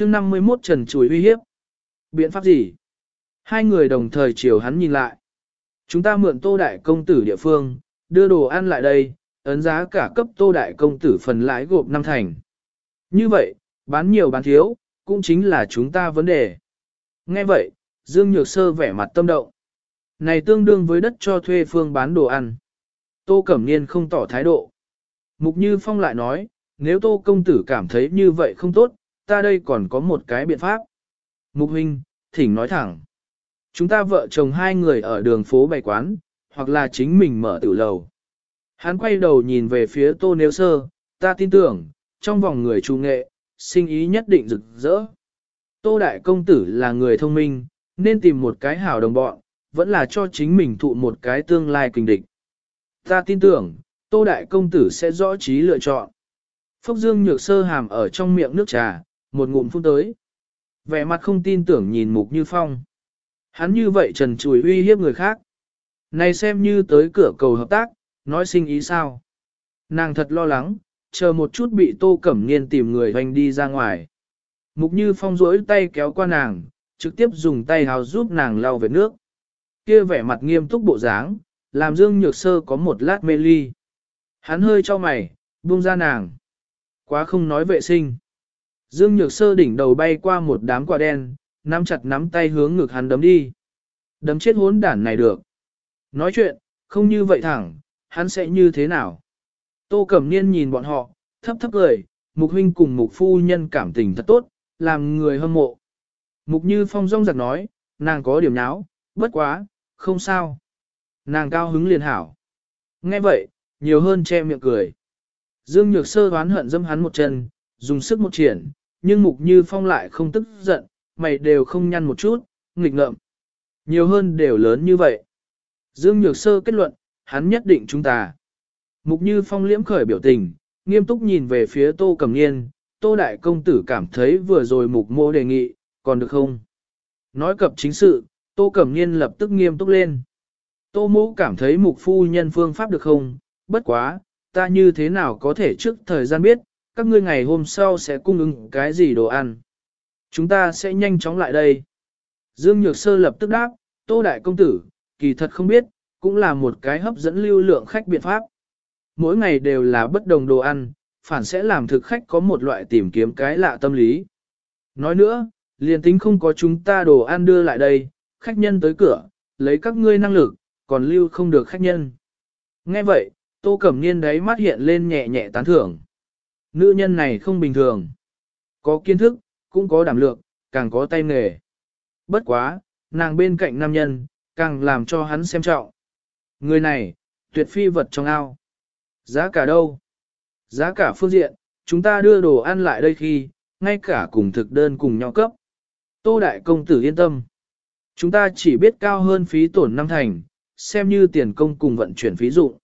chương 51 trần chùi uy hiếp. Biện pháp gì? Hai người đồng thời chiều hắn nhìn lại. Chúng ta mượn tô đại công tử địa phương, đưa đồ ăn lại đây, ấn giá cả cấp tô đại công tử phần lãi gộp năm thành. Như vậy, bán nhiều bán thiếu, cũng chính là chúng ta vấn đề. Nghe vậy, Dương Nhược Sơ vẻ mặt tâm động. Này tương đương với đất cho thuê phương bán đồ ăn. Tô Cẩm Niên không tỏ thái độ. Mục Như Phong lại nói, nếu Tô Công Tử cảm thấy như vậy không tốt, ta đây còn có một cái biện pháp. Mục Huynh, thỉnh nói thẳng. Chúng ta vợ chồng hai người ở đường phố bày quán, hoặc là chính mình mở tử lầu. Hắn quay đầu nhìn về phía Tô Nếu Sơ, ta tin tưởng, trong vòng người trung nghệ, sinh ý nhất định rực rỡ. Tô Đại Công Tử là người thông minh, nên tìm một cái hảo đồng bọn, vẫn là cho chính mình thụ một cái tương lai kinh địch. Ta tin tưởng, Tô Đại Công Tử sẽ rõ trí lựa chọn. Phúc Dương nhược sơ hàm ở trong miệng nước trà, một ngụm phun tới. Vẻ mặt không tin tưởng nhìn Mục Như Phong. Hắn như vậy trần trùi uy hiếp người khác. Này xem như tới cửa cầu hợp tác, nói sinh ý sao. Nàng thật lo lắng, chờ một chút bị Tô Cẩm Niên tìm người hoành đi ra ngoài. Mục Như Phong rỗi tay kéo qua nàng, trực tiếp dùng tay hào giúp nàng lau về nước. Kia vẻ mặt nghiêm túc bộ dáng, làm Dương Nhược Sơ có một lát mê ly. Hắn hơi cho mày, buông ra nàng. Quá không nói vệ sinh. Dương Nhược Sơ đỉnh đầu bay qua một đám quả đen, nắm chặt nắm tay hướng ngực hắn đấm đi. Đấm chết hốn đản này được. Nói chuyện, không như vậy thẳng, hắn sẽ như thế nào? Tô Cẩm Niên nhìn bọn họ, thấp thấp cười, mục huynh cùng mục phu nhân cảm tình thật tốt, làm người hâm mộ. Mục như phong rong giặc nói, nàng có điểm náo, bất quá, không sao. Nàng cao hứng liền hảo. Nghe vậy, nhiều hơn che miệng cười. Dương Nhược Sơ đoán hận dâm hắn một chân, dùng sức một triển, nhưng mục như phong lại không tức giận, mày đều không nhăn một chút, nghịch ngợm. Nhiều hơn đều lớn như vậy. Dương Nhược Sơ kết luận, hắn nhất định chúng ta. Mục như phong liễm khởi biểu tình, nghiêm túc nhìn về phía Tô Cẩm Niên, Tô Đại Công Tử cảm thấy vừa rồi mục mô đề nghị, còn được không? Nói cập chính sự, Tô Cẩm Niên lập tức nghiêm túc lên. Tô mô cảm thấy mục phu nhân phương pháp được không? Bất quá, ta như thế nào có thể trước thời gian biết, các ngươi ngày hôm sau sẽ cung ứng cái gì đồ ăn? Chúng ta sẽ nhanh chóng lại đây. Dương Nhược Sơ lập tức đáp, Tô Đại Công Tử, kỳ thật không biết, cũng là một cái hấp dẫn lưu lượng khách biện pháp. Mỗi ngày đều là bất đồng đồ ăn, phản sẽ làm thực khách có một loại tìm kiếm cái lạ tâm lý. Nói nữa, liền tính không có chúng ta đồ ăn đưa lại đây, khách nhân tới cửa, lấy các ngươi năng lực, còn lưu không được khách nhân. Nghe vậy, Tô Cẩm Niên đấy mắt hiện lên nhẹ nhẹ tán thưởng. Nữ nhân này không bình thường. Có kiến thức, cũng có đảm lược, càng có tay nghề. Bất quá, nàng bên cạnh nam nhân, càng làm cho hắn xem trọng. Người này, tuyệt phi vật trong ao. Giá cả đâu? Giá cả phương diện, chúng ta đưa đồ ăn lại đây khi, ngay cả cùng thực đơn cùng nhau cấp. Tô Đại Công Tử yên tâm. Chúng ta chỉ biết cao hơn phí tổn năm thành, xem như tiền công cùng vận chuyển phí dụng.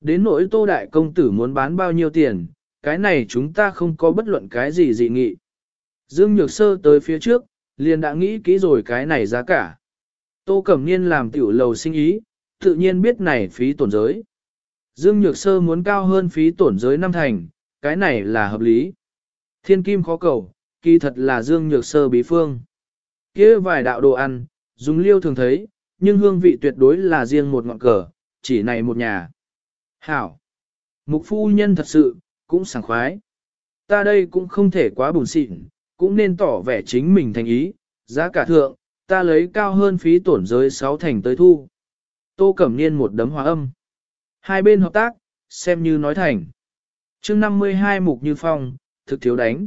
Đến nỗi Tô Đại Công Tử muốn bán bao nhiêu tiền, cái này chúng ta không có bất luận cái gì dị nghị. Dương Nhược Sơ tới phía trước, liền đã nghĩ kỹ rồi cái này giá cả. Tô Cẩm Niên làm tiểu lầu sinh ý, tự nhiên biết này phí tổn giới. Dương Nhược Sơ muốn cao hơn phí tổn giới năm thành, cái này là hợp lý. Thiên kim khó cầu, kỳ thật là Dương Nhược Sơ bí phương. kia vài đạo đồ ăn, dùng liêu thường thấy, nhưng hương vị tuyệt đối là riêng một ngọn cờ, chỉ này một nhà. Hảo! Mục phu nhân thật sự, cũng sảng khoái. Ta đây cũng không thể quá buồn xịn, cũng nên tỏ vẻ chính mình thành ý, giá cả thượng, ta lấy cao hơn phí tổn giới 6 thành tới thu. Tô Cẩm Niên một đấm hòa âm. Hai bên hợp tác, xem như nói thành. chương 52 mục như phong, thực thiếu đánh.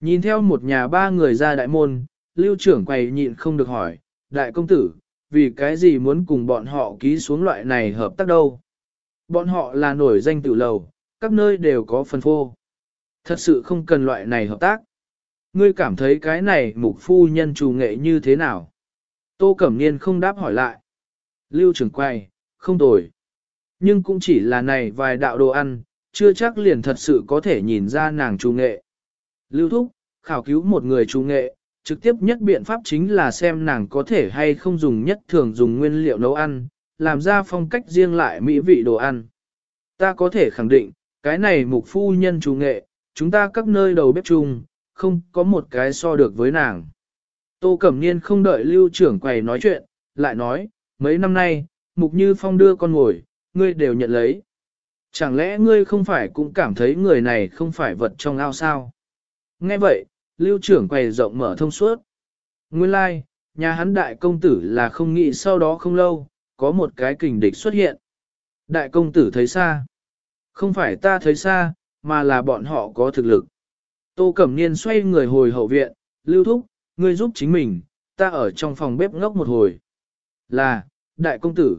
Nhìn theo một nhà ba người ra đại môn, lưu trưởng quầy nhịn không được hỏi, đại công tử, vì cái gì muốn cùng bọn họ ký xuống loại này hợp tác đâu? Bọn họ là nổi danh tự lầu, các nơi đều có phân phô. Thật sự không cần loại này hợp tác. Ngươi cảm thấy cái này mục phu nhân chủ nghệ như thế nào? Tô Cẩm Niên không đáp hỏi lại. Lưu trưởng quay, không tồi. Nhưng cũng chỉ là này vài đạo đồ ăn, chưa chắc liền thật sự có thể nhìn ra nàng chủ nghệ. Lưu thúc, khảo cứu một người chủ nghệ, trực tiếp nhất biện pháp chính là xem nàng có thể hay không dùng nhất thường dùng nguyên liệu nấu ăn, làm ra phong cách riêng lại mỹ vị đồ ăn. Ta có thể khẳng định, cái này mục phu nhân chủ nghệ, chúng ta các nơi đầu bếp chung, không có một cái so được với nàng. Tô Cẩm Niên không đợi lưu trưởng quầy nói chuyện, lại nói, mấy năm nay, Mục Như Phong đưa con ngồi, ngươi đều nhận lấy. Chẳng lẽ ngươi không phải cũng cảm thấy người này không phải vật trong ao sao? Nghe vậy, lưu trưởng quầy rộng mở thông suốt. Nguyên lai, like, nhà hắn đại công tử là không nghĩ sau đó không lâu, có một cái kình địch xuất hiện. Đại công tử thấy xa. Không phải ta thấy xa, mà là bọn họ có thực lực. Tô Cẩm Niên xoay người hồi hậu viện, lưu thúc, ngươi giúp chính mình, ta ở trong phòng bếp ngốc một hồi. Là, đại công tử.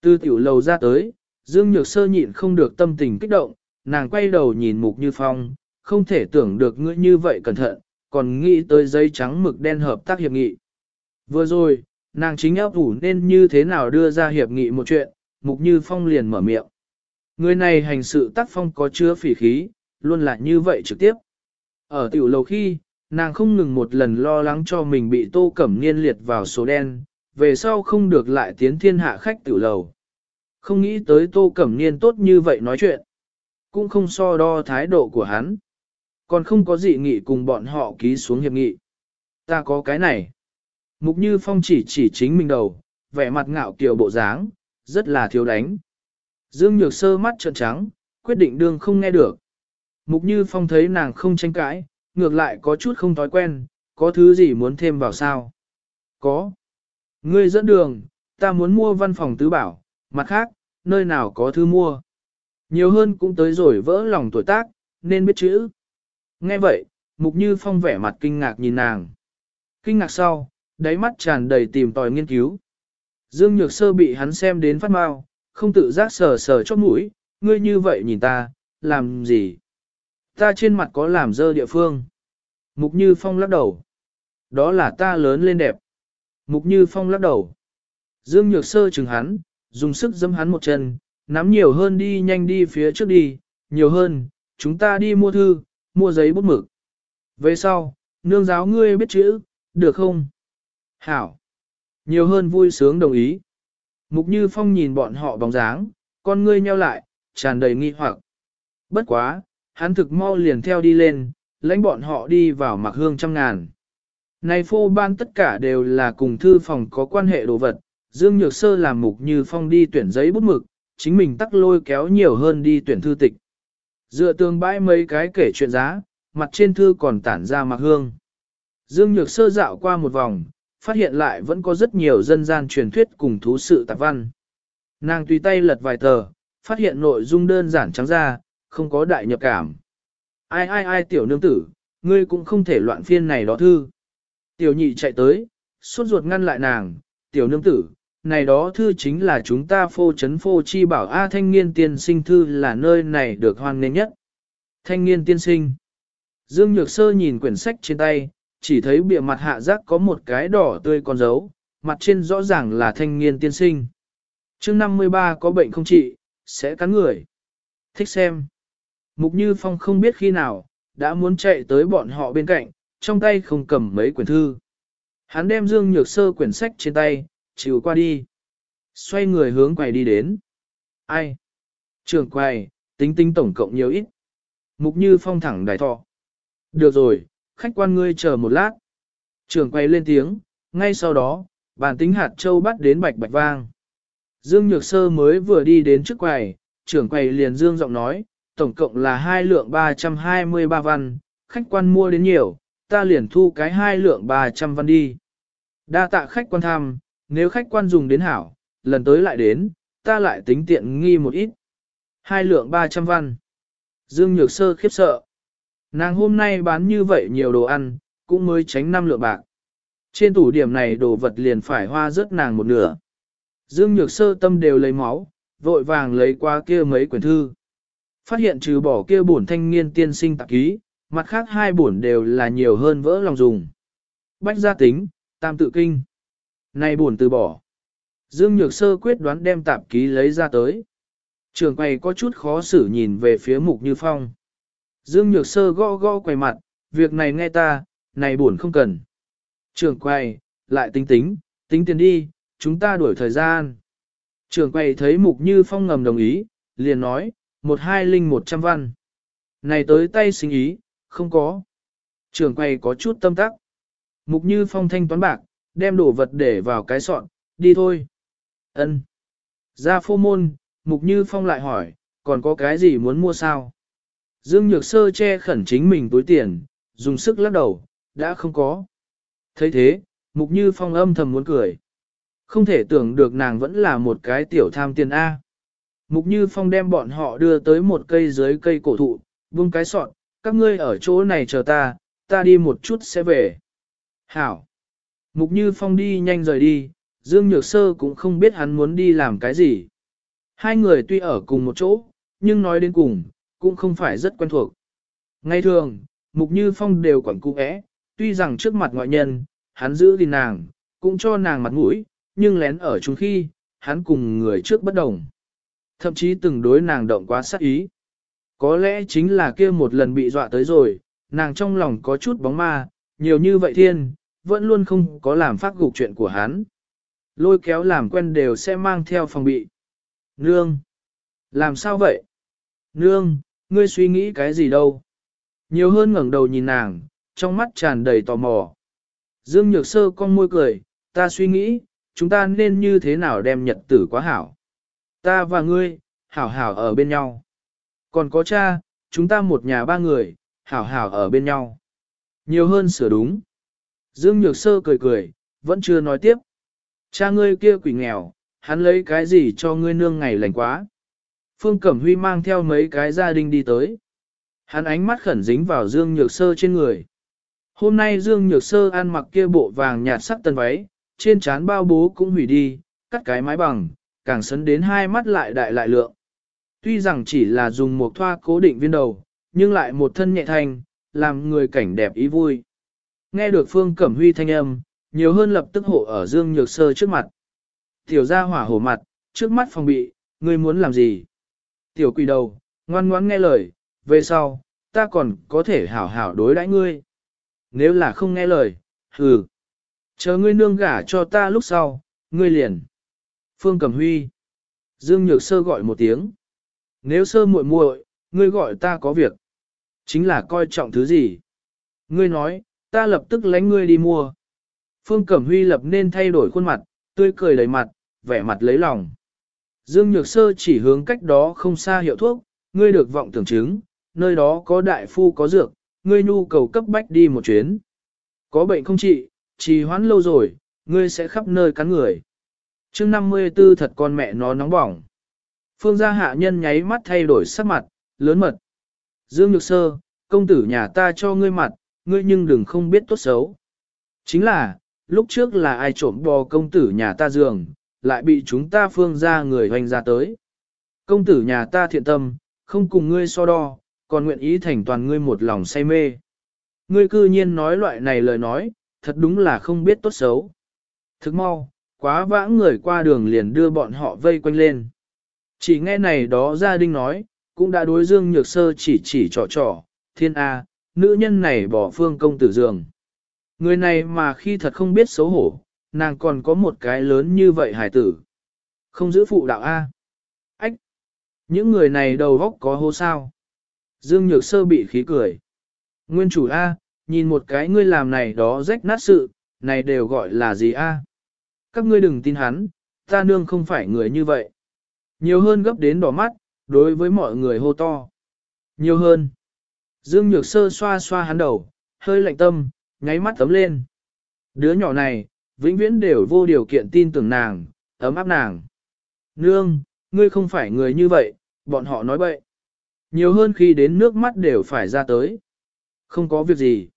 Tư tiểu lầu ra tới, Dương Nhược Sơ nhịn không được tâm tình kích động, nàng quay đầu nhìn Mục Như Phong, không thể tưởng được ngươi như vậy cẩn thận, còn nghĩ tới giấy trắng mực đen hợp tác hiệp nghị. Vừa rồi, nàng chính áp ủ nên như thế nào đưa ra hiệp nghị một chuyện, Mục Như Phong liền mở miệng. Người này hành sự tác phong có chứa phỉ khí, luôn là như vậy trực tiếp. Ở tiểu lầu khi, nàng không ngừng một lần lo lắng cho mình bị tô cẩm niên liệt vào số đen, về sau không được lại tiến thiên hạ khách tiểu lầu. Không nghĩ tới tô cẩm niên tốt như vậy nói chuyện. Cũng không so đo thái độ của hắn. Còn không có dị nghị cùng bọn họ ký xuống hiệp nghị. Ta có cái này. Mục Như Phong chỉ chỉ chính mình đầu, vẻ mặt ngạo kiều bộ dáng, rất là thiếu đánh. Dương Nhược Sơ mắt trợn trắng, quyết định đương không nghe được. Mục Như Phong thấy nàng không tranh cãi, ngược lại có chút không thói quen, có thứ gì muốn thêm vào sao? Có. Ngươi dẫn đường, ta muốn mua văn phòng tứ bảo, mặt khác, nơi nào có thư mua. Nhiều hơn cũng tới rồi vỡ lòng tuổi tác, nên biết chữ. Nghe vậy, Mục Như Phong vẻ mặt kinh ngạc nhìn nàng. Kinh ngạc sau, đáy mắt tràn đầy tìm tòi nghiên cứu. Dương Nhược Sơ bị hắn xem đến phát mau, không tự giác sờ sờ chóp mũi, ngươi như vậy nhìn ta, làm gì? Ta trên mặt có làm dơ địa phương. Mục Như Phong lắc đầu. Đó là ta lớn lên đẹp. Mục Như Phong lắc đầu. Dương Nhược Sơ chừng hắn, dùng sức dâm hắn một chân, nắm nhiều hơn đi nhanh đi phía trước đi, nhiều hơn, chúng ta đi mua thư, mua giấy bút mực. Về sau, nương giáo ngươi biết chữ, được không? Hảo. Nhiều hơn vui sướng đồng ý. Mục Như Phong nhìn bọn họ bóng dáng, con ngươi nheo lại, tràn đầy nghi hoặc. Bất quá, hắn thực mau liền theo đi lên, lãnh bọn họ đi vào mặc hương trăm ngàn. Này phô ban tất cả đều là cùng thư phòng có quan hệ đồ vật, Dương Nhược Sơ làm mục như phong đi tuyển giấy bút mực, chính mình tắc lôi kéo nhiều hơn đi tuyển thư tịch. Dựa tường bãi mấy cái kể chuyện giá, mặt trên thư còn tản ra mặc hương. Dương Nhược Sơ dạo qua một vòng, phát hiện lại vẫn có rất nhiều dân gian truyền thuyết cùng thú sự tạp văn. Nàng tùy tay lật vài tờ, phát hiện nội dung đơn giản trắng ra, không có đại nhập cảm. Ai ai ai tiểu nương tử, ngươi cũng không thể loạn phiên này đó thư. Tiểu nhị chạy tới, suốt ruột ngăn lại nàng, tiểu nương tử, này đó thư chính là chúng ta phô chấn phô chi bảo A thanh niên tiên sinh thư là nơi này được hoan nghênh nhất. Thanh niên tiên sinh. Dương Nhược Sơ nhìn quyển sách trên tay, chỉ thấy bìa mặt hạ giác có một cái đỏ tươi con dấu, mặt trên rõ ràng là thanh niên tiên sinh. chương 53 có bệnh không trị, sẽ cắn người. Thích xem. Mục Như Phong không biết khi nào, đã muốn chạy tới bọn họ bên cạnh, trong tay không cầm mấy quyển thư. Hắn đem Dương Nhược Sơ quyển sách trên tay, chịu qua đi. Xoay người hướng quầy đi đến. Ai? Trường quầy, tính tính tổng cộng nhiều ít. Mục Như Phong thẳng đài thọ. Được rồi, khách quan ngươi chờ một lát. Trường quầy lên tiếng, ngay sau đó, bàn tính hạt châu bắt đến bạch bạch vang. Dương Nhược Sơ mới vừa đi đến trước quầy, trưởng quầy liền dương giọng nói, tổng cộng là hai lượng 323 văn, khách quan mua đến nhiều, ta liền thu cái hai lượng 300 văn đi. Đa tạ khách quan tham, nếu khách quan dùng đến hảo, lần tới lại đến, ta lại tính tiện nghi một ít. Hai lượng 300 văn. Dương Nhược Sơ khiếp sợ. Nàng hôm nay bán như vậy nhiều đồ ăn, cũng mới tránh 5 lượng bạc. Trên tủ điểm này đồ vật liền phải hoa rớt nàng một nửa. Dương Nhược Sơ tâm đều lấy máu, vội vàng lấy qua kia mấy quyển thư. Phát hiện trừ bỏ kia bổn thanh niên tiên sinh tạp ký, mặt khác hai bổn đều là nhiều hơn vỡ lòng dùng. Bách gia tính, tam tự kinh. Này bổn từ bỏ. Dương Nhược Sơ quyết đoán đem tạp ký lấy ra tới. Trường quầy có chút khó xử nhìn về phía Mục Như Phong. Dương Nhược Sơ gõ gõ quay mặt, việc này nghe ta, này buồn không cần. Trường quay lại tính tính, tính tiền đi, chúng ta đuổi thời gian. Trường quay thấy Mục Như Phong ngầm đồng ý, liền nói, một hai linh một trăm văn. Này tới tay sinh ý, không có. Trường quay có chút tâm tắc. Mục như phong thanh toán bạc, đem đồ vật để vào cái sọn, đi thôi. ân Ra phô môn, mục như phong lại hỏi, còn có cái gì muốn mua sao? Dương Nhược Sơ che khẩn chính mình túi tiền, dùng sức lắc đầu, đã không có. thấy thế, mục như phong âm thầm muốn cười. Không thể tưởng được nàng vẫn là một cái tiểu tham tiền A. Mục Như Phong đem bọn họ đưa tới một cây dưới cây cổ thụ, buông cái sọn, các ngươi ở chỗ này chờ ta, ta đi một chút sẽ về. Hảo. Mục Như Phong đi nhanh rời đi, Dương Nhược Sơ cũng không biết hắn muốn đi làm cái gì. Hai người tuy ở cùng một chỗ, nhưng nói đến cùng, cũng không phải rất quen thuộc. Ngay thường, Mục Như Phong đều quản cụ ẽ, tuy rằng trước mặt ngoại nhân, hắn giữ gìn nàng, cũng cho nàng mặt mũi, nhưng lén ở chung khi, hắn cùng người trước bất đồng. Thậm chí từng đối nàng động quá sát ý. Có lẽ chính là kia một lần bị dọa tới rồi, nàng trong lòng có chút bóng ma, nhiều như vậy thiên, vẫn luôn không có làm phát gục chuyện của hắn. Lôi kéo làm quen đều sẽ mang theo phòng bị. Nương! Làm sao vậy? Nương, ngươi suy nghĩ cái gì đâu? Nhiều hơn ngẩng đầu nhìn nàng, trong mắt tràn đầy tò mò. Dương Nhược Sơ con môi cười, ta suy nghĩ, chúng ta nên như thế nào đem nhật tử quá hảo. Ta và ngươi, hảo hảo ở bên nhau. Còn có cha, chúng ta một nhà ba người, hảo hảo ở bên nhau. Nhiều hơn sửa đúng. Dương Nhược Sơ cười cười, vẫn chưa nói tiếp. Cha ngươi kia quỷ nghèo, hắn lấy cái gì cho ngươi nương ngày lành quá. Phương Cẩm Huy mang theo mấy cái gia đình đi tới. Hắn ánh mắt khẩn dính vào Dương Nhược Sơ trên người. Hôm nay Dương Nhược Sơ ăn mặc kia bộ vàng nhạt sắc tân váy, trên trán bao bố cũng hủy đi, cắt cái mái bằng, càng sấn đến hai mắt lại đại lại lượng. Tuy rằng chỉ là dùng một thoa cố định viên đầu, nhưng lại một thân nhẹ thanh, làm người cảnh đẹp ý vui. Nghe được Phương Cẩm Huy thanh âm, nhiều hơn lập tức hộ ở Dương Nhược Sơ trước mặt. Tiểu ra hỏa hổ mặt, trước mắt phòng bị, ngươi muốn làm gì? Tiểu quỷ đầu, ngoan ngoãn nghe lời, về sau, ta còn có thể hảo hảo đối đãi ngươi. Nếu là không nghe lời, hừ. Chờ ngươi nương gả cho ta lúc sau, ngươi liền. Phương Cẩm Huy. Dương Nhược Sơ gọi một tiếng. Nếu sơ muội muội, ngươi gọi ta có việc. Chính là coi trọng thứ gì? Ngươi nói, ta lập tức lánh ngươi đi mua. Phương Cẩm Huy lập nên thay đổi khuôn mặt, tươi cười đầy mặt, vẻ mặt lấy lòng. Dương Nhược Sơ chỉ hướng cách đó không xa hiệu thuốc, ngươi được vọng tưởng chứng, nơi đó có đại phu có dược, ngươi nhu cầu cấp bách đi một chuyến. Có bệnh không trị, trì hoãn lâu rồi, ngươi sẽ khắp nơi cắn người. chương 54 thật con mẹ nó nóng bỏng. Phương gia hạ nhân nháy mắt thay đổi sắc mặt, lớn mật. Dương Nhược Sơ, công tử nhà ta cho ngươi mặt, ngươi nhưng đừng không biết tốt xấu. Chính là, lúc trước là ai trộm bò công tử nhà ta giường, lại bị chúng ta phương ra người hoành ra tới. Công tử nhà ta thiện tâm, không cùng ngươi so đo, còn nguyện ý thành toàn ngươi một lòng say mê. Ngươi cư nhiên nói loại này lời nói, thật đúng là không biết tốt xấu. Thức mau, quá vãng người qua đường liền đưa bọn họ vây quanh lên. Chỉ nghe này đó gia đình nói, cũng đã đối dương nhược sơ chỉ chỉ trò trò, thiên A, nữ nhân này bỏ phương công tử giường. Người này mà khi thật không biết xấu hổ, nàng còn có một cái lớn như vậy hải tử. Không giữ phụ đạo A. Ách! Những người này đầu góc có hô sao. Dương Nhược Sơ bị khí cười. Nguyên chủ A, nhìn một cái ngươi làm này đó rách nát sự, này đều gọi là gì A. Các ngươi đừng tin hắn, ta nương không phải người như vậy. Nhiều hơn gấp đến đỏ mắt, đối với mọi người hô to. Nhiều hơn. Dương Nhược Sơ xoa xoa hắn đầu, hơi lạnh tâm, nháy mắt tấm lên. Đứa nhỏ này, vĩnh viễn đều vô điều kiện tin tưởng nàng, ấm áp nàng. Nương, ngươi không phải người như vậy, bọn họ nói bậy. Nhiều hơn khi đến nước mắt đều phải ra tới. Không có việc gì.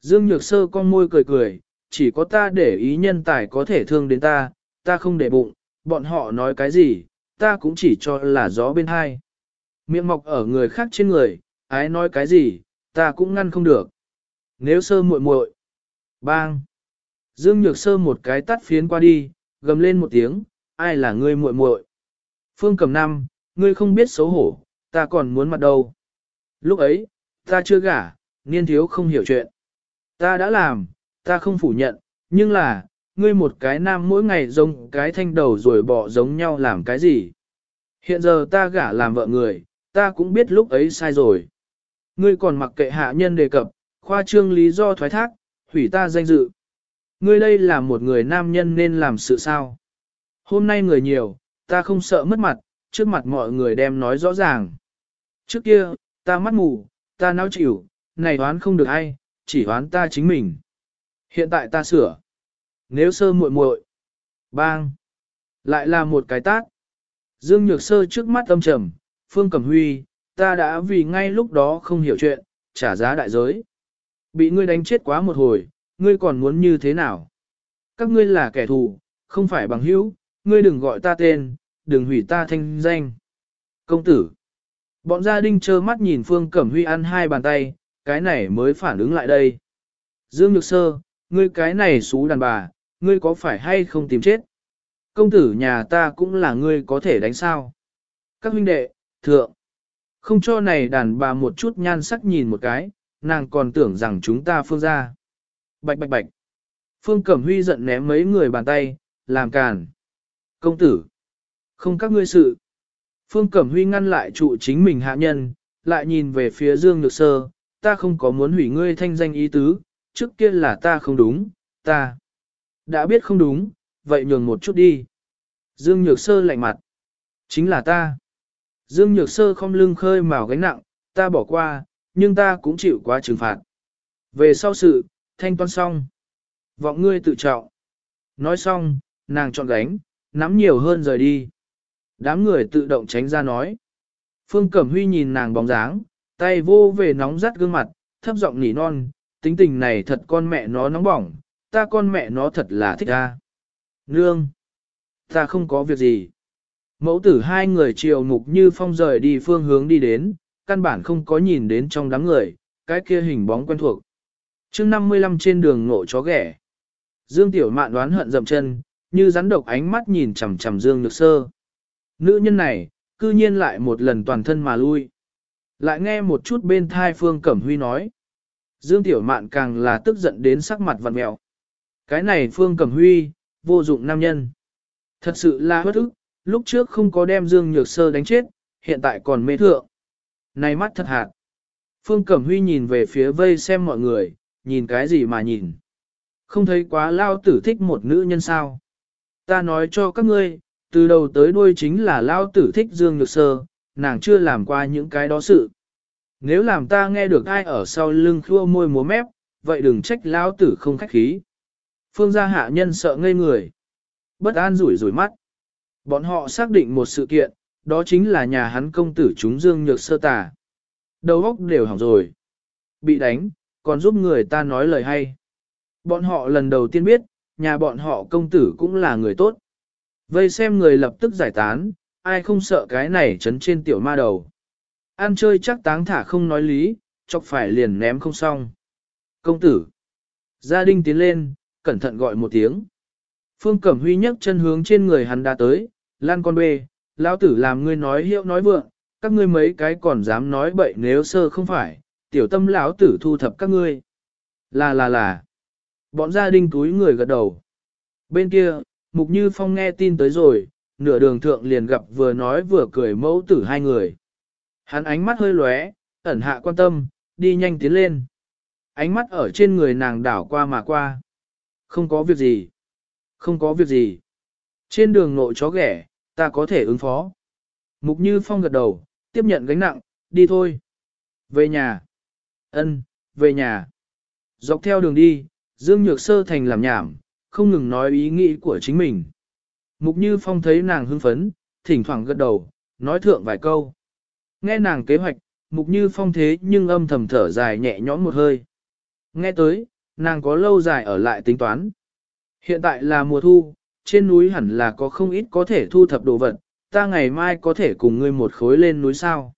Dương Nhược Sơ con môi cười cười, chỉ có ta để ý nhân tài có thể thương đến ta, ta không để bụng, bọn họ nói cái gì, ta cũng chỉ cho là gió bên hai. Miệng mọc ở người khác trên người, ái nói cái gì, ta cũng ngăn không được. Nếu sơ muội muội, bang. Dương Nhược Sơ một cái tắt phiến qua đi, gầm lên một tiếng, ai là ngươi muội muội? Phương Cầm Năm, ngươi không biết xấu hổ, ta còn muốn mặt đâu. Lúc ấy, ta chưa gả, niên thiếu không hiểu chuyện. Ta đã làm, ta không phủ nhận, nhưng là, ngươi một cái nam mỗi ngày giống cái thanh đầu rồi bỏ giống nhau làm cái gì. Hiện giờ ta gả làm vợ người, ta cũng biết lúc ấy sai rồi. Ngươi còn mặc kệ hạ nhân đề cập, khoa trương lý do thoái thác, hủy ta danh dự. Ngươi đây là một người nam nhân nên làm sự sao. Hôm nay người nhiều, ta không sợ mất mặt, trước mặt mọi người đem nói rõ ràng. Trước kia, ta mắt mù, ta náo chịu, này đoán không được ai, chỉ đoán ta chính mình. Hiện tại ta sửa. Nếu sơ muội muội, bang, lại là một cái tát. Dương Nhược Sơ trước mắt âm trầm, Phương Cẩm Huy, ta đã vì ngay lúc đó không hiểu chuyện, trả giá đại giới. Bị ngươi đánh chết quá một hồi, ngươi còn muốn như thế nào? Các ngươi là kẻ thù, không phải bằng hữu, ngươi đừng gọi ta tên, đừng hủy ta thanh danh. Công tử. Bọn gia đình trơ mắt nhìn Phương Cẩm Huy ăn hai bàn tay, cái này mới phản ứng lại đây. Dương Nhược Sơ, ngươi cái này xú đàn bà, ngươi có phải hay không tìm chết? Công tử nhà ta cũng là ngươi có thể đánh sao? Các huynh đệ, thượng, không cho này đàn bà một chút nhan sắc nhìn một cái, nàng còn tưởng rằng chúng ta phương ra. Bạch bạch bạch. Phương Cẩm Huy giận ném mấy người bàn tay, làm càn. Công tử. Không các ngươi sự. Phương Cẩm Huy ngăn lại trụ chính mình hạ nhân, lại nhìn về phía Dương Nhược Sơ, ta không có muốn hủy ngươi thanh danh ý tứ, trước kia là ta không đúng, ta. Đã biết không đúng, vậy nhường một chút đi. Dương Nhược Sơ lạnh mặt. Chính là ta. Dương Nhược Sơ không lưng khơi mào gánh nặng, ta bỏ qua, nhưng ta cũng chịu quá trừng phạt. Về sau sự, thanh toán xong. Vọng ngươi tự trọng. Nói xong, nàng chọn gánh, nắm nhiều hơn rời đi. Đám người tự động tránh ra nói. Phương Cẩm Huy nhìn nàng bóng dáng, tay vô về nóng rát gương mặt, thấp giọng nỉ non, tính tình này thật con mẹ nó nóng bỏng, ta con mẹ nó thật là thích ta. Nương! Ta không có việc gì. Mẫu tử hai người chiều mục như phong rời đi phương hướng đi đến, căn bản không có nhìn đến trong đám người, cái kia hình bóng quen thuộc chương 55 trên đường ngộ chó ghẻ. Dương Tiểu Mạn đoán hận dậm chân, như rắn độc ánh mắt nhìn chằm chằm Dương Nhược Sơ. Nữ nhân này, cư nhiên lại một lần toàn thân mà lui. Lại nghe một chút bên thai Phương Cẩm Huy nói. Dương Tiểu Mạn càng là tức giận đến sắc mặt vặn mẹo. Cái này Phương Cẩm Huy, vô dụng nam nhân. Thật sự là bất ức, lúc trước không có đem Dương Nhược Sơ đánh chết, hiện tại còn mê thượng. Này mắt thật hạt. Phương Cẩm Huy nhìn về phía vây xem mọi người, nhìn cái gì mà nhìn. Không thấy quá lao tử thích một nữ nhân sao. Ta nói cho các ngươi, từ đầu tới đuôi chính là lao tử thích Dương Nhược Sơ, nàng chưa làm qua những cái đó sự. Nếu làm ta nghe được ai ở sau lưng khua môi múa mép, vậy đừng trách lao tử không khách khí. Phương gia hạ nhân sợ ngây người. Bất an rủi rủi mắt. Bọn họ xác định một sự kiện, đó chính là nhà hắn công tử chúng Dương Nhược Sơ tà. Đầu óc đều hỏng rồi. Bị đánh, còn giúp người ta nói lời hay. Bọn họ lần đầu tiên biết, nhà bọn họ công tử cũng là người tốt. Vây xem người lập tức giải tán, ai không sợ cái này chấn trên tiểu ma đầu. Ăn chơi chắc táng thả không nói lý, chọc phải liền ném không xong. Công tử. Gia đình tiến lên, cẩn thận gọi một tiếng. Phương Cẩm Huy nhấc chân hướng trên người hắn đã tới, lan con bê, lão tử làm ngươi nói hiệu nói vượng, các ngươi mấy cái còn dám nói bậy nếu sơ không phải, tiểu tâm lão tử thu thập các ngươi. Là là là. Bọn gia đình túi người gật đầu. Bên kia, Mục Như Phong nghe tin tới rồi, nửa đường thượng liền gặp vừa nói vừa cười mẫu tử hai người. Hắn ánh mắt hơi lóe, ẩn hạ quan tâm, đi nhanh tiến lên. Ánh mắt ở trên người nàng đảo qua mà qua. Không có việc gì. Không có việc gì. Trên đường nội chó ghẻ, ta có thể ứng phó. Mục Như Phong gật đầu, tiếp nhận gánh nặng, đi thôi. Về nhà. Ân, về nhà. Dọc theo đường đi, Dương Nhược Sơ thành làm nhảm, không ngừng nói ý nghĩ của chính mình. Mục Như Phong thấy nàng hưng phấn, thỉnh thoảng gật đầu, nói thượng vài câu. Nghe nàng kế hoạch, Mục Như Phong thế nhưng âm thầm thở dài nhẹ nhõm một hơi. Nghe tới, nàng có lâu dài ở lại tính toán. Hiện tại là mùa thu, trên núi hẳn là có không ít có thể thu thập đồ vật, ta ngày mai có thể cùng ngươi một khối lên núi sao.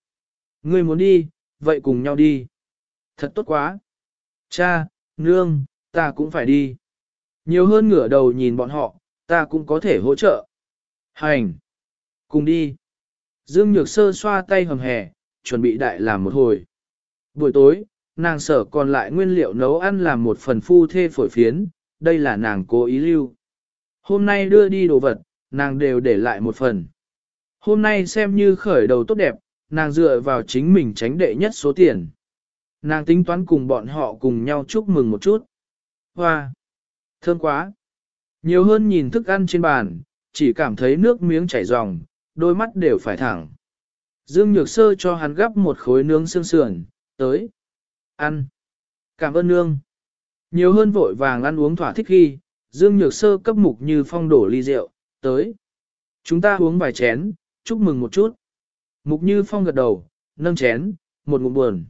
Ngươi muốn đi, vậy cùng nhau đi. Thật tốt quá. Cha, nương, ta cũng phải đi. Nhiều hơn ngửa đầu nhìn bọn họ, ta cũng có thể hỗ trợ. Hành. Cùng đi. Dương Nhược Sơ xoa tay hầm hè, chuẩn bị đại làm một hồi. Buổi tối, nàng sở còn lại nguyên liệu nấu ăn làm một phần phu thê phổi phiến, đây là nàng cố ý lưu. Hôm nay đưa đi đồ vật, nàng đều để lại một phần. Hôm nay xem như khởi đầu tốt đẹp, nàng dựa vào chính mình tránh đệ nhất số tiền. Nàng tính toán cùng bọn họ cùng nhau chúc mừng một chút. Hoa! Thơm quá! Nhiều hơn nhìn thức ăn trên bàn, chỉ cảm thấy nước miếng chảy ròng, đôi mắt đều phải thẳng. Dương Nhược Sơ cho hắn gắp một khối nướng xương sườn, tới. Ăn. Cảm ơn nương. Nhiều hơn vội vàng ăn uống thỏa thích khi, Dương Nhược Sơ cấp mục như phong đổ ly rượu, tới. Chúng ta uống vài chén, chúc mừng một chút. Mục như phong gật đầu, nâng chén, một ngụm buồn.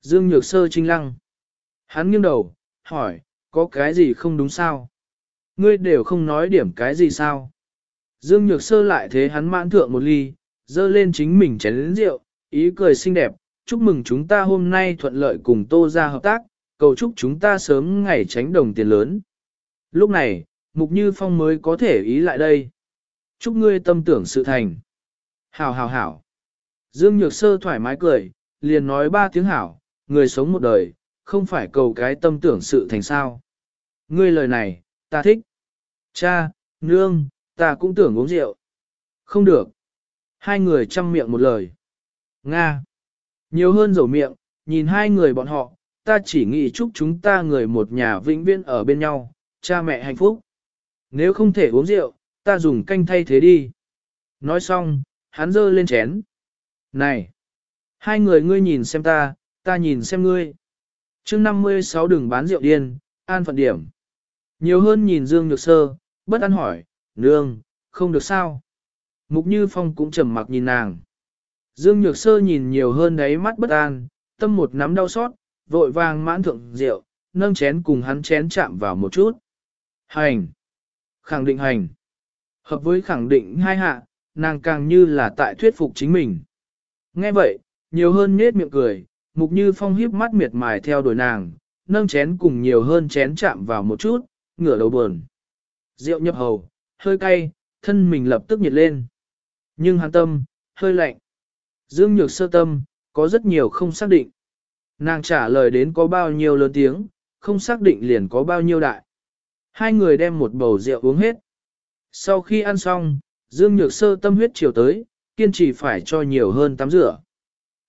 Dương Nhược Sơ trinh lăng. Hắn nghiêng đầu, hỏi, có cái gì không đúng sao? Ngươi đều không nói điểm cái gì sao? Dương Nhược Sơ lại thế hắn mãn thượng một ly, dơ lên chính mình chén lĩnh rượu, ý cười xinh đẹp, chúc mừng chúng ta hôm nay thuận lợi cùng Tô ra hợp tác, cầu chúc chúng ta sớm ngày tránh đồng tiền lớn. Lúc này, Mục Như Phong mới có thể ý lại đây. Chúc ngươi tâm tưởng sự thành. Hảo hảo hảo. Dương Nhược Sơ thoải mái cười, liền nói ba tiếng hảo, người sống một đời, không phải cầu cái tâm tưởng sự thành sao. Ngươi lời này, ta thích. Cha, nương, ta cũng tưởng uống rượu. Không được. Hai người chăm miệng một lời. Nga. Nhiều hơn dầu miệng, nhìn hai người bọn họ, ta chỉ nghĩ chúc chúng ta người một nhà vĩnh viễn ở bên nhau, cha mẹ hạnh phúc. Nếu không thể uống rượu, ta dùng canh thay thế đi. Nói xong, hắn giơ lên chén. Này! Hai người ngươi nhìn xem ta, ta nhìn xem ngươi. chương 56 đừng bán rượu điên, an phận điểm. Nhiều hơn nhìn Dương Nhược Sơ, bất an hỏi, nương, không được sao. Mục Như Phong cũng trầm mặc nhìn nàng. Dương Nhược Sơ nhìn nhiều hơn đáy mắt bất an, tâm một nắm đau xót, vội vàng mãn thượng rượu, nâng chén cùng hắn chén chạm vào một chút. Hành! Khẳng định hành! Hợp với khẳng định hai hạ, nàng càng như là tại thuyết phục chính mình. Nghe vậy, nhiều hơn nết miệng cười, mục như phong hiếp mắt miệt mài theo đuổi nàng, nâng chén cùng nhiều hơn chén chạm vào một chút, ngửa đầu buồn. Rượu nhập hầu, hơi cay, thân mình lập tức nhiệt lên. Nhưng hắn tâm, hơi lạnh. Dương nhược sơ tâm, có rất nhiều không xác định. Nàng trả lời đến có bao nhiêu lớn tiếng, không xác định liền có bao nhiêu đại. Hai người đem một bầu rượu uống hết. Sau khi ăn xong, Dương Nhược Sơ tâm huyết chiều tới, kiên trì phải cho nhiều hơn tắm rửa.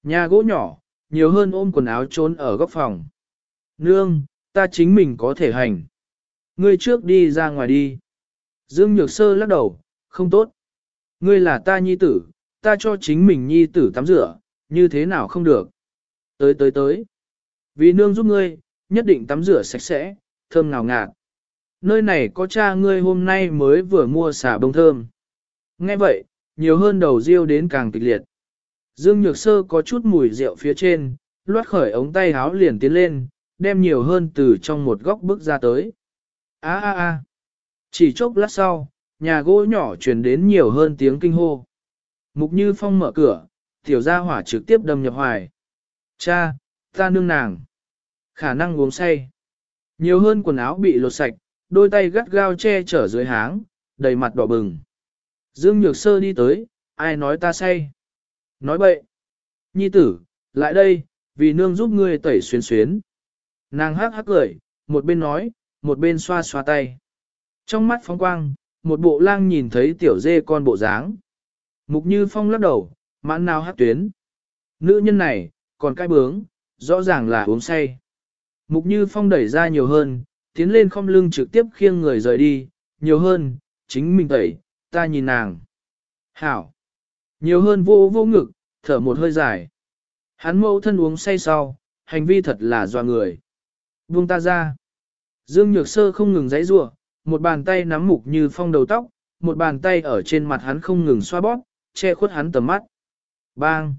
Nhà gỗ nhỏ, nhiều hơn ôm quần áo trốn ở góc phòng. Nương, ta chính mình có thể hành. Ngươi trước đi ra ngoài đi. Dương Nhược Sơ lắc đầu, không tốt. Ngươi là ta nhi tử, ta cho chính mình nhi tử tắm rửa, như thế nào không được. Tới tới tới. Vì nương giúp ngươi, nhất định tắm rửa sạch sẽ, thơm ngào ngạt. Nơi này có cha ngươi hôm nay mới vừa mua xả bông thơm. Nghe vậy, nhiều hơn đầu riêu đến càng kịch liệt. Dương Nhược Sơ có chút mùi rượu phía trên, loát khởi ống tay háo liền tiến lên, đem nhiều hơn từ trong một góc bước ra tới. Á á á! Chỉ chốc lát sau, nhà gỗ nhỏ truyền đến nhiều hơn tiếng kinh hô. Mục Như Phong mở cửa, tiểu gia hỏa trực tiếp đâm nhập hoài. Cha, ta nương nàng. Khả năng uống say. Nhiều hơn quần áo bị lột sạch, đôi tay gắt gao che chở dưới háng, đầy mặt đỏ bừng. Dương Nhược Sơ đi tới, ai nói ta say. Nói bậy. Nhi tử, lại đây, vì nương giúp ngươi tẩy xuyến xuyến. Nàng hắc hắc cười, một bên nói, một bên xoa xoa tay. Trong mắt phóng quang, một bộ lang nhìn thấy tiểu dê con bộ dáng. Mục như phong lắc đầu, mãn nào hát tuyến. Nữ nhân này, còn cái bướng, rõ ràng là uống say. Mục như phong đẩy ra nhiều hơn, tiến lên không lưng trực tiếp khiêng người rời đi, nhiều hơn, chính mình tẩy, ta nhìn nàng. Hảo. Nhiều hơn vô vô ngực, thở một hơi dài. Hắn mẫu thân uống say sau, hành vi thật là doa người. Buông ta ra. Dương Nhược Sơ không ngừng giãy giụa, một bàn tay nắm mục như phong đầu tóc, một bàn tay ở trên mặt hắn không ngừng xoa bóp, che khuất hắn tầm mắt. Bang!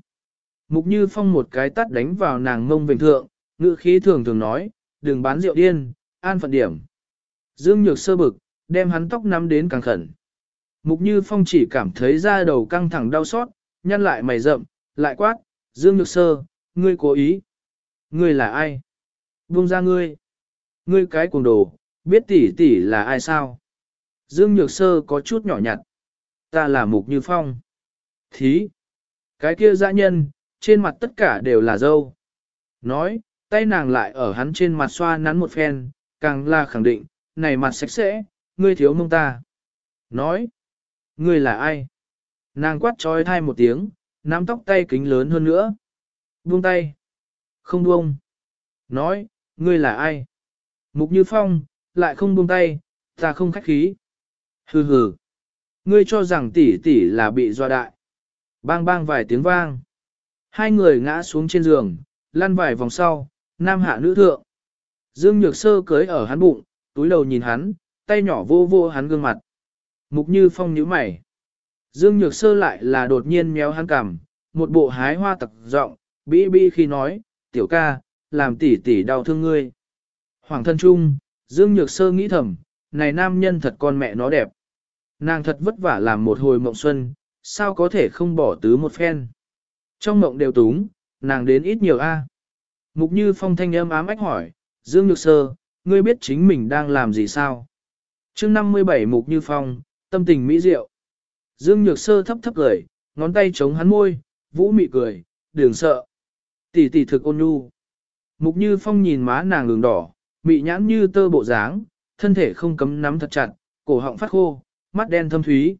Mục như phong một cái tắt đánh vào nàng ngông vệnh thượng, ngữ khí thường thường nói, đừng bán rượu điên, an phận điểm. Dương Nhược Sơ bực, đem hắn tóc nắm đến càng khẩn. Mục Như Phong chỉ cảm thấy da đầu căng thẳng đau xót, nhăn lại mày rậm, lại quát, Dương Nhược Sơ, ngươi cố ý. Ngươi là ai? Buông ra ngươi. Ngươi cái cuồng đồ, biết tỷ tỷ là ai sao? Dương Nhược Sơ có chút nhỏ nhặt. Ta là Mục Như Phong. Thí. Cái kia dã nhân, trên mặt tất cả đều là dâu. Nói, tay nàng lại ở hắn trên mặt xoa nắn một phen, càng là khẳng định, này mặt sạch sẽ, ngươi thiếu mông ta. Nói, ngươi là ai? Nàng quát trói thai một tiếng, nắm tóc tay kính lớn hơn nữa. Buông tay. Không buông. Nói, ngươi là ai? Mục Như Phong, lại không buông tay, ta không khách khí. Hừ hừ. Ngươi cho rằng tỷ tỷ là bị doa đại. Bang bang vài tiếng vang. Hai người ngã xuống trên giường, lăn vài vòng sau, nam hạ nữ thượng. Dương Nhược Sơ cưới ở hắn bụng, túi đầu nhìn hắn, tay nhỏ vô vô hắn gương mặt. Mục Như Phong nhíu mày. Dương Nhược Sơ lại là đột nhiên méo hắn cằm, một bộ hái hoa tặc giọng, bĩ bĩ khi nói, tiểu ca, làm tỷ tỷ đau thương ngươi. Hoàng thân trung, Dương Nhược Sơ nghĩ thầm, này nam nhân thật con mẹ nó đẹp. Nàng thật vất vả làm một hồi mộng xuân, sao có thể không bỏ tứ một phen. Trong mộng đều túng, nàng đến ít nhiều a. Mục như phong thanh âm ám ách hỏi, Dương Nhược Sơ, ngươi biết chính mình đang làm gì sao? chương 57 Mục Như Phong, tâm tình mỹ diệu. Dương Nhược Sơ thấp thấp cười, ngón tay chống hắn môi, vũ mị cười, đừng sợ. Tỷ tỷ thực ôn nhu. Mục Như Phong nhìn má nàng đường đỏ, mị nhãn như tơ bộ dáng, thân thể không cấm nắm thật chặt, cổ họng phát khô, mắt đen thâm thúy.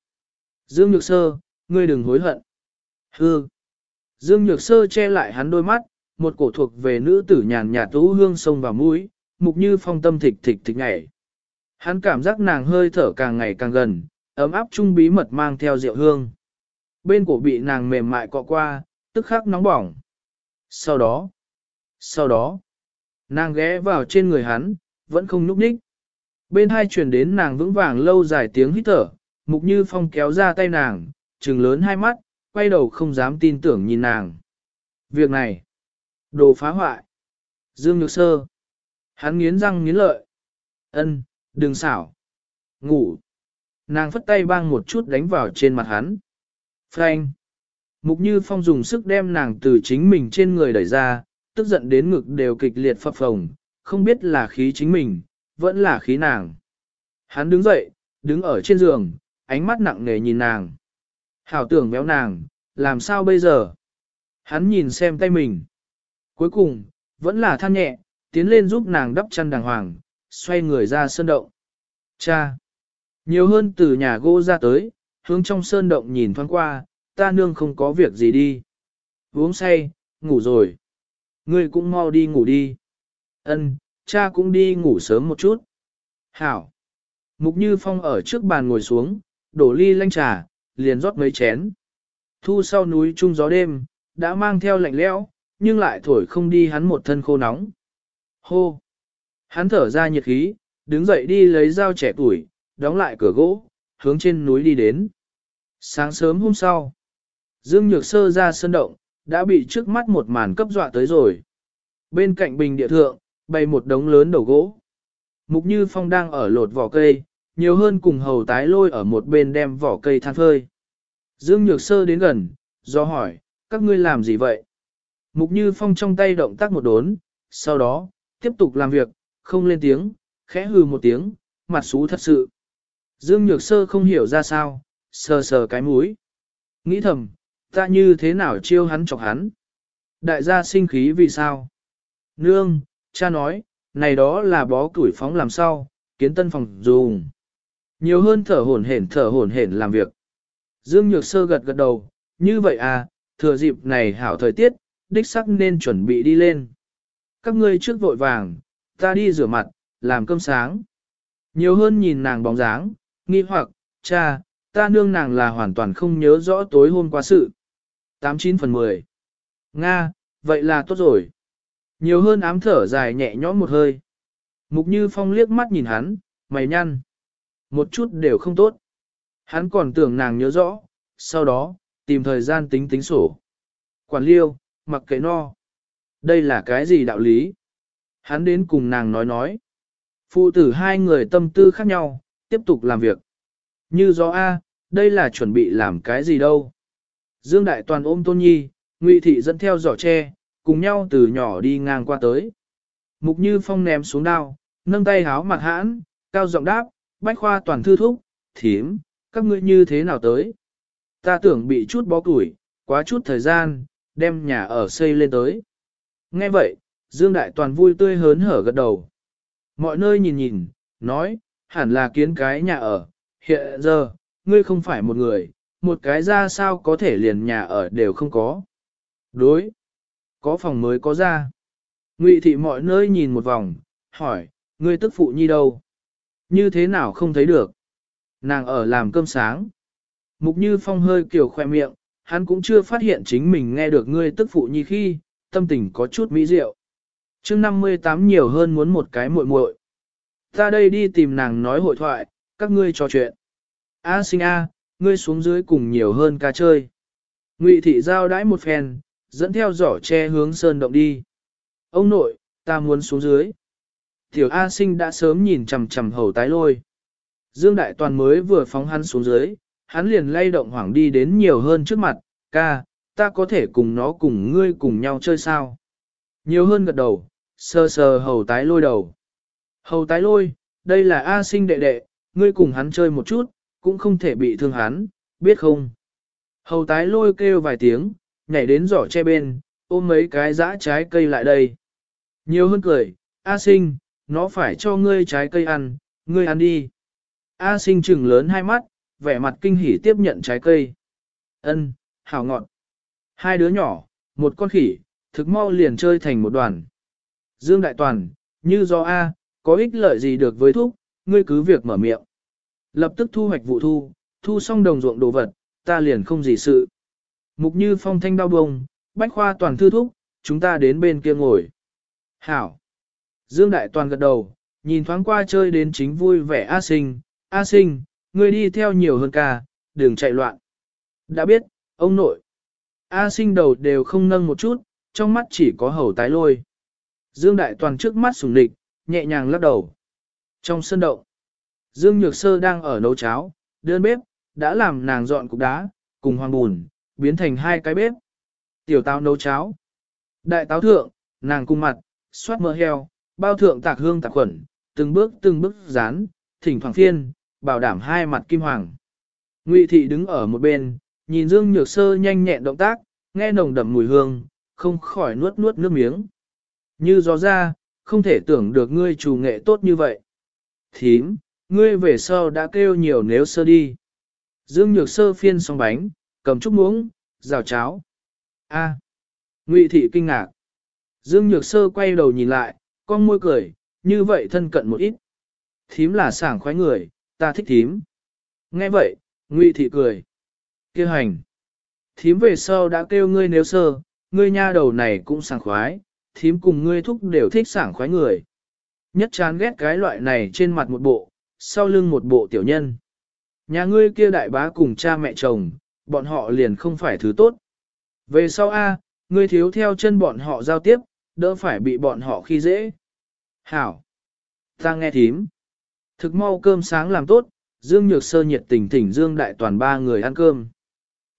Dương Nhược Sơ, ngươi đừng hối hận. hương Dương Nhược Sơ che lại hắn đôi mắt, một cổ thuộc về nữ tử nhàn nhạt tú hương sông vào mũi, mục như phong tâm thịch thịch thịch nhảy. Hắn cảm giác nàng hơi thở càng ngày càng gần, ấm áp trung bí mật mang theo rượu hương. Bên cổ bị nàng mềm mại cọ qua, tức khắc nóng bỏng. Sau đó, sau đó, nàng ghé vào trên người hắn, vẫn không nhúc nhích. Bên hai truyền đến nàng vững vàng lâu dài tiếng hít thở, mục như phong kéo ra tay nàng, trừng lớn hai mắt, quay đầu không dám tin tưởng nhìn nàng. Việc này, đồ phá hoại. Dương Nhược Sơ. Hắn nghiến răng nghiến lợi. Ân, đừng xảo. Ngủ. Nàng phất tay bang một chút đánh vào trên mặt hắn. Frank. Mục Như Phong dùng sức đem nàng từ chính mình trên người đẩy ra, tức giận đến ngực đều kịch liệt phập phồng, không biết là khí chính mình, vẫn là khí nàng. Hắn đứng dậy, đứng ở trên giường, ánh mắt nặng nề nhìn nàng. Hảo tưởng béo nàng, làm sao bây giờ? Hắn nhìn xem tay mình. Cuối cùng, vẫn là than nhẹ, tiến lên giúp nàng đắp chăn đàng hoàng, xoay người ra sơn động. Cha! Nhiều hơn từ nhà gỗ ra tới, hướng trong sơn động nhìn thoáng qua, ta nương không có việc gì đi. Uống say, ngủ rồi. Ngươi cũng mau đi ngủ đi. Ân, cha cũng đi ngủ sớm một chút. Hảo. Mục Như Phong ở trước bàn ngồi xuống, đổ ly lanh trà, liền rót mấy chén. Thu sau núi trung gió đêm, đã mang theo lạnh lẽo, nhưng lại thổi không đi hắn một thân khô nóng. Hô! Hắn thở ra nhiệt khí, đứng dậy đi lấy dao trẻ tuổi, đóng lại cửa gỗ, hướng trên núi đi đến. Sáng sớm hôm sau, Dương Nhược Sơ ra sân động, đã bị trước mắt một màn cấp dọa tới rồi. Bên cạnh bình địa thượng, bày một đống lớn đầu gỗ. Mục Như Phong đang ở lột vỏ cây, nhiều hơn cùng hầu tái lôi ở một bên đem vỏ cây than phơi. Dương Nhược Sơ đến gần, do hỏi, các ngươi làm gì vậy? Mục Như Phong trong tay động tác một đốn, sau đó, tiếp tục làm việc, không lên tiếng, khẽ hừ một tiếng, mặt xú thật sự. Dương Nhược Sơ không hiểu ra sao, sờ sờ cái mũi. Nghĩ thầm, ta như thế nào chiêu hắn chọc hắn? Đại gia sinh khí vì sao? Nương, cha nói, này đó là bó tuổi phóng làm sao, kiến tân phòng dùng. Nhiều hơn thở hổn hển thở hổn hển làm việc. Dương Nhược Sơ gật gật đầu, như vậy à, thừa dịp này hảo thời tiết, đích sắc nên chuẩn bị đi lên. Các ngươi trước vội vàng, ta đi rửa mặt, làm cơm sáng. Nhiều hơn nhìn nàng bóng dáng, nghi hoặc, cha, ta nương nàng là hoàn toàn không nhớ rõ tối hôm qua sự. 89 phần 10. Nga, vậy là tốt rồi. Nhiều hơn ám thở dài nhẹ nhõm một hơi. Mục Như Phong liếc mắt nhìn hắn, mày nhăn. Một chút đều không tốt. Hắn còn tưởng nàng nhớ rõ, sau đó, tìm thời gian tính tính sổ. Quản liêu, mặc kệ no. Đây là cái gì đạo lý? Hắn đến cùng nàng nói nói. Phụ tử hai người tâm tư khác nhau, tiếp tục làm việc. Như gió A, đây là chuẩn bị làm cái gì đâu. Dương Đại Toàn ôm Tôn Nhi, Ngụy Thị dẫn theo giỏ tre, cùng nhau từ nhỏ đi ngang qua tới. Mục Như Phong ném xuống đao, nâng tay háo mặt hãn, cao giọng đáp, bách khoa toàn thư thúc, thím, các ngươi như thế nào tới? Ta tưởng bị chút bó củi, quá chút thời gian, đem nhà ở xây lên tới. Nghe vậy, Dương Đại Toàn vui tươi hớn hở gật đầu. Mọi nơi nhìn nhìn, nói, hẳn là kiến cái nhà ở, hiện giờ, ngươi không phải một người, một cái ra sao có thể liền nhà ở đều không có. Đối, có phòng mới có ra. Ngụy thị mọi nơi nhìn một vòng, hỏi, ngươi tức phụ nhi đâu? Như thế nào không thấy được? Nàng ở làm cơm sáng. Mục Như Phong hơi kiểu khoe miệng, hắn cũng chưa phát hiện chính mình nghe được ngươi tức phụ nhi khi, tâm tình có chút mỹ diệu. chương 58 nhiều hơn muốn một cái muội muội. Ta đây đi tìm nàng nói hội thoại, các ngươi trò chuyện. A sinh A, ngươi xuống dưới cùng nhiều hơn ca chơi. Ngụy thị giao đãi một phen, dẫn theo giỏ che hướng sơn động đi. Ông nội, ta muốn xuống dưới. Tiểu A sinh đã sớm nhìn chằm chằm hầu tái lôi. Dương Đại Toàn mới vừa phóng hắn xuống dưới, hắn liền lay động hoảng đi đến nhiều hơn trước mặt, ca, ta có thể cùng nó cùng ngươi cùng nhau chơi sao? Nhiều hơn gật đầu, sờ sờ hầu tái lôi đầu. Hầu tái lôi, đây là A sinh đệ đệ, ngươi cùng hắn chơi một chút, cũng không thể bị thương hắn, biết không? Hầu tái lôi kêu vài tiếng, nhảy đến giỏ che bên, ôm mấy cái dã trái cây lại đây. Nhiều hơn cười, A sinh, nó phải cho ngươi trái cây ăn, ngươi ăn đi. A sinh trừng lớn hai mắt, vẻ mặt kinh hỉ tiếp nhận trái cây. Ân, hảo ngọt. Hai đứa nhỏ, một con khỉ, thực mau liền chơi thành một đoàn. Dương Đại Toàn, như do A, có ích lợi gì được với thúc, ngươi cứ việc mở miệng. Lập tức thu hoạch vụ thu, thu xong đồng ruộng đồ vật, ta liền không gì sự. Mục như phong thanh đau bông, bách khoa toàn thư thúc, chúng ta đến bên kia ngồi. Hảo. Dương Đại Toàn gật đầu, nhìn thoáng qua chơi đến chính vui vẻ A sinh, A sinh, ngươi đi theo nhiều hơn ca, đừng chạy loạn. Đã biết, ông nội. A sinh đầu đều không nâng một chút, trong mắt chỉ có hầu tái lôi. Dương Đại Toàn trước mắt sùng địch, nhẹ nhàng lắc đầu. Trong sân động, Dương Nhược Sơ đang ở nấu cháo, đơn bếp, đã làm nàng dọn cục đá, cùng hoàng bùn, biến thành hai cái bếp. Tiểu táo nấu cháo. Đại táo thượng, nàng cung mặt, xoát mỡ heo, bao thượng tạc hương tạc khuẩn, từng bước từng bước dán, thỉnh thoảng phiên, bảo đảm hai mặt kim hoàng. Ngụy thị đứng ở một bên, nhìn Dương Nhược Sơ nhanh nhẹn động tác, nghe nồng đậm mùi hương, không khỏi nuốt nuốt nước miếng. Như gió ra, không thể tưởng được ngươi chủ nghệ tốt như vậy. Thím, ngươi về sau đã kêu nhiều nếu sơ đi. Dương Nhược Sơ phiên xong bánh, cầm chút muỗng, rào cháo. A. Ngụy thị kinh ngạc. Dương Nhược Sơ quay đầu nhìn lại, con môi cười, như vậy thân cận một ít. Thím là sảng khoái người, ta thích thím. Nghe vậy, Ngụy thị cười. Kêu hành. Thím về sau đã kêu ngươi nếu sơ, ngươi nha đầu này cũng sảng khoái, thím cùng ngươi thúc đều thích sảng khoái người. Nhất chán ghét cái loại này trên mặt một bộ, sau lưng một bộ tiểu nhân. Nhà ngươi kia đại bá cùng cha mẹ chồng, bọn họ liền không phải thứ tốt. Về sau A, ngươi thiếu theo chân bọn họ giao tiếp, đỡ phải bị bọn họ khi dễ. Hảo! Ta nghe thím. Thực mau cơm sáng làm tốt, Dương Nhược Sơ nhiệt tình thỉnh Dương Đại Toàn ba người ăn cơm.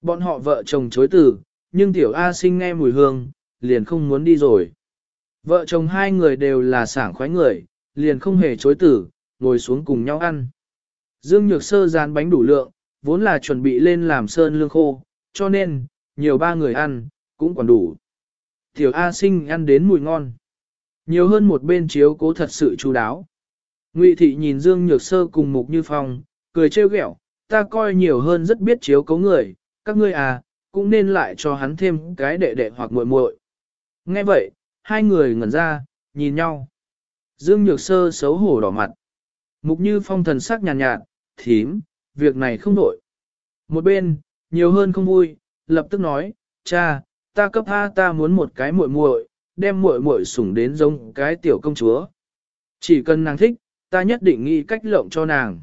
Bọn họ vợ chồng chối từ, nhưng tiểu A sinh nghe mùi hương, liền không muốn đi rồi. Vợ chồng hai người đều là sảng khoái người, liền không hề chối từ, ngồi xuống cùng nhau ăn. Dương Nhược Sơ dán bánh đủ lượng, vốn là chuẩn bị lên làm sơn lương khô, cho nên, nhiều ba người ăn, cũng còn đủ. Tiểu A sinh ăn đến mùi ngon. Nhiều hơn một bên chiếu cố thật sự chú đáo. Ngụy thị nhìn Dương Nhược Sơ cùng Mục Như Phong, cười trêu ghẹo, ta coi nhiều hơn rất biết chiếu cố người, các ngươi à, cũng nên lại cho hắn thêm cái đệ đệ hoặc muội muội. Nghe vậy, hai người ngẩn ra, nhìn nhau. Dương Nhược Sơ xấu hổ đỏ mặt. Mục Như Phong thần sắc nhàn nhạt, nhạt, thím, việc này không đổi. Một bên, nhiều hơn không vui, lập tức nói, cha, ta cấp ha ta muốn một cái muội muội, đem muội muội sủng đến giống cái tiểu công chúa. Chỉ cần nàng thích, ta nhất định nghĩ cách lộng cho nàng.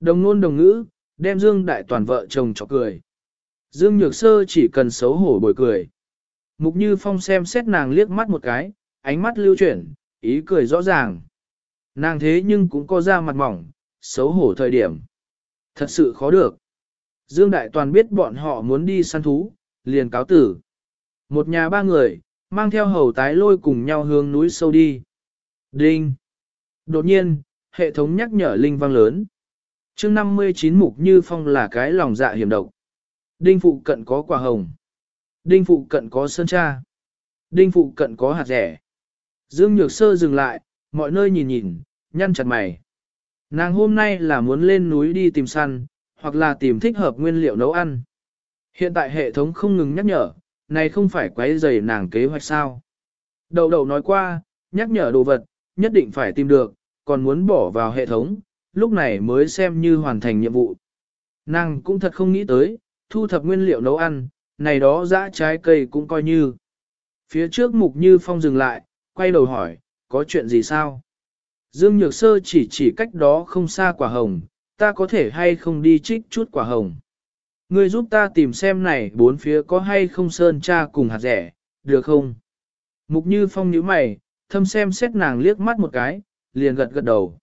Đồng ngôn đồng ngữ, đem Dương Đại Toàn vợ chồng cho cười. Dương Nhược Sơ chỉ cần xấu hổ bồi cười. Mục Như Phong xem xét nàng liếc mắt một cái, ánh mắt lưu chuyển, ý cười rõ ràng. Nàng thế nhưng cũng có ra mặt mỏng, xấu hổ thời điểm. Thật sự khó được. Dương Đại Toàn biết bọn họ muốn đi săn thú, liền cáo tử. Một nhà ba người, mang theo hầu tái lôi cùng nhau hướng núi sâu đi. Đinh! Đột nhiên, hệ thống nhắc nhở linh vang lớn. chương 59 mục như phong là cái lòng dạ hiểm độc. Đinh phụ cận có quả hồng. Đinh phụ cận có sơn cha. Đinh phụ cận có hạt rẻ. Dương Nhược Sơ dừng lại, mọi nơi nhìn nhìn, nhăn chặt mày. Nàng hôm nay là muốn lên núi đi tìm săn, hoặc là tìm thích hợp nguyên liệu nấu ăn. Hiện tại hệ thống không ngừng nhắc nhở, này không phải quấy rầy nàng kế hoạch sao. Đầu đầu nói qua, nhắc nhở đồ vật, nhất định phải tìm được, còn muốn bỏ vào hệ thống, lúc này mới xem như hoàn thành nhiệm vụ. Nàng cũng thật không nghĩ tới, thu thập nguyên liệu nấu ăn, này đó dã trái cây cũng coi như. Phía trước mục như phong dừng lại, quay đầu hỏi, có chuyện gì sao? Dương Nhược Sơ chỉ chỉ cách đó không xa quả hồng, ta có thể hay không đi trích chút quả hồng. Ngươi giúp ta tìm xem này bốn phía có hay không sơn cha cùng hạt rẻ, được không? Mục Như Phong nhíu mày, thâm xem xét nàng liếc mắt một cái, liền gật gật đầu.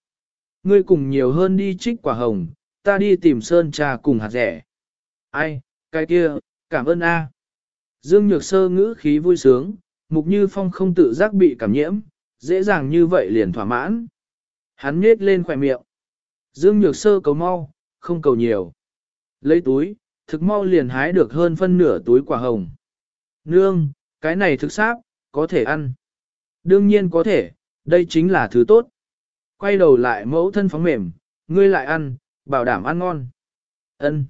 Ngươi cùng nhiều hơn đi trích quả hồng, ta đi tìm sơn cha cùng hạt rẻ. Ai, cái kia, cảm ơn a. Dương Nhược Sơ ngữ khí vui sướng, Mục Như Phong không tự giác bị cảm nhiễm, dễ dàng như vậy liền thỏa mãn. Hắn nhếch lên khỏe miệng. Dương Nhược Sơ cầu mau, không cầu nhiều. Lấy túi, thực mau liền hái được hơn phân nửa túi quả hồng. Nương, cái này thực sáp, có thể ăn. Đương nhiên có thể, đây chính là thứ tốt. Quay đầu lại mẫu thân phóng mềm, ngươi lại ăn, bảo đảm ăn ngon. Ân.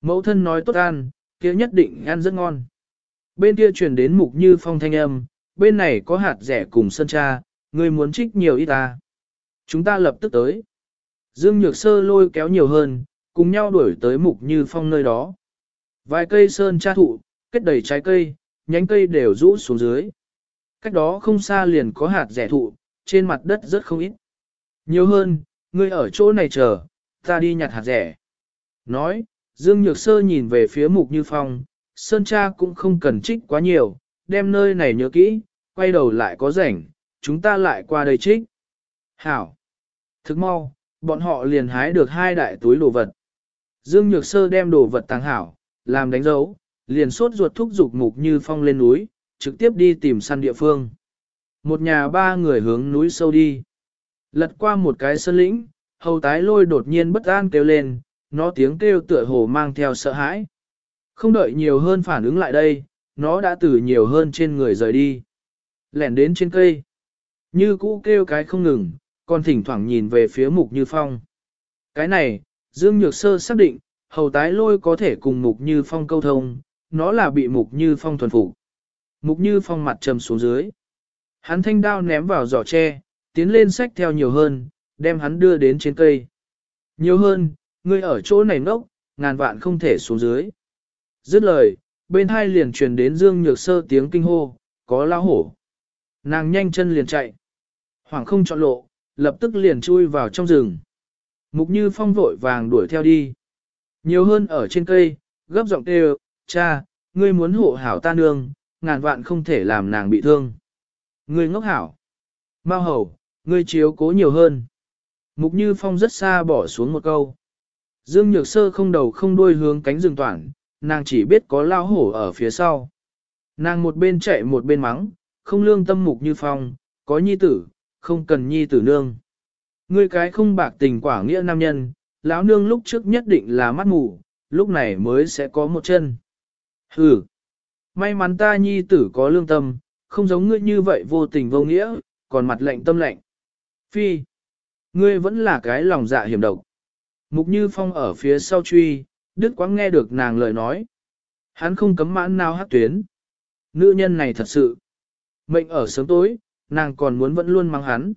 Mẫu thân nói tốt ăn, kia nhất định ăn rất ngon. Bên kia truyền đến mục như phong thanh âm, bên này có hạt rẻ cùng sơn cha, ngươi muốn trích nhiều ít ta. Chúng ta lập tức tới. Dương Nhược Sơ lôi kéo nhiều hơn, cùng nhau đuổi tới mục như phong nơi đó. Vài cây sơn cha thụ, kết đầy trái cây, nhánh cây đều rũ xuống dưới. Cách đó không xa liền có hạt rẻ thụ, trên mặt đất rất không ít. Nhiều hơn, ngươi ở chỗ này chờ, ta đi nhặt hạt rẻ. Nói, Dương Nhược Sơ nhìn về phía mục như phong, sơn cha cũng không cần trích quá nhiều, đem nơi này nhớ kỹ, quay đầu lại có rảnh, chúng ta lại qua đây trích. Hảo! Thức mau, bọn họ liền hái được hai đại túi đồ vật. Dương Nhược Sơ đem đồ vật tàng hảo, làm đánh dấu, liền sốt ruột thúc giục mục như phong lên núi, trực tiếp đi tìm săn địa phương. Một nhà ba người hướng núi sâu đi. Lật qua một cái sơn lĩnh, hầu tái lôi đột nhiên bất an kêu lên, nó tiếng kêu tựa hồ mang theo sợ hãi. Không đợi nhiều hơn phản ứng lại đây, nó đã từ nhiều hơn trên người rời đi. Lẻn đến trên cây. Như cũ kêu cái không ngừng, còn thỉnh thoảng nhìn về phía mục như phong. Cái này, Dương Nhược Sơ xác định, hầu tái lôi có thể cùng mục như phong câu thông, nó là bị mục như phong thuần phục. Mục như phong mặt trầm xuống dưới. Hắn thanh đao ném vào giỏ tre, tiến lên sách theo nhiều hơn, đem hắn đưa đến trên cây. Nhiều hơn, ngươi ở chỗ này ngốc, ngàn vạn không thể xuống dưới. Dứt lời, bên hai liền truyền đến Dương Nhược Sơ tiếng kinh hô, có lao hổ. Nàng nhanh chân liền chạy. Hoàng không chọn lộ, lập tức liền chui vào trong rừng. Mục Như Phong vội vàng đuổi theo đi. Nhiều hơn ở trên cây, gấp giọng kêu, cha, ngươi muốn hộ hảo ta nương, ngàn vạn không thể làm nàng bị thương. Ngươi ngốc hảo. Mao hầu, ngươi chiếu cố nhiều hơn. Mục Như Phong rất xa bỏ xuống một câu. Dương Nhược Sơ không đầu không đuôi hướng cánh rừng toàn, nàng chỉ biết có lao hổ ở phía sau. Nàng một bên chạy một bên mắng, không lương tâm Mục Như Phong, có nhi tử, không cần nhi tử nương. Ngươi cái không bạc tình quả nghĩa nam nhân, lão nương lúc trước nhất định là mắt mù, lúc này mới sẽ có một chân. Hừ, may mắn ta nhi tử có lương tâm, không giống ngươi như vậy vô tình vô nghĩa, còn mặt lạnh tâm lạnh. Phi, ngươi vẫn là cái lòng dạ hiểm độc. Mục Như Phong ở phía sau truy, Đức Quang nghe được nàng lời nói. Hắn không cấm mãn nào hát tuyến. Nữ nhân này thật sự. Mệnh ở sớm tối, nàng còn muốn vẫn luôn mang hắn.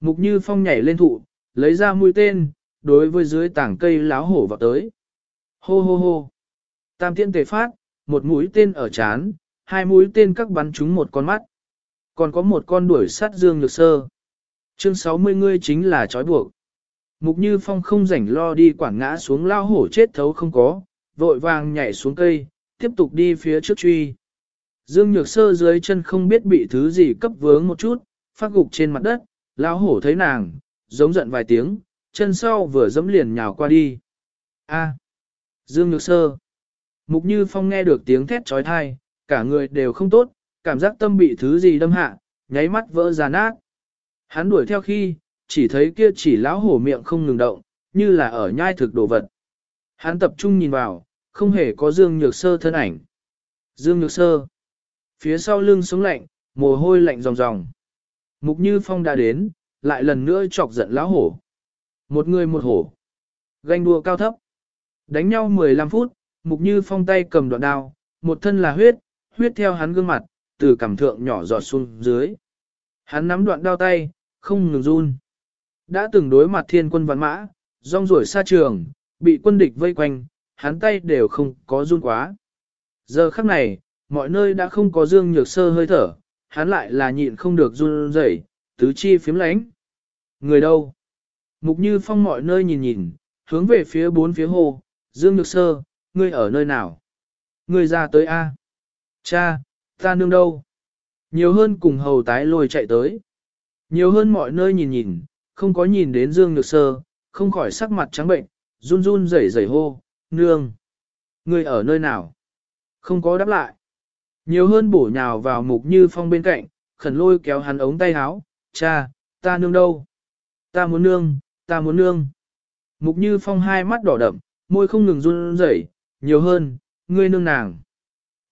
Mục Như Phong nhảy lên thụ, lấy ra mũi tên, đối với dưới tảng cây láo hổ vào tới. Hô hô hô. Tam tiễn tề phát, một mũi tên ở chán, hai mũi tên các bắn trúng một con mắt. Còn có một con đuổi sát dương lược sơ. Chương 60 ngươi chính là trói buộc. Mục Như Phong không rảnh lo đi quảng ngã xuống lao hổ chết thấu không có, vội vàng nhảy xuống cây, tiếp tục đi phía trước truy. Dương Nhược Sơ dưới chân không biết bị thứ gì cấp vướng một chút, phát gục trên mặt đất, lão hổ thấy nàng, giống giận vài tiếng, chân sau vừa dẫm liền nhào qua đi. A. Dương Nhược Sơ. Mục Như Phong nghe được tiếng thét trói thai, cả người đều không tốt, cảm giác tâm bị thứ gì đâm hạ, nháy mắt vỡ ra nát. Hắn đuổi theo khi, chỉ thấy kia chỉ lão hổ miệng không ngừng động, như là ở nhai thực đồ vật. Hắn tập trung nhìn vào, không hề có Dương Nhược Sơ thân ảnh. Dương Nhược Sơ. Phía sau lưng sống lạnh, mồ hôi lạnh ròng ròng. Mục Như Phong đã đến, lại lần nữa chọc giận lão hổ. Một người một hổ. Ganh đua cao thấp. Đánh nhau 15 phút, Mục Như Phong tay cầm đoạn đao, một thân là huyết, huyết theo hắn gương mặt, từ cằm thượng nhỏ giọt xuống dưới. Hắn nắm đoạn đao tay, không ngừng run. Đã từng đối mặt thiên quân văn mã, rong ruổi xa trường, bị quân địch vây quanh, hắn tay đều không có run quá. Giờ khắc này, mọi nơi đã không có dương nhược sơ hơi thở, hắn lại là nhịn không được run rẩy, tứ chi phiếm lánh. Người đâu? Mục như phong mọi nơi nhìn nhìn, hướng về phía bốn phía hồ, dương nhược sơ, ngươi ở nơi nào? Ngươi ra tới A. Cha, ta nương đâu? Nhiều hơn cùng hầu tái lôi chạy tới. Nhiều hơn mọi nơi nhìn nhìn, không có nhìn đến Dương Nhược Sơ, không khỏi sắc mặt trắng bệnh, run run rẩy rẩy hô, nương. Người ở nơi nào? Không có đáp lại. Nhiều hơn bổ nhào vào mục như phong bên cạnh, khẩn lôi kéo hắn ống tay áo, cha, ta nương đâu? Ta muốn nương, ta muốn nương. Mục như phong hai mắt đỏ đậm, môi không ngừng run rẩy, nhiều hơn, ngươi nương nàng.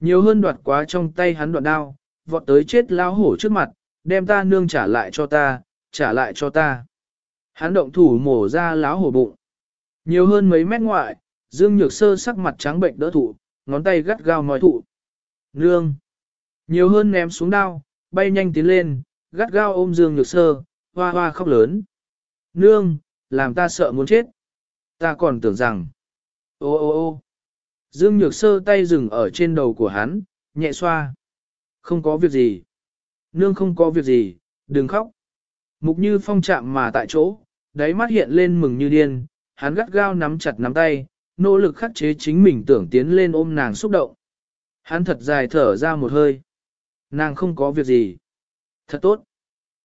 Nhiều hơn đoạt quá trong tay hắn đoạn đao, vọt tới chết lao hổ trước mặt, đem ta nương trả lại cho ta, trả lại cho ta. Hắn động thủ mổ ra láo hổ bụng. Nhiều hơn mấy mét ngoại, Dương Nhược Sơ sắc mặt trắng bệnh đỡ thụ, ngón tay gắt gao nói thụ. Nương. Nhiều hơn ném xuống đao, bay nhanh tiến lên, gắt gao ôm Dương Nhược Sơ, hoa hoa khóc lớn. Nương, làm ta sợ muốn chết. Ta còn tưởng rằng. Ô ô ô Dương Nhược Sơ tay dừng ở trên đầu của hắn, nhẹ xoa. Không có việc gì. Nương không có việc gì, đừng khóc. Mục như phong chạm mà tại chỗ, đáy mắt hiện lên mừng như điên, hắn gắt gao nắm chặt nắm tay, nỗ lực khắc chế chính mình tưởng tiến lên ôm nàng xúc động. Hắn thật dài thở ra một hơi. Nàng không có việc gì. Thật tốt.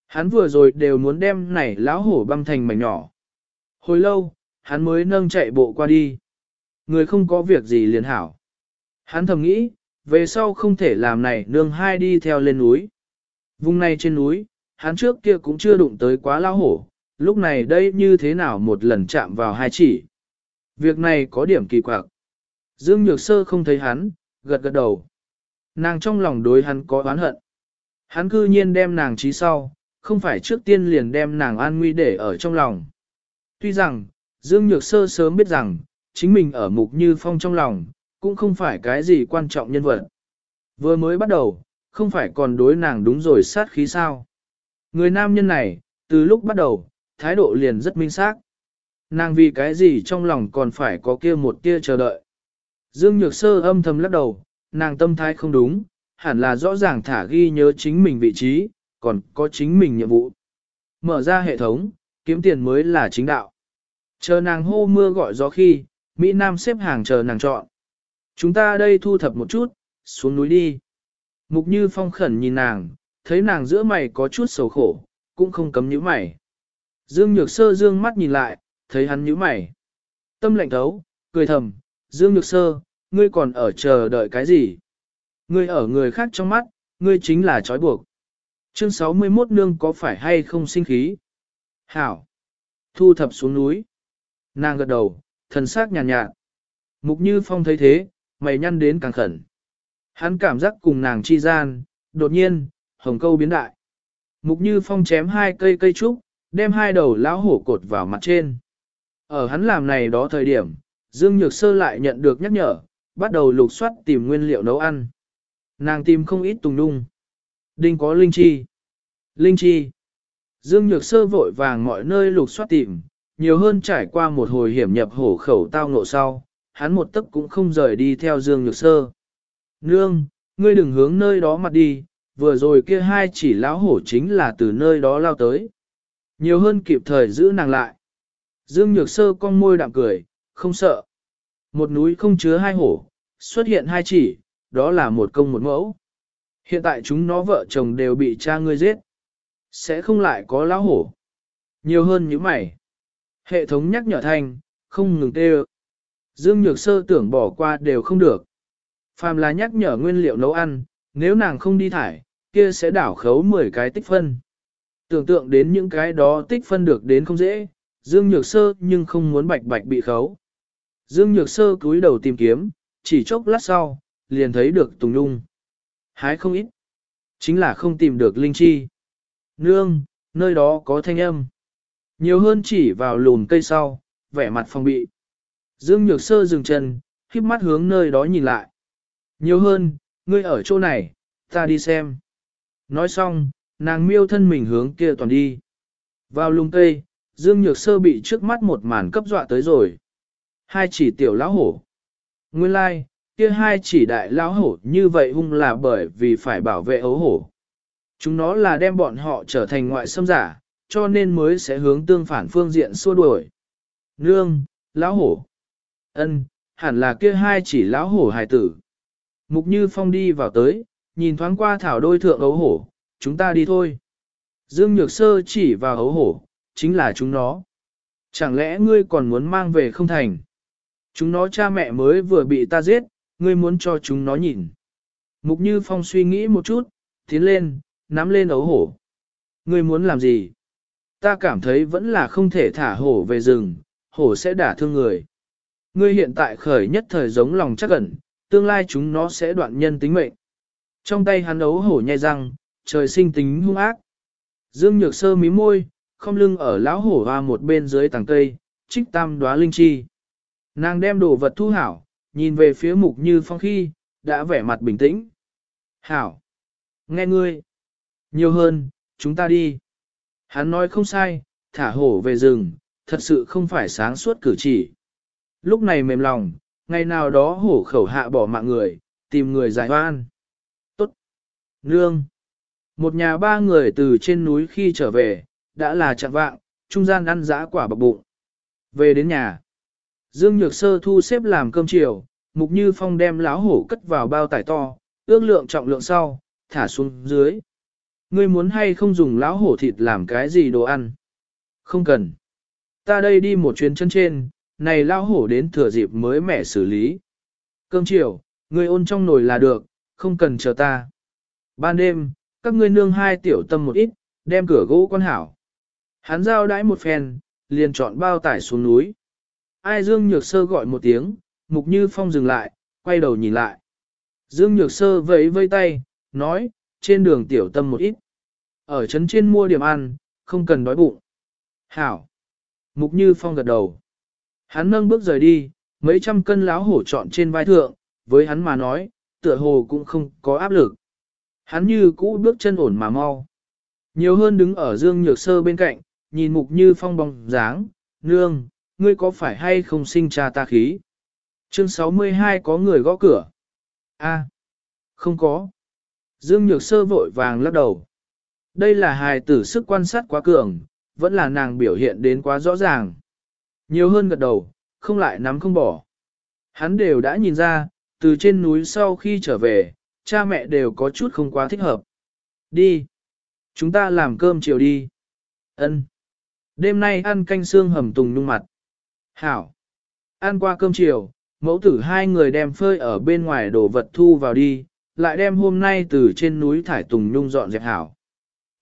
Hắn vừa rồi đều muốn đem này lão hổ băm thành mảnh nhỏ. Hồi lâu, hắn mới nâng chạy bộ qua đi. Người không có việc gì liền hảo. Hắn thầm nghĩ, về sau không thể làm này nương hai đi theo lên núi. Vùng này trên núi, hắn trước kia cũng chưa đụng tới quá lao hổ, lúc này đây như thế nào một lần chạm vào hai chỉ. Việc này có điểm kỳ quặc. Dương Nhược Sơ không thấy hắn, gật gật đầu. Nàng trong lòng đối hắn có oán hận. Hắn cư nhiên đem nàng trí sau, không phải trước tiên liền đem nàng an nguy để ở trong lòng. Tuy rằng, Dương Nhược Sơ sớm biết rằng, chính mình ở mục như phong trong lòng, cũng không phải cái gì quan trọng nhân vật. Vừa mới bắt đầu, không phải còn đối nàng đúng rồi sát khí sao. Người nam nhân này, từ lúc bắt đầu, thái độ liền rất minh xác. Nàng vì cái gì trong lòng còn phải có kia một tia chờ đợi. Dương Nhược Sơ âm thầm lắc đầu, nàng tâm thái không đúng, hẳn là rõ ràng thả ghi nhớ chính mình vị trí, còn có chính mình nhiệm vụ. Mở ra hệ thống, kiếm tiền mới là chính đạo. Chờ nàng hô mưa gọi gió khi, Mỹ Nam xếp hàng chờ nàng chọn. Chúng ta đây thu thập một chút, xuống núi đi. Mục Như Phong khẩn nhìn nàng, thấy nàng giữa mày có chút sầu khổ, cũng không cấm nhíu mày. Dương Nhược Sơ dương mắt nhìn lại, thấy hắn nhíu mày. Tâm lạnh thấu, cười thầm, Dương Nhược Sơ, ngươi còn ở chờ đợi cái gì? Ngươi ở người khác trong mắt, ngươi chính là trói buộc. Chương 61 nương có phải hay không sinh khí? Hảo! Thu thập xuống núi. Nàng gật đầu, thần sắc nhàn nhạt, nhạt. Mục Như Phong thấy thế, mày nhăn đến càng khẩn. Hắn cảm giác cùng nàng chi gian, đột nhiên, hồng câu biến đại. Mục Như Phong chém hai cây cây trúc, đem hai đầu lão hổ cột vào mặt trên. Ở hắn làm này đó thời điểm, Dương Nhược Sơ lại nhận được nhắc nhở, bắt đầu lục soát tìm nguyên liệu nấu ăn. Nàng tìm không ít tùng nung. Đinh có linh chi. Linh chi. Dương Nhược Sơ vội vàng mọi nơi lục soát tìm, nhiều hơn trải qua một hồi hiểm nhập hổ khẩu tao ngộ sau, hắn một tấc cũng không rời đi theo Dương Nhược Sơ. Nương, ngươi đừng hướng nơi đó mặt đi, vừa rồi kia hai chỉ lão hổ chính là từ nơi đó lao tới. Nhiều hơn kịp thời giữ nàng lại. Dương Nhược Sơ cong môi đạm cười, không sợ. Một núi không chứa hai hổ, xuất hiện hai chỉ, đó là một công một mẫu. Hiện tại chúng nó vợ chồng đều bị cha ngươi giết. Sẽ không lại có lão hổ. Nhiều hơn những mày. Hệ thống nhắc nhở thanh, không ngừng tê Dương Nhược Sơ tưởng bỏ qua đều không được. Phàm là nhắc nhở nguyên liệu nấu ăn, nếu nàng không đi thải, kia sẽ đảo khấu 10 cái tích phân. Tưởng tượng đến những cái đó tích phân được đến không dễ, Dương Nhược Sơ nhưng không muốn bạch bạch bị khấu. Dương Nhược Sơ cúi đầu tìm kiếm, chỉ chốc lát sau, liền thấy được Tùng Nhung. Hái không ít, chính là không tìm được Linh Chi. Nương, nơi đó có thanh âm. Nhiều hơn chỉ vào lùn cây sau, vẻ mặt phòng bị. Dương Nhược Sơ dừng chân, khiếp mắt hướng nơi đó nhìn lại. Nhiều hơn, ngươi ở chỗ này, ta đi xem. Nói xong, nàng miêu thân mình hướng kia toàn đi. Vào lùng cây, Dương Nhược Sơ bị trước mắt một màn cấp dọa tới rồi. Hai chỉ tiểu lão hổ. Nguyên lai, like, kia hai chỉ đại lão hổ như vậy hung là bởi vì phải bảo vệ ấu hổ. Chúng nó là đem bọn họ trở thành ngoại xâm giả, cho nên mới sẽ hướng tương phản phương diện xua đuổi. Nương, lão hổ. ân, hẳn là kia hai chỉ lão hổ hài tử. Mục Như Phong đi vào tới, nhìn thoáng qua thảo đôi thượng ấu hổ, chúng ta đi thôi. Dương Nhược Sơ chỉ vào ấu hổ, chính là chúng nó. Chẳng lẽ ngươi còn muốn mang về không thành? Chúng nó cha mẹ mới vừa bị ta giết, ngươi muốn cho chúng nó nhìn. Mục Như Phong suy nghĩ một chút, tiến lên, nắm lên ấu hổ. Ngươi muốn làm gì? Ta cảm thấy vẫn là không thể thả hổ về rừng, hổ sẽ đả thương người. Ngươi hiện tại khởi nhất thời giống lòng chắc ẩn, tương lai chúng nó sẽ đoạn nhân tính mệnh. Trong tay hắn ấu hổ nhai răng, trời sinh tính hung ác. Dương Nhược Sơ mí môi, không lưng ở lão hổ hoa một bên dưới tàng cây, trích tam đóa linh chi. Nàng đem đồ vật thu hảo, nhìn về phía mục như phong khi, đã vẻ mặt bình tĩnh. Hảo! Nghe ngươi! Nhiều hơn, chúng ta đi. Hắn nói không sai, thả hổ về rừng, thật sự không phải sáng suốt cử chỉ. Lúc này mềm lòng, ngày nào đó hổ khẩu hạ bỏ mạng người, tìm người giải oan. Nương! Một nhà ba người từ trên núi khi trở về, đã là chặng vạng, trung gian ăn dã quả bập bụng. Về đến nhà, Dương Nhược Sơ thu xếp làm cơm chiều, Mục Như Phong đem láo hổ cất vào bao tải to, ước lượng trọng lượng sau, thả xuống dưới. Ngươi muốn hay không dùng láo hổ thịt làm cái gì đồ ăn? Không cần. Ta đây đi một chuyến chân trên, này lao hổ đến thừa dịp mới mẻ xử lý. Cơm chiều, ngươi ôn trong nồi là được, không cần chờ ta. Ban đêm, các ngươi nương hai tiểu tâm một ít, đem cửa gỗ quan hảo. Hắn giao đãi một phen, liền chọn bao tải xuống núi. Ai Dương Nhược Sơ gọi một tiếng, Mục Như Phong dừng lại, quay đầu nhìn lại. Dương Nhược Sơ vẫy vây tay, nói, trên đường tiểu tâm một ít. Ở trấn trên mua điểm ăn, không cần đói bụng. Hảo. Mục Như Phong gật đầu. Hắn nâng bước rời đi, mấy trăm cân láo hổ trọn trên vai thượng, với hắn mà nói, tựa hồ cũng không có áp lực. Hắn như cũ bước chân ổn mà mau. Nhiều hơn đứng ở Dương Nhược Sơ bên cạnh, nhìn Mục Như Phong bóng dáng, nương, ngươi có phải hay không sinh cha ta khí? Chương 62 có người gõ cửa. A, không có. Dương Nhược Sơ vội vàng lắc đầu. Đây là hài tử sức quan sát quá cường, vẫn là nàng biểu hiện đến quá rõ ràng. Nhiều hơn gật đầu, không lại nắm không bỏ. Hắn đều đã nhìn ra, từ trên núi sau khi trở về, cha mẹ đều có chút không quá thích hợp. Đi. Chúng ta làm cơm chiều đi. Ân. Đêm nay ăn canh xương hầm tùng nhung mặt. Hảo. Ăn qua cơm chiều, mẫu tử hai người đem phơi ở bên ngoài đổ vật thu vào đi, lại đem hôm nay từ trên núi thải tùng nhung dọn dẹp hảo.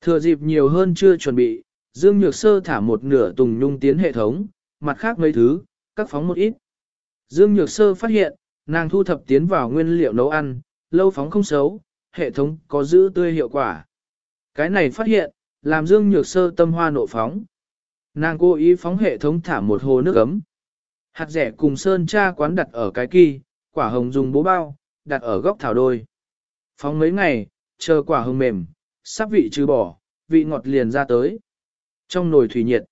Thừa dịp nhiều hơn chưa chuẩn bị, Dương Nhược Sơ thả một nửa tùng nhung tiến hệ thống, mặt khác mấy thứ, các phóng một ít. Dương Nhược Sơ phát hiện, nàng thu thập tiến vào nguyên liệu nấu ăn, lâu phóng không xấu, hệ thống có giữ tươi hiệu quả. Cái này phát hiện, làm Dương Nhược Sơ tâm hoa nộ phóng. Nàng cố ý phóng hệ thống thả một hồ nước ấm. Hạt rẻ cùng sơn cha quán đặt ở cái kỳ, quả hồng dùng bố bao, đặt ở góc thảo đôi. Phóng mấy ngày, chờ quả hồng mềm, sắp vị trừ bỏ, vị ngọt liền ra tới. Trong nồi thủy nhiệt,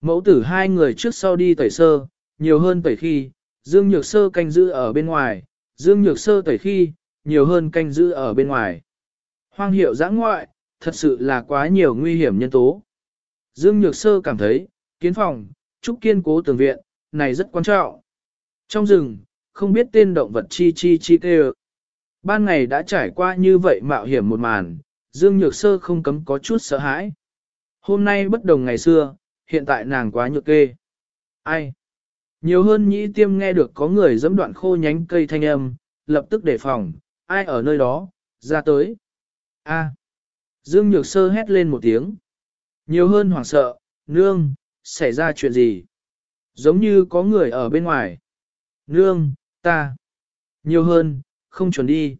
mẫu tử hai người trước sau đi tẩy sơ, nhiều hơn tẩy khi, Dương Nhược Sơ canh giữ ở bên ngoài, Dương Nhược Sơ tẩy khi, nhiều hơn canh giữ ở bên ngoài. Hoang hiệu giã ngoại, thật sự là quá nhiều nguy hiểm nhân tố. Dương Nhược Sơ cảm thấy, kiến phòng, trúc kiên cố tường viện, này rất quan trọng. Trong rừng, không biết tên động vật chi chi chi kêu. Ban ngày đã trải qua như vậy mạo hiểm một màn, Dương Nhược Sơ không cấm có chút sợ hãi. Hôm nay bất đồng ngày xưa, hiện tại nàng quá nhược kê. Ai? Nhiều hơn nhĩ tiêm nghe được có người dẫm đoạn khô nhánh cây thanh âm, lập tức đề phòng, ai ở nơi đó, ra tới. A. Dương Nhược Sơ hét lên một tiếng. Nhiều hơn hoảng sợ, nương, xảy ra chuyện gì? Giống như có người ở bên ngoài. Nương, ta. Nhiều hơn, không chuẩn đi.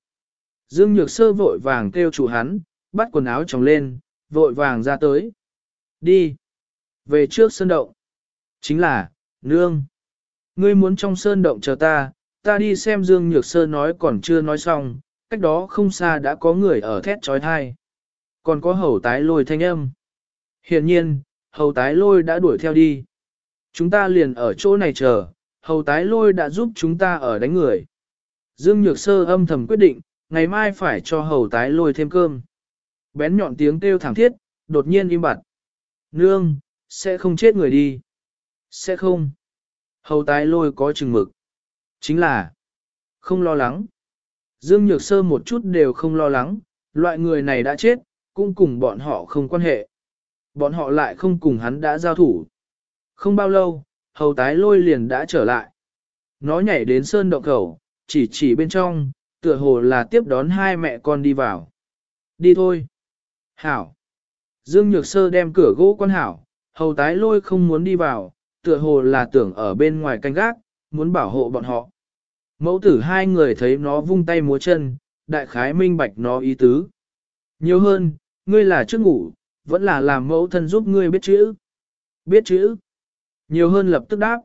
Dương Nhược Sơ vội vàng kêu chủ hắn, bắt quần áo chồng lên, vội vàng ra tới. Đi. Về trước sơn động. Chính là, nương. Ngươi muốn trong sơn động chờ ta, ta đi xem Dương Nhược Sơ nói còn chưa nói xong, cách đó không xa đã có người ở thét trói thai. Còn có hầu tái lôi thanh âm. Hiện nhiên, hầu tái lôi đã đuổi theo đi. Chúng ta liền ở chỗ này chờ, hầu tái lôi đã giúp chúng ta ở đánh người. Dương Nhược Sơ âm thầm quyết định, ngày mai phải cho hầu tái lôi thêm cơm. Bén nhọn tiếng kêu thẳng thiết, đột nhiên im bặt. Nương, sẽ không chết người đi. Sẽ không. Hầu tái lôi có chừng mực. Chính là, không lo lắng. Dương Nhược Sơ một chút đều không lo lắng, loại người này đã chết, cũng cùng bọn họ không quan hệ. Bọn họ lại không cùng hắn đã giao thủ. Không bao lâu, hầu tái lôi liền đã trở lại. Nó nhảy đến sơn động khẩu, chỉ chỉ bên trong, tựa hồ là tiếp đón hai mẹ con đi vào. Đi thôi. Hảo. Dương Nhược Sơ đem cửa gỗ quan hảo, hầu tái lôi không muốn đi vào, tựa hồ là tưởng ở bên ngoài canh gác, muốn bảo hộ bọn họ. Mẫu tử hai người thấy nó vung tay múa chân, đại khái minh bạch nó ý tứ. Nhiều hơn, ngươi là trước ngủ, vẫn là làm mẫu thân giúp ngươi biết chữ. Biết chữ. Nhiều hơn lập tức đáp.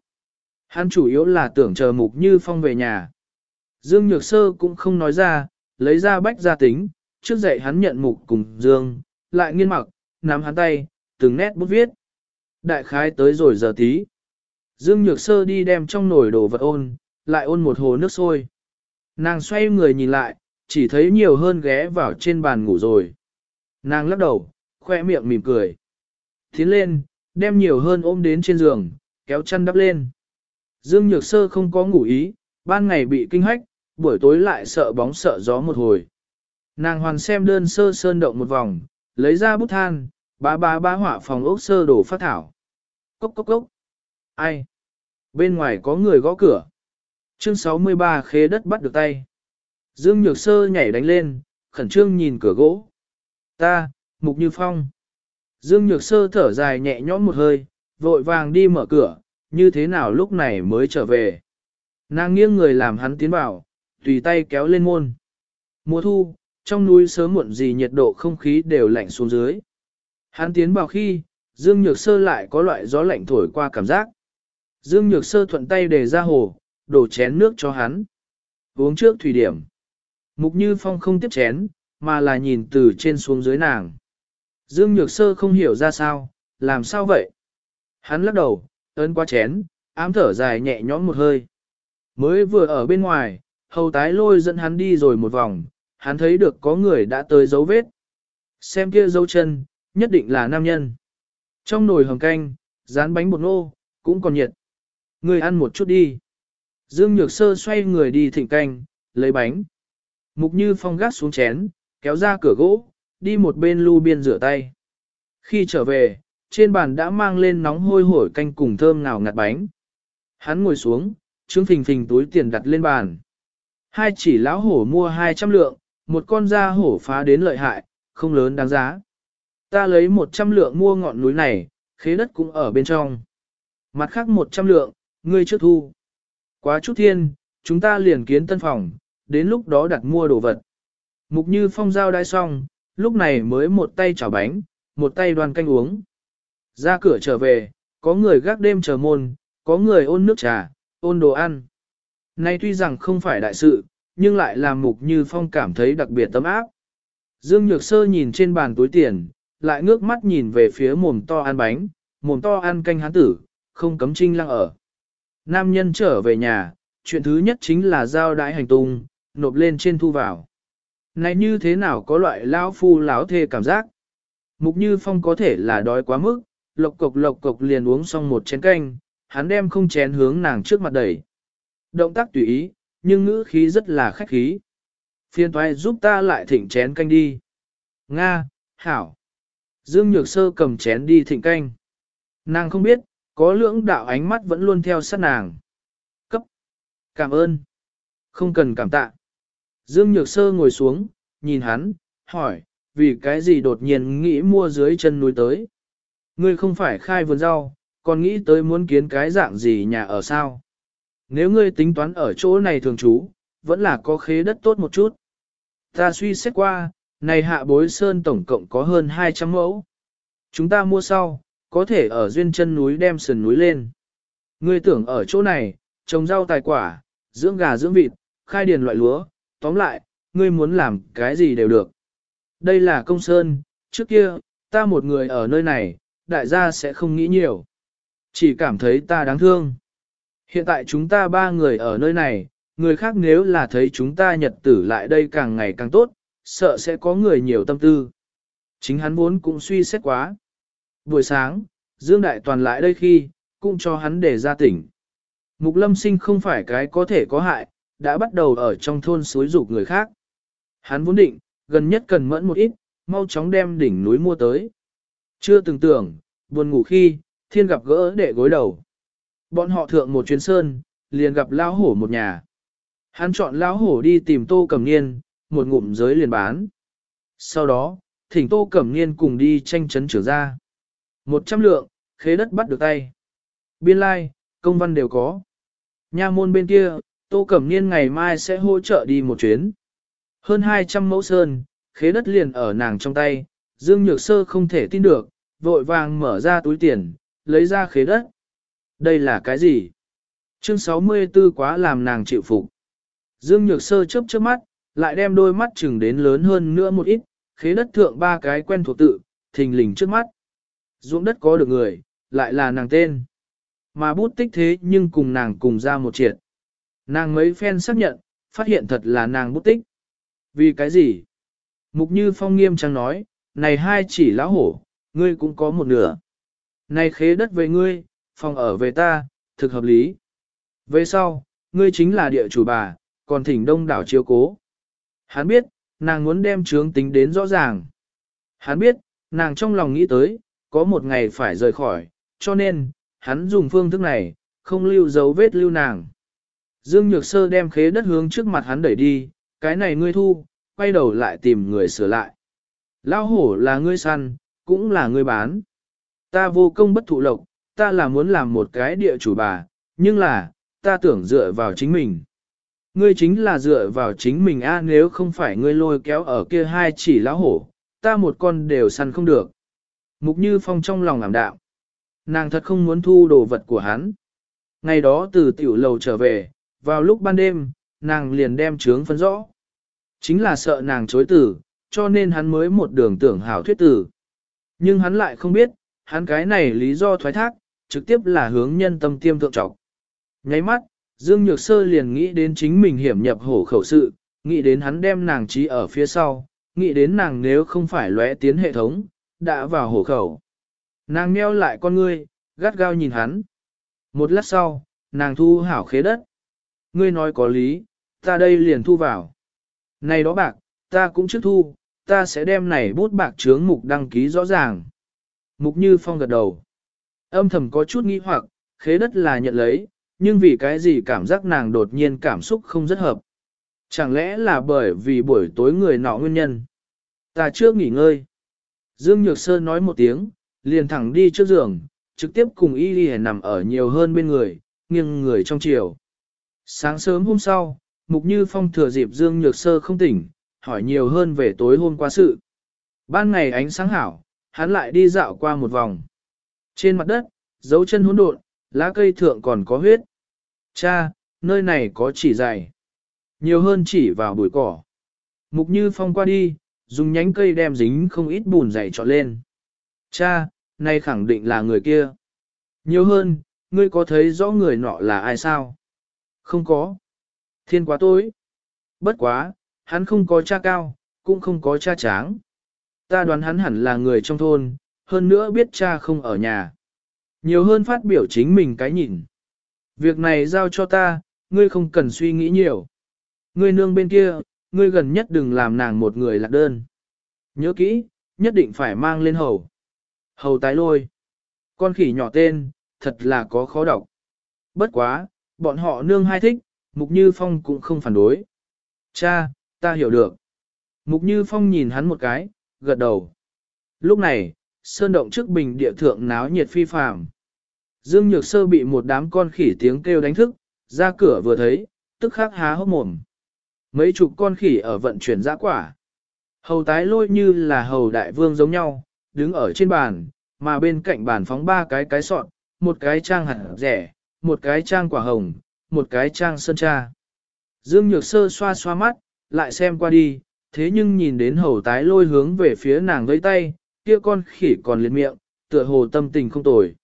Hắn chủ yếu là tưởng chờ mục như phong về nhà. Dương Nhược Sơ cũng không nói ra, lấy ra bách gia tính, trước dạy hắn nhận mục cùng Dương, lại nghiên mặc, nắm hắn tay, từng nét bút viết. Đại khái tới rồi giờ tí. Dương Nhược Sơ đi đem trong nồi đồ vật ôn, lại ôn một hồ nước sôi. Nàng xoay người nhìn lại, chỉ thấy nhiều hơn ghé vào trên bàn ngủ rồi. Nàng lắc đầu, khoe miệng mỉm cười. Tiến lên, đem nhiều hơn ôm đến trên giường, kéo chăn đắp lên. Dương Nhược Sơ không có ngủ ý, ban ngày bị kinh hách, buổi tối lại sợ bóng sợ gió một hồi. Nàng hoàn xem đơn sơ sơn động một vòng, lấy ra bút than, bá bá bá họa phòng ốc sơ đổ phát thảo. Cốc cốc cốc. Ai? Bên ngoài có người gõ cửa. Chương 63 khế đất bắt được tay. Dương Nhược Sơ nhảy đánh lên, khẩn trương nhìn cửa gỗ. Ta, Mục Như Phong. Dương Nhược Sơ thở dài nhẹ nhõm một hơi, vội vàng đi mở cửa, như thế nào lúc này mới trở về. Nàng nghiêng người làm hắn tiến vào, tùy tay kéo lên môn. Mùa thu, trong núi sớm muộn gì nhiệt độ không khí đều lạnh xuống dưới. Hắn tiến vào khi, Dương Nhược Sơ lại có loại gió lạnh thổi qua cảm giác. Dương Nhược Sơ thuận tay để ra hồ, đổ chén nước cho hắn. Uống trước thủy điểm. Mục Như Phong không tiếp chén, mà là nhìn từ trên xuống dưới nàng. Dương Nhược Sơ không hiểu ra sao, làm sao vậy? Hắn lắc đầu, ấn qua chén, ám thở dài nhẹ nhõm một hơi. Mới vừa ở bên ngoài, hầu tái lôi dẫn hắn đi rồi một vòng, hắn thấy được có người đã tới dấu vết. Xem kia dấu chân, nhất định là nam nhân. Trong nồi hầm canh, rán bánh bột ngô, cũng còn nhiệt. Người ăn một chút đi. Dương Nhược Sơ xoay người đi thịnh canh, lấy bánh. Mục Như Phong gác xuống chén, kéo ra cửa gỗ, đi một bên lưu biên rửa tay. Khi trở về, trên bàn đã mang lên nóng hôi hổi canh cùng thơm ngào ngạt bánh. Hắn ngồi xuống, trương phình phình túi tiền đặt lên bàn. Hai chỉ lão hổ mua 200 lượng, một con da hổ phá đến lợi hại, không lớn đáng giá. Ta lấy 100 lượng mua ngọn núi này, khế đất cũng ở bên trong. Mặt khác 100 lượng, ngươi trước thu. Quá chút thiên, chúng ta liền kiến tân phòng, đến lúc đó đặt mua đồ vật. Mục như phong giao đai xong, lúc này mới một tay chảo bánh, một tay đoan canh uống. Ra cửa trở về, có người gác đêm chờ môn, có người ôn nước trà, ôn đồ ăn. Nay tuy rằng không phải đại sự, nhưng lại làm mục như phong cảm thấy đặc biệt tấm áp. Dương Nhược Sơ nhìn trên bàn túi tiền, lại ngước mắt nhìn về phía mồm to ăn bánh, mồm to ăn canh hán tử, không cấm trinh lăng ở. Nam nhân trở về nhà, chuyện thứ nhất chính là giao đãi hành tung, nộp lên trên thu vào. Này như thế nào có loại lão phu lão thê cảm giác? Mục Như Phong có thể là đói quá mức, lộc cộc lộc cộc liền uống xong một chén canh, hắn đem không chén hướng nàng trước mặt đẩy. Động tác tùy ý, nhưng ngữ khí rất là khách khí. Phiên toái giúp ta lại thỉnh chén canh đi. Nga, Hảo. Dương Nhược Sơ cầm chén đi thịnh canh. Nàng không biết, có lưỡng đạo ánh mắt vẫn luôn theo sát nàng. Cấp. Cảm ơn. Không cần cảm tạ. Dương Nhược Sơ ngồi xuống, nhìn hắn, hỏi, vì cái gì đột nhiên nghĩ mua dưới chân núi tới. Ngươi không phải khai vườn rau, còn nghĩ tới muốn kiến cái dạng gì nhà ở sao. Nếu ngươi tính toán ở chỗ này thường trú, vẫn là có khế đất tốt một chút. Ta suy xét qua, này hạ bối sơn tổng cộng có hơn 200 mẫu. Chúng ta mua sau, có thể ở duyên chân núi đem sườn núi lên. Ngươi tưởng ở chỗ này, trồng rau tài quả, dưỡng gà dưỡng vịt, khai điền loại lúa, tóm lại, ngươi muốn làm cái gì đều được. Đây là công sơn, trước kia, ta một người ở nơi này, đại gia sẽ không nghĩ nhiều. Chỉ cảm thấy ta đáng thương. Hiện tại chúng ta ba người ở nơi này, người khác nếu là thấy chúng ta nhật tử lại đây càng ngày càng tốt, sợ sẽ có người nhiều tâm tư. Chính hắn vốn cũng suy xét quá. Buổi sáng, Dương Đại Toàn lại đây khi, cũng cho hắn để ra tỉnh. Mục lâm sinh không phải cái có thể có hại, đã bắt đầu ở trong thôn suối rục người khác. Hắn vốn định, gần nhất cần mẫn một ít, mau chóng đem đỉnh núi mua tới. Chưa từng tưởng, buồn ngủ khi, thiên gặp gỡ để gối đầu. Bọn họ thượng một chuyến sơn, liền gặp lão hổ một nhà. Hắn chọn lão hổ đi tìm tô cẩm niên, một ngụm giới liền bán. Sau đó, thỉnh tô cẩm niên cùng đi tranh chấn trưởng ra. Một trăm lượng, khế đất bắt được tay. Biên lai, công văn đều có. Nha môn bên kia, tô cẩm niên ngày mai sẽ hỗ trợ đi một chuyến. Hơn 200 mẫu sơn, khế đất liền ở nàng trong tay, Dương Nhược Sơ không thể tin được, vội vàng mở ra túi tiền, lấy ra khế đất. Đây là cái gì? Chương 64 quá làm nàng chịu phục. Dương Nhược Sơ chớp chớp mắt, lại đem đôi mắt chừng đến lớn hơn nữa một ít, khế đất thượng ba cái quen thuộc tự, thình lình trước mắt. Ruộng đất có được người, lại là nàng tên. Mà bút tích thế nhưng cùng nàng cùng ra một triệt. Nàng mấy phen xác nhận, phát hiện thật là nàng bút tích. Vì cái gì? Mục Như Phong nghiêm trang nói, này hai chỉ lão hổ, ngươi cũng có một nửa. Này khế đất về ngươi, phòng ở về ta, thực hợp lý. Về sau, ngươi chính là địa chủ bà, còn thỉnh đông đảo chiếu cố. Hắn biết, nàng muốn đem trướng tính đến rõ ràng. Hắn biết, nàng trong lòng nghĩ tới, có một ngày phải rời khỏi, cho nên, hắn dùng phương thức này, không lưu dấu vết lưu nàng. Dương Nhược Sơ đem khế đất hướng trước mặt hắn đẩy đi, cái này ngươi thu, quay đầu lại tìm người sửa lại. Lao hổ là ngươi săn, cũng là ngươi bán. Ta vô công bất thụ lộc, ta là muốn làm một cái địa chủ bà, nhưng là, ta tưởng dựa vào chính mình. Ngươi chính là dựa vào chính mình a nếu không phải ngươi lôi kéo ở kia hai chỉ lão hổ, ta một con đều săn không được. Mục Như Phong trong lòng ảm đạm. Nàng thật không muốn thu đồ vật của hắn. Ngày đó từ tiểu lầu trở về, vào lúc ban đêm, nàng liền đem trướng phân rõ. Chính là sợ nàng chối tử, cho nên hắn mới một đường tưởng hảo thuyết tử. Nhưng hắn lại không biết, hắn cái này lý do thoái thác, trực tiếp là hướng nhân tâm tiêm thượng trọc. Nháy mắt, Dương Nhược Sơ liền nghĩ đến chính mình hiểm nhập hổ khẩu sự, nghĩ đến hắn đem nàng trí ở phía sau, nghĩ đến nàng nếu không phải lóe tiến hệ thống, đã vào hổ khẩu. Nàng meo lại con ngươi, gắt gao nhìn hắn. Một lát sau, nàng thu hảo khế đất. Ngươi nói có lý, ta đây liền thu vào. Này đó bạc, ta cũng trước thu, ta sẽ đem này bút bạc chướng mục đăng ký rõ ràng. Mục Như Phong gật đầu. Âm thầm có chút nghi hoặc, khế đất là nhận lấy, nhưng vì cái gì cảm giác nàng đột nhiên cảm xúc không rất hợp. Chẳng lẽ là bởi vì buổi tối người nọ nguyên nhân? Ta trước nghỉ ngơi. Dương Nhược Sơn nói một tiếng, liền thẳng đi trước giường, trực tiếp cùng y đi nằm ở nhiều hơn bên người, nghiêng người trong chiều. Sáng sớm hôm sau, Mục Như Phong thừa dịp Dương Nhược Sơ không tỉnh, hỏi nhiều hơn về tối hôm qua sự. Ban ngày ánh sáng hảo, hắn lại đi dạo qua một vòng. Trên mặt đất, dấu chân hỗn độn, lá cây thượng còn có huyết. Cha, nơi này có chỉ dày. Nhiều hơn chỉ vào bụi cỏ. Mục Như Phong qua đi, dùng nhánh cây đem dính không ít bùn dày trọn lên. Cha, nay khẳng định là người kia. Nhiều hơn, ngươi có thấy rõ người nọ là ai sao? Không có. Thiên quá tối. Bất quá, hắn không có cha cao, cũng không có cha tráng. Ta đoán hắn hẳn là người trong thôn, hơn nữa biết cha không ở nhà. Nhiều hơn phát biểu chính mình cái nhìn. Việc này giao cho ta, ngươi không cần suy nghĩ nhiều. Ngươi nương bên kia, ngươi gần nhất đừng làm nàng một người lạc đơn. Nhớ kỹ, nhất định phải mang lên hầu. Hầu tái lôi. Con khỉ nhỏ tên, thật là có khó đọc. Bất quá, bọn họ nương hai thích, Mục Như Phong cũng không phản đối. Cha, ta hiểu được. Mục Như Phong nhìn hắn một cái, gật đầu. Lúc này, sơn động trước bình địa thượng náo nhiệt phi phàm. Dương Nhược Sơ bị một đám con khỉ tiếng kêu đánh thức, ra cửa vừa thấy, tức khắc há hốc mồm. Mấy chục con khỉ ở vận chuyển giã quả. Hầu tái lôi như là hầu đại vương giống nhau, đứng ở trên bàn, mà bên cạnh bàn phóng ba cái cái sọn, một cái trang hạt rẻ, một cái trang quả hồng, một cái trang sơn tra. Dương Nhược Sơ xoa xoa mắt, lại xem qua đi, thế nhưng nhìn đến hầu tái lôi hướng về phía nàng với tay, kia con khỉ còn liệt miệng, tựa hồ tâm tình không tồi.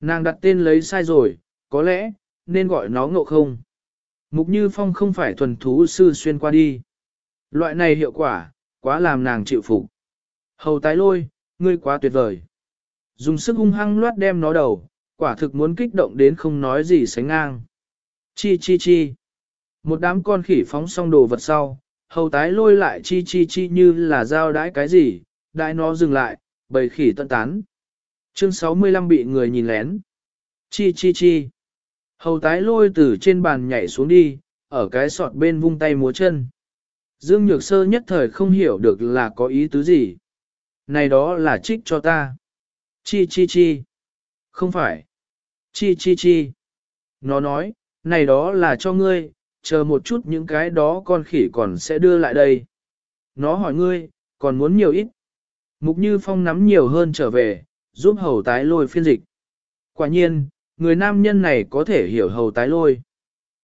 Nàng đặt tên lấy sai rồi, có lẽ, nên gọi nó ngộ không. Mục Như Phong không phải thuần thú sư xuyên qua đi. Loại này hiệu quả, quá làm nàng chịu phục. Hầu tái lôi, ngươi quá tuyệt vời. Dùng sức hung hăng loát đem nó đầu, quả thực muốn kích động đến không nói gì sánh ngang. Chi chi chi. Một đám con khỉ phóng xong đồ vật sau, hầu tái lôi lại chi chi chi như là dao đãi cái gì, đãi nó dừng lại, bầy khỉ tận tán. Chương 65 bị người nhìn lén. Chi chi chi. Hầu tái lôi từ trên bàn nhảy xuống đi, ở cái sọt bên vung tay múa chân. Dương Nhược Sơ nhất thời không hiểu được là có ý tứ gì. Này đó là trích cho ta. Chi chi chi. Không phải. Chi chi chi. Nó nói, này đó là cho ngươi, chờ một chút những cái đó con khỉ còn sẽ đưa lại đây. Nó hỏi ngươi, còn muốn nhiều ít. Mục Như Phong nắm nhiều hơn trở về, giúp hầu tái lôi phiên dịch. Quả nhiên, người nam nhân này có thể hiểu hầu tái lôi.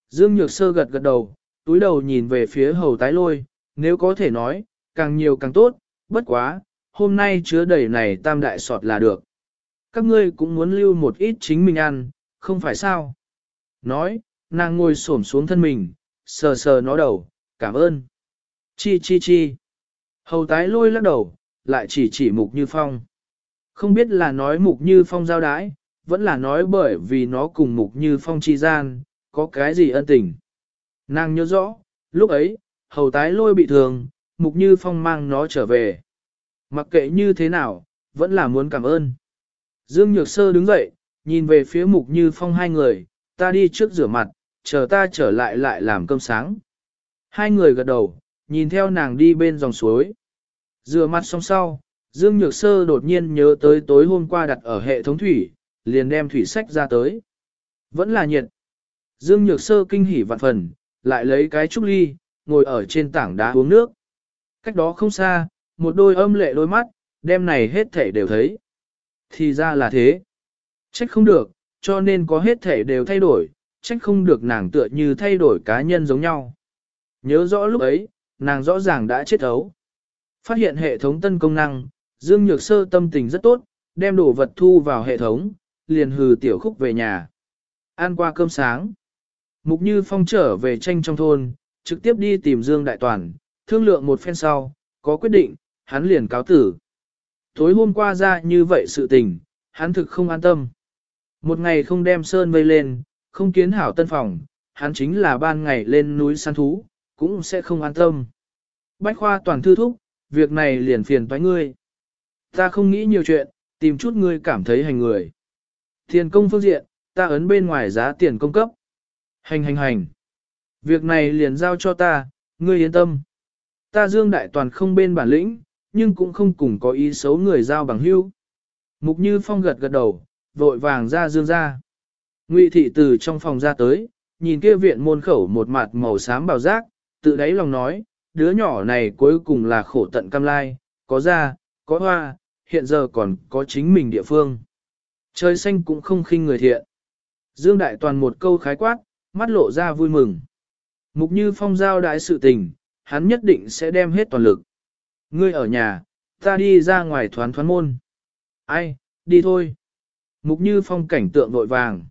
Dương Nhược Sơ gật gật đầu, túi đầu nhìn về phía hầu tái lôi, nếu có thể nói, càng nhiều càng tốt, bất quá, hôm nay chứa đầy này tam đại sọt là được. Các ngươi cũng muốn lưu một ít chính mình ăn, không phải sao? Nói, nàng ngồi xổm xuống thân mình, sờ sờ nó đầu, cảm ơn. Chi chi chi. Hầu tái lôi lắc đầu, lại chỉ chỉ mục như phong. Không biết là nói mục như phong giao đái, vẫn là nói bởi vì nó cùng mục như phong chi gian, có cái gì ân tình. Nàng nhớ rõ, lúc ấy, hầu tái lôi bị thương, mục như phong mang nó trở về. Mặc kệ như thế nào, vẫn là muốn cảm ơn. Dương Nhược Sơ đứng dậy, nhìn về phía mục như phong hai người, ta đi trước rửa mặt, chờ ta trở lại lại làm cơm sáng. Hai người gật đầu, nhìn theo nàng đi bên dòng suối. Rửa mặt xong sau, Dương Nhược Sơ đột nhiên nhớ tới tối hôm qua đặt ở hệ thống thủy, liền đem thủy sách ra tới. Vẫn là nhiệt. Dương Nhược Sơ kinh hỉ vạn phần, lại lấy cái trúc ly, ngồi ở trên tảng đá uống nước. Cách đó không xa, một đôi âm lệ đôi mắt, đem này hết thể đều thấy. Thì ra là thế. Trách không được, cho nên có hết thể đều thay đổi, trách không được nàng tựa như thay đổi cá nhân giống nhau. Nhớ rõ lúc ấy, nàng rõ ràng đã chết ấu. Phát hiện hệ thống tân công năng, Dương Nhược Sơ tâm tình rất tốt, đem đồ vật thu vào hệ thống, liền hừ tiểu khúc về nhà. Ăn qua cơm sáng. Mục Như Phong trở về tranh trong thôn, trực tiếp đi tìm Dương Đại Toàn, thương lượng một phen sau, có quyết định, hắn liền cáo tử. Tối hôm qua ra như vậy sự tình, hắn thực không an tâm. Một ngày không đem sơn vây lên, không kiến hảo tân phòng, hắn chính là ban ngày lên núi săn thú, cũng sẽ không an tâm. Bách khoa toàn thư thúc, việc này liền phiền toái ngươi. Ta không nghĩ nhiều chuyện, tìm chút ngươi cảm thấy hành người. Tiền công phương diện, ta ấn bên ngoài giá tiền công cấp. Hành hành hành. Việc này liền giao cho ta, ngươi yên tâm. Ta dương đại toàn không bên bản lĩnh, nhưng cũng không cùng có ý xấu người giao bằng hưu. Mục như phong gật gật đầu, vội vàng ra dương ra. Ngụy thị từ trong phòng ra tới, nhìn kia viện môn khẩu một mặt màu xám bào giác, tự đáy lòng nói, đứa nhỏ này cuối cùng là khổ tận cam lai, có ra, có hoa, hiện giờ còn có chính mình địa phương. Trời xanh cũng không khinh người thiện. Dương Đại Toàn một câu khái quát, mắt lộ ra vui mừng. Mục như phong giao đại sự tình, hắn nhất định sẽ đem hết toàn lực. Ngươi ở nhà, ta đi ra ngoài thoán thoán môn. Ai, đi thôi. Mục như phong cảnh tượng vội vàng.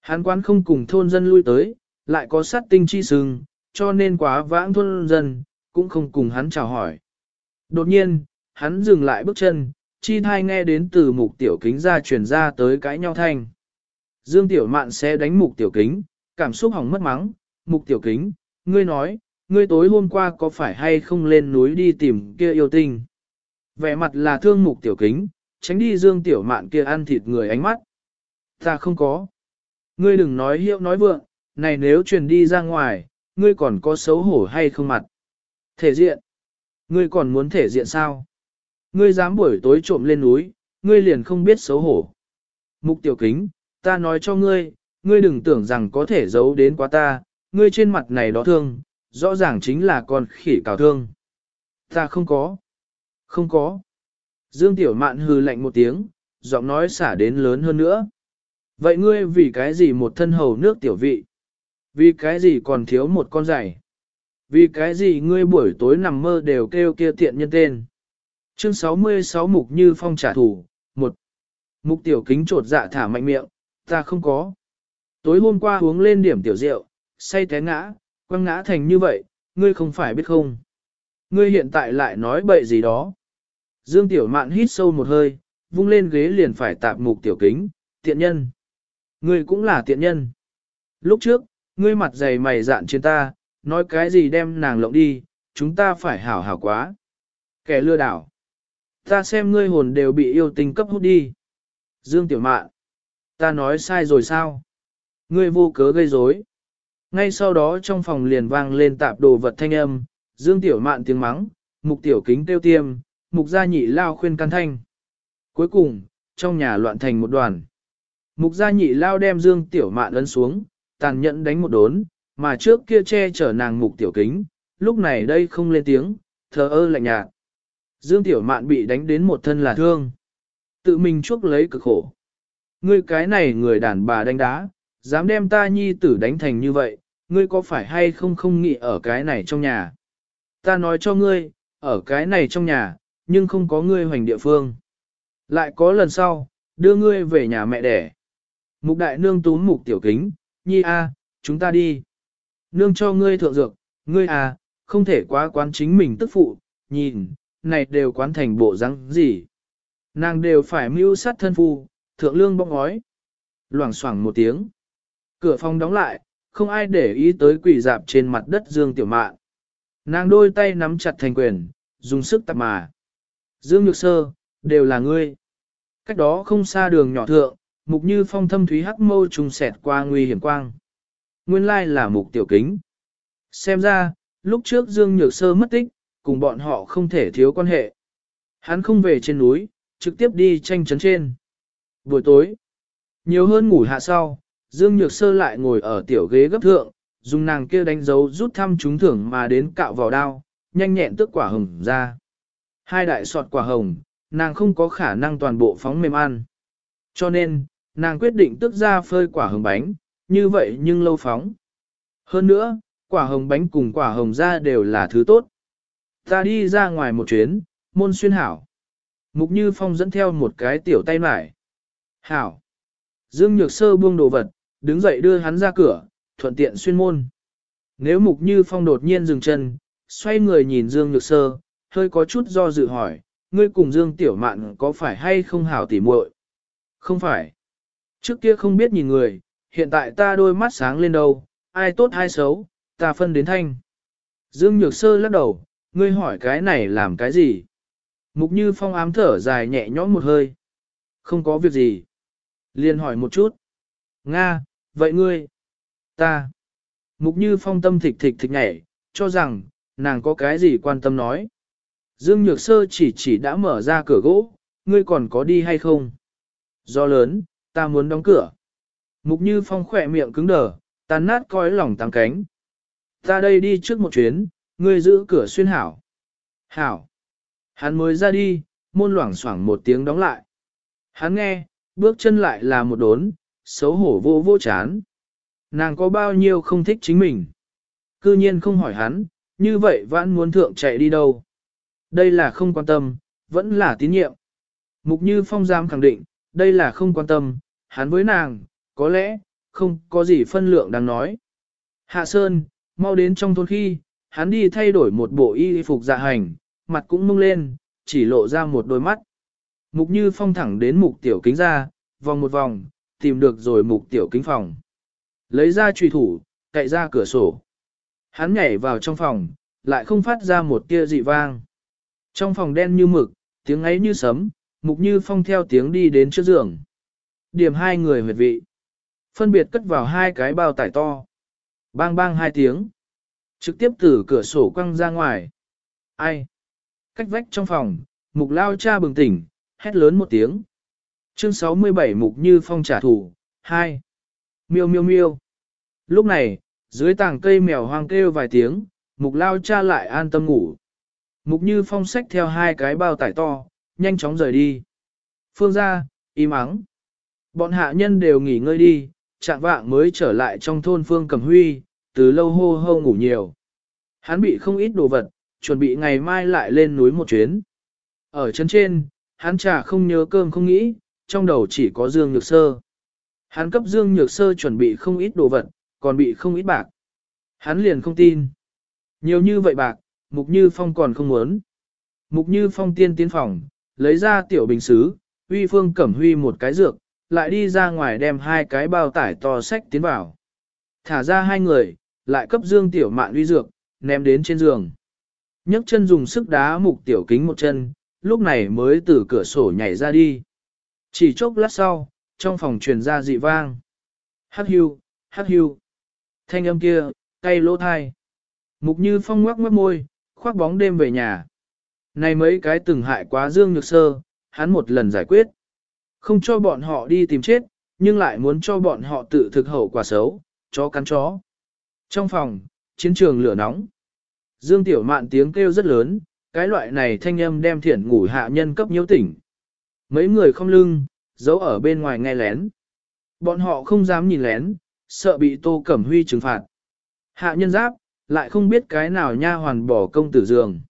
Hắn quán không cùng thôn dân lui tới, lại có sát tinh chi sừng, cho nên quá vãng thôn dân, cũng không cùng hắn chào hỏi. Đột nhiên, hắn dừng lại bước chân, chi thai nghe đến từ mục tiểu kính ra truyền ra tới cãi nhau thanh. Dương tiểu mạn sẽ đánh mục tiểu kính, cảm xúc hỏng mất mắng, mục tiểu kính, ngươi nói, ngươi tối hôm qua có phải hay không lên núi đi tìm kia yêu tinh. Vẻ mặt là thương mục tiểu kính, tránh đi dương tiểu mạn kia ăn thịt người ánh mắt. Ta không có. Ngươi đừng nói hiệu nói vượng, này nếu truyền đi ra ngoài, ngươi còn có xấu hổ hay không mặt. Thể diện. Ngươi còn muốn thể diện sao? Ngươi dám buổi tối trộm lên núi, ngươi liền không biết xấu hổ. Mục tiểu kính, ta nói cho ngươi, ngươi đừng tưởng rằng có thể giấu đến quá ta, ngươi trên mặt này đó thương, rõ ràng chính là con khỉ cào thương. Ta không có. Không có. Dương Tiểu Mạn hừ lạnh một tiếng, giọng nói xả đến lớn hơn nữa. Vậy ngươi vì cái gì một thân hầu nước tiểu vị? Vì cái gì còn thiếu một con giày? Vì cái gì ngươi buổi tối nằm mơ đều kêu kia tiện nhân tên. Chương 66 Mục Như Phong trả thù, một Mục tiểu kính trột dạ thả mạnh miệng, ta không có. Tối hôm qua uống lên điểm tiểu rượu, say té ngã, quăng ngã thành như vậy, ngươi không phải biết không. Ngươi hiện tại lại nói bậy gì đó. Dương Tiểu Mạn hít sâu một hơi, vung lên ghế liền phải tạp mục tiểu kính, tiện nhân. Ngươi cũng là tiện nhân. Lúc trước, ngươi mặt dày mày dạn trên ta, nói cái gì đem nàng lộng đi, chúng ta phải hảo hảo quá. Kẻ lừa đảo. Ta xem ngươi hồn đều bị yêu tình cấp hút đi. Dương Tiểu Mạn. Ta nói sai rồi sao? Ngươi vô cớ gây rối. Ngay sau đó trong phòng liền vang lên tạp đồ vật thanh âm, Dương Tiểu Mạn tiếng mắng, mục tiểu kính tiêu tiêm, mục gia nhị lao khuyên can thanh. Cuối cùng, trong nhà loạn thành một đoàn. Mục gia nhị lao đem Dương Tiểu Mạn ấn xuống, tàn nhẫn đánh một đốn, mà trước kia che chở nàng mục tiểu kính, lúc này đây không lên tiếng, thờ ơ lạnh nhạt. Dương Tiểu Mạn bị đánh đến một thân là thương. Tự mình chuốc lấy cực khổ. Ngươi cái này người đàn bà đánh đá, dám đem ta nhi tử đánh thành như vậy, ngươi có phải hay không không nghĩ ở cái này trong nhà? Ta nói cho ngươi, ở cái này trong nhà, nhưng không có ngươi hoành địa phương. Lại có lần sau, đưa ngươi về nhà mẹ đẻ. Mục đại nương túm mục tiểu kính, nhi a, chúng ta đi. Nương cho ngươi thượng dược, ngươi à, không thể quá quán chính mình tức phụ, nhìn, này đều quán thành bộ răng gì. Nàng đều phải mưu sát thân phu, thượng lương bong ói. Loảng xoảng một tiếng. Cửa phòng đóng lại, không ai để ý tới quỷ dạp trên mặt đất Dương Tiểu Mạn. Nàng đôi tay nắm chặt thành quyền, dùng sức tập mà. Dương Nhược Sơ, đều là ngươi. Cách đó không xa đường nhỏ thượng, mục như phong thâm thúy hắc mâu trùng xẹt qua nguy hiểm quang. Nguyên lai là mục tiểu kính. Xem ra, lúc trước Dương Nhược Sơ mất tích, cùng bọn họ không thể thiếu quan hệ. Hắn không về trên núi, trực tiếp đi tranh chấn trên. Buổi tối, nhiều hơn ngủ hạ sau, Dương Nhược Sơ lại ngồi ở tiểu ghế gấp thượng, dùng nàng kia đánh dấu rút thăm trúng thưởng mà đến cạo vào đao, nhanh nhẹn tức quả hồng ra. Hai đại sọt quả hồng, nàng không có khả năng toàn bộ phóng mềm ăn. Cho nên, nàng quyết định tức ra phơi quả hồng bánh, như vậy nhưng lâu phóng. Hơn nữa, quả hồng bánh cùng quả hồng ra đều là thứ tốt. Ta đi ra ngoài một chuyến, môn xuyên hảo. Mục Như Phong dẫn theo một cái tiểu tay mải. Hảo. Dương Nhược Sơ buông đồ vật, đứng dậy đưa hắn ra cửa, thuận tiện xuyên môn. Nếu Mục Như Phong đột nhiên dừng chân, xoay người nhìn Dương Nhược Sơ, hơi có chút do dự hỏi, ngươi cùng Dương Tiểu Mạn có phải hay không hảo tỉ muội? Không phải. Trước kia không biết nhìn người, hiện tại ta đôi mắt sáng lên đâu, ai tốt ai xấu, ta phân đến thanh. Dương Nhược Sơ lắc đầu, ngươi hỏi cái này làm cái gì? Mục Như Phong ám thở dài nhẹ nhõm một hơi. Không có việc gì. Liên hỏi một chút. Nga, vậy ngươi? Ta. Mục Như Phong tâm thịch thịch thịch nhảy, cho rằng, nàng có cái gì quan tâm nói. Dương Nhược Sơ chỉ chỉ đã mở ra cửa gỗ, ngươi còn có đi hay không? Do lớn, ta muốn đóng cửa. Mục Như Phong khỏe miệng cứng đờ, tan nát coi lòng tăng cánh. Ta đây đi trước một chuyến, ngươi giữ cửa xuyên hảo. Hảo. Hắn mới ra đi, môn loảng xoảng một tiếng đóng lại. Hắn nghe, bước chân lại là một đốn, xấu hổ vô vô chán. Nàng có bao nhiêu không thích chính mình. Cư nhiên không hỏi hắn, như vậy vẫn muốn thượng chạy đi đâu. Đây là không quan tâm, vẫn là tín nhiệm. Mục Như Phong giam khẳng định, đây là không quan tâm, hắn với nàng, có lẽ, không có gì phân lượng đáng nói. Hạ Sơn, mau đến trong thôn khi, hắn đi thay đổi một bộ y phục dạ hành, mặt cũng mông lên, chỉ lộ ra một đôi mắt. Mục Như Phong thẳng đến mục tiểu kính ra, vòng một vòng, tìm được rồi mục tiểu kính phòng. Lấy ra truy thủ, cậy ra cửa sổ. Hắn nhảy vào trong phòng, lại không phát ra một tia dị vang. Trong phòng đen như mực, tiếng ấy như sấm, mục như phong theo tiếng đi đến trước giường. Điểm hai người huyệt vị. Phân biệt cất vào hai cái bao tải to. Bang bang hai tiếng. Trực tiếp từ cửa sổ quăng ra ngoài. Ai? Cách vách trong phòng, mục lao cha bừng tỉnh, hét lớn một tiếng. Chương 67 mục như phong trả thù, 2. Miêu miêu miêu. Lúc này, dưới tảng cây mèo hoang kêu vài tiếng, mục lao cha lại an tâm ngủ. Mục như phong sách theo hai cái bao tải to, nhanh chóng rời đi. Phương ra, im ắng. Bọn hạ nhân đều nghỉ ngơi đi, chạm vạng mới trở lại trong thôn Phương Cẩm Huy, từ lâu hô hô ngủ nhiều. Hắn bị không ít đồ vật, chuẩn bị ngày mai lại lên núi một chuyến. Ở chân trên, hắn chả không nhớ cơm không nghĩ, trong đầu chỉ có Dương Nhược Sơ. Hắn cấp Dương Nhược Sơ chuẩn bị không ít đồ vật, còn bị không ít bạc. Hắn liền không tin. Nhiều như vậy bạc, Mục Như Phong còn không muốn. Mục Như Phong tiên tiến phòng, lấy ra tiểu bình xứ, Huy Phương Cẩm Huy một cái dược, lại đi ra ngoài đem hai cái bao tải to sách tiến vào. Thả ra hai người, lại cấp Dương Tiểu Mạn uy dược, ném đến trên giường. nhấc chân dùng sức đá Mục Tiểu Kính một chân, lúc này mới từ cửa sổ nhảy ra đi. Chỉ chốc lát sau, trong phòng truyền ra dị vang. Hắc hưu, hắc hưu. Thanh âm kia, cay lỗ thai. Mục như phong ngoắc mất môi, khoác bóng đêm về nhà. Này mấy cái từng hại quá dương nhược sơ, hắn một lần giải quyết. Không cho bọn họ đi tìm chết, nhưng lại muốn cho bọn họ tự thực hậu quả xấu, chó cắn chó. Trong phòng, chiến trường lửa nóng. Dương Tiểu Mạn tiếng kêu rất lớn, cái loại này thanh âm đem thiện ngủ hạ nhân cấp nhiễu tỉnh. Mấy người không lưng, giấu ở bên ngoài nghe lén. Bọn họ không dám nhìn lén, sợ bị Tô Cẩm Huy trừng phạt. Hạ nhân giáp, lại không biết cái nào nha hoàn bỏ công tử giường.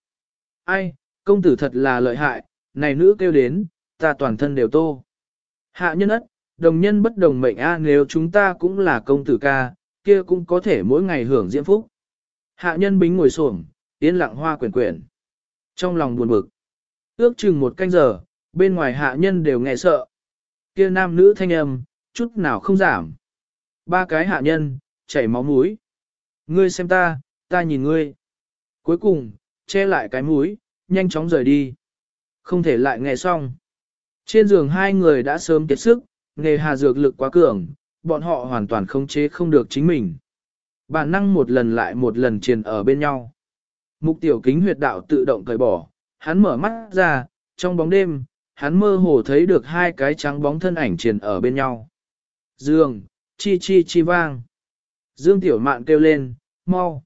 Ai, công tử thật là lợi hại, này nữ kêu đến, ta toàn thân đều tô. Hạ nhân ất, đồng nhân bất đồng mệnh a nếu chúng ta cũng là công tử ca, kia cũng có thể mỗi ngày hưởng diễm phúc. Hạ nhân bính ngồi xổm, yên lặng hoa quyển quyển. Trong lòng buồn bực, ước chừng một canh giờ, bên ngoài hạ nhân đều nghe sợ. Kia nam nữ thanh âm, chút nào không giảm. Ba cái hạ nhân, chảy máu mũi. Ngươi xem ta, ta nhìn ngươi. Cuối cùng, che lại cái mũi, nhanh chóng rời đi. Không thể lại nghe xong. Trên giường hai người đã sớm kiệt sức, nghề hà dược lực quá cường, bọn họ hoàn toàn không chế không được chính mình. Bản năng một lần lại một lần triền ở bên nhau. Mục tiểu kính huyệt đạo tự động cởi bỏ, hắn mở mắt ra, trong bóng đêm, hắn mơ hồ thấy được hai cái trắng bóng thân ảnh triền ở bên nhau. Dương, chi chi chi vang. Dương tiểu mạn kêu lên, mau.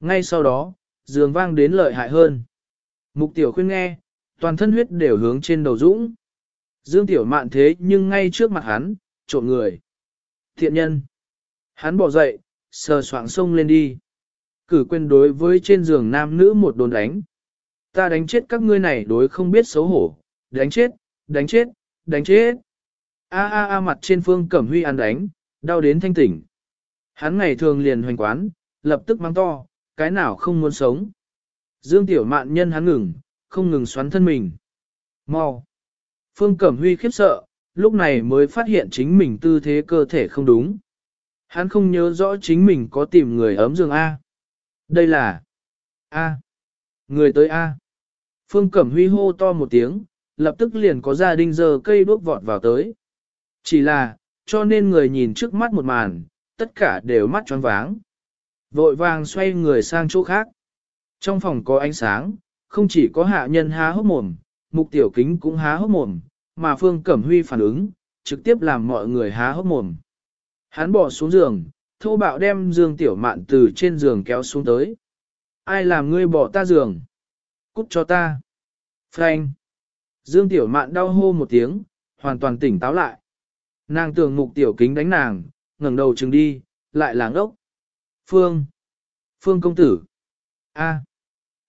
Ngay sau đó, dương vang đến lợi hại hơn. Mục tiểu khuyên nghe, toàn thân huyết đều hướng trên đầu dũng. Dương tiểu mạn thế nhưng ngay trước mặt hắn, trộn người. Thiện nhân. Hắn bỏ dậy, sờ soạng sông lên đi. Cử quên đối với trên giường nam nữ một đồn đánh. Ta đánh chết các ngươi này đối không biết xấu hổ, đánh chết, đánh chết, đánh chết. A a a mặt trên phương cẩm huy ăn đánh, đau đến thanh tỉnh. Hắn ngày thường liền hoành quán, lập tức mang to, cái nào không muốn sống. Dương tiểu mạn nhân hắn ngừng, không ngừng xoắn thân mình. Mau. Phương Cẩm Huy khiếp sợ, lúc này mới phát hiện chính mình tư thế cơ thể không đúng. Hắn không nhớ rõ chính mình có tìm người ấm giường A. Đây là A. Người tới A. Phương Cẩm Huy hô to một tiếng, lập tức liền có gia đình giờ cây đuốc vọt vào tới. Chỉ là, cho nên người nhìn trước mắt một màn, tất cả đều mắt tròn váng. Vội vàng xoay người sang chỗ khác. Trong phòng có ánh sáng, không chỉ có hạ nhân há hốc mồm, mục tiểu kính cũng há hốc mồm, mà Phương Cẩm Huy phản ứng, trực tiếp làm mọi người há hốc mồm. Hắn bỏ xuống giường, thô bạo đem Dương Tiểu Mạn từ trên giường kéo xuống tới. Ai làm ngươi bỏ ta giường? Cút cho ta. Frank. Dương Tiểu Mạn đau hô một tiếng, hoàn toàn tỉnh táo lại. Nàng tưởng mục tiểu kính đánh nàng, ngẩng đầu chừng đi, lại làng ốc. Phương. Phương công tử. A.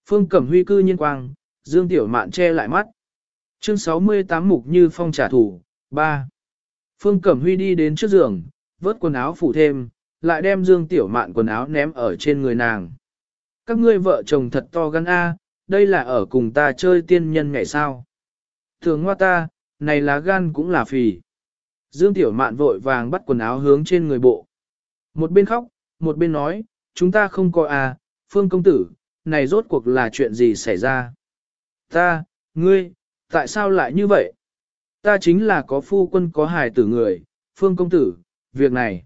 Phương Cẩm Huy cư nhiên quang, Dương Tiểu Mạn che lại mắt. Chương 68 mục như phong trả thù, 3. Phương Cẩm Huy đi đến trước giường, vớt quần áo phủ thêm, lại đem Dương Tiểu Mạn quần áo ném ở trên người nàng. Các ngươi vợ chồng thật to gan A, đây là ở cùng ta chơi tiên nhân ngày sao. Thường hoa ta, này lá gan cũng là phì. Dương Tiểu Mạn vội vàng bắt quần áo hướng trên người bộ. Một bên khóc, một bên nói, chúng ta không coi à, Phương Công Tử, này rốt cuộc là chuyện gì xảy ra? Ta, ngươi, tại sao lại như vậy? Ta chính là có phu quân có hài tử người, Phương Công Tử, việc này.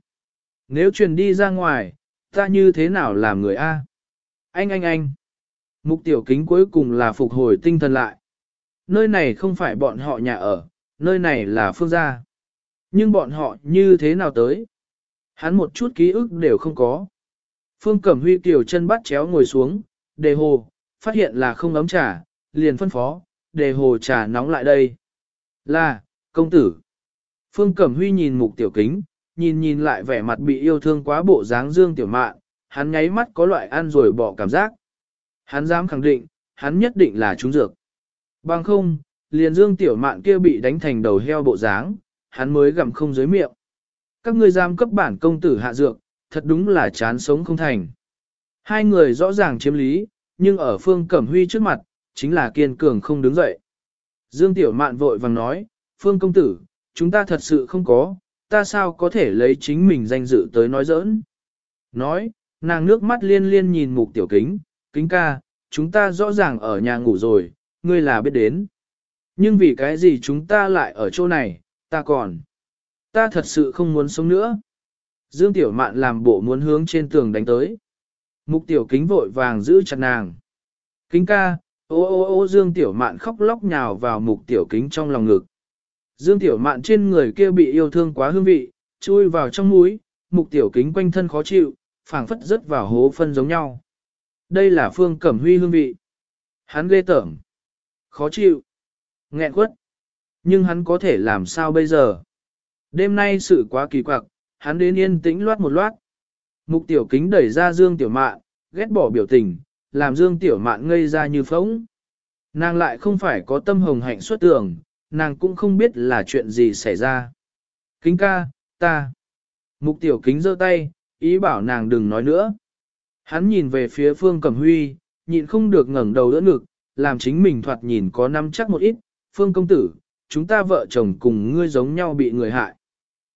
Nếu truyền đi ra ngoài, ta như thế nào làm người A? Anh anh anh. Mục tiểu kính cuối cùng là phục hồi tinh thần lại. Nơi này không phải bọn họ nhà ở, nơi này là phương gia. Nhưng bọn họ như thế nào tới? Hắn một chút ký ức đều không có. Phương Cẩm Huy tiểu chân bắt chéo ngồi xuống, đề hồ, phát hiện là không ấm trà, liền phân phó, đề hồ trà nóng lại đây. Là, công tử. Phương Cẩm Huy nhìn mục tiểu kính, nhìn nhìn lại vẻ mặt bị yêu thương quá bộ dáng dương tiểu mạn, hắn nháy mắt có loại ăn rồi bỏ cảm giác. Hắn dám khẳng định, hắn nhất định là trúng dược. Bằng không, liền dương tiểu mạn kia bị đánh thành đầu heo bộ dáng, hắn mới gặm không dưới miệng. Các ngươi giam cấp bản công tử hạ dược, thật đúng là chán sống không thành. Hai người rõ ràng chiếm lý, nhưng ở phương cẩm huy trước mặt, chính là kiên cường không đứng dậy. Dương tiểu mạn vội vàng nói, phương công tử, chúng ta thật sự không có, ta sao có thể lấy chính mình danh dự tới nói giỡn. Nói, nàng nước mắt liên liên nhìn mục tiểu kính, kính ca, chúng ta rõ ràng ở nhà ngủ rồi, ngươi là biết đến. Nhưng vì cái gì chúng ta lại ở chỗ này, ta còn. Ta thật sự không muốn sống nữa. Dương Tiểu Mạn làm bộ muốn hướng trên tường đánh tới. Mục Tiểu Kính vội vàng giữ chặt nàng. Kính ca, ô ô ô Dương Tiểu Mạn khóc lóc nhào vào Mục Tiểu Kính trong lòng ngực. Dương Tiểu Mạn trên người kia bị yêu thương quá hương vị, chui vào trong mũi, Mục Tiểu Kính quanh thân khó chịu, phảng phất rớt vào hố phân giống nhau. Đây là Phương Cẩm Huy hương vị. Hắn ghê tởm. Khó chịu. Nghẹn quất. Nhưng hắn có thể làm sao bây giờ? Đêm nay sự quá kỳ quặc, hắn đến yên tĩnh loát một loát. Mục tiểu kính đẩy ra Dương Tiểu Mạn, ghét bỏ biểu tình, làm Dương Tiểu Mạn ngây ra như phóng. Nàng lại không phải có tâm hồng hạnh xuất tưởng, nàng cũng không biết là chuyện gì xảy ra. Kính ca, ta. Mục tiểu kính giơ tay, ý bảo nàng đừng nói nữa. Hắn nhìn về phía Phương Cẩm Huy, nhịn không được ngẩng đầu đỡ ngực, làm chính mình thoạt nhìn có năm chắc một ít. Phương công tử, chúng ta vợ chồng cùng ngươi giống nhau bị người hại.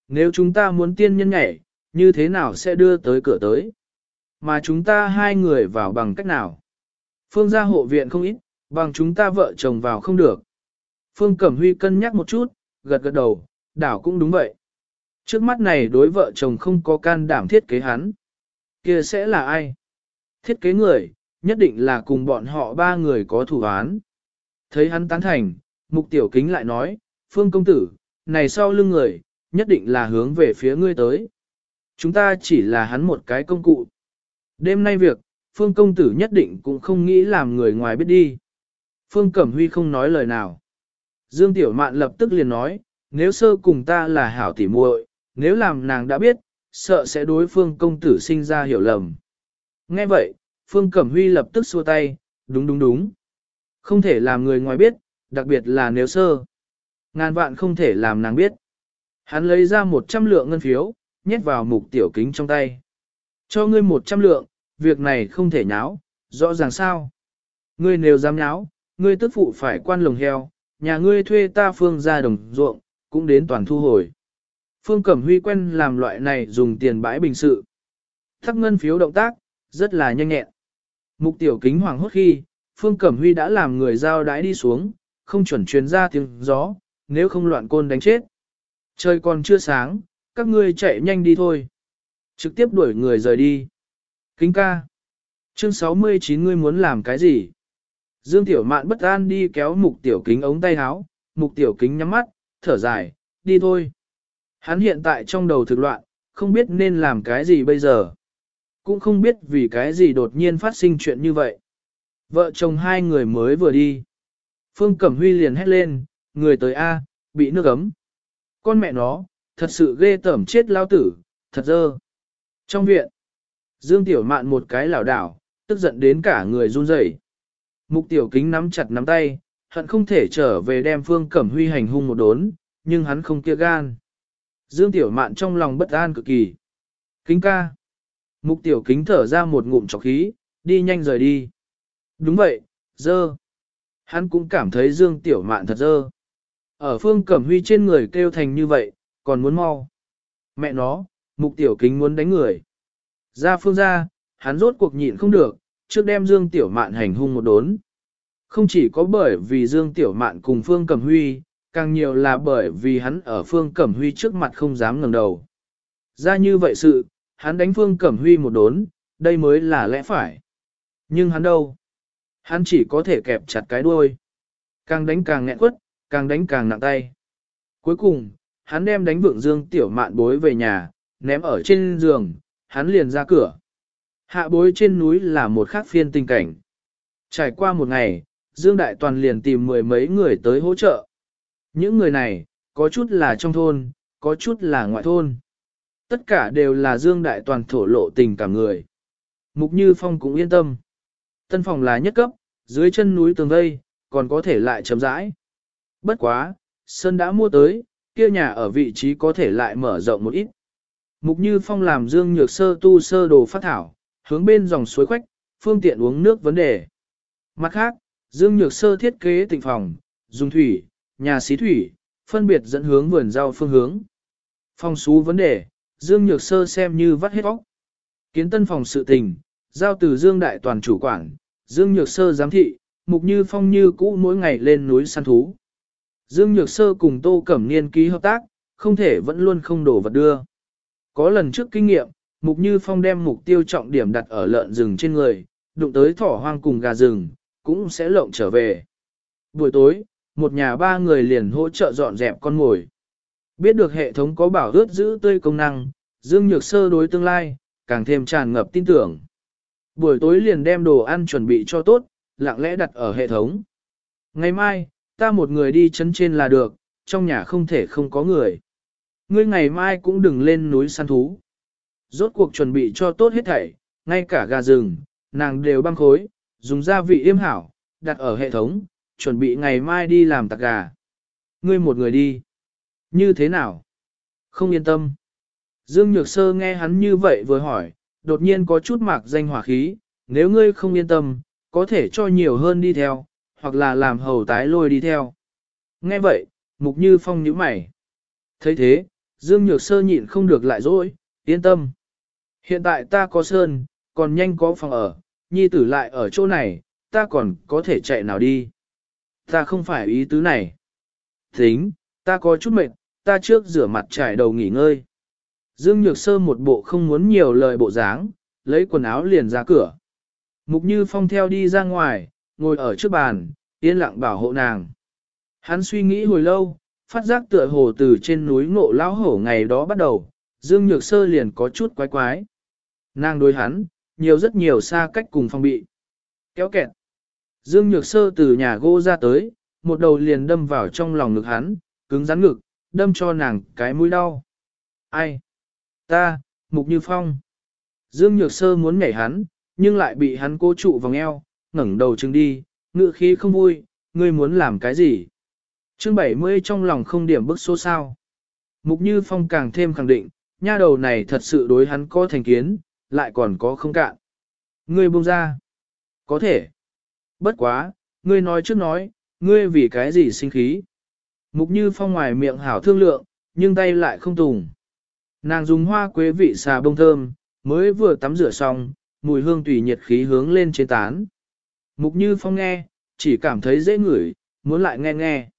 Nếu chúng ta muốn tiên nhân nhảy, như thế nào sẽ đưa tới cửa tới? Mà chúng ta hai người vào bằng cách nào? Phương gia hộ viện không ít, bằng chúng ta vợ chồng vào không được. Phương Cẩm Huy cân nhắc một chút, gật gật đầu, đảo cũng đúng vậy. Trước mắt này đối vợ chồng không có can đảm thiết kế hắn. kia sẽ là ai? Thiết kế người, nhất định là cùng bọn họ ba người có thủ án. Thấy hắn tán thành, mục tiểu kính lại nói, Phương công tử, này sau lưng người, nhất định là hướng về phía ngươi tới. Chúng ta chỉ là hắn một cái công cụ. Đêm nay việc, Phương công tử nhất định cũng không nghĩ làm người ngoài biết đi. Phương Cẩm Huy không nói lời nào. Dương Tiểu Mạn lập tức liền nói, nếu sơ cùng ta là hảo tỉ muội, nếu làm nàng đã biết, sợ sẽ đối phương công tử sinh ra hiểu lầm. Nghe vậy, Phương Cẩm Huy lập tức xua tay, đúng đúng đúng. Không thể làm người ngoài biết, đặc biệt là nếu sơ. Ngàn vạn không thể làm nàng biết. Hắn lấy ra 100 lượng ngân phiếu, nhét vào mục tiểu kính trong tay. Cho ngươi 100 lượng, việc này không thể nháo, rõ ràng sao. Ngươi nếu dám nháo, ngươi tức phụ phải quan lồng heo, nhà ngươi thuê ta phương ra đồng ruộng, cũng đến toàn thu hồi. Phương Cẩm Huy quen làm loại này dùng tiền bãi bình sự. Thắc ngân phiếu động tác, rất là nhanh nhẹn. Mục tiểu kính hoàng hốt khi, Phương Cẩm Huy đã làm người giao đái đi xuống, không chuẩn truyền ra tiếng gió, nếu không loạn côn đánh chết. Trời còn chưa sáng, các ngươi chạy nhanh đi thôi. Trực tiếp đuổi người rời đi. Kính ca. Chương 69 ngươi muốn làm cái gì? Dương Tiểu Mạn bất an đi kéo mục tiểu kính ống tay áo, mục tiểu kính nhắm mắt, thở dài, đi thôi. Hắn hiện tại trong đầu thực loạn, không biết nên làm cái gì bây giờ. Cũng không biết vì cái gì đột nhiên phát sinh chuyện như vậy. Vợ chồng hai người mới vừa đi. Phương Cẩm Huy liền hét lên, người tới A, bị nước ấm. Con mẹ nó, thật sự ghê tởm chết lao tử, thật dơ. Trong viện, Dương Tiểu Mạn một cái lảo đảo, tức giận đến cả người run rẩy. Mục Tiểu Kính nắm chặt nắm tay, hận không thể trở về đem Phương Cẩm Huy hành hung một đốn, nhưng hắn không kia gan. Dương Tiểu Mạn trong lòng bất an cực kỳ. Kính ca. Mục Tiểu Kính thở ra một ngụm trọc khí, đi nhanh rời đi. Đúng vậy, dơ. Hắn cũng cảm thấy Dương Tiểu Mạn thật dơ. Ở Phương Cẩm Huy trên người kêu thành như vậy, còn muốn mau. Mẹ nó, Mục Tiểu Kính muốn đánh người. Ra phương ra, hắn rốt cuộc nhịn không được, trước đem Dương Tiểu Mạn hành hung một đốn. Không chỉ có bởi vì Dương Tiểu Mạn cùng Phương Cẩm Huy, càng nhiều là bởi vì hắn ở Phương Cẩm Huy trước mặt không dám ngẩng đầu. Ra như vậy sự, hắn đánh Phương Cẩm Huy một đốn, đây mới là lẽ phải. Nhưng hắn đâu? Hắn chỉ có thể kẹp chặt cái đuôi. Càng đánh càng nghẹn quất, càng đánh càng nặng tay. Cuối cùng, hắn đem đánh vượng Dương Tiểu Mạn bối về nhà, ném ở trên giường, hắn liền ra cửa. Hạ bối trên núi là một khác phiên tình cảnh. Trải qua một ngày, Dương Đại Toàn liền tìm mười mấy người tới hỗ trợ. Những người này, có chút là trong thôn, có chút là ngoại thôn. Tất cả đều là Dương Đại Toàn thổ lộ tình cảm người. Mục Như Phong cũng yên tâm. Tân phòng là nhất cấp, dưới chân núi tường vây, còn có thể lại chấm rãi. Bất quá, Sơn đã mua tới, kia nhà ở vị trí có thể lại mở rộng một ít. Mục Như Phong làm Dương Nhược Sơ tu sơ đồ phát thảo, hướng bên dòng suối quách, phương tiện uống nước vấn đề. Mặt khác, Dương Nhược Sơ thiết kế tịnh phòng, dùng thủy, nhà xí thủy, phân biệt dẫn hướng vườn rau phương hướng. Phong xú vấn đề, Dương Nhược Sơ xem như vắt hết óc. Kiến tân phòng sự tình, giao từ Dương Đại Toàn chủ quản, Dương Nhược Sơ giám thị, mục như phong như cũ mỗi ngày lên núi săn thú. Dương Nhược Sơ cùng Tô Cẩm Niên ký hợp tác, không thể vẫn luôn không đổ vật đưa. Có lần trước kinh nghiệm, Mục Như Phong đem mục tiêu trọng điểm đặt ở lợn rừng trên người, đụng tới thỏ hoang cùng gà rừng, cũng sẽ lộng trở về. Buổi tối, một nhà ba người liền hỗ trợ dọn dẹp con mồi. Biết được hệ thống có bảo ướt giữ tươi công năng, Dương Nhược Sơ đối tương lai, càng thêm tràn ngập tin tưởng. Buổi tối liền đem đồ ăn chuẩn bị cho tốt, lặng lẽ đặt ở hệ thống. Ngày mai, ta một người đi chấn trên là được, trong nhà không thể không có người. Ngươi ngày mai cũng đừng lên núi săn thú. Rốt cuộc chuẩn bị cho tốt hết thảy, ngay cả gà rừng, nàng đều băng khối, dùng gia vị yêm hảo, đặt ở hệ thống, chuẩn bị ngày mai đi làm tạc gà. Ngươi một người đi. Như thế nào? Không yên tâm. Dương Nhược Sơ nghe hắn như vậy vừa hỏi, đột nhiên có chút mạc danh hỏa khí, nếu ngươi không yên tâm, có thể cho nhiều hơn đi theo, hoặc là làm hầu tái lôi đi theo. Nghe vậy, Mục Như Phong nhíu mày. thấy thế, Dương Nhược Sơ nhịn không được lại dối, yên tâm. Hiện tại ta có sơn, còn nhanh có phòng ở, nhi tử lại ở chỗ này, ta còn có thể chạy nào đi. Ta không phải ý tứ này. Tính, ta có chút mệt, ta trước rửa mặt trải đầu nghỉ ngơi. Dương Nhược Sơ một bộ không muốn nhiều lời bộ dáng, lấy quần áo liền ra cửa. Mục Như Phong theo đi ra ngoài, ngồi ở trước bàn, yên lặng bảo hộ nàng. Hắn suy nghĩ hồi lâu, phát giác tựa hồ từ trên núi ngộ lão hổ ngày đó bắt đầu, Dương Nhược Sơ liền có chút quái quái. Nàng đối hắn, nhiều rất nhiều xa cách cùng phong bị. Kéo kẹt. Dương Nhược Sơ từ nhà gỗ ra tới, một đầu liền đâm vào trong lòng ngực hắn, cứng rắn ngực, đâm cho nàng cái mũi đau. Ai? Ta, Mục Như Phong. Dương Nhược Sơ muốn nhảy hắn, nhưng lại bị hắn cố trụ vòng eo, ngẩng đầu trừng đi, ngự khí không vui, ngươi muốn làm cái gì? Chương 70 trong lòng không điểm bức số sao. Mục Như Phong càng thêm khẳng định, nha đầu này thật sự đối hắn có thành kiến, lại còn có không cạn. Ngươi buông ra. Có thể. Bất quá, ngươi nói trước nói, ngươi vì cái gì sinh khí. Mục Như Phong ngoài miệng hảo thương lượng, nhưng tay lại không tùng. Nàng dùng hoa quế vị xà bông thơm, mới vừa tắm rửa xong, mùi hương tùy nhiệt khí hướng lên trên tán. Mục Như Phong nghe, chỉ cảm thấy dễ ngửi, muốn lại nghe nghe.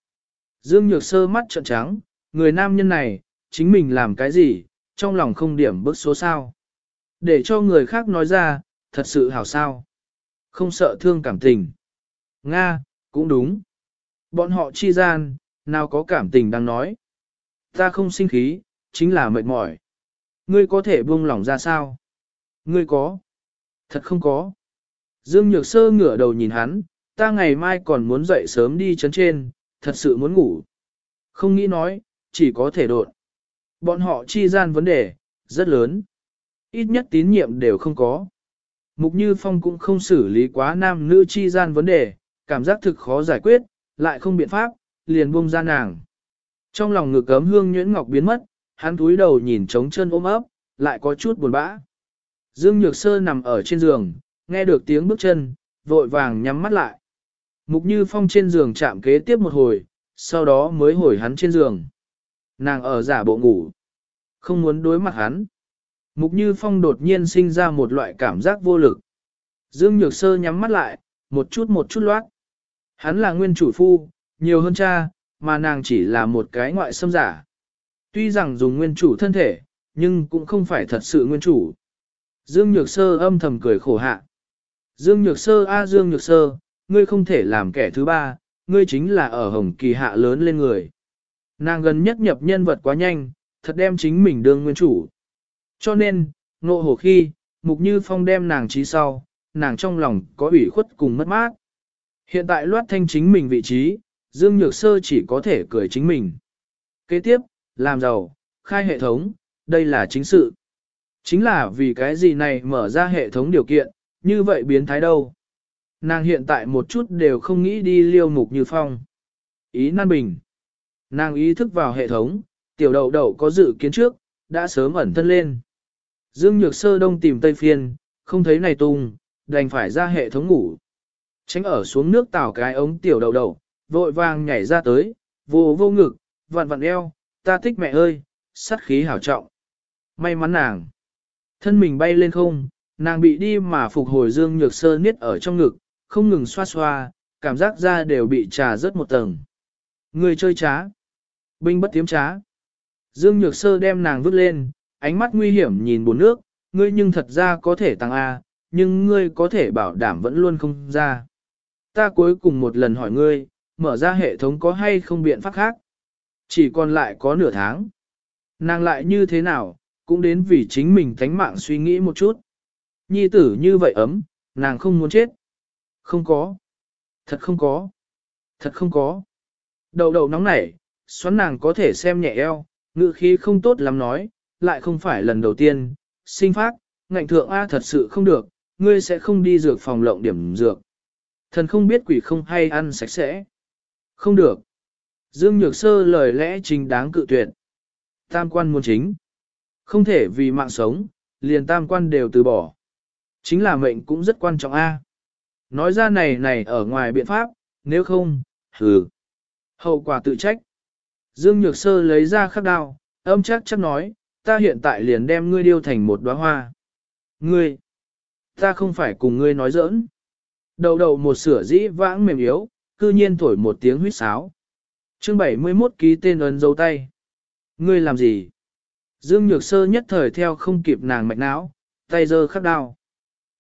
Dương Nhược Sơ mắt trợn trắng, người nam nhân này, chính mình làm cái gì, trong lòng không điểm bức số sao. Để cho người khác nói ra, thật sự hảo sao. Không sợ thương cảm tình. Nga, cũng đúng. Bọn họ chi gian, nào có cảm tình đang nói. Ta không sinh khí, chính là mệt mỏi. Ngươi có thể buông lỏng ra sao? Ngươi có. Thật không có. Dương Nhược Sơ ngửa đầu nhìn hắn, ta ngày mai còn muốn dậy sớm đi chấn trên, thật sự muốn ngủ. Không nghĩ nói, chỉ có thể đột. Bọn họ chi gian vấn đề, rất lớn. Ít nhất tín nhiệm đều không có. Mục Như Phong cũng không xử lý quá nam nữ chi gian vấn đề, cảm giác thực khó giải quyết, lại không biện pháp, liền buông ra nàng. Trong lòng ngực cấm hương nhuyễn ngọc biến mất, hắn túi đầu nhìn trống chân ôm ấp, lại có chút buồn bã. Dương Nhược Sơ nằm ở trên giường, nghe được tiếng bước chân, vội vàng nhắm mắt lại. Mục Như Phong trên giường chạm kế tiếp một hồi, sau đó mới hồi hắn trên giường. Nàng ở giả bộ ngủ, không muốn đối mặt hắn. Mục Như Phong đột nhiên sinh ra một loại cảm giác vô lực. Dương Nhược Sơ nhắm mắt lại, một chút một chút loát. Hắn là nguyên chủ phu, nhiều hơn cha, mà nàng chỉ là một cái ngoại xâm giả. Tuy rằng dùng nguyên chủ thân thể, nhưng cũng không phải thật sự nguyên chủ. Dương Nhược Sơ âm thầm cười khổ hạ. Dương Nhược Sơ a Dương Nhược Sơ, ngươi không thể làm kẻ thứ ba, ngươi chính là ở hồng kỳ hạ lớn lên người. Nàng gần nhất nhập nhân vật quá nhanh, thật đem chính mình đương nguyên chủ. Cho nên, nộ hổ khi, Mục Như Phong đem nàng trí sau, nàng trong lòng có ủy khuất cùng mất mát. Hiện tại loát thanh chính mình vị trí, Dương Nhược Sơ chỉ có thể cười chính mình. Kế tiếp, làm giàu, khai hệ thống, đây là chính sự. Chính là vì cái gì này mở ra hệ thống điều kiện, như vậy biến thái đâu. Nàng hiện tại một chút đều không nghĩ đi liêu mục như phong. Ý nan bình. Nàng ý thức vào hệ thống, tiểu đậu đậu có dự kiến trước, đã sớm ẩn thân lên. Dương Nhược Sơ đông tìm Tây Phiên, không thấy này tung, đành phải ra hệ thống ngủ. Tránh ở xuống nước tảo cái ống tiểu đậu đậu, vội vàng nhảy ra tới, vô vô ngực, vặn vặn eo, ta thích mẹ ơi, sát khí hảo trọng. May mắn nàng. Thân mình bay lên không, nàng bị đi mà phục hồi Dương Nhược Sơ niết ở trong ngực, không ngừng xoa xoa, cảm giác da đều bị trà rớt một tầng. Người chơi trá. Binh bất tiếm trá. Dương Nhược Sơ đem nàng vứt lên, ánh mắt nguy hiểm nhìn bốn nước, ngươi nhưng thật ra có thể tăng A, nhưng ngươi có thể bảo đảm vẫn luôn không ra. Ta cuối cùng một lần hỏi ngươi, mở ra hệ thống có hay không biện pháp khác? Chỉ còn lại có nửa tháng. Nàng lại như thế nào, cũng đến vì chính mình tánh mạng suy nghĩ một chút. Nhi tử như vậy ấm, nàng không muốn chết. Không có. Thật không có. Thật không có. Đầu đầu nóng nảy, xoắn nàng có thể xem nhẹ eo, ngự khí không tốt lắm nói, lại không phải lần đầu tiên, sinh phát, ngạnh thượng A thật sự không được, ngươi sẽ không đi dược phòng lộng điểm dược. Thần không biết quỷ không hay ăn sạch sẽ. Không được. Dương Nhược Sơ lời lẽ chính đáng cự tuyệt. Tam quan muốn chính. Không thể vì mạng sống, liền tam quan đều từ bỏ. Chính là mệnh cũng rất quan trọng a. Nói ra này này ở ngoài biện pháp, nếu không, hừ. Hậu quả tự trách. Dương Nhược Sơ lấy ra khắc đao, âm chắc chắc nói, ta hiện tại liền đem ngươi điêu thành một đóa hoa. Ngươi, ta không phải cùng ngươi nói giỡn. Đầu đầu một sửa dĩ vãng mềm yếu, cư nhiên thổi một tiếng huýt sáo. Chương 71 ký tên ấn dấu tay. Ngươi làm gì? Dương Nhược Sơ nhất thời theo không kịp nàng mạch não, tay giơ khắc đao.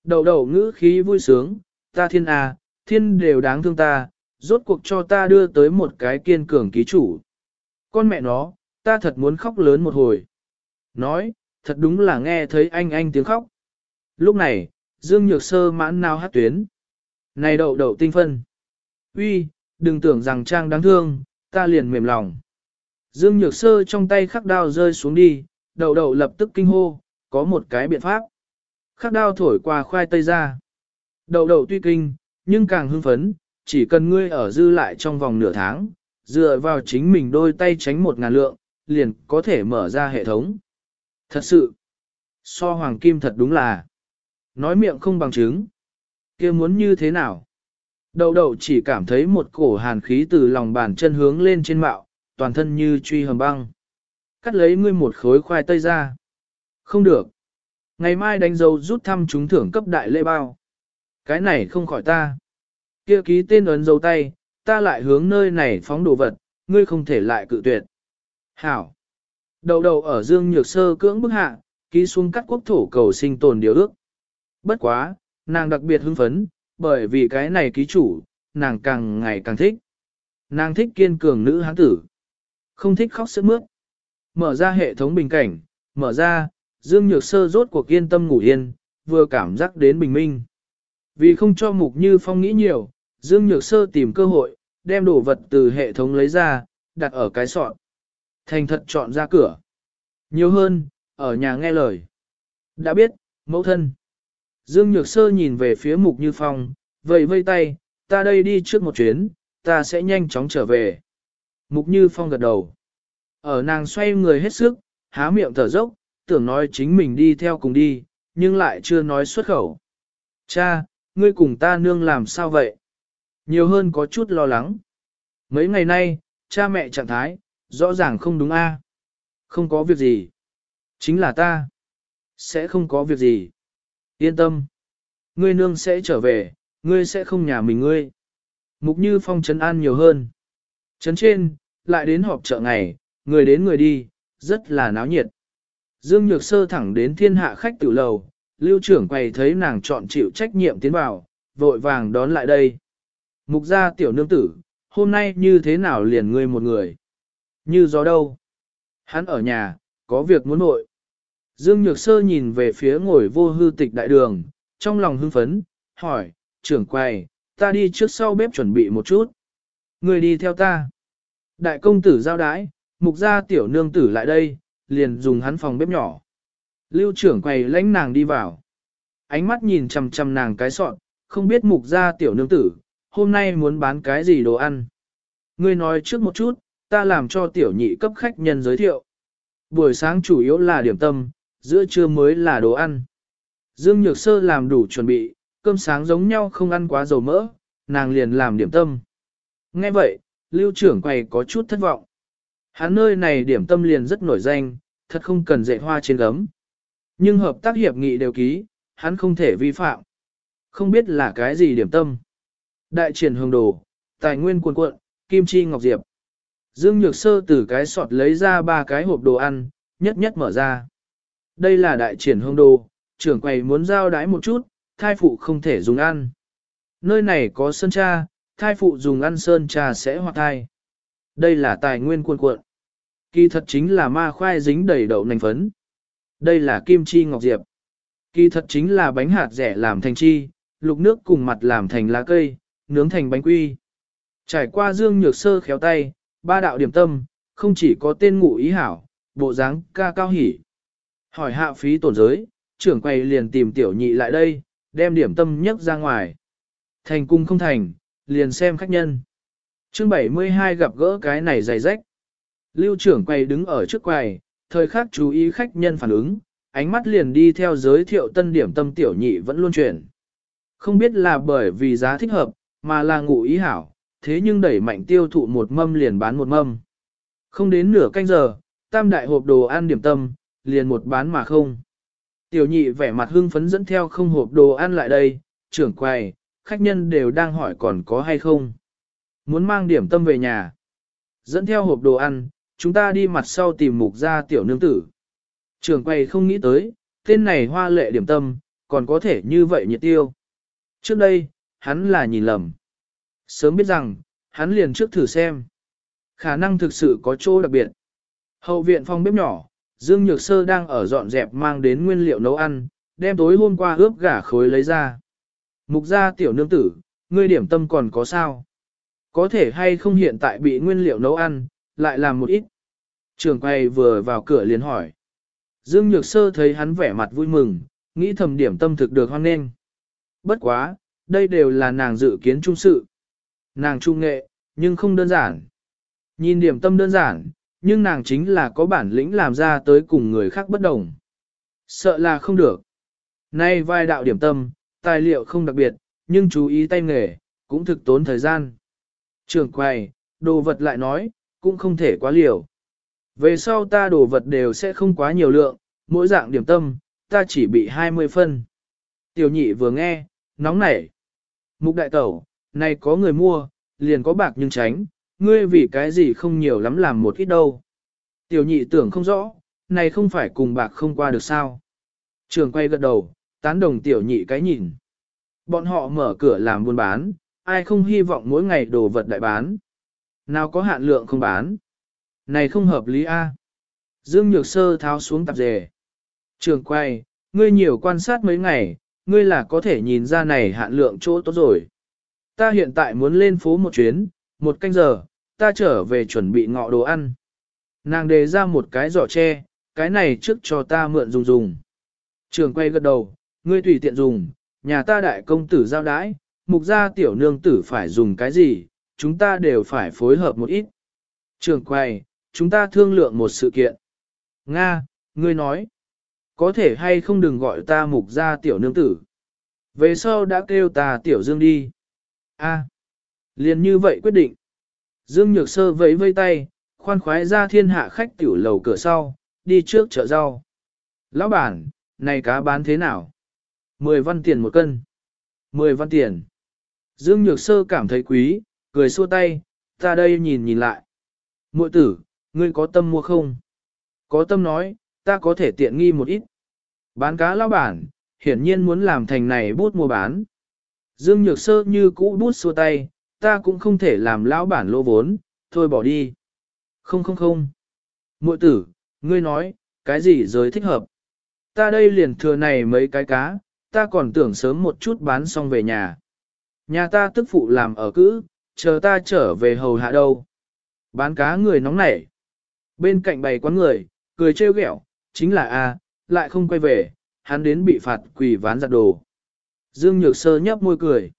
Đầu đầu ngữ khí vui sướng, ta thiên à, thiên đều đáng thương ta, rốt cuộc cho ta đưa tới một cái kiên cường ký chủ. Con mẹ nó, ta thật muốn khóc lớn một hồi. Nói, thật đúng là nghe thấy anh anh tiếng khóc. Lúc này, Dương Nhược Sơ mãn nào hát tuyến. Này đậu đậu tinh phân. Uy, đừng tưởng rằng trang đáng thương, ta liền mềm lòng. Dương Nhược Sơ trong tay khắc đao rơi xuống đi, đậu đậu lập tức kinh hô, có một cái biện pháp. Khắc đao thổi qua khoai tây ra. Đậu đậu tuy kinh, nhưng càng hưng phấn, chỉ cần ngươi ở dư lại trong vòng nửa tháng, dựa vào chính mình đôi tay tránh một ngàn lượng, liền có thể mở ra hệ thống. Thật sự, so hoàng kim thật đúng là, nói miệng không bằng chứng. kia muốn như thế nào? Đậu đậu chỉ cảm thấy một cổ hàn khí từ lòng bàn chân hướng lên trên mạo, toàn thân như truy hầm băng. Cắt lấy ngươi một khối khoai tây ra. Không được. Ngày mai đánh dấu rút thăm trúng thưởng cấp đại lễ bao. Cái này không khỏi ta. Kia ký tên ấn dấu tay, ta lại hướng nơi này phóng đồ vật, ngươi không thể lại cự tuyệt. Hảo. Đầu đầu ở dương nhược sơ cưỡng bức hạ, ký xuống cắt quốc thổ cầu sinh tồn điều ước. Bất quá, nàng đặc biệt hưng phấn, bởi vì cái này ký chủ, nàng càng ngày càng thích. Nàng thích kiên cường nữ hán tử. Không thích khóc sức mướt. Mở ra hệ thống bình cảnh, mở ra, Dương Nhược Sơ rốt cuộc yên tâm ngủ yên, vừa cảm giác đến bình minh. Vì không cho Mục Như Phong nghĩ nhiều, Dương Nhược Sơ tìm cơ hội, đem đồ vật từ hệ thống lấy ra, đặt ở cái sọt. Thành thật chọn ra cửa. Nhiều hơn, ở nhà nghe lời. Đã biết, mẫu thân. Dương Nhược Sơ nhìn về phía Mục Như Phong, vẫy vây tay, ta đây đi trước một chuyến, ta sẽ nhanh chóng trở về. Mục Như Phong gật đầu. Ở nàng xoay người hết sức, há miệng thở dốc, tưởng nói chính mình đi theo cùng đi, nhưng lại chưa nói xuất khẩu. Cha, ngươi cùng ta nương làm sao vậy? Nhiều hơn có chút lo lắng. Mấy ngày nay, cha mẹ trạng thái, rõ ràng không đúng a. Không có việc gì. Chính là ta. Sẽ không có việc gì. Yên tâm. Ngươi nương sẽ trở về, ngươi sẽ không nhà mình ngươi. Mục như phong trấn an nhiều hơn. Trấn trên, lại đến họp chợ ngày, người đến người đi, rất là náo nhiệt. Dương Nhược Sơ thẳng đến thiên hạ khách tử lầu, lưu trưởng quầy thấy nàng chọn chịu trách nhiệm tiến vào, vội vàng đón lại đây. Mục gia tiểu nương tử, hôm nay như thế nào liền ngươi một người? Như gió đâu? Hắn ở nhà, có việc muốn nội. Dương Nhược Sơ nhìn về phía ngồi vô hư tịch đại đường, trong lòng hưng phấn, hỏi, trưởng quầy, ta đi trước sau bếp chuẩn bị một chút. Người đi theo ta. Đại công tử giao đái, mục gia tiểu nương tử lại đây, liền dùng hắn phòng bếp nhỏ. Lưu trưởng quầy lãnh nàng đi vào. Ánh mắt nhìn chằm chằm nàng cái sọn, không biết mục ra tiểu nương tử, hôm nay muốn bán cái gì đồ ăn. Ngươi nói trước một chút, ta làm cho tiểu nhị cấp khách nhân giới thiệu. Buổi sáng chủ yếu là điểm tâm, giữa trưa mới là đồ ăn. Dương Nhược Sơ làm đủ chuẩn bị, cơm sáng giống nhau không ăn quá dầu mỡ, nàng liền làm điểm tâm. Nghe vậy, lưu trưởng quầy có chút thất vọng. Hắn nơi này điểm tâm liền rất nổi danh, thật không cần dạy hoa trên gấm. Nhưng hợp tác hiệp nghị đều ký, hắn không thể vi phạm. Không biết là cái gì điểm tâm. Đại triển hương đồ, tài nguyên cuồn cuộn, kim chi ngọc diệp. Dương Nhược Sơ từ cái sọt lấy ra ba cái hộp đồ ăn, nhất nhất mở ra. Đây là đại triển hương đồ, trưởng quầy muốn giao đái một chút, thai phụ không thể dùng ăn. Nơi này có sơn cha, thai phụ dùng ăn sơn trà sẽ hoạt thai. Đây là tài nguyên cuồn cuộn. Kỳ thật chính là ma khoai dính đầy đậu nành phấn. Đây là kim chi ngọc diệp. Kỳ thật chính là bánh hạt rẻ làm thành chi, lục nước cùng mặt làm thành lá cây, nướng thành bánh quy. Trải qua dương nhược sơ khéo tay, ba đạo điểm tâm, không chỉ có tên ngụ ý hảo, bộ dáng ca cao hỉ. Hỏi hạ phí tổn giới, trưởng quầy liền tìm tiểu nhị lại đây, đem điểm tâm nhấc ra ngoài. Thành cung không thành, liền xem khách nhân. Chương 72 gặp gỡ cái này dày rách. Lưu trưởng quầy đứng ở trước quầy, thời khắc chú ý khách nhân phản ứng, ánh mắt liền đi theo giới thiệu tân điểm tâm tiểu nhị vẫn luôn chuyển. Không biết là bởi vì giá thích hợp, mà là ngụ ý hảo, thế nhưng đẩy mạnh tiêu thụ một mâm liền bán một mâm. Không đến nửa canh giờ, tam đại hộp đồ ăn điểm tâm, liền một bán mà không. Tiểu nhị vẻ mặt hưng phấn dẫn theo không hộp đồ ăn lại đây, trưởng quầy, khách nhân đều đang hỏi còn có hay không. Muốn mang điểm tâm về nhà. Dẫn theo hộp đồ ăn, chúng ta đi mặt sau tìm mục ra tiểu nương tử. Trường quay không nghĩ tới, tên này hoa lệ điểm tâm, còn có thể như vậy nhiệt tiêu. Trước đây, hắn là nhìn lầm. Sớm biết rằng, hắn liền trước thử xem. Khả năng thực sự có chỗ đặc biệt. Hậu viện phòng bếp nhỏ, Dương Nhược Sơ đang ở dọn dẹp mang đến nguyên liệu nấu ăn, đem tối hôm qua ướp gà khối lấy ra. Mục gia tiểu nương tử, ngươi điểm tâm còn có sao? Có thể hay không hiện tại bị nguyên liệu nấu ăn, lại làm một ít. Trường quay vừa vào cửa liền hỏi. Dương Nhược Sơ thấy hắn vẻ mặt vui mừng, nghĩ thầm điểm tâm thực được hoan nghênh. Bất quá, đây đều là nàng dự kiến trung sự. Nàng trung nghệ, nhưng không đơn giản. Nhìn điểm tâm đơn giản, nhưng nàng chính là có bản lĩnh làm ra tới cùng người khác bất đồng. Sợ là không được. Nay vai đạo điểm tâm, tài liệu không đặc biệt, nhưng chú ý tay nghề, cũng thực tốn thời gian. Trường quầy, đồ vật lại nói, cũng không thể quá liều. Về sau ta đồ vật đều sẽ không quá nhiều lượng, mỗi dạng điểm tâm, ta chỉ bị 20 phân. Tiểu nhị vừa nghe, nóng nảy. Mục đại tẩu, này có người mua, liền có bạc nhưng tránh, ngươi vì cái gì không nhiều lắm làm một ít đâu. Tiểu nhị tưởng không rõ, này không phải cùng bạc không qua được sao. Trường quay gật đầu, tán đồng tiểu nhị cái nhìn. Bọn họ mở cửa làm buôn bán, ai không hy vọng mỗi ngày đồ vật đại bán. Nào có hạn lượng không bán. Này không hợp lý a. Dương Nhược Sơ tháo xuống tạp dề. Trường quay, ngươi nhiều quan sát mấy ngày, ngươi là có thể nhìn ra này hạn lượng chỗ tốt rồi. Ta hiện tại muốn lên phố một chuyến, một canh giờ, ta trở về chuẩn bị ngọ đồ ăn. Nàng đề ra một cái giỏ tre, cái này trước cho ta mượn dùng dùng. Trường quay gật đầu, ngươi tùy tiện dùng, nhà ta đại công tử giao đãi, mục gia tiểu nương tử phải dùng cái gì, chúng ta đều phải phối hợp một ít. Trường quay, chúng ta thương lượng một sự kiện. Nga, ngươi nói, có thể hay không đừng gọi ta mục gia tiểu nương tử. Về sau đã kêu ta tiểu dương đi. A, liền như vậy quyết định. Dương Nhược Sơ vẫy vây tay, khoan khoái ra thiên hạ khách tiểu lầu cửa sau, đi trước chợ rau. Lão bản, này cá bán thế nào? Mười văn tiền một cân. Mười văn tiền. Dương Nhược Sơ cảm thấy quý, cười xua tay, ta đây nhìn nhìn lại. Muội tử, ngươi có tâm mua không? Có tâm nói, ta có thể tiện nghi một ít. Bán cá lão bản, hiển nhiên muốn làm thành này bút mua bán. Dương Nhược Sơ như cũ bút xua tay, ta cũng không thể làm lão bản lỗ vốn, thôi bỏ đi. Không không không. Muội tử, ngươi nói, cái gì giới thích hợp? Ta đây liền thừa này mấy cái cá, ta còn tưởng sớm một chút bán xong về nhà. Nhà ta tức phụ làm ở cữ, chờ ta trở về hầu hạ đâu. Bán cá người nóng nảy. Bên cạnh bày quán người, cười trêu ghẹo, chính là a, lại không quay về, hắn đến bị phạt quỳ ván giặt đồ. Dương Nhược Sơ nhấp môi cười.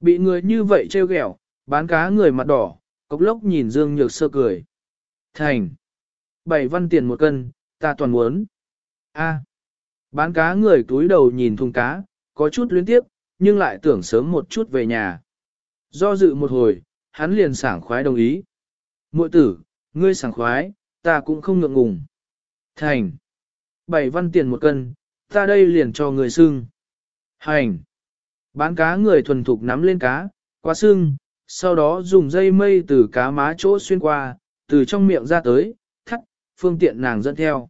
Bị người như vậy trêu ghẹo, bán cá người mặt đỏ, cốc lốc nhìn Dương Nhược Sơ cười. Thành. Bảy văn tiền một cân, ta toàn muốn. A. Bán cá người túi đầu nhìn thùng cá, có chút luyến tiếp, nhưng lại tưởng sớm một chút về nhà. Do dự một hồi, hắn liền sảng khoái đồng ý. Mội tử, ngươi sảng khoái, ta cũng không ngượng ngùng. Thành. Bảy văn tiền một cân, ta đây liền cho người xưng. Hành. Bán cá người thuần thục nắm lên cá, qua xưng, sau đó dùng dây mây từ cá má chỗ xuyên qua, từ trong miệng ra tới, thắt, phương tiện nàng dẫn theo.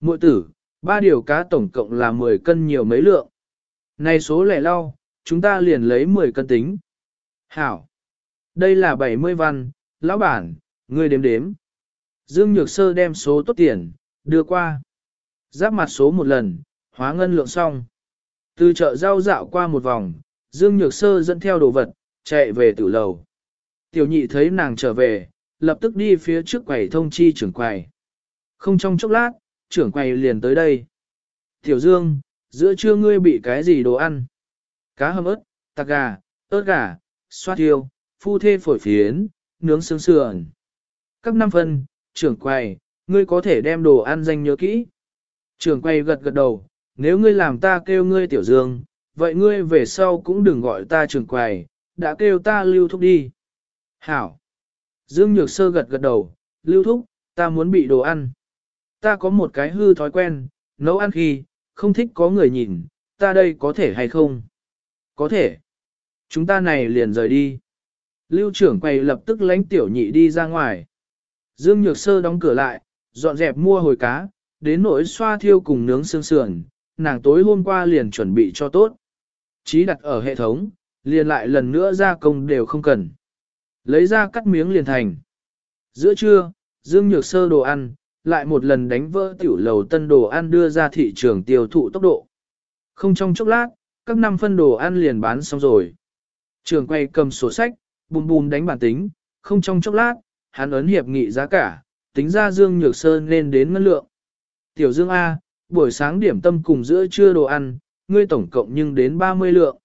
Mội tử, ba điều cá tổng cộng là 10 cân nhiều mấy lượng. Này số lẻ lau, chúng ta liền lấy 10 cân tính. Hảo. Đây là 70 văn, lão bản, ngươi đếm đếm. Dương Nhược Sơ đem số tốt tiền, đưa qua. Giáp mặt số một lần, hóa ngân lượng xong. Từ chợ rau dạo qua một vòng, Dương Nhược Sơ dẫn theo đồ vật, chạy về tử lầu. Tiểu nhị thấy nàng trở về, lập tức đi phía trước quầy thông chi trưởng quầy. Không trong chốc lát, trưởng quầy liền tới đây. Tiểu Dương, giữa trưa ngươi bị cái gì đồ ăn? Cá hầm ớt, tạc gà, ớt gà, xoát thiêu, phu thê phổi phiến, nướng xương sườn. Các năm phân, trưởng quầy, ngươi có thể đem đồ ăn danh nhớ kỹ. Trưởng quầy gật gật đầu, nếu ngươi làm ta kêu ngươi tiểu dương, vậy ngươi về sau cũng đừng gọi ta trưởng quầy, đã kêu ta lưu thúc đi. Hảo. Dương Nhược Sơ gật gật đầu, lưu thúc, ta muốn bị đồ ăn. Ta có một cái hư thói quen, nấu ăn khi, không thích có người nhìn, ta đây có thể hay không? Có thể. Chúng ta này liền rời đi. Lưu trưởng quầy lập tức lánh tiểu nhị đi ra ngoài. Dương Nhược Sơ đóng cửa lại, dọn dẹp mua hồi cá, đến nỗi xoa thiêu cùng nướng xương sườn, nàng tối hôm qua liền chuẩn bị cho tốt. Chí đặt ở hệ thống, liền lại lần nữa ra công đều không cần. Lấy ra cắt miếng liền thành. Giữa trưa, Dương Nhược Sơ đồ ăn, lại một lần đánh vỡ tiểu lầu tân đồ ăn đưa ra thị trường tiêu thụ tốc độ. Không trong chốc lát, các năm phân đồ ăn liền bán xong rồi. Trường quay cầm sổ sách, bùm bùm đánh bản tính, không trong chốc lát, hắn ấn hiệp nghị giá cả, tính ra Dương Nhược Sơn nên đến ngân lượng. Tiểu Dương A, buổi sáng điểm tâm cùng giữa trưa đồ ăn, ngươi tổng cộng nhưng đến 30 lượng.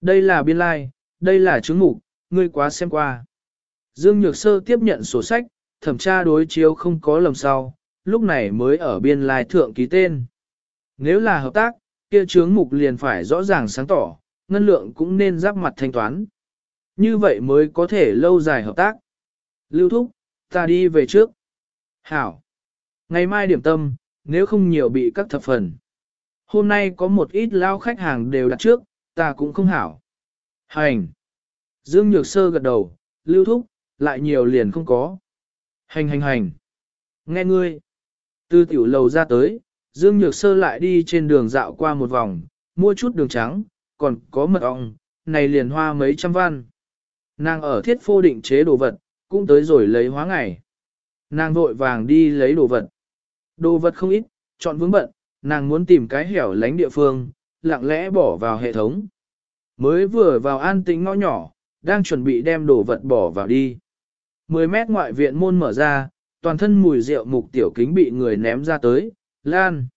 Đây là biên lai, like, đây là chứng mục, ngươi quá xem qua. Dương Nhược Sơ tiếp nhận sổ sách, thẩm tra đối chiếu không có lầm sau, lúc này mới ở biên lai like thượng ký tên. Nếu là hợp tác, kia chướng mục liền phải rõ ràng sáng tỏ, ngân lượng cũng nên giáp mặt thanh toán. Như vậy mới có thể lâu dài hợp tác. Lưu thúc, ta đi về trước. Hảo. Ngày mai điểm tâm, nếu không nhiều bị các thập phần. Hôm nay có một ít lao khách hàng đều đặt trước, ta cũng không hảo. Hành. Dương Nhược Sơ gật đầu, lưu thúc, lại nhiều liền không có. Hành hành hành. Nghe ngươi. Từ tiểu lầu ra tới, Dương Nhược Sơ lại đi trên đường dạo qua một vòng, mua chút đường trắng, còn có mật ong, này liền hoa mấy trăm văn. Nàng ở thiết phô định chế đồ vật, cũng tới rồi lấy hóa ngày. Nàng vội vàng đi lấy đồ vật. Đồ vật không ít, chọn vướng bận, nàng muốn tìm cái hẻo lánh địa phương, lặng lẽ bỏ vào hệ thống. Mới vừa vào an tĩnh ngõ nhỏ, đang chuẩn bị đem đồ vật bỏ vào đi. 10 mét ngoại viện môn mở ra, toàn thân mùi rượu mục tiểu kính bị người ném ra tới, lan.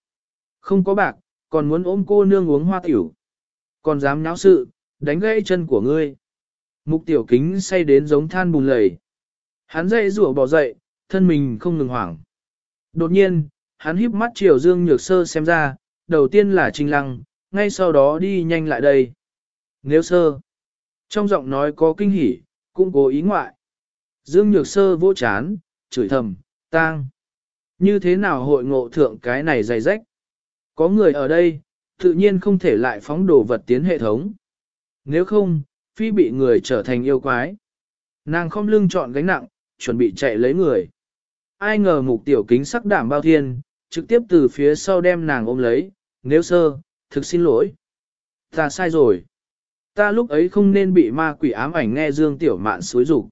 Không có bạc, còn muốn ôm cô nương uống hoa tiểu. Còn dám náo sự, đánh gãy chân của ngươi. Mục tiểu kính say đến giống than bùn lầy. Hắn dậy rủa bỏ dậy, thân mình không ngừng hoảng. Đột nhiên, hắn híp mắt chiều Dương Nhược Sơ xem ra, đầu tiên là Trinh Lăng, ngay sau đó đi nhanh lại đây. Nếu sơ, trong giọng nói có kinh hỉ, cũng cố ý ngoại. Dương Nhược Sơ vỗ chán, chửi thầm, tang. Như thế nào hội ngộ thượng cái này dày rách? Có người ở đây, tự nhiên không thể lại phóng đồ vật tiến hệ thống. Nếu không, phi bị người trở thành yêu quái. Nàng không lưng chọn gánh nặng, chuẩn bị chạy lấy người. Ai ngờ mục tiểu kính sắc đảm bao thiên, trực tiếp từ phía sau đem nàng ôm lấy, nếu sơ, thực xin lỗi. Ta sai rồi. Ta lúc ấy không nên bị ma quỷ ám ảnh nghe Dương Tiểu Mạn xối rủ.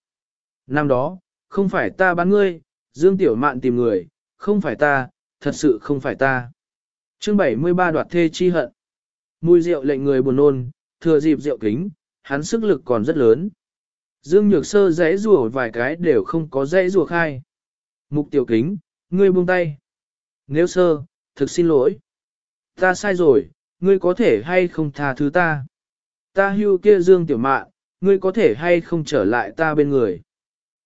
Năm đó, không phải ta bán ngươi, Dương Tiểu Mạn tìm người, không phải ta, thật sự không phải ta. Chương 73 đoạt thê chi hận. Mùi rượu lệnh người buồn nôn, thừa dịp rượu kính, hắn sức lực còn rất lớn. Dương Nhược Sơ dãy rùa vài cái đều không có dãy rùa khai. Mục tiểu kính, ngươi buông tay. Nếu sơ, thực xin lỗi. Ta sai rồi, ngươi có thể hay không tha thứ ta. Ta hưu kia dương tiểu mạn, ngươi có thể hay không trở lại ta bên người.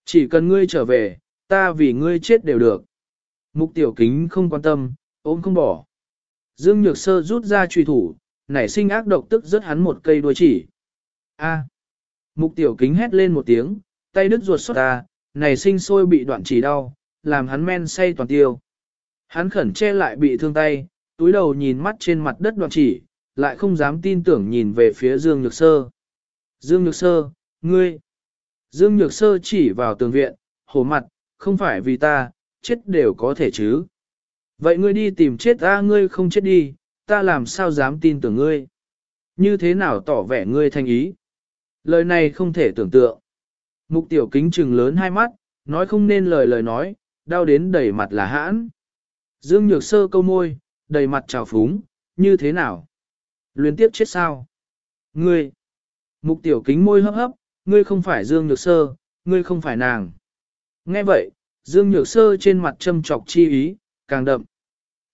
Chỉ cần ngươi trở về, ta vì ngươi chết đều được. Mục tiểu kính không quan tâm, ôm không bỏ. Dương Nhược Sơ rút ra truy thủ, nảy sinh ác độc tức rớt hắn một cây đuôi chỉ. A. Mục tiểu kính hét lên một tiếng, tay đứt ruột xuất ta, nảy sinh sôi bị đoạn chỉ đau, làm hắn men say toàn tiêu. Hắn khẩn che lại bị thương tay, túi đầu nhìn mắt trên mặt đất đoạn chỉ, lại không dám tin tưởng nhìn về phía Dương Nhược Sơ. Dương Nhược Sơ, ngươi. Dương Nhược Sơ chỉ vào tường viện, hổ mặt, không phải vì ta, chết đều có thể chứ. Vậy ngươi đi tìm chết ta ngươi không chết đi, ta làm sao dám tin tưởng ngươi. Như thế nào tỏ vẻ ngươi thành ý. Lời này không thể tưởng tượng. Mục tiểu kính trừng lớn hai mắt, nói không nên lời lời nói, đau đến đầy mặt là hãn. Dương Nhược Sơ câu môi, đầy mặt trào phúng, như thế nào? Luyến tiếp chết sao? Ngươi! Mục tiểu kính môi hấp hấp, ngươi không phải Dương Nhược Sơ, ngươi không phải nàng. Nghe vậy, Dương Nhược Sơ trên mặt châm trọc chi ý, càng đậm.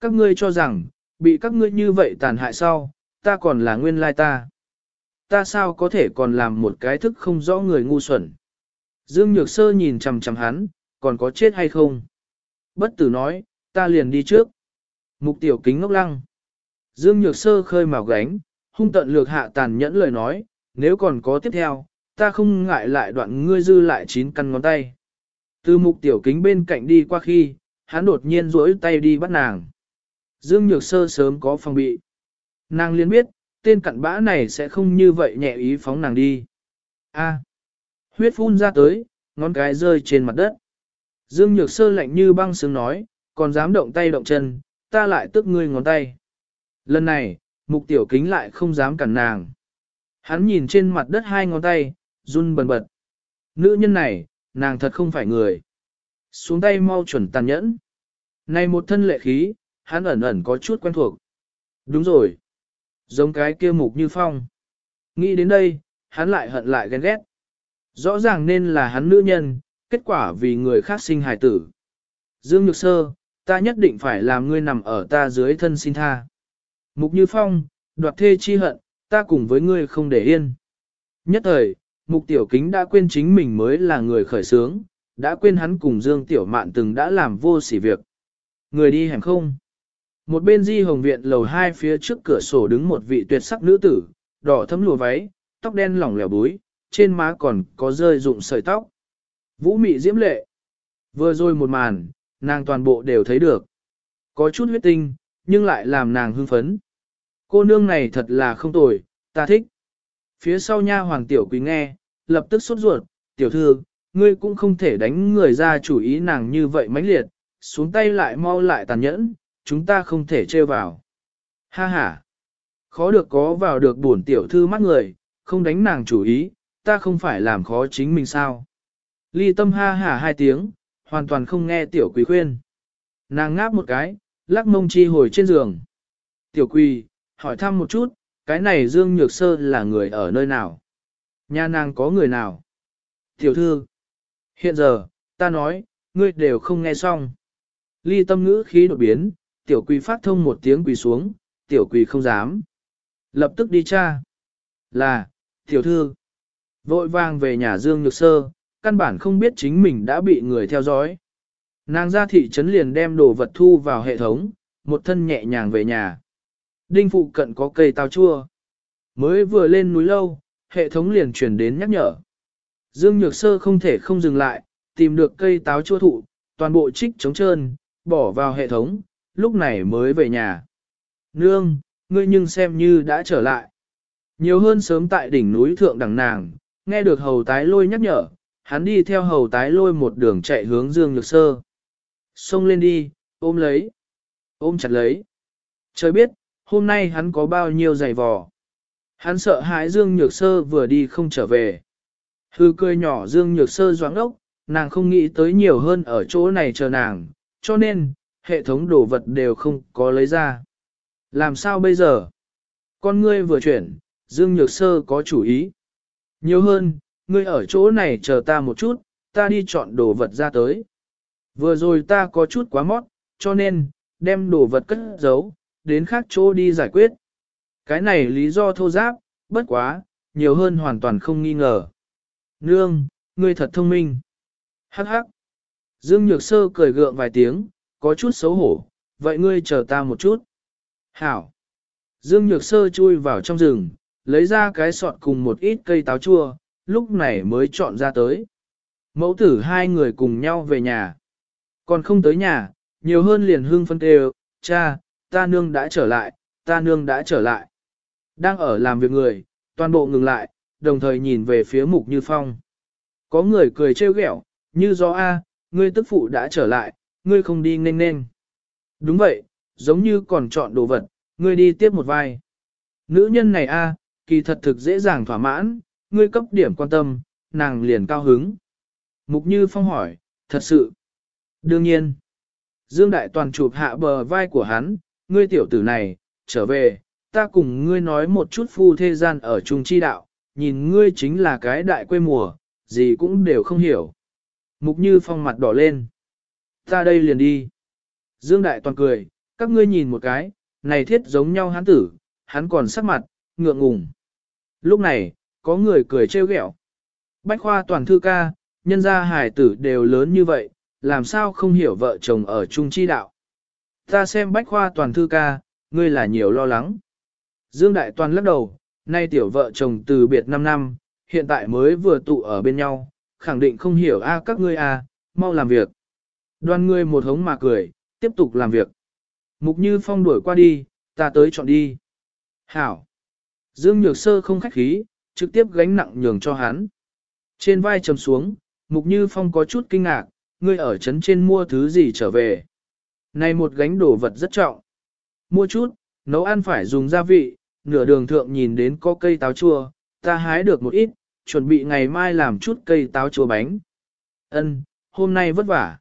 Các ngươi cho rằng, bị các ngươi như vậy tàn hại sau, ta còn là nguyên lai ta. Ta sao có thể còn làm một cái thức không rõ người ngu xuẩn. Dương Nhược Sơ nhìn chằm chằm hắn, còn có chết hay không? Bất tử nói, ta liền đi trước. Mục tiểu kính ngốc lăng. Dương Nhược Sơ khơi mào gánh, hung tận lược hạ tàn nhẫn lời nói, nếu còn có tiếp theo, ta không ngại lại đoạn ngươi dư lại chín căn ngón tay. Từ mục tiểu kính bên cạnh đi qua khi, hắn đột nhiên duỗi tay đi bắt nàng. Dương Nhược Sơ sớm có phòng bị. Nàng liền biết, tên cặn bã này sẽ không như vậy nhẹ ý phóng nàng đi. A. huyết phun ra tới, ngón cái rơi trên mặt đất. Dương Nhược Sơ lạnh như băng sướng nói, còn dám động tay động chân, ta lại tức ngươi ngón tay. Lần này, mục tiểu kính lại không dám cản nàng. Hắn nhìn trên mặt đất hai ngón tay, run bần bật. Nữ nhân này, nàng thật không phải người. Xuống tay mau chuẩn tàn nhẫn. Này một thân lệ khí, hắn ẩn ẩn có chút quen thuộc. Đúng rồi. Giống cái kia mục như phong. Nghĩ đến đây, hắn lại hận lại ghen ghét. Rõ ràng nên là hắn nữ nhân, kết quả vì người khác sinh hài tử. Dương Nhược Sơ, ta nhất định phải làm ngươi nằm ở ta dưới thân xin tha. Mục Như Phong, đoạt thê chi hận, ta cùng với ngươi không để yên. Nhất thời, Mục Tiểu Kính đã quên chính mình mới là người khởi sướng, đã quên hắn cùng Dương Tiểu Mạn từng đã làm vô sỉ việc. Người đi hẻm không? Một bên di hồng viện lầu hai phía trước cửa sổ đứng một vị tuyệt sắc nữ tử, đỏ thấm lùa váy, tóc đen lỏng lẻo búi, trên má còn có rơi rụng sợi tóc. Vũ mị diễm lệ. Vừa rồi một màn, nàng toàn bộ đều thấy được. Có chút huyết tinh, nhưng lại làm nàng hưng phấn. Cô nương này thật là không tồi, ta thích. Phía sau nha hoàng tiểu quý nghe, lập tức sốt ruột, tiểu thư, ngươi cũng không thể đánh người ra chủ ý nàng như vậy mãnh liệt, xuống tay lại mau lại tàn nhẫn, chúng ta không thể trêu vào. Ha ha, khó được có vào được bổn tiểu thư mắt người, không đánh nàng chủ ý, ta không phải làm khó chính mình sao. Ly tâm ha hả hai tiếng, hoàn toàn không nghe tiểu quỳ khuyên. Nàng ngáp một cái, lắc mông chi hồi trên giường. Tiểu quỳ, hỏi thăm một chút, cái này Dương Nhược Sơ là người ở nơi nào? Nhà nàng có người nào? Tiểu thư, hiện giờ, ta nói, ngươi đều không nghe xong. Ly tâm ngữ khí đột biến, tiểu quỳ phát thông một tiếng quỳ xuống, tiểu quỳ không dám. Lập tức đi cha. Là, tiểu thư. Vội vàng về nhà Dương Nhược Sơ, căn bản không biết chính mình đã bị người theo dõi. Nàng ra thị trấn liền đem đồ vật thu vào hệ thống, một thân nhẹ nhàng về nhà. Đinh phụ cận có cây táo chua. Mới vừa lên núi lâu, hệ thống liền truyền đến nhắc nhở. Dương Nhược Sơ không thể không dừng lại, tìm được cây táo chua thụ, toàn bộ trích trống trơn, bỏ vào hệ thống, lúc này mới về nhà. Nương, ngươi nhưng xem như đã trở lại. Nhiều hơn sớm tại đỉnh núi thượng đằng nàng, nghe được hầu tái lôi nhắc nhở, hắn đi theo hầu tái lôi một đường chạy hướng Dương Nhược Sơ. Xông lên đi, ôm lấy, ôm chặt lấy. Trời biết, hôm nay hắn có bao nhiêu giày vò. Hắn sợ hãi Dương Nhược Sơ vừa đi không trở về. Hư cười nhỏ Dương Nhược Sơ doáng ốc, nàng không nghĩ tới nhiều hơn ở chỗ này chờ nàng, cho nên, hệ thống đồ vật đều không có lấy ra. Làm sao bây giờ? Con ngươi vừa chuyển, Dương Nhược Sơ có chủ ý. Nhiều hơn, ngươi ở chỗ này chờ ta một chút, ta đi chọn đồ vật ra tới. Vừa rồi ta có chút quá mót, cho nên, đem đồ vật cất giấu, đến khác chỗ đi giải quyết. Cái này lý do thô giáp, bất quá, nhiều hơn hoàn toàn không nghi ngờ. Nương, ngươi thật thông minh. Hắc hắc. Dương Nhược Sơ cười gượng vài tiếng, có chút xấu hổ, vậy ngươi chờ ta một chút. Hảo. Dương Nhược Sơ chui vào trong rừng, lấy ra cái sọt cùng một ít cây táo chua, lúc này mới chọn ra tới. Mẫu tử hai người cùng nhau về nhà. Còn không tới nhà, nhiều hơn liền hương phân kêu, cha, ta nương đã trở lại, ta nương đã trở lại. Đang ở làm việc người, toàn bộ ngừng lại, đồng thời nhìn về phía mục như phong. Có người cười trêu ghẹo, như gió A, ngươi tức phụ đã trở lại, ngươi không đi nên nên. Đúng vậy, giống như còn chọn đồ vật, ngươi đi tiếp một vai. Nữ nhân này A, à, kỳ thật thực dễ dàng thỏa mãn, ngươi cấp điểm quan tâm, nàng liền cao hứng. Mục Như Phong hỏi, thật sự. Đương nhiên. Dương Đại Toàn chụp hạ bờ vai của hắn, ngươi tiểu tử này, trở về, ta cùng ngươi nói một chút phu thế gian ở trung chi đạo, nhìn ngươi chính là cái đại quê mùa, gì cũng đều không hiểu. Mục Như Phong mặt đỏ lên. Ta đây liền đi. Dương Đại Toàn cười, các ngươi nhìn một cái, này thiết giống nhau hắn tử, hắn còn sắc mặt, ngượng ngùng. Lúc này, có người cười trêu ghẹo. Bách khoa toàn thư ca, nhân gia hải tử đều lớn như vậy, làm sao không hiểu vợ chồng ở chung chi đạo. Ta xem bách khoa toàn thư ca, ngươi là nhiều lo lắng. Dương Đại Toàn lắc đầu, nay tiểu vợ chồng từ biệt 5 năm, hiện tại mới vừa tụ ở bên nhau, khẳng định không hiểu a các ngươi a, mau làm việc. Đoàn người một hống mà cười, tiếp tục làm việc. Mục Như Phong đuổi qua đi, ta tới chọn đi. Hảo. Dương Nhược Sơ không khách khí, trực tiếp gánh nặng nhường cho hắn. Trên vai trầm xuống, Mục Như Phong có chút kinh ngạc, ngươi ở trấn trên mua thứ gì trở về. Này một gánh đồ vật rất trọng. Mua chút, nấu ăn phải dùng gia vị, nửa đường thượng nhìn đến có cây táo chua, ta hái được một ít, chuẩn bị ngày mai làm chút cây táo chua bánh. Ân, hôm nay vất vả.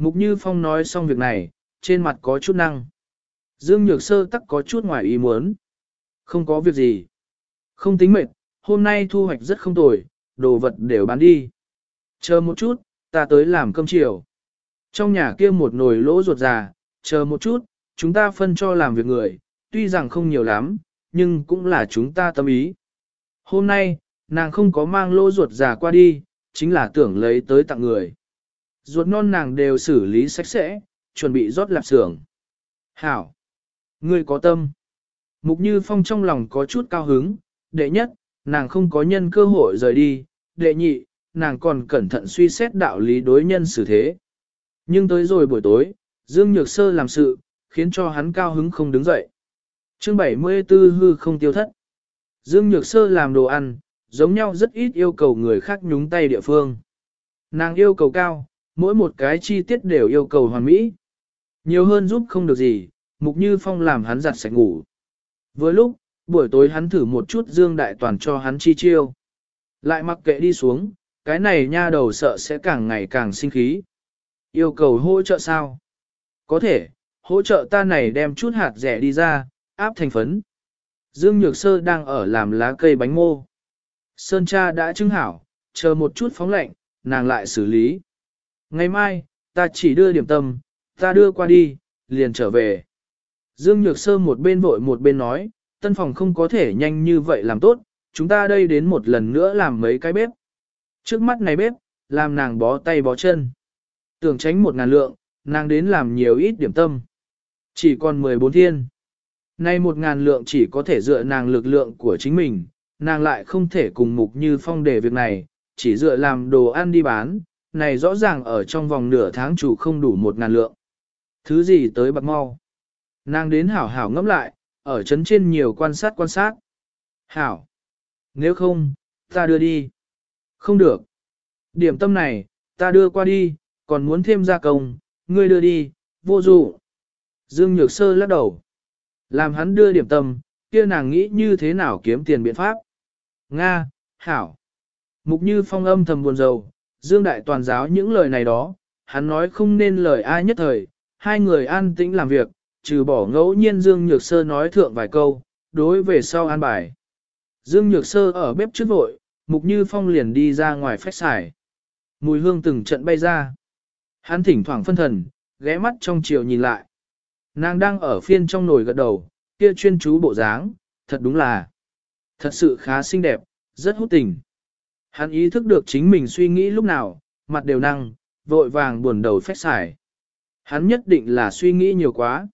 Mục Như Phong nói xong việc này, trên mặt có chút năng. Dương Nhược Sơ tắc có chút ngoài ý muốn. Không có việc gì. Không tính mệt, hôm nay thu hoạch rất không tồi, đồ vật đều bán đi. Chờ một chút, ta tới làm cơm chiều. Trong nhà kia một nồi lỗ ruột già, chờ một chút, chúng ta phân cho làm việc người, tuy rằng không nhiều lắm, nhưng cũng là chúng ta tâm ý. Hôm nay, nàng không có mang lỗ ruột già qua đi, chính là tưởng lấy tới tặng người. Ruột non nàng đều xử lý sạch sẽ, chuẩn bị rót lạp xưởng. Hảo! Ngươi có tâm. Mục Như Phong trong lòng có chút cao hứng, đệ nhất, nàng không có nhân cơ hội rời đi, đệ nhị, nàng còn cẩn thận suy xét đạo lý đối nhân xử thế. Nhưng tới rồi buổi tối, Dương Nhược Sơ làm sự, khiến cho hắn cao hứng không đứng dậy. Chương 74 hư không tiêu thất. Dương Nhược Sơ làm đồ ăn, giống nhau rất ít yêu cầu người khác nhúng tay địa phương. Nàng yêu cầu cao, mỗi một cái chi tiết đều yêu cầu hoàn mỹ. Nhiều hơn giúp không được gì, Mục Như Phong làm hắn giặt sạch ngủ. Vừa lúc, buổi tối hắn thử một chút Dương Đại Toàn cho hắn chi chiêu. Lại mặc kệ đi xuống, cái này nha đầu sợ sẽ càng ngày càng sinh khí. Yêu cầu hỗ trợ sao? Có thể, hỗ trợ ta này đem chút hạt rẻ đi ra, áp thành phấn. Dương Nhược Sơ đang ở làm lá cây bánh mô. Sơn cha đã trưng hảo, chờ một chút phóng lạnh, nàng lại xử lý. Ngày mai, ta chỉ đưa điểm tâm, ta đưa qua đi, liền trở về. Dương Nhược Sơ một bên vội một bên nói, tân phòng không có thể nhanh như vậy làm tốt, chúng ta đây đến một lần nữa làm mấy cái bếp. Trước mắt này bếp, làm nàng bó tay bó chân. Tưởng tránh một ngàn lượng, nàng đến làm nhiều ít điểm tâm. Chỉ còn 14 thiên. Nay một ngàn lượng chỉ có thể dựa nàng lực lượng của chính mình, nàng lại không thể cùng mục như phong để việc này, chỉ dựa làm đồ ăn đi bán, này rõ ràng ở trong vòng nửa tháng chủ không đủ một ngàn lượng. Thứ gì tới bạc mau. Nàng đến hảo hảo ngẫm lại, ở chấn trên nhiều quan sát quan sát. Hảo. Nếu không, ta đưa đi. Không được. Điểm tâm này, ta đưa qua đi, còn muốn thêm gia công, ngươi đưa đi, vô dụ. Dương Nhược Sơ lắc đầu. Làm hắn đưa điểm tâm, kia nàng nghĩ như thế nào kiếm tiền biện pháp. Nga, Hảo. Mục như phong âm thầm buồn rầu, Dương Đại toàn giáo những lời này đó, hắn nói không nên lời ai nhất thời, hai người an tĩnh làm việc, trừ bỏ ngẫu nhiên Dương Nhược Sơ nói thượng vài câu, đối về sau an bài. Dương Nhược Sơ ở bếp trước vội, Mục Như Phong liền đi ra ngoài phách xài. Mùi hương từng trận bay ra. Hắn thỉnh thoảng phân thần, ghé mắt trong chiều nhìn lại. Nàng đang ở phiên trong nồi gật đầu, kia chuyên chú bộ dáng, thật đúng là, thật sự khá xinh đẹp, rất hút tình. Hắn ý thức được chính mình suy nghĩ lúc nào, mặt đều năng, vội vàng buồn đầu phách xài. Hắn nhất định là suy nghĩ nhiều quá.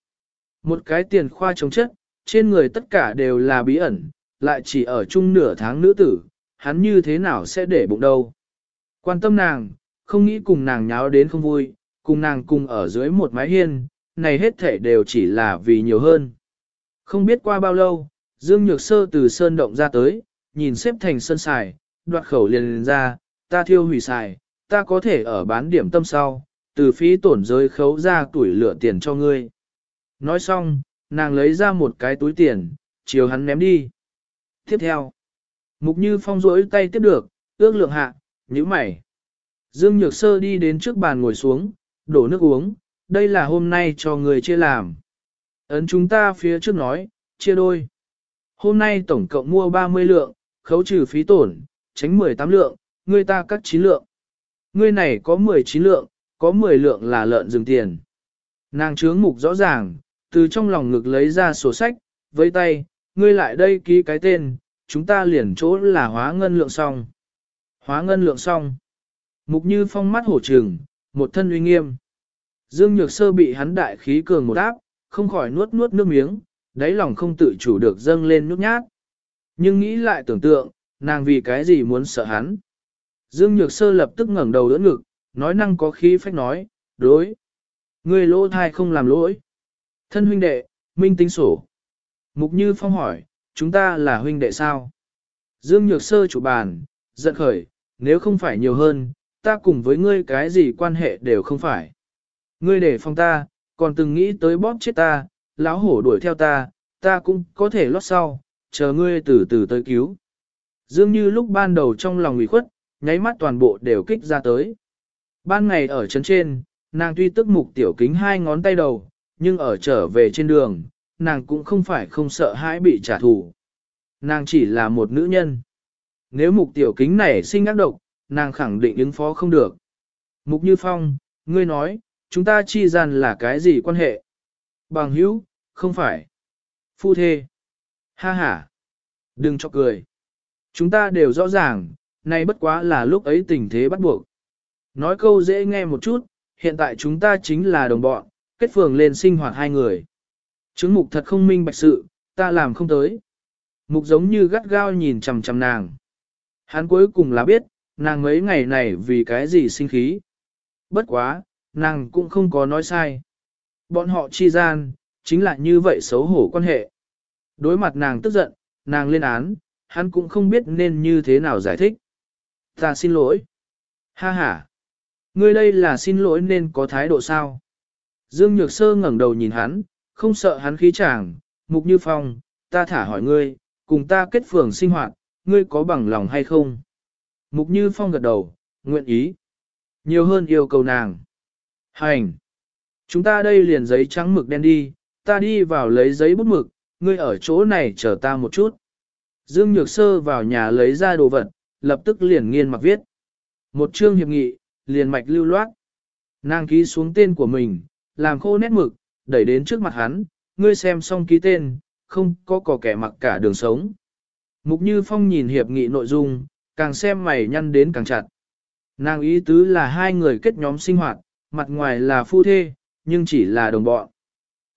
Một cái tiền khoa chống chất, trên người tất cả đều là bí ẩn, lại chỉ ở chung nửa tháng nữ tử, hắn như thế nào sẽ để bụng đâu. Quan tâm nàng, không nghĩ cùng nàng nháo đến không vui, cùng nàng cùng ở dưới một mái hiên, này hết thể đều chỉ là vì nhiều hơn. Không biết qua bao lâu, Dương Nhược Sơ từ sơn động ra tới, nhìn xếp thành sơn xài, đoạt khẩu liền, liền ra, ta thiêu hủy xài, ta có thể ở bán điểm tâm sau, từ phí tổn giới khấu ra tuổi lựa tiền cho ngươi. Nói xong, nàng lấy ra một cái túi tiền, chiều hắn ném đi. Tiếp theo, Mục Như Phong rỗi tay tiếp được, ước lượng hạ, nhíu mày. Dương Nhược Sơ đi đến trước bàn ngồi xuống, đổ nước uống, đây là hôm nay cho người chia làm. Ấn chúng ta phía trước nói, chia đôi. Hôm nay tổng cộng mua 30 lượng, khấu trừ phí tổn, tránh 18 lượng, người ta cắt 9 lượng. Ngươi này có 19 lượng, có 10 lượng là lợn dừng tiền. Nàng trướng mục rõ ràng, từ trong lòng ngực lấy ra sổ sách, với tay, ngươi lại đây ký cái tên, chúng ta liền chỗ là hóa ngân lượng xong. Hóa ngân lượng xong. Mục như phong mắt hổ trừng, một thân uy nghiêm. Dương Nhược Sơ bị hắn đại khí cường một áp, không khỏi nuốt nuốt nước miếng, đáy lòng không tự chủ được dâng lên nhút nhát. Nhưng nghĩ lại tưởng tượng, nàng vì cái gì muốn sợ hắn. Dương Nhược Sơ lập tức ngẩng đầu đỡ ngực, nói năng có khí phách nói, đối. Người lỗ thai không làm lỗi. Thân huynh đệ, minh tính sổ. Mục Như Phong hỏi, chúng ta là huynh đệ sao? Dương Nhược Sơ chủ bàn, giận khởi, nếu không phải nhiều hơn, ta cùng với ngươi cái gì quan hệ đều không phải. Ngươi để phong ta, còn từng nghĩ tới bóp chết ta, lão hổ đuổi theo ta, ta cũng có thể lót sau, chờ ngươi từ từ tới cứu. Dương như lúc ban đầu trong lòng ủy khuất, nháy mắt toàn bộ đều kích ra tới. Ban ngày ở trấn trên, nàng tuy tức mục tiểu kính hai ngón tay đầu, nhưng ở trở về trên đường, nàng cũng không phải không sợ hãi bị trả thù. Nàng chỉ là một nữ nhân. Nếu mục tiểu kính này sinh ác độc, nàng khẳng định ứng phó không được. Mục Như Phong, ngươi nói, chúng ta chi gian là cái gì quan hệ? Bằng hữu, không phải. Phu thê. Ha ha. Đừng cho cười. Chúng ta đều rõ ràng, nay bất quá là lúc ấy tình thế bắt buộc. Nói câu dễ nghe một chút, hiện tại chúng ta chính là đồng bọn, kết phường lên sinh hoạt hai người. Chứng mục thật không minh bạch sự, ta làm không tới. Mục giống như gắt gao nhìn chằm chằm nàng. Hắn cuối cùng là biết, nàng mấy ngày này vì cái gì sinh khí. Bất quá, nàng cũng không có nói sai. Bọn họ chi gian, chính là như vậy xấu hổ quan hệ. Đối mặt nàng tức giận, nàng lên án, hắn cũng không biết nên như thế nào giải thích. Ta xin lỗi. Ha ha. Ngươi đây là xin lỗi nên có thái độ sao? Dương Nhược Sơ ngẩng đầu nhìn hắn, không sợ hắn khí chàng, mục như phong, ta thả hỏi ngươi, cùng ta kết phường sinh hoạt, ngươi có bằng lòng hay không? Mục như phong gật đầu, nguyện ý. Nhiều hơn yêu cầu nàng. Hành! Chúng ta đây liền giấy trắng mực đen đi, ta đi vào lấy giấy bút mực, ngươi ở chỗ này chờ ta một chút. Dương Nhược Sơ vào nhà lấy ra đồ vật, lập tức liền nghiên mặc viết. Một chương hiệp nghị, liền mạch lưu loát. Nàng ký xuống tên của mình, làm khô nét mực, đẩy đến trước mặt hắn, ngươi xem xong ký tên, không có cỏ kẻ mặc cả đường sống. Mục Như Phong nhìn hiệp nghị nội dung, càng xem mày nhăn đến càng chặt. Nàng ý tứ là hai người kết nhóm sinh hoạt, mặt ngoài là phu thê, nhưng chỉ là đồng bọn.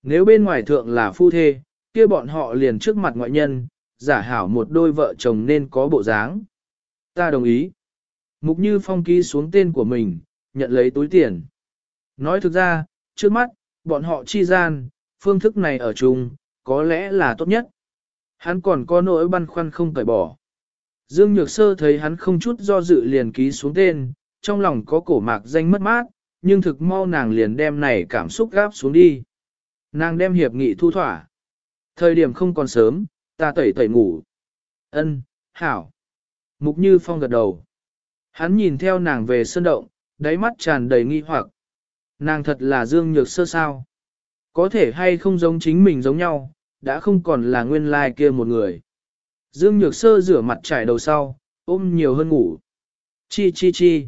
Nếu bên ngoài thượng là phu thê, kia bọn họ liền trước mặt ngoại nhân, giả hảo một đôi vợ chồng nên có bộ dáng. Ta đồng ý. Mục Như Phong ký xuống tên của mình, nhận lấy túi tiền. Nói thực ra, trước mắt, bọn họ chi gian, phương thức này ở chung, có lẽ là tốt nhất. Hắn còn có nỗi băn khoăn không cởi bỏ. Dương Nhược Sơ thấy hắn không chút do dự liền ký xuống tên, trong lòng có cổ mạc danh mất mát, nhưng thực mau nàng liền đem này cảm xúc gáp xuống đi. Nàng đem hiệp nghị thu thỏa. Thời điểm không còn sớm, ta tẩy tẩy ngủ. Ân, hảo. Mục Như Phong gật đầu. Hắn nhìn theo nàng về sơn động, đáy mắt tràn đầy nghi hoặc. Nàng thật là Dương Nhược Sơ sao. Có thể hay không giống chính mình giống nhau, đã không còn là nguyên lai like kia một người. Dương Nhược Sơ rửa mặt trải đầu sau, ôm nhiều hơn ngủ. Chi chi chi.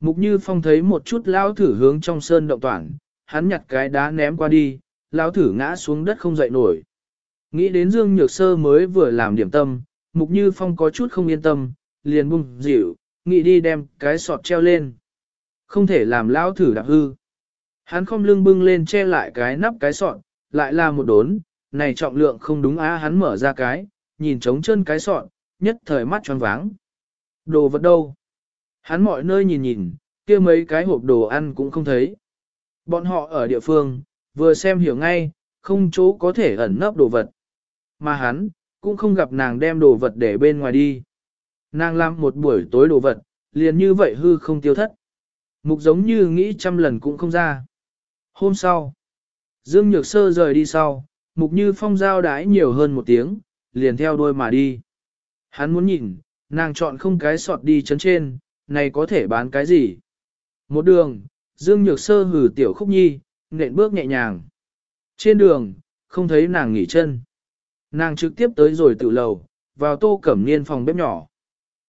Mục Như Phong thấy một chút lão thử hướng trong sơn động toàn, hắn nhặt cái đá ném qua đi, lão thử ngã xuống đất không dậy nổi. Nghĩ đến Dương Nhược Sơ mới vừa làm điểm tâm, Mục Như Phong có chút không yên tâm, liền bung dịu, nghĩ đi đem cái sọt treo lên. Không thể làm lão thử đạp hư. Hắn không lưng bưng lên che lại cái nắp cái sọt, lại là một đốn, này trọng lượng không đúng á hắn mở ra cái, nhìn trống chân cái sọt, nhất thời mắt tròn váng. Đồ vật đâu? Hắn mọi nơi nhìn nhìn, kia mấy cái hộp đồ ăn cũng không thấy. Bọn họ ở địa phương, vừa xem hiểu ngay, không chỗ có thể ẩn nấp đồ vật. Mà hắn, cũng không gặp nàng đem đồ vật để bên ngoài đi. Nàng làm một buổi tối đồ vật, liền như vậy hư không tiêu thất. Mục giống như nghĩ trăm lần cũng không ra. Hôm sau, Dương Nhược Sơ rời đi sau, Mục Như Phong giao đái nhiều hơn một tiếng, liền theo đôi mà đi. Hắn muốn nhìn, nàng chọn không cái sọt đi chấn trên, này có thể bán cái gì? Một đường, Dương Nhược Sơ hử tiểu khúc nhi, nện bước nhẹ nhàng. Trên đường, không thấy nàng nghỉ chân. Nàng trực tiếp tới rồi tự lầu, vào tô cẩm niên phòng bếp nhỏ.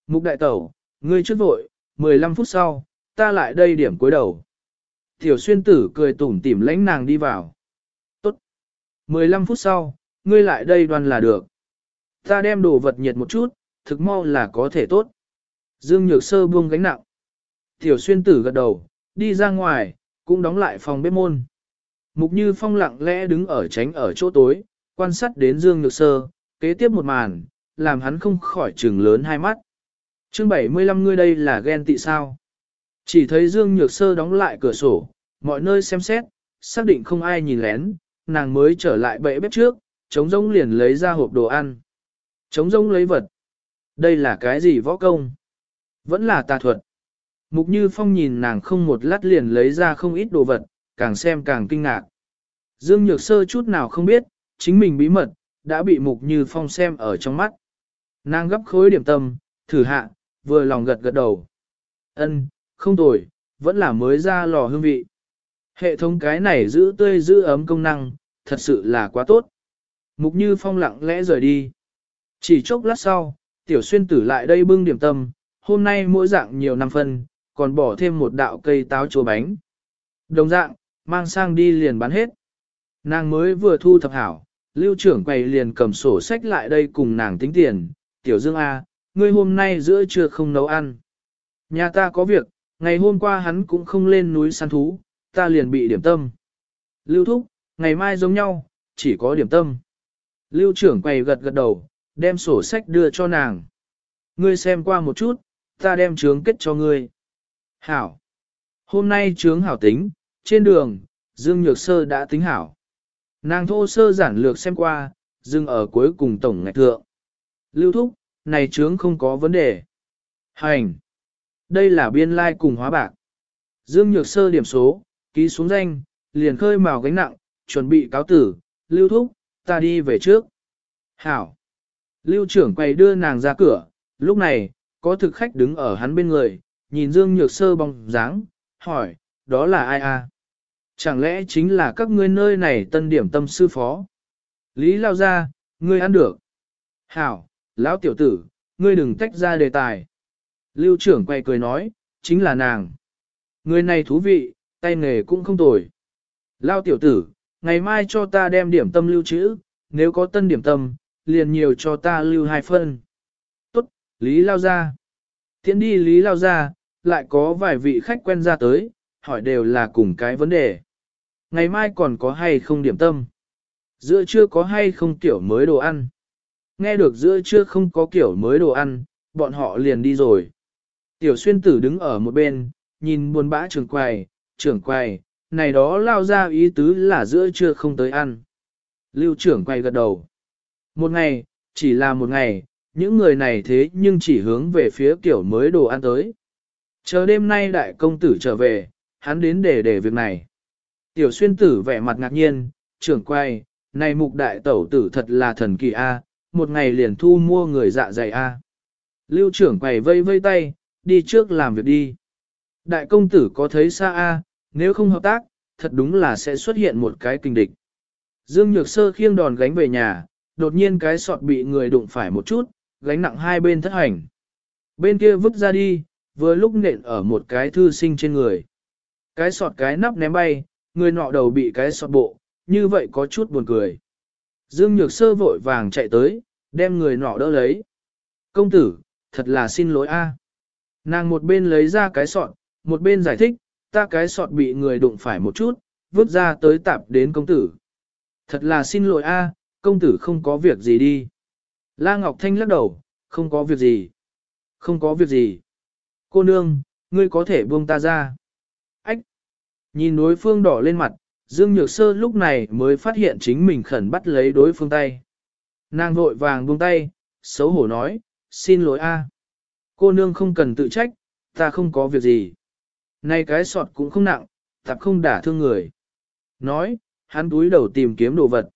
Mục đại tẩu, ngươi trước vội, 15 phút sau, ta lại đây điểm cuối đầu. Tiểu xuyên tử cười tủm tỉm lãnh nàng đi vào. Tốt. 15 phút sau, ngươi lại đây đoan là được. Ta đem đồ vật nhiệt một chút, thực mau là có thể tốt. Dương Nhược Sơ buông gánh nặng. Tiểu xuyên tử gật đầu, đi ra ngoài, cũng đóng lại phòng bếp môn. Mục Như Phong lặng lẽ đứng ở tránh ở chỗ tối, quan sát đến Dương Nhược Sơ, kế tiếp một màn, làm hắn không khỏi trừng lớn hai mắt. chương 75 ngươi đây là ghen tị sao? Chỉ thấy Dương Nhược Sơ đóng lại cửa sổ, mọi nơi xem xét, xác định không ai nhìn lén, nàng mới trở lại bệ bếp trước, chống rông liền lấy ra hộp đồ ăn. Chống rông lấy vật. Đây là cái gì võ công? Vẫn là tà thuật. Mục Như Phong nhìn nàng không một lát liền lấy ra không ít đồ vật, càng xem càng kinh ngạc. Dương Nhược Sơ chút nào không biết, chính mình bí mật, đã bị Mục Như Phong xem ở trong mắt. Nàng gấp khối điểm tâm, thử hạ, vừa lòng gật gật đầu. Ân, không tồi, vẫn là mới ra lò hương vị. Hệ thống cái này giữ tươi giữ ấm công năng, thật sự là quá tốt. Mục Như Phong lặng lẽ rời đi. Chỉ chốc lát sau, tiểu xuyên tử lại đây bưng điểm tâm, hôm nay mỗi dạng nhiều năm phân, còn bỏ thêm một đạo cây táo chua bánh. Đồng dạng, mang sang đi liền bán hết. Nàng mới vừa thu thập hảo, lưu trưởng quầy liền cầm sổ sách lại đây cùng nàng tính tiền, tiểu dương A, ngươi hôm nay giữa trưa không nấu ăn. Nhà ta có việc, ngày hôm qua hắn cũng không lên núi săn thú, ta liền bị điểm tâm. Lưu thúc, ngày mai giống nhau, chỉ có điểm tâm. Lưu trưởng quầy gật gật đầu, đem sổ sách đưa cho nàng. Ngươi xem qua một chút, ta đem trướng kết cho ngươi. Hảo. Hôm nay trướng hảo tính, trên đường, Dương Nhược Sơ đã tính hảo. Nàng thô sơ giản lược xem qua, dừng ở cuối cùng tổng ngạch thượng. Lưu thúc, này trướng không có vấn đề. Hành. Đây là biên lai like cùng hóa bạc. Dương Nhược Sơ điểm số, ký xuống danh, liền khơi mào gánh nặng, chuẩn bị cáo tử, lưu thúc, ta đi về trước. Hảo. Lưu trưởng quay đưa nàng ra cửa, lúc này, có thực khách đứng ở hắn bên người, nhìn Dương Nhược Sơ bóng dáng, hỏi, đó là ai à? Chẳng lẽ chính là các ngươi nơi này tân điểm tâm sư phó? Lý lao ra, ngươi ăn được. Hảo, lão tiểu tử, ngươi đừng tách ra đề tài. Lưu trưởng quay cười nói, chính là nàng. Người này thú vị, tay nghề cũng không tồi. Lao tiểu tử, ngày mai cho ta đem điểm tâm lưu trữ, nếu có tân điểm tâm, liền nhiều cho ta lưu hai phân. Tốt, Lý lao ra. Tiến đi Lý lao ra, lại có vài vị khách quen ra tới, hỏi đều là cùng cái vấn đề. Ngày mai còn có hay không điểm tâm? Giữa trưa có hay không kiểu mới đồ ăn? Nghe được giữa trưa không có kiểu mới đồ ăn, bọn họ liền đi rồi. Tiểu xuyên tử đứng ở một bên, nhìn buồn bã trưởng quầy, trưởng quầy, này đó lao ra ý tứ là giữa trưa không tới ăn. Lưu trưởng quay gật đầu. Một ngày, chỉ là một ngày, những người này thế nhưng chỉ hướng về phía kiểu mới đồ ăn tới. Chờ đêm nay đại công tử trở về, hắn đến để để việc này. Tiểu xuyên tử vẻ mặt ngạc nhiên, trưởng quay, này mục đại tẩu tử thật là thần kỳ A, một ngày liền thu mua người dạ dày A. Lưu trưởng quầy vây vây tay, đi trước làm việc đi. Đại công tử có thấy xa A, nếu không hợp tác, thật đúng là sẽ xuất hiện một cái kinh địch. Dương Nhược Sơ khiêng đòn gánh về nhà, đột nhiên cái sọt bị người đụng phải một chút, gánh nặng hai bên thất hành. Bên kia vứt ra đi, vừa lúc nện ở một cái thư sinh trên người. Cái sọt cái nắp ném bay, người nọ đầu bị cái sọt bộ, như vậy có chút buồn cười. Dương Nhược Sơ vội vàng chạy tới, đem người nọ đỡ lấy. Công tử, thật là xin lỗi a. Nàng một bên lấy ra cái sọt, một bên giải thích, ta cái sọt bị người đụng phải một chút, vứt ra tới tạp đến công tử. Thật là xin lỗi a, công tử không có việc gì đi. La Ngọc Thanh lắc đầu, không có việc gì. Không có việc gì. Cô nương, ngươi có thể buông ta ra. Nhìn đối phương đỏ lên mặt, Dương Nhược Sơ lúc này mới phát hiện chính mình khẩn bắt lấy đối phương tay. Nàng vội vàng buông tay, xấu hổ nói, xin lỗi a. Cô nương không cần tự trách, ta không có việc gì. nay cái sọt cũng không nặng, tạp không đả thương người. Nói, hắn túi đầu tìm kiếm đồ vật.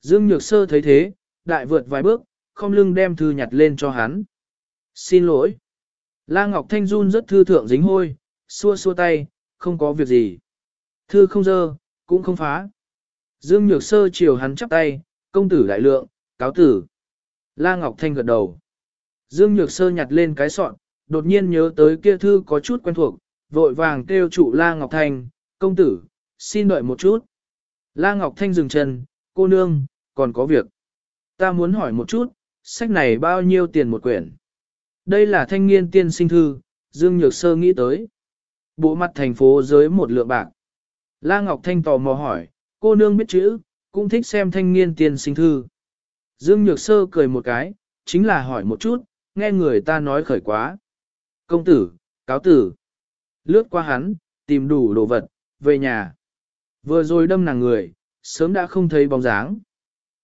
Dương Nhược Sơ thấy thế, đại vượt vài bước, không lưng đem thư nhặt lên cho hắn. Xin lỗi. La Ngọc Thanh run rất thư thượng dính hôi, xua xua tay, không có việc gì. Thư không dơ, cũng không phá. Dương Nhược Sơ chiều hắn chắp tay, công tử đại lượng, cáo tử. La Ngọc Thanh gật đầu. Dương Nhược Sơ nhặt lên cái sọn, đột nhiên nhớ tới kia thư có chút quen thuộc, vội vàng kêu trụ La Ngọc Thanh, công tử, xin đợi một chút. La Ngọc Thanh dừng chân, cô nương, còn có việc. Ta muốn hỏi một chút, sách này bao nhiêu tiền một quyển? Đây là thanh niên tiên sinh thư, Dương Nhược Sơ nghĩ tới. Bộ mặt thành phố giới một lượng bạc. La Ngọc Thanh tò mò hỏi, cô nương biết chữ, cũng thích xem thanh niên tiên sinh thư. Dương Nhược Sơ cười một cái, chính là hỏi một chút, nghe người ta nói khởi quá. Công tử, cáo tử. Lướt qua hắn, tìm đủ đồ vật, về nhà. Vừa rồi đâm nàng người, sớm đã không thấy bóng dáng.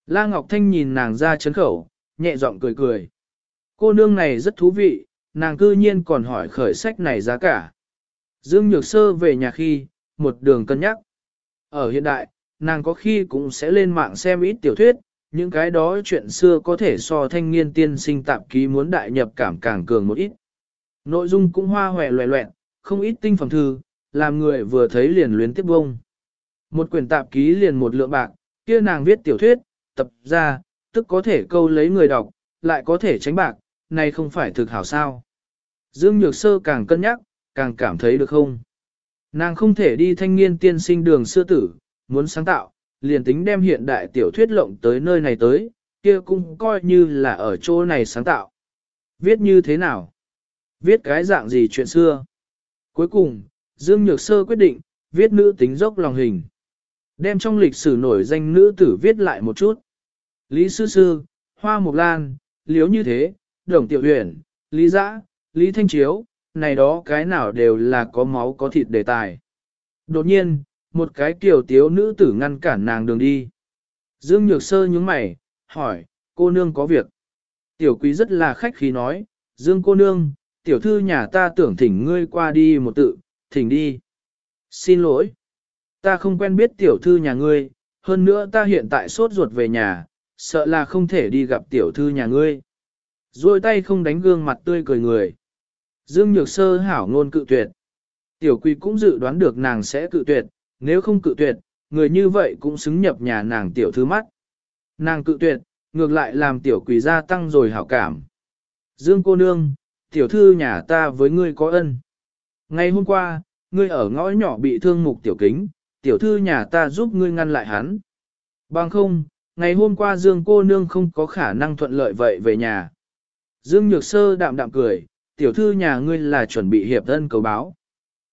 La Ngọc Thanh nhìn nàng ra chấn khẩu, nhẹ giọng cười cười. Cô nương này rất thú vị, nàng cư nhiên còn hỏi khởi sách này giá cả. Dương Nhược Sơ về nhà khi, một đường cân nhắc. Ở hiện đại, nàng có khi cũng sẽ lên mạng xem ít tiểu thuyết, những cái đó chuyện xưa có thể so thanh niên tiên sinh tạp ký muốn đại nhập cảm càng cường một ít. Nội dung cũng hoa hòe loẹ loẹn, không ít tinh phẩm thư, làm người vừa thấy liền luyến tiếp bông. Một quyển tạp ký liền một lượng bạc, kia nàng viết tiểu thuyết, tập ra, tức có thể câu lấy người đọc, lại có thể tránh bạc, này không phải thực hảo sao. Dương Nhược Sơ càng cân nhắc, càng cảm thấy được không. Nàng không thể đi thanh niên tiên sinh đường xưa tử, muốn sáng tạo, liền tính đem hiện đại tiểu thuyết lộng tới nơi này tới, kia cũng coi như là ở chỗ này sáng tạo. Viết như thế nào? Viết cái dạng gì chuyện xưa? Cuối cùng, Dương Nhược Sơ quyết định, viết nữ tính dốc lòng hình. Đem trong lịch sử nổi danh nữ tử viết lại một chút. Lý Sư Sư, Hoa Mộc Lan, Liếu Như Thế, Đồng Tiểu Huyền, Lý Giã, Lý Thanh Chiếu, này đó cái nào đều là có máu có thịt đề tài. Đột nhiên, một cái tiểu tiếu nữ tử ngăn cản nàng đường đi. Dương Nhược Sơ nhướng mày, hỏi, cô nương có việc. Tiểu quý rất là khách khí nói, Dương cô nương, tiểu thư nhà ta tưởng thỉnh ngươi qua đi một tự, thỉnh đi. Xin lỗi, ta không quen biết tiểu thư nhà ngươi, hơn nữa ta hiện tại sốt ruột về nhà, sợ là không thể đi gặp tiểu thư nhà ngươi. Rồi tay không đánh gương mặt tươi cười người. Dương Nhược Sơ hảo ngôn cự tuyệt. Tiểu Quý cũng dự đoán được nàng sẽ cự tuyệt, nếu không cự tuyệt, người như vậy cũng xứng nhập nhà nàng tiểu thư mắt. Nàng cự tuyệt, ngược lại làm tiểu Quý gia tăng rồi hảo cảm. Dương cô nương, tiểu thư nhà ta với ngươi có ân. Ngày hôm qua, ngươi ở ngõ nhỏ bị thương mục tiểu kính, tiểu thư nhà ta giúp ngươi ngăn lại hắn. Bằng không, ngày hôm qua Dương cô nương không có khả năng thuận lợi vậy về nhà. Dương Nhược Sơ đạm đạm cười, tiểu thư nhà ngươi là chuẩn bị hiệp ân cầu báo.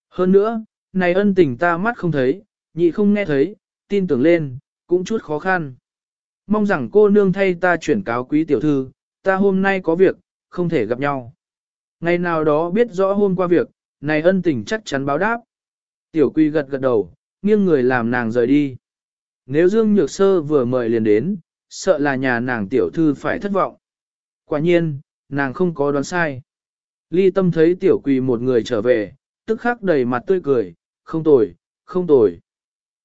Hơn nữa, này ân tình ta mắt không thấy, nhị không nghe thấy, tin tưởng lên, cũng chút khó khăn. Mong rằng cô nương thay ta chuyển cáo quý tiểu thư, ta hôm nay có việc, không thể gặp nhau. Ngày nào đó biết rõ hôm qua việc, này ân tình chắc chắn báo đáp. Tiểu quy gật gật đầu, nghiêng người làm nàng rời đi. Nếu Dương Nhược Sơ vừa mời liền đến, sợ là nhà nàng tiểu thư phải thất vọng. Quả nhiên, nàng không có đoán sai. Ly tâm thấy tiểu quỳ một người trở về, tức khắc đầy mặt tươi cười, không tồi, không tồi.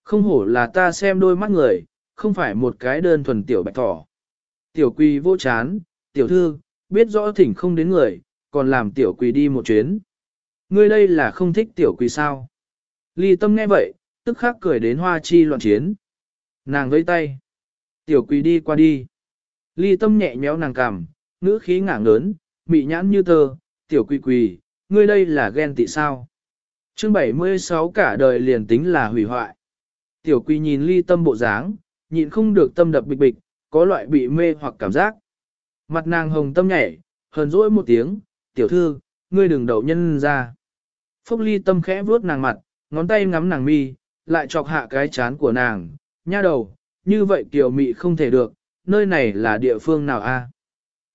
Không hổ là ta xem đôi mắt người, không phải một cái đơn thuần tiểu bạch thỏ. Tiểu quỳ vô chán, tiểu thư, biết rõ thỉnh không đến người, còn làm tiểu quỳ đi một chuyến. Ngươi đây là không thích tiểu quỳ sao? Ly tâm nghe vậy, tức khắc cười đến hoa chi loạn chiến. Nàng vẫy tay. Tiểu quỳ đi qua đi. Ly tâm nhẹ méo nàng cằm, ngữ khí ngả lớn, mị nhãn như tơ, tiểu quỳ quỳ, ngươi đây là ghen tị sao? Chương 76 cả đời liền tính là hủy hoại. Tiểu quỳ nhìn ly tâm bộ dáng, nhịn không được tâm đập bịch bịch, có loại bị mê hoặc cảm giác. Mặt nàng hồng tâm nhảy, hờn dỗi một tiếng, tiểu thư, ngươi đừng đậu nhân ra. Phúc ly tâm khẽ vuốt nàng mặt, ngón tay ngắm nàng mi, lại chọc hạ cái chán của nàng, nha đầu, như vậy tiểu mị không thể được, nơi này là địa phương nào a?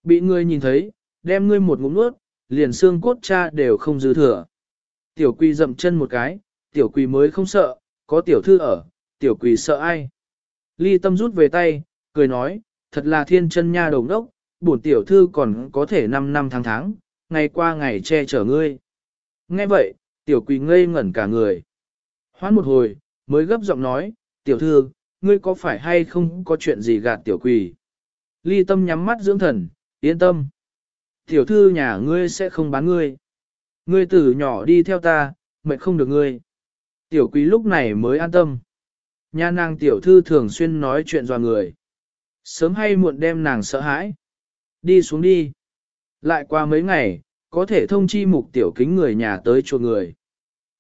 Bị ngươi nhìn thấy, đem ngươi một ngụm nuốt, liền xương cốt cha đều không dư thừa. Tiểu quỳ dậm chân một cái, tiểu quỳ mới không sợ, có tiểu thư ở, tiểu quỳ sợ ai. Ly tâm rút về tay, cười nói, thật là thiên chân nha đầu đốc, bổn tiểu thư còn có thể 5 năm tháng tháng, ngày qua ngày che chở ngươi. Nghe vậy, tiểu quỳ ngây ngẩn cả người. Hoán một hồi, mới gấp giọng nói, tiểu thư, ngươi có phải hay không có chuyện gì gạt tiểu quỳ. Ly tâm nhắm mắt dưỡng thần, yên tâm. Tiểu thư nhà ngươi sẽ không bán ngươi. Ngươi từ nhỏ đi theo ta, mệt không được ngươi. Tiểu quý lúc này mới an tâm. Nha nàng tiểu thư thường xuyên nói chuyện dò người. Sớm hay muộn đem nàng sợ hãi. Đi xuống đi. Lại qua mấy ngày, có thể thông chi mục tiểu kính người nhà tới chùa người.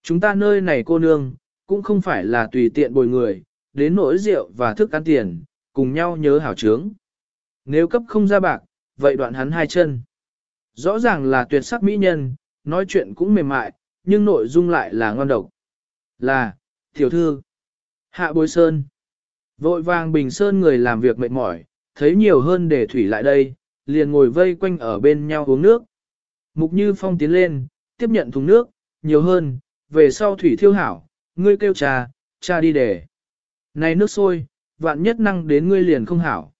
Chúng ta nơi này cô nương, cũng không phải là tùy tiện bồi người, đến nỗi rượu và thức ăn tiền, cùng nhau nhớ hảo trướng. Nếu cấp không ra bạc, vậy đoạn hắn hai chân. Rõ ràng là tuyệt sắc mỹ nhân, nói chuyện cũng mềm mại, nhưng nội dung lại là ngon độc. Là, tiểu thư, hạ bối sơn. Vội vàng bình sơn người làm việc mệt mỏi, thấy nhiều hơn để thủy lại đây, liền ngồi vây quanh ở bên nhau uống nước. Mục Như Phong tiến lên, tiếp nhận thùng nước, nhiều hơn, về sau thủy thiêu hảo, ngươi kêu trà, cha đi để. Này nước sôi, vạn nhất năng đến ngươi liền không hảo.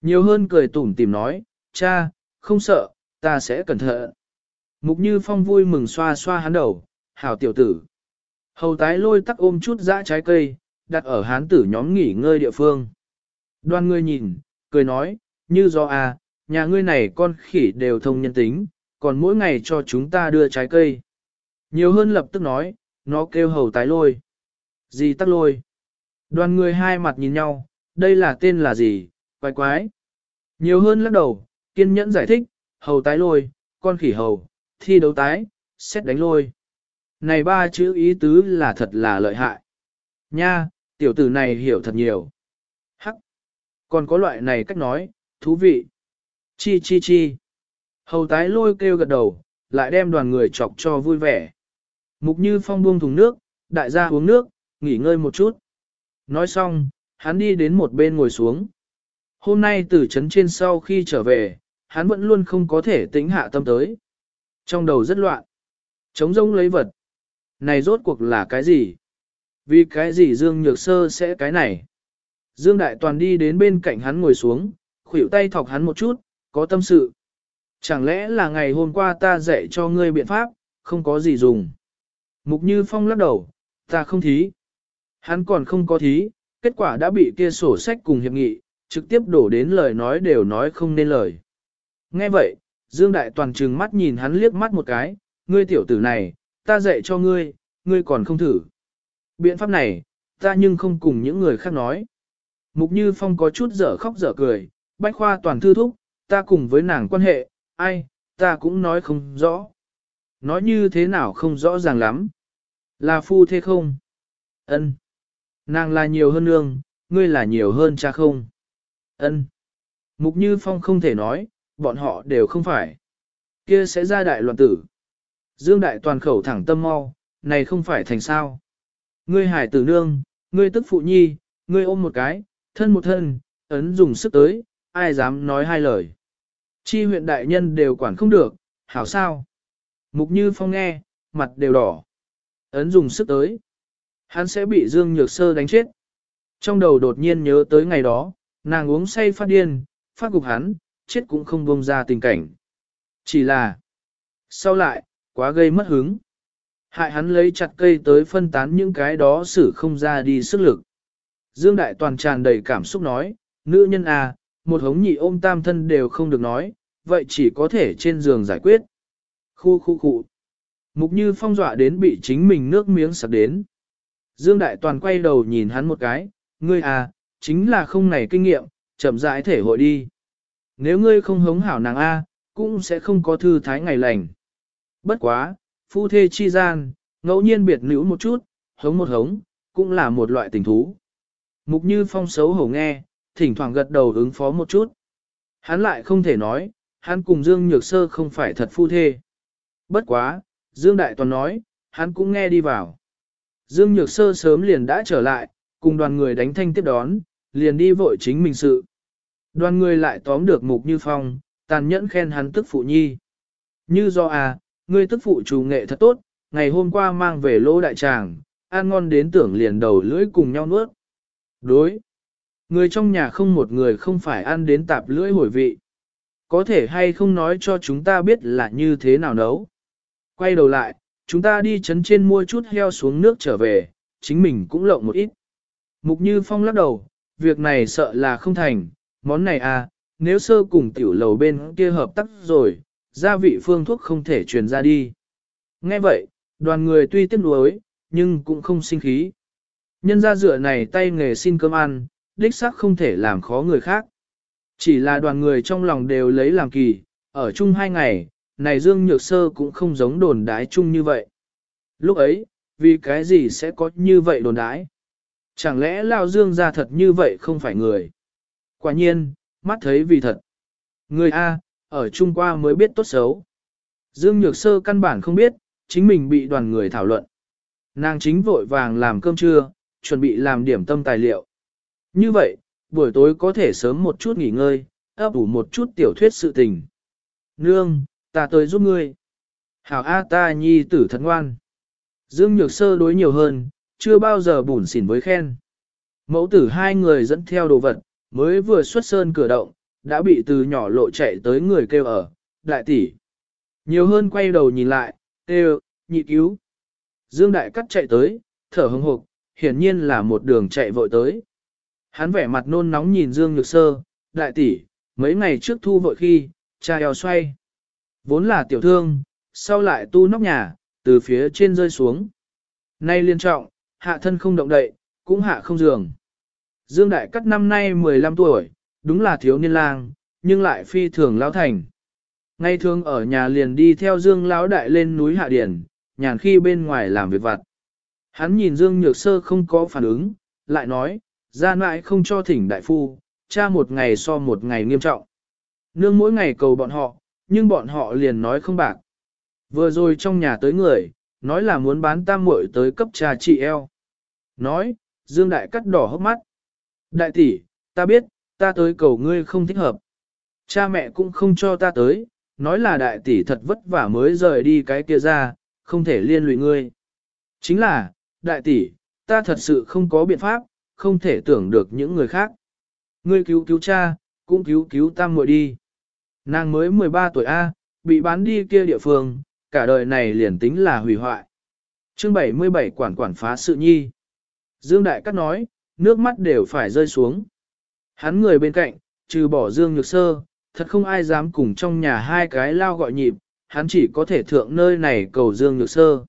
Nhiều hơn cười tủm tìm nói, cha, không sợ, ta sẽ cẩn thận. Mục Như Phong vui mừng xoa xoa hắn đầu, hảo tiểu tử. Hầu tái lôi tắc ôm chút dã trái cây, đặt ở hán tử nhóm nghỉ ngơi địa phương. Đoan ngươi nhìn, cười nói, như do à, nhà ngươi này con khỉ đều thông nhân tính, còn mỗi ngày cho chúng ta đưa trái cây. Nhiều hơn lập tức nói, nó kêu hầu tái lôi. Gì tắc lôi? Đoàn người hai mặt nhìn nhau, đây là tên là gì, quái quái. Nhiều hơn lắc đầu, kiên nhẫn giải thích, hầu tái lôi, con khỉ hầu, thi đấu tái, xét đánh lôi. Này ba chữ ý tứ là thật là lợi hại. Nha, tiểu tử này hiểu thật nhiều. Hắc. Còn có loại này cách nói, thú vị. Chi chi chi. Hầu tái lôi kêu gật đầu, lại đem đoàn người chọc cho vui vẻ. Mục như phong buông thùng nước, đại gia uống nước, nghỉ ngơi một chút. Nói xong, hắn đi đến một bên ngồi xuống. Hôm nay từ trấn trên sau khi trở về, hắn vẫn luôn không có thể tính hạ tâm tới. Trong đầu rất loạn. Trống rông lấy vật. Này rốt cuộc là cái gì? Vì cái gì Dương Nhược Sơ sẽ cái này? Dương Đại Toàn đi đến bên cạnh hắn ngồi xuống, khuỷu tay thọc hắn một chút, có tâm sự. Chẳng lẽ là ngày hôm qua ta dạy cho ngươi biện pháp, không có gì dùng. Mục Như Phong lắc đầu, ta không thí. Hắn còn không có thí, kết quả đã bị kia sổ sách cùng hiệp nghị, trực tiếp đổ đến lời nói đều nói không nên lời. Nghe vậy, Dương Đại Toàn trừng mắt nhìn hắn liếc mắt một cái, ngươi tiểu tử này, ta dạy cho ngươi, ngươi còn không thử. Biện pháp này, ta nhưng không cùng những người khác nói. Mục Như Phong có chút dở khóc dở cười, bách khoa toàn thư thúc, ta cùng với nàng quan hệ, ai, ta cũng nói không rõ. Nói như thế nào không rõ ràng lắm. Là phu thế không? Ân. Nàng là nhiều hơn nương, ngươi là nhiều hơn cha không? Ân. Mục Như Phong không thể nói, bọn họ đều không phải. Kia sẽ ra đại loạn tử. Dương Đại toàn khẩu thẳng tâm mau, này không phải thành sao. Ngươi hải tử nương, ngươi tức phụ nhi, ngươi ôm một cái, thân một thân, ấn dùng sức tới, ai dám nói hai lời. Chi huyện đại nhân đều quản không được, hảo sao. Mục Như Phong nghe, mặt đều đỏ. Ấn dùng sức tới. Hắn sẽ bị Dương Nhược Sơ đánh chết. Trong đầu đột nhiên nhớ tới ngày đó, nàng uống say phát điên, phát gục hắn, chết cũng không bông ra tình cảnh. Chỉ là, sau lại, quá gây mất hứng. Hại hắn lấy chặt cây tới phân tán những cái đó xử không ra đi sức lực. Dương Đại Toàn tràn đầy cảm xúc nói, nữ nhân à, một hống nhị ôm tam thân đều không được nói, vậy chỉ có thể trên giường giải quyết. Khu khu khu. Mục như phong dọa đến bị chính mình nước miếng sặc đến. Dương Đại Toàn quay đầu nhìn hắn một cái, ngươi à, chính là không này kinh nghiệm, chậm rãi thể hội đi. Nếu ngươi không hống hảo nàng A, cũng sẽ không có thư thái ngày lành. Bất quá, phu thê chi gian, ngẫu nhiên biệt nữ một chút, hống một hống, cũng là một loại tình thú. Mục Như Phong xấu hổ nghe, thỉnh thoảng gật đầu ứng phó một chút. Hắn lại không thể nói, hắn cùng Dương Nhược Sơ không phải thật phu thê. Bất quá, Dương Đại Toàn nói, hắn cũng nghe đi vào. Dương Nhược Sơ sớm liền đã trở lại, cùng đoàn người đánh thanh tiếp đón, liền đi vội chính mình sự. Đoàn người lại tóm được Mục Như Phong, tàn nhẫn khen hắn tức phụ nhi. Như do à, ngươi tức phụ chủ nghệ thật tốt, ngày hôm qua mang về lỗ đại tràng, ăn ngon đến tưởng liền đầu lưỡi cùng nhau nuốt. Đối. Người trong nhà không một người không phải ăn đến tạp lưỡi hồi vị. Có thể hay không nói cho chúng ta biết là như thế nào nấu. Quay đầu lại, chúng ta đi chấn trên mua chút heo xuống nước trở về, chính mình cũng lộng một ít. Mục Như Phong lắc đầu, việc này sợ là không thành, món này à, nếu sơ cùng tiểu lầu bên kia hợp tác rồi, gia vị phương thuốc không thể truyền ra đi. Nghe vậy, đoàn người tuy tiếc nuối, nhưng cũng không sinh khí. Nhân ra dựa này tay nghề xin cơm ăn, đích xác không thể làm khó người khác. Chỉ là đoàn người trong lòng đều lấy làm kỳ, ở chung hai ngày, này Dương Nhược Sơ cũng không giống đồn đái chung như vậy. Lúc ấy, vì cái gì sẽ có như vậy đồn đái? Chẳng lẽ Lao Dương ra thật như vậy không phải người? Quả nhiên, mắt thấy vì thật. Người A, ở Trung qua mới biết tốt xấu. Dương Nhược Sơ căn bản không biết, chính mình bị đoàn người thảo luận. Nàng chính vội vàng làm cơm trưa, chuẩn bị làm điểm tâm tài liệu. Như vậy, buổi tối có thể sớm một chút nghỉ ngơi, ấp ủ một chút tiểu thuyết sự tình. Nương, ta tới giúp ngươi. Hảo A ta nhi tử thật ngoan. Dương Nhược Sơ đối nhiều hơn, chưa bao giờ bùn xỉn với khen. Mẫu tử hai người dẫn theo đồ vật, mới vừa xuất sơn cửa động, đã bị từ nhỏ lộ chạy tới người kêu ở, đại tỷ. Nhiều hơn quay đầu nhìn lại, kêu, nhị cứu. Dương Đại Cắt chạy tới, thở hừng hộp, hiển nhiên là một đường chạy vội tới. Hắn vẻ mặt nôn nóng nhìn Dương Nhược Sơ, đại tỷ, mấy ngày trước thu vội khi, cha eo xoay. Vốn là tiểu thương, sau lại tu nóc nhà, từ phía trên rơi xuống. Nay liên trọng, hạ thân không động đậy, cũng hạ không giường. Dương Đại Cắt năm nay 15 tuổi, đúng là thiếu niên lang, nhưng lại phi thường lão thành. Ngay thường ở nhà liền đi theo Dương Lão Đại lên núi Hạ Điển, nhàn khi bên ngoài làm việc vặt. Hắn nhìn Dương Nhược Sơ không có phản ứng, lại nói, ra mãi không cho thỉnh đại phu, cha một ngày so một ngày nghiêm trọng. Nương mỗi ngày cầu bọn họ, nhưng bọn họ liền nói không bạc. Vừa rồi trong nhà tới người, nói là muốn bán tam muội tới cấp trà chị eo. Nói, Dương Đại cắt đỏ hốc mắt. Đại tỷ, ta biết, ta tới cầu ngươi không thích hợp. Cha mẹ cũng không cho ta tới, nói là đại tỷ thật vất vả mới rời đi cái kia ra, không thể liên lụy ngươi. Chính là, đại tỷ, ta thật sự không có biện pháp, không thể tưởng được những người khác. Ngươi cứu cứu cha, cũng cứu cứu tam muội đi. Nàng mới 13 tuổi A, bị bán đi kia địa phương, cả đời này liền tính là hủy hoại. Chương 77 quản quản phá sự nhi. Dương Đại Cát nói, nước mắt đều phải rơi xuống. Hắn người bên cạnh, trừ bỏ Dương Nhược Sơ, thật không ai dám cùng trong nhà hai cái lao gọi nhịp, hắn chỉ có thể thượng nơi này cầu Dương Nhược Sơ.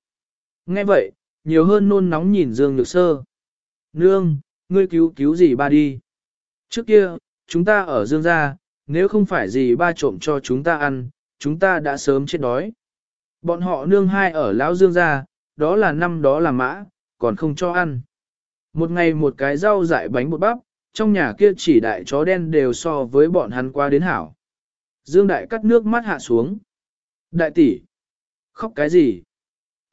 Nghe vậy, nhiều hơn nôn nóng nhìn Dương Nhược Sơ. Nương, ngươi cứu cứu gì ba đi. Trước kia, chúng ta ở Dương gia, nếu không phải gì ba trộm cho chúng ta ăn, chúng ta đã sớm chết đói. Bọn họ nương hai ở lão Dương gia, đó là năm đó là mã, còn không cho ăn. Một ngày một cái rau dại bánh bột bắp, trong nhà kia chỉ đại chó đen đều so với bọn hắn qua đến hảo. Dương đại cắt nước mắt hạ xuống. Đại tỷ, khóc cái gì?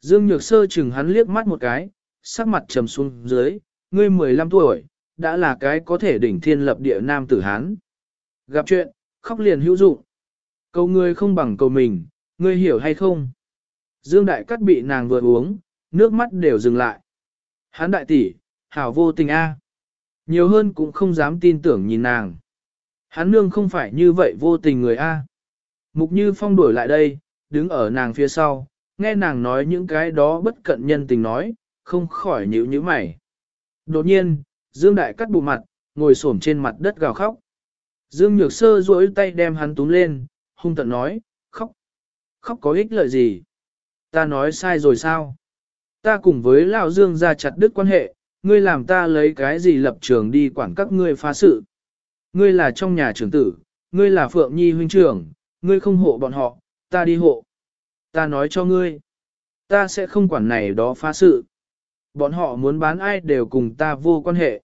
Dương nhược sơ chừng hắn liếc mắt một cái, sắc mặt trầm xuống dưới, ngươi 15 tuổi, đã là cái có thể đỉnh thiên lập địa nam tử hán. Gặp chuyện, khóc liền hữu dụng. Cầu ngươi không bằng cầu mình, ngươi hiểu hay không? Dương đại cắt bị nàng vừa uống, nước mắt đều dừng lại. Hán đại tỷ, hảo vô tình a. Nhiều hơn cũng không dám tin tưởng nhìn nàng. Hắn nương không phải như vậy vô tình người A. Mục Như Phong đuổi lại đây, đứng ở nàng phía sau, nghe nàng nói những cái đó bất cận nhân tình nói, không khỏi nhíu nhíu mày. Đột nhiên, Dương Đại cắt bụng mặt, ngồi xổm trên mặt đất gào khóc. Dương Nhược Sơ duỗi tay đem hắn túm lên, hung tận nói, khóc. Khóc có ích lợi gì? Ta nói sai rồi sao? Ta cùng với Lão Dương ra chặt đứt quan hệ, ngươi làm ta lấy cái gì lập trường đi quản các ngươi phá sự. Ngươi là trong nhà trưởng tử, ngươi là Phượng Nhi huynh trưởng, ngươi không hộ bọn họ, ta đi hộ. Ta nói cho ngươi, ta sẽ không quản này đó phá sự. Bọn họ muốn bán ai đều cùng ta vô quan hệ.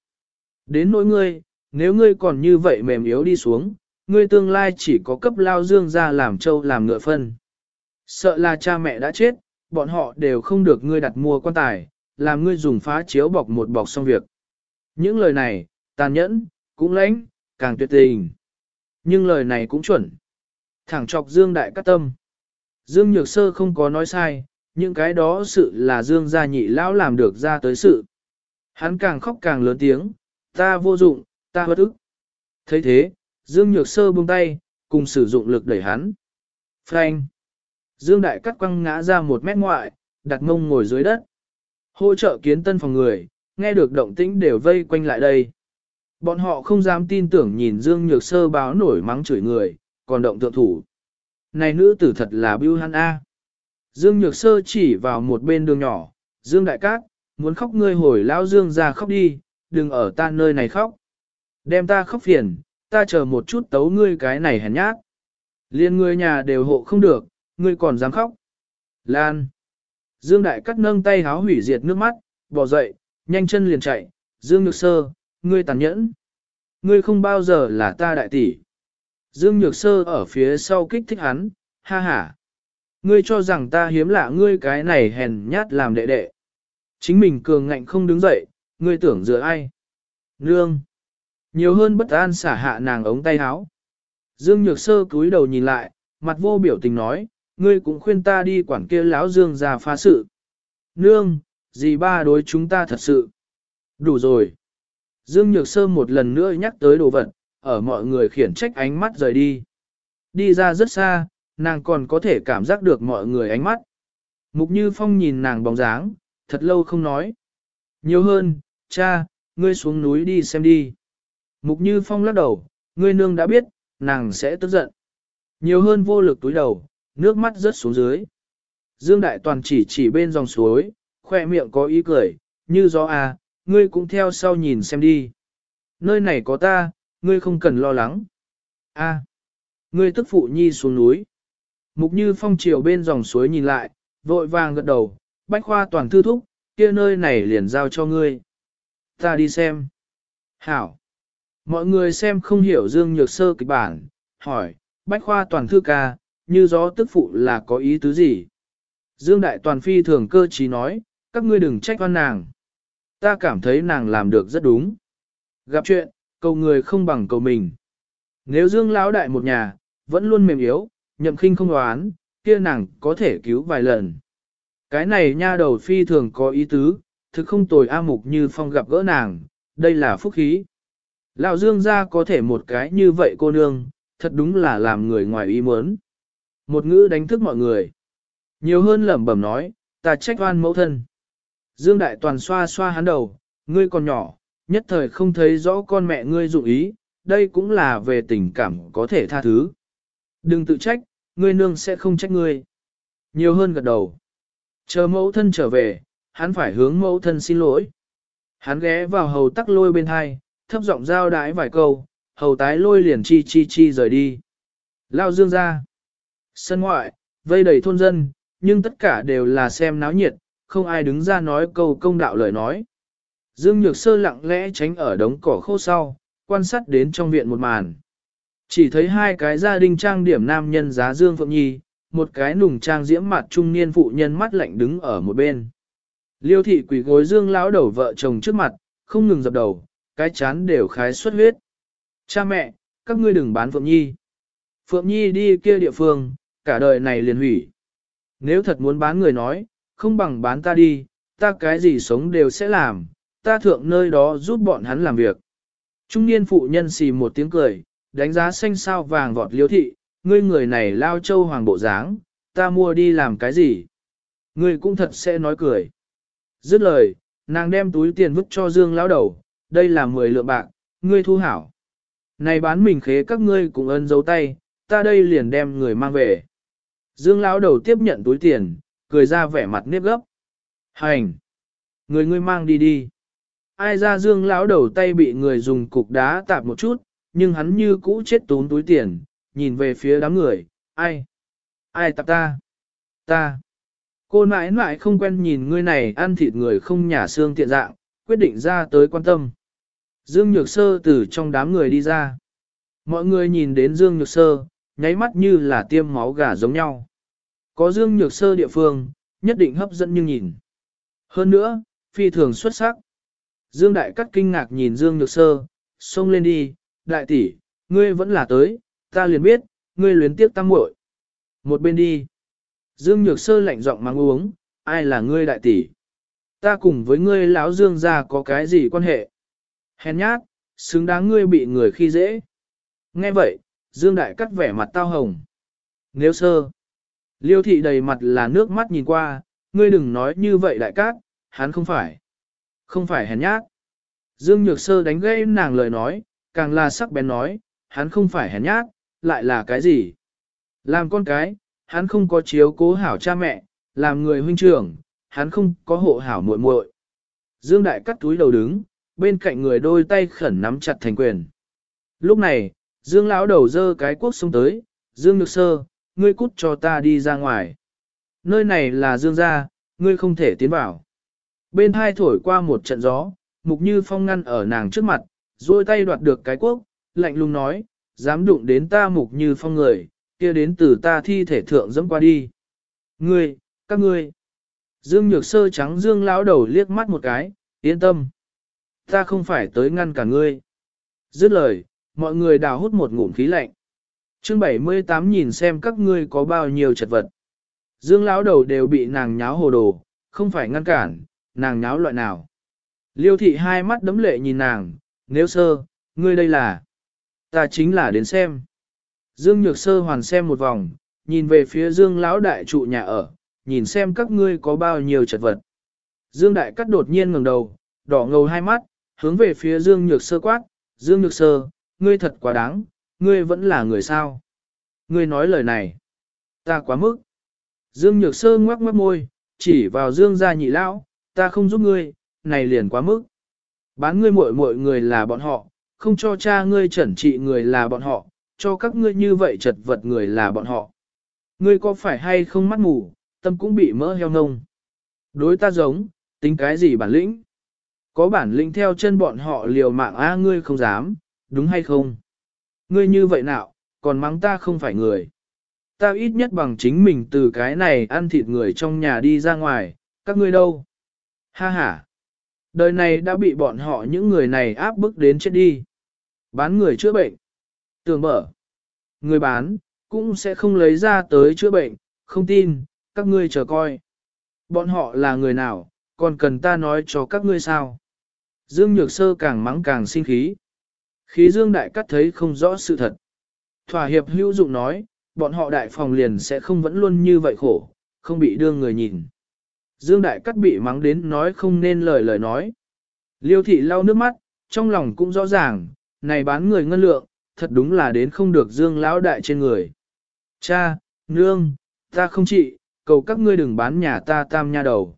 Đến nỗi ngươi, nếu ngươi còn như vậy mềm yếu đi xuống, ngươi tương lai chỉ có cấp lao dương ra làm trâu làm ngựa phân. Sợ là cha mẹ đã chết, bọn họ đều không được ngươi đặt mua quan tài, làm ngươi dùng phá chiếu bọc một bọc xong việc. Những lời này, tàn nhẫn, cũng lãnh, càng tuyệt tình. Nhưng lời này cũng chuẩn. Thẳng chọc Dương Đại cắt tâm. Dương Nhược Sơ không có nói sai, những cái đó sự là Dương gia nhị lão làm được ra tới sự. Hắn càng khóc càng lớn tiếng, ta vô dụng, ta bất ức. thấy thế, Dương Nhược Sơ buông tay, cùng sử dụng lực đẩy hắn. Frank. Dương Đại cắt quăng ngã ra một mét ngoại, đặt mông ngồi dưới đất. Hỗ trợ kiến tân phòng người, nghe được động tĩnh đều vây quanh lại đây. Bọn họ không dám tin tưởng nhìn Dương Nhược Sơ báo nổi mắng chửi người, còn động thượng thủ. Này nữ tử thật là bưu hắn A. Dương Nhược Sơ chỉ vào một bên đường nhỏ, Dương Đại Cát, muốn khóc ngươi hồi lão Dương ra khóc đi, đừng ở ta nơi này khóc. Đem ta khóc phiền, ta chờ một chút tấu ngươi cái này hèn nhát. Liên người nhà đều hộ không được, ngươi còn dám khóc. Lan. Dương Đại cắt nâng tay háo hủy diệt nước mắt, bỏ dậy, nhanh chân liền chạy, Dương Nhược Sơ, ngươi tàn nhẫn. Ngươi không bao giờ là ta đại tỷ. Dương Nhược Sơ ở phía sau kích thích hắn, ha ha. Ngươi cho rằng ta hiếm lạ ngươi cái này hèn nhát làm đệ đệ. Chính mình cường ngạnh không đứng dậy, ngươi tưởng dựa ai. Nương. Nhiều hơn bất an xả hạ nàng ống tay háo. Dương Nhược Sơ cúi đầu nhìn lại, mặt vô biểu tình nói, ngươi cũng khuyên ta đi quản kia lão Dương ra phá sự. Nương, gì ba đối chúng ta thật sự. Đủ rồi. Dương Nhược Sơ một lần nữa nhắc tới đồ vật, ở mọi người khiển trách ánh mắt rời đi. Đi ra rất xa, nàng còn có thể cảm giác được mọi người ánh mắt. Mục Như Phong nhìn nàng bóng dáng, thật lâu không nói. Nhiều hơn, cha, ngươi xuống núi đi xem đi. Mục Như Phong lắc đầu, ngươi nương đã biết, nàng sẽ tức giận. Nhiều hơn vô lực túi đầu, nước mắt rớt xuống dưới. Dương Đại Toàn chỉ chỉ bên dòng suối, khoe miệng có ý cười, như gió à, ngươi cũng theo sau nhìn xem đi. Nơi này có ta, ngươi không cần lo lắng. A, ngươi tức phụ nhi xuống núi. Mục như phong chiều bên dòng suối nhìn lại, vội vàng gật đầu, bách khoa toàn thư thúc, kia nơi này liền giao cho ngươi. Ta đi xem. Hảo. Mọi người xem không hiểu Dương Nhược Sơ kịch bản, hỏi, bách khoa toàn thư ca, như gió tức phụ là có ý tứ gì? Dương Đại Toàn Phi thường cơ trí nói, các ngươi đừng trách oan nàng. Ta cảm thấy nàng làm được rất đúng. Gặp chuyện, cầu người không bằng cầu mình. Nếu Dương Lão Đại một nhà, vẫn luôn mềm yếu, nhậm khinh không đoán, kia nàng có thể cứu vài lần. Cái này nha đầu phi thường có ý tứ, thực không tồi A Mục như phong gặp gỡ nàng, đây là phúc khí. Lão Dương gia có thể một cái như vậy cô nương, thật đúng là làm người ngoài ý muốn. Một ngữ đánh thức mọi người. Nhiều hơn lẩm bẩm nói, ta trách oan mẫu thân. Dương Đại Toàn xoa xoa hắn đầu, ngươi còn nhỏ, nhất thời không thấy rõ con mẹ ngươi dụng ý, đây cũng là về tình cảm có thể tha thứ. Đừng tự trách, ngươi nương sẽ không trách ngươi. Nhiều hơn gật đầu. Chờ mẫu thân trở về, hắn phải hướng mẫu thân xin lỗi. Hắn ghé vào hầu tắc lôi bên hai, thấp giọng giao đái vài câu, hầu tái lôi liền chi chi chi rời đi. Lao dương ra. Sân ngoại, vây đầy thôn dân, nhưng tất cả đều là xem náo nhiệt, không ai đứng ra nói câu công đạo lời nói. Dương Nhược Sơ lặng lẽ tránh ở đống cỏ khô sau, quan sát đến trong viện một màn. Chỉ thấy hai cái gia đình trang điểm nam nhân giá Dương Phượng Nhi, một cái nùng trang diễm mặt trung niên phụ nhân mắt lạnh đứng ở một bên. Liêu thị quỷ gối Dương lão đầu vợ chồng trước mặt, không ngừng dập đầu, cái chán đều khái xuất huyết. Cha mẹ, các ngươi đừng bán Phượng Nhi. Phượng Nhi đi kia địa phương, cả đời này liền hủy. Nếu thật muốn bán người nói, không bằng bán ta đi, ta cái gì sống đều sẽ làm, ta thượng nơi đó giúp bọn hắn làm việc. Trung niên phụ nhân xì một tiếng cười, đánh giá xanh sao vàng vọt liếu thị, ngươi người này lao châu hoàng bộ dáng, ta mua đi làm cái gì? Ngươi cũng thật sẽ nói cười. Dứt lời, nàng đem túi tiền vứt cho Dương lão đầu, đây là 10 lượng bạc, ngươi thu hảo. Này bán mình khế các ngươi cũng ân dấu tay, ta đây liền đem người mang về. Dương lão đầu tiếp nhận túi tiền, cười ra vẻ mặt nếp gấp. Hành! Người ngươi mang đi đi. Ai ra dương lão đầu tay bị người dùng cục đá tạp một chút, nhưng hắn như cũ chết tốn túi tiền, nhìn về phía đám người, ai? Ai tạp ta? Ta! Cô nãi nãi không quen nhìn ngươi này ăn thịt người không nhả xương tiện dạng, quyết định ra tới quan tâm. Dương Nhược Sơ từ trong đám người đi ra. Mọi người nhìn đến Dương Nhược Sơ, nháy mắt như là tiêm máu gà giống nhau. Có Dương Nhược Sơ địa phương, nhất định hấp dẫn nhưng nhìn. Hơn nữa, phi thường xuất sắc. Dương Đại Cắt kinh ngạc nhìn Dương Nhược Sơ, xông lên đi, đại tỷ, ngươi vẫn là tới, ta liền biết, ngươi luyến tiếc tăng muội. Một bên đi. Dương Nhược Sơ lạnh giọng mang uống, ai là ngươi đại tỷ? Ta cùng với ngươi lão Dương gia có cái gì quan hệ? Hèn nhát, xứng đáng ngươi bị người khi dễ. Nghe vậy, Dương Đại cắt vẻ mặt tao hồng. Nếu sơ, liêu thị đầy mặt là nước mắt nhìn qua, ngươi đừng nói như vậy đại cát, hắn không phải. Không phải hèn nhát. Dương Nhược Sơ đánh gây nàng lời nói, càng là sắc bén nói, hắn không phải hèn nhát, lại là cái gì? Làm con cái, hắn không có chiếu cố hảo cha mẹ, làm người huynh trưởng, hắn không có hộ hảo muội muội. Dương Đại cắt túi đầu đứng, bên cạnh người đôi tay khẩn nắm chặt thành quyền. Lúc này, Dương lão đầu dơ cái quốc xông tới, Dương Nhược Sơ, ngươi cút cho ta đi ra ngoài. Nơi này là Dương gia, ngươi không thể tiến vào. Bên hai thổi qua một trận gió, Mục Như Phong ngăn ở nàng trước mặt, duỗi tay đoạt được cái quốc, lạnh lùng nói, dám đụng đến ta Mục Như Phong người, kia đến từ ta thi thể thượng dẫm qua đi. Ngươi, các ngươi. Dương Nhược Sơ trắng Dương lão đầu liếc mắt một cái, yên tâm. Ta không phải tới ngăn cả ngươi. Dứt lời, mọi người đào hút một ngụm khí lạnh. Chương 78 nhìn xem các ngươi có bao nhiêu chật vật. Dương lão đầu đều bị nàng nháo hồ đồ, không phải ngăn cản, nàng nháo loại nào. Liêu thị hai mắt đấm lệ nhìn nàng, nếu sơ, ngươi đây là. Ta chính là đến xem. Dương Nhược Sơ hoàn xem một vòng, nhìn về phía Dương lão đại trụ nhà ở, nhìn xem các ngươi có bao nhiêu chật vật. Dương đại cắt đột nhiên ngẩng đầu, đỏ ngầu hai mắt, hướng về phía Dương Nhược Sơ quát, Dương Nhược Sơ, ngươi thật quá đáng, ngươi vẫn là người sao. Ngươi nói lời này, ta quá mức. Dương Nhược Sơ ngoắc mất môi, chỉ vào Dương gia nhị lão, ta không giúp ngươi, này liền quá mức. Bán ngươi muội muội người là bọn họ, không cho cha ngươi chẩn trị người là bọn họ, cho các ngươi như vậy chật vật người là bọn họ. Ngươi có phải hay không mắt mù, tâm cũng bị mỡ heo ngông. Đối ta giống, tính cái gì bản lĩnh? Có bản lĩnh theo chân bọn họ liều mạng a ngươi không dám, đúng hay không? Ngươi như vậy nào, còn mắng ta không phải người. Ta ít nhất bằng chính mình từ cái này ăn thịt người trong nhà đi ra ngoài, các ngươi đâu? Ha ha! Đời này đã bị bọn họ những người này áp bức đến chết đi. Bán người chữa bệnh. Tưởng mở. Người bán, cũng sẽ không lấy ra tới chữa bệnh, không tin, các ngươi chờ coi. Bọn họ là người nào, còn cần ta nói cho các ngươi sao? Dương Nhược Sơ càng mắng càng sinh khí. Khí Dương Đại Cắt thấy không rõ sự thật. Thỏa hiệp hữu dụng nói, bọn họ đại phòng liền sẽ không vẫn luôn như vậy khổ, không bị đưa người nhìn. Dương Đại Cắt bị mắng đến nói không nên lời lời nói. Liêu thị lau nước mắt, trong lòng cũng rõ ràng, này bán người ngân lượng, thật đúng là đến không được Dương Lão Đại trên người. Cha, nương, ta không trị, cầu các ngươi đừng bán nhà ta tam nha đầu.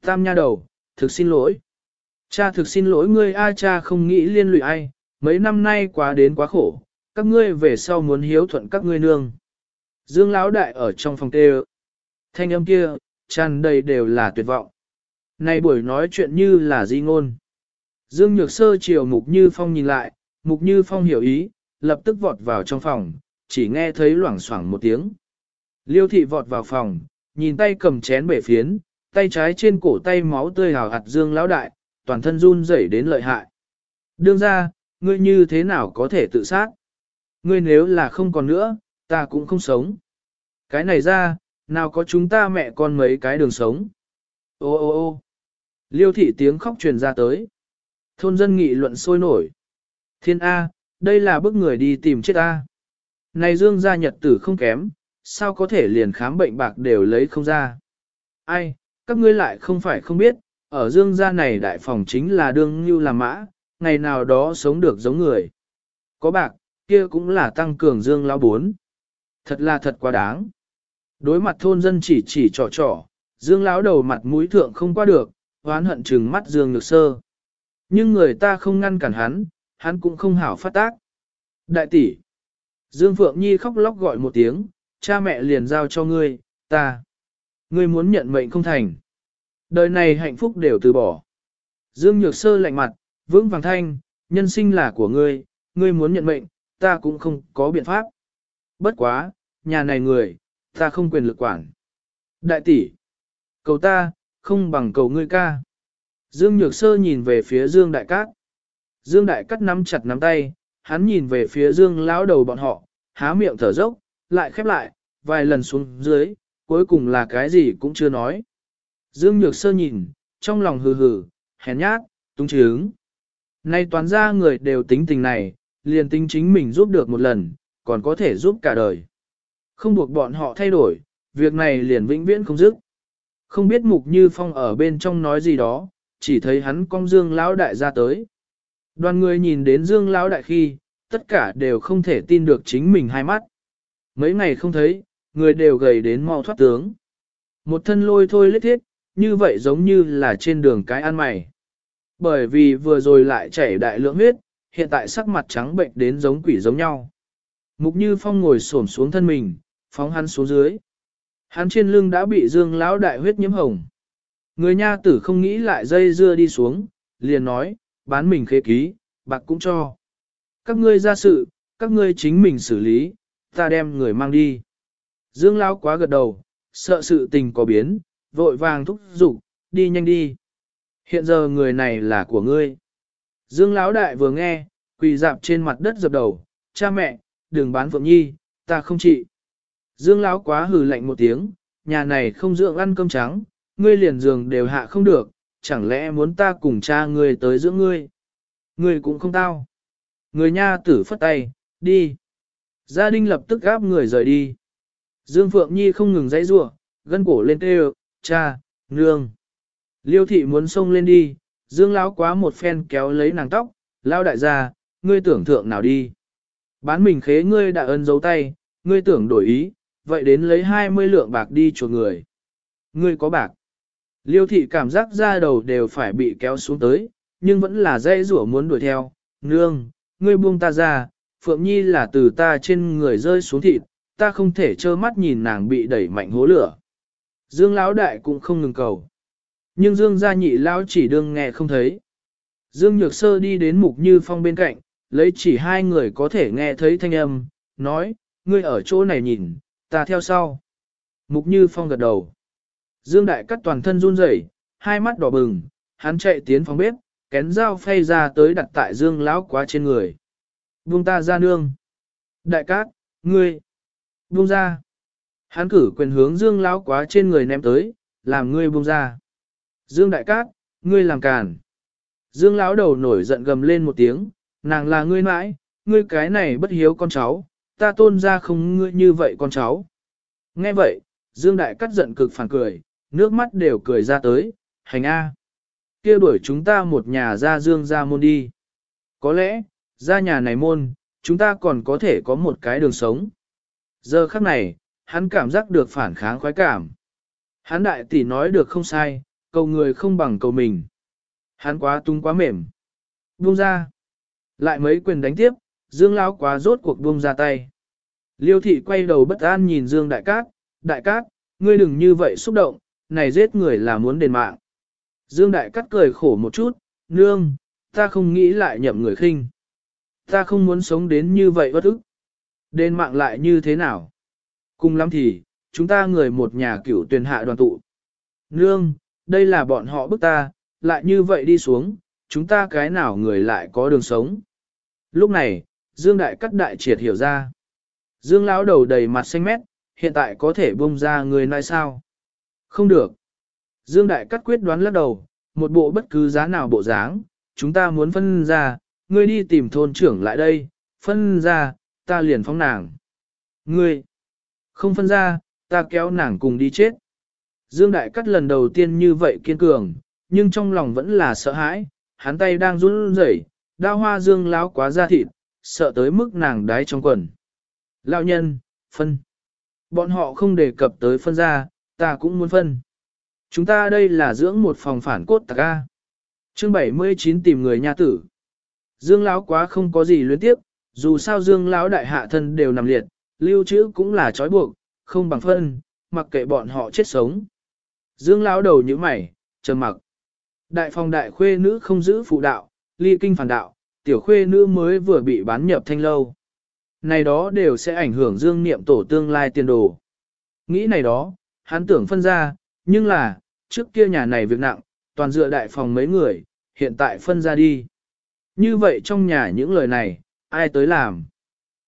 Tam nha đầu, thực xin lỗi. Cha thực xin lỗi ngươi a cha không nghĩ liên lụy ai, mấy năm nay quá đến quá khổ, các ngươi về sau muốn hiếu thuận các ngươi nương. Dương Lão Đại ở trong phòng tê Thanh âm kia, tràn đầy đều là tuyệt vọng. Này buổi nói chuyện như là di ngôn. Dương Nhược Sơ chiều Mục Như Phong nhìn lại, Mục Như Phong hiểu ý, lập tức vọt vào trong phòng, chỉ nghe thấy loảng xoảng một tiếng. Liêu thị vọt vào phòng, nhìn tay cầm chén bể phiến, tay trái trên cổ tay máu tươi hào hạt Dương Lão Đại, toàn thân run rẩy đến lợi hại. Đương ra, ngươi như thế nào có thể tự sát? Ngươi nếu là không còn nữa, ta cũng không sống. Cái này ra, nào có chúng ta mẹ con mấy cái đường sống. Ô ô ô liêu thị tiếng khóc truyền ra tới. Thôn dân nghị luận sôi nổi. Thiên A, đây là bức người đi tìm chết A. Này dương gia nhật tử không kém, sao có thể liền khám bệnh bạc đều lấy không ra. Ai, các ngươi lại không phải không biết, ở dương gia này đại phòng chính là đương như là mã, ngày nào đó sống được giống người. Có bạc, kia cũng là tăng cường dương lao bốn. Thật là thật quá đáng. Đối mặt thôn dân chỉ chỉ trò trò, dương lão đầu mặt mũi thượng không qua được, hoán hận trừng mắt dương nhược sơ. Nhưng người ta không ngăn cản hắn, hắn cũng không hảo phát tác. Đại tỷ. Dương Phượng Nhi khóc lóc gọi một tiếng, cha mẹ liền giao cho ngươi, ta. Ngươi muốn nhận mệnh không thành. Đời này hạnh phúc đều từ bỏ. Dương Nhược Sơ lạnh mặt, vững vàng thanh, nhân sinh là của ngươi, ngươi muốn nhận mệnh, ta cũng không có biện pháp. Bất quá, nhà này người, ta không quyền lực quản. Đại tỷ, cầu ta, không bằng cầu ngươi ca. Dương Nhược Sơ nhìn về phía Dương Đại Cát. Dương Đại Cát nắm chặt nắm tay, hắn nhìn về phía Dương lão đầu bọn họ, há miệng thở dốc, lại khép lại, vài lần xuống dưới, cuối cùng là cái gì cũng chưa nói. Dương Nhược Sơ nhìn, trong lòng hừ hừ, hèn nhát, tung trướng. Nay toàn ra người đều tính tình này, liền tính chính mình giúp được một lần, còn có thể giúp cả đời. Không buộc bọn họ thay đổi, việc này liền vĩnh viễn không dứt. Không biết Mục Như Phong ở bên trong nói gì đó, chỉ thấy hắn cong Dương Lão Đại ra tới. Đoàn người nhìn đến Dương Lão Đại khi, tất cả đều không thể tin được chính mình hai mắt. Mấy ngày không thấy, người đều gầy đến mau thoát tướng. Một thân lôi thôi lết thiết, như vậy giống như là trên đường cái ăn mày. Bởi vì vừa rồi lại chảy đại lượng huyết, hiện tại sắc mặt trắng bệnh đến giống quỷ giống nhau. Mục Như Phong ngồi xổm xuống thân mình, phóng hắn xuống dưới. Hắn trên lưng đã bị Dương lão đại huyết nhiễm hồng. Người nha tử không nghĩ lại dây dưa đi xuống, liền nói, bán mình khế ký, bạc cũng cho. Các ngươi ra sự, các ngươi chính mình xử lý, ta đem người mang đi. Dương lão quá gật đầu, sợ sự tình có biến, vội vàng thúc giục, đi nhanh đi. Hiện giờ người này là của ngươi. Dương lão đại vừa nghe, quỳ dạp trên mặt đất dập đầu, cha mẹ, đừng bán Phượng Nhi, ta không trị. Dương lão quá hừ lạnh một tiếng, nhà này không dưỡng ăn cơm trắng, ngươi liền giường đều hạ không được, chẳng lẽ muốn ta cùng cha ngươi tới dưỡng ngươi? Ngươi cũng không tao. Người nha tử phất tay, đi. Gia đình lập tức gáp người rời đi. Dương Phượng Nhi không ngừng dãy rủa, gân cổ lên kêu, cha, nương. Liêu thị muốn xông lên đi, Dương lão quá một phen kéo lấy nàng tóc, lao đại gia, ngươi tưởng thượng nào đi. Bán mình khế ngươi đã ân dấu tay, ngươi tưởng đổi ý, vậy đến lấy 20 lượng bạc đi chuộc người. Ngươi có bạc. Liêu thị cảm giác da đầu đều phải bị kéo xuống tới, nhưng vẫn là dây rủa muốn đuổi theo. Nương, ngươi buông ta ra, Phượng Nhi là từ ta trên người rơi xuống thịt, ta không thể trơ mắt nhìn nàng bị đẩy mạnh hố lửa. Dương Lão Đại cũng không ngừng cầu. Nhưng Dương gia nhị Lão chỉ đương nghe không thấy. Dương Nhược Sơ đi đến Mục Như Phong bên cạnh, lấy chỉ hai người có thể nghe thấy thanh âm, nói, ngươi ở chỗ này nhìn, ta theo sau. Mục Như Phong gật đầu. Dương Đại cắt toàn thân run rẩy, hai mắt đỏ bừng, hắn chạy tiến phòng bếp, kén dao phay ra tới đặt tại Dương lão quá trên người. Buông ta ra nương. Đại cát, ngươi. Buông ra. Hắn cử quyền hướng Dương lão quá trên người ném tới, làm ngươi buông ra. Dương Đại cát, ngươi làm càn. Dương lão đầu nổi giận gầm lên một tiếng, nàng là ngươi mãi, ngươi cái này bất hiếu con cháu, ta tôn ra không ngươi như vậy con cháu. Nghe vậy, Dương Đại Cát giận cực phản cười, nước mắt đều cười ra tới, hành A. kia đuổi chúng ta một nhà ra Dương ra môn đi. Có lẽ, ra nhà này môn, chúng ta còn có thể có một cái đường sống. Giờ khắc này, hắn cảm giác được phản kháng khoái cảm. Hắn đại tỷ nói được không sai, cầu người không bằng cầu mình. Hắn quá tung quá mềm. Buông ra. Lại mấy quyền đánh tiếp, Dương Lão quá rốt cuộc buông ra tay. Liêu thị quay đầu bất an nhìn Dương Đại Cát, Đại Cát, ngươi đừng như vậy xúc động, này giết người là muốn đền mạng. Dương Đại Cát cười khổ một chút, nương, ta không nghĩ lại nhậm người khinh. Ta không muốn sống đến như vậy bất ức. Đền mạng lại như thế nào? Cùng lắm thì, chúng ta người một nhà cửu tuyển hạ đoàn tụ. Nương, đây là bọn họ bức ta, lại như vậy đi xuống, chúng ta cái nào người lại có đường sống. Lúc này, Dương Đại Cắt Đại triệt hiểu ra. Dương lão đầu đầy mặt xanh mét, hiện tại có thể bông ra người nói sao? Không được. Dương Đại Cắt quyết đoán lắc đầu, một bộ bất cứ giá nào bộ dáng, chúng ta muốn phân ra, ngươi đi tìm thôn trưởng lại đây, phân ra, ta liền phóng nàng. Ngươi, không phân ra, ta kéo nàng cùng đi chết. Dương Đại Cắt lần đầu tiên như vậy kiên cường, nhưng trong lòng vẫn là sợ hãi, hắn tay đang run rẩy, đao hoa dương láo quá ra thịt, sợ tới mức nàng đái trong quần. Lão nhân, phân. Bọn họ không đề cập tới phân ra, ta cũng muốn phân. Chúng ta đây là dưỡng một phòng phản cốt tạc A. Chương 79 tìm người nha tử. Dương lão quá không có gì luyến tiếp, dù sao Dương lão đại hạ thân đều nằm liệt, lưu trữ cũng là trói buộc, không bằng phân, mặc kệ bọn họ chết sống. Dương lão đầu như mày, trầm mặc. Đại phòng đại khuê nữ không giữ phụ đạo, ly kinh phản đạo, tiểu khuê nữ mới vừa bị bán nhập thanh lâu. Này đó đều sẽ ảnh hưởng dương niệm tổ tương lai tiền đồ. Nghĩ này đó, hắn tưởng phân ra, nhưng là, trước kia nhà này việc nặng, toàn dựa đại phòng mấy người, hiện tại phân ra đi. Như vậy trong nhà những lời này, ai tới làm?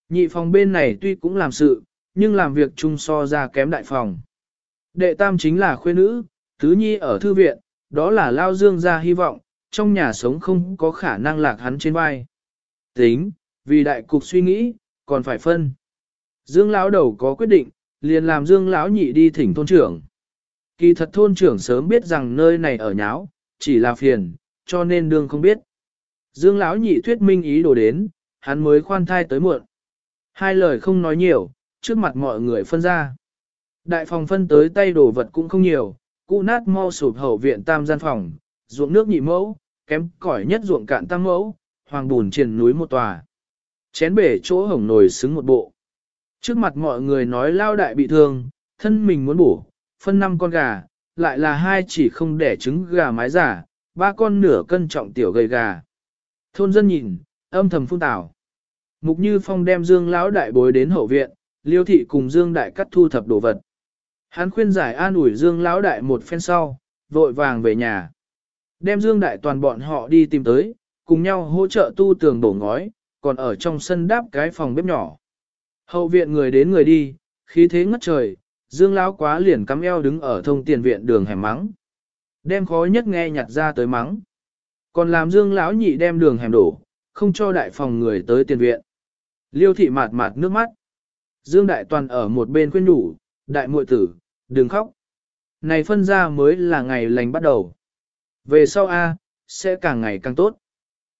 Nhị phòng bên này tuy cũng làm sự, nhưng làm việc chung so ra kém đại phòng. Đệ tam chính là khuê nữ, tứ nhi ở thư viện, đó là lao dương ra hy vọng, trong nhà sống không có khả năng lạc hắn trên vai. Tính, vì đại cục suy nghĩ, còn phải phân. Dương lão đầu có quyết định, liền làm Dương lão nhị đi thỉnh thôn trưởng. Kỳ thật thôn trưởng sớm biết rằng nơi này ở nháo, chỉ là phiền, cho nên đương không biết. Dương lão nhị thuyết minh ý đồ đến, hắn mới khoan thai tới muộn. Hai lời không nói nhiều, trước mặt mọi người phân ra. Đại phòng phân tới tay đồ vật cũng không nhiều, cụ nát mau sụp hậu viện tam gian phòng, ruộng nước nhị mẫu, kém cỏi nhất ruộng cạn tam mẫu, hoàng bùn triền núi một tòa. Chén bể chỗ hổng nồi xứng một bộ. Trước mặt mọi người nói lao đại bị thương, thân mình muốn bổ, phân năm con gà, lại là hai chỉ không đẻ trứng gà mái giả, ba con nửa cân trọng tiểu gầy gà. Thôn dân nhìn, âm thầm phun tảo. Mục Như Phong đem Dương lão đại bối đến hậu viện, Liêu thị cùng Dương đại cắt thu thập đồ vật. Hắn khuyên giải an ủi Dương lão đại một phen sau, vội vàng về nhà. Đem Dương đại toàn bọn họ đi tìm tới, cùng nhau hỗ trợ tu tường đổ ngói, còn ở trong sân đáp cái phòng bếp nhỏ. Hậu viện người đến người đi, khí thế ngất trời, Dương lão quá liền cắm eo đứng ở thông tiền viện đường hẻm mắng. Đem khó nhất nghe nhặt ra tới mắng. Còn làm Dương lão nhị đem đường hẻm đổ, không cho đại phòng người tới tiền viện. Liêu thị mạt mạt nước mắt. Dương đại toàn ở một bên khuyên đủ, đại muội tử, đừng khóc. Này phân ra mới là ngày lành bắt đầu. Về sau A, sẽ càng ngày càng tốt.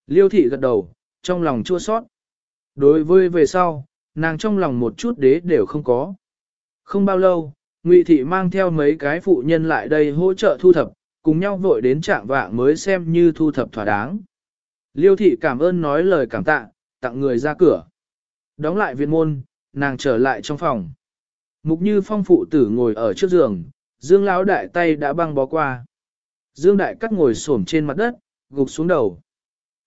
Liêu thị gật đầu, trong lòng chua sót. Đối với về sau, nàng trong lòng một chút đế đều không có. Không bao lâu, Ngụy thị mang theo mấy cái phụ nhân lại đây hỗ trợ thu thập, cùng nhau vội đến trạng vạng mới xem như thu thập thỏa đáng. Liêu thị cảm ơn nói lời cảm tạ, tặng người ra cửa. Đóng lại viện môn, nàng trở lại trong phòng. Mục như phong phụ tử ngồi ở trước giường, Dương lão đại tay đã băng bó qua. Dương đại cắt ngồi xổm trên mặt đất, gục xuống đầu.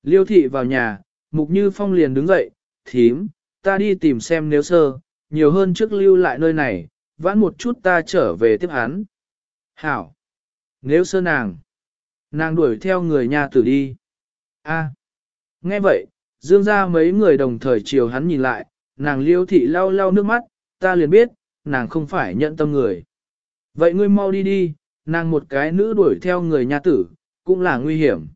Liêu thị vào nhà, mục như phong liền đứng dậy, thím, ta đi tìm xem nếu sơ, nhiều hơn trước lưu lại nơi này, vãn một chút ta trở về tiếp hắn. Hảo! Nếu sơ nàng, nàng đuổi theo người nhà tử đi. A. Nghe vậy, dương ra mấy người đồng thời chiều hắn nhìn lại, nàng liêu thị lau lau nước mắt, ta liền biết, nàng không phải nhận tâm người. Vậy ngươi mau đi đi, nàng một cái nữ đuổi theo người nhà tử, cũng là nguy hiểm.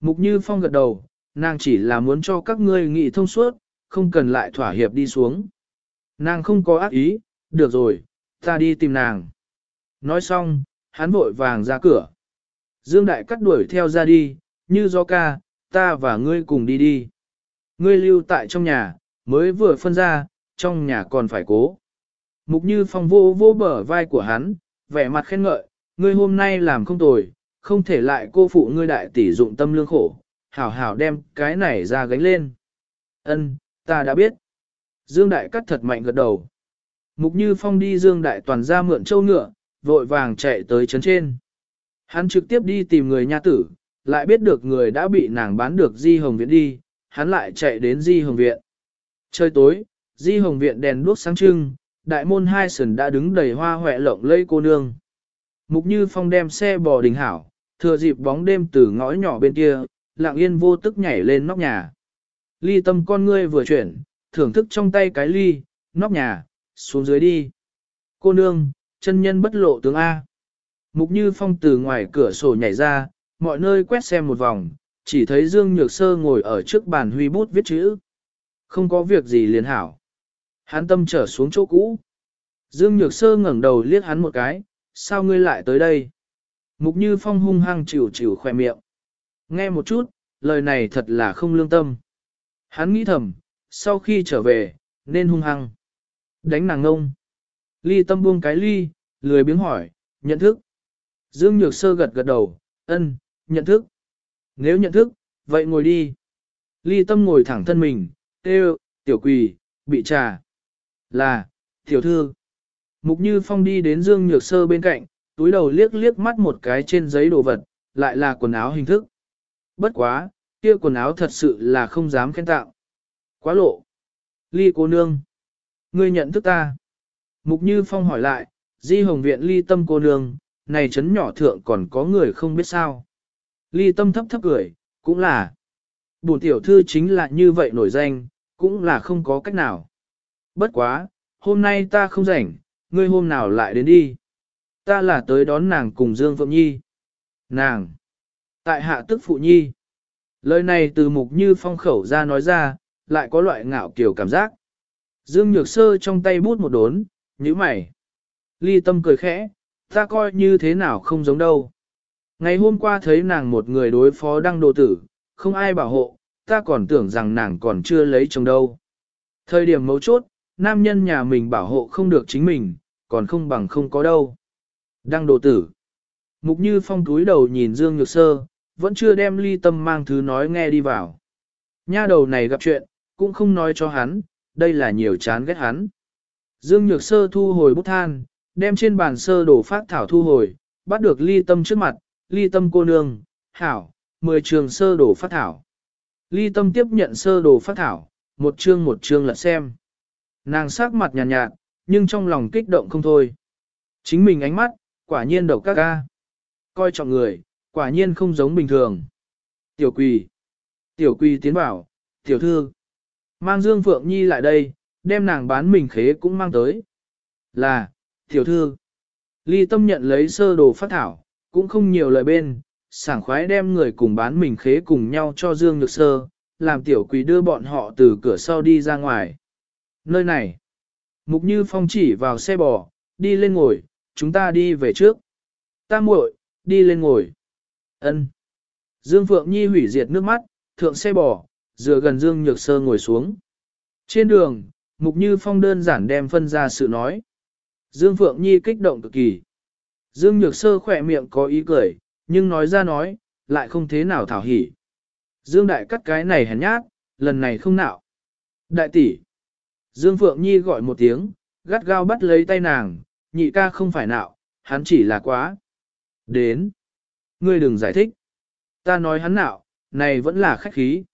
Mục Như Phong gật đầu, nàng chỉ là muốn cho các ngươi nghị thông suốt, không cần lại thỏa hiệp đi xuống. Nàng không có ác ý, được rồi, ta đi tìm nàng. Nói xong, hắn vội vàng ra cửa. Dương Đại cắt đuổi theo ra đi, như do ca, ta và ngươi cùng đi đi. Ngươi lưu tại trong nhà, mới vừa phân ra, trong nhà còn phải cố. Mục như phong vô vô bờ vai của hắn, vẻ mặt khen ngợi, ngươi hôm nay làm không tồi, không thể lại cô phụ ngươi đại tỷ dụng tâm lương khổ, hảo hảo đem cái này ra gánh lên. Ân, ta đã biết. Dương Đại cắt thật mạnh gật đầu. Mục Như Phong đi Dương Đại toàn ra mượn châu ngựa, vội vàng chạy tới trấn trên. Hắn trực tiếp đi tìm người nha tử, lại biết được người đã bị nàng bán được Di Hồng Viện đi, hắn lại chạy đến Di Hồng Viện. Trời tối, Di Hồng Viện đèn đuốc sáng trưng, đại môn hai sườn đã đứng đầy hoa hoẹ lộng lây cô nương. Mục Như Phong đem xe bò đình hảo, thừa dịp bóng đêm từ ngõ nhỏ bên kia, lặng yên vô tức nhảy lên nóc nhà. Ly tâm con ngươi vừa chuyển, thưởng thức trong tay cái ly, nóc nhà, xuống dưới đi. Cô nương, chân nhân bất lộ tướng A. Mục Như Phong từ ngoài cửa sổ nhảy ra, mọi nơi quét xem một vòng, chỉ thấy Dương Nhược Sơ ngồi ở trước bàn huy bút viết chữ. Không có việc gì liền hảo. Hắn tâm trở xuống chỗ cũ. Dương Nhược Sơ ngẩng đầu liếc hắn một cái, sao ngươi lại tới đây? Mục Như Phong hung hăng chịu chịu khoe miệng. Nghe một chút, lời này thật là không lương tâm. Hắn nghĩ thầm, sau khi trở về, nên hung hăng. Đánh nàng ngông. Ly tâm buông cái ly, lười biếng hỏi, nhận thức. Dương Nhược Sơ gật gật đầu, ân, nhận thức. Nếu nhận thức, vậy ngồi đi. Ly tâm ngồi thẳng thân mình, têu, tiểu quỳ, bị trà. Là, tiểu thư. Mục Như Phong đi đến Dương Nhược Sơ bên cạnh, túi đầu liếc liếc mắt một cái trên giấy đồ vật, lại là quần áo hình thức. Bất quá, kia quần áo thật sự là không dám khen tạo. Quá lộ. Ly cô nương. Ngươi nhận thức ta. Mục Như Phong hỏi lại, di hồng viện ly tâm cô nương, này chấn nhỏ thượng còn có người không biết sao. Ly tâm thấp thấp cười, cũng là. Bổn tiểu thư chính là như vậy nổi danh, cũng là không có cách nào. Bất quá, hôm nay ta không rảnh, ngươi hôm nào lại đến đi. Ta là tới đón nàng cùng Dương Phượng Nhi. Nàng! Tại hạ tức phụ nhi. Lời này từ mục như phong khẩu ra nói ra, lại có loại ngạo kiểu cảm giác. Dương Nhược Sơ trong tay bút một đốn, nhíu mày. Ly tâm cười khẽ, ta coi như thế nào không giống đâu. Ngày hôm qua thấy nàng một người đối phó đăng đồ tử, không ai bảo hộ, ta còn tưởng rằng nàng còn chưa lấy chồng đâu. Thời điểm mấu chốt, nam nhân nhà mình bảo hộ không được chính mình, còn không bằng không có đâu. Đăng đồ tử. Mục như phong túi đầu nhìn Dương Nhược Sơ, vẫn chưa đem ly tâm mang thứ nói nghe đi vào. Nha đầu này gặp chuyện, cũng không nói cho hắn, đây là nhiều chán ghét hắn. Dương Nhược Sơ thu hồi bút than, đem trên bàn sơ đổ phát thảo thu hồi, bắt được ly tâm trước mặt, ly tâm cô nương, hảo, mười trường sơ đổ phát thảo. Ly tâm tiếp nhận sơ đồ phát thảo, một chương một chương lật xem. Nàng sắc mặt nhàn nhạt, nhạt, nhưng trong lòng kích động không thôi. Chính mình ánh mắt, quả nhiên độc các ca. Coi trọng người, quả nhiên không giống bình thường. Tiểu quỳ. Tiểu quỳ tiến bảo, tiểu thư. Mang Dương Phượng Nhi lại đây, đem nàng bán mình khế cũng mang tới. Là, tiểu thư. Ly tâm nhận lấy sơ đồ phát thảo, cũng không nhiều lời bên, sảng khoái đem người cùng bán mình khế cùng nhau cho Dương Nhược Sơ, làm tiểu quỳ đưa bọn họ từ cửa sau đi ra ngoài. Nơi này, Mục Như Phong chỉ vào xe bò, đi lên ngồi, chúng ta đi về trước. Ta muội, đi lên ngồi. Ân. Dương Phượng Nhi hủy diệt nước mắt, thượng xe bò, dựa gần Dương Nhược Sơ ngồi xuống. Trên đường, Mục Như Phong đơn giản đem phân ra sự nói. Dương Phượng Nhi kích động cực kỳ. Dương Nhược Sơ khỏe miệng có ý cười, nhưng nói ra nói, lại không thế nào thảo hỉ. Dương Đại cắt cái này hèn nhát, lần này không nạo. Đại tỷ. Dương Phượng Nhi gọi một tiếng, gắt gao bắt lấy tay nàng, nhị ca không phải nạo, hắn chỉ là quá. Đến. Ngươi đừng giải thích. Ta nói hắn nạo, này vẫn là khách khí.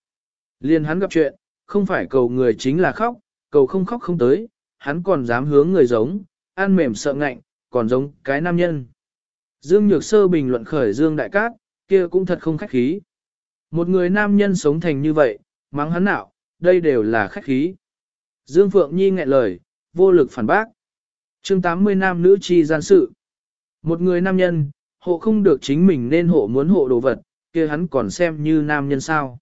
Liên hắn gặp chuyện, không phải cầu người chính là khóc, cầu không khóc không tới, hắn còn dám hướng người giống, ăn mềm sợ ngạnh, còn giống cái nam nhân. Dương Nhược Sơ bình luận khởi Dương Đại Cát, kia cũng thật không khách khí. Một người nam nhân sống thành như vậy, mắng hắn nạo, đây đều là khách khí. Dương Phượng Nhi nghẹn lời, vô lực phản bác. chương 80 nam nữ chi gian sự. Một người nam nhân, hộ không được chính mình nên hộ muốn hộ đồ vật, kia hắn còn xem như nam nhân sao.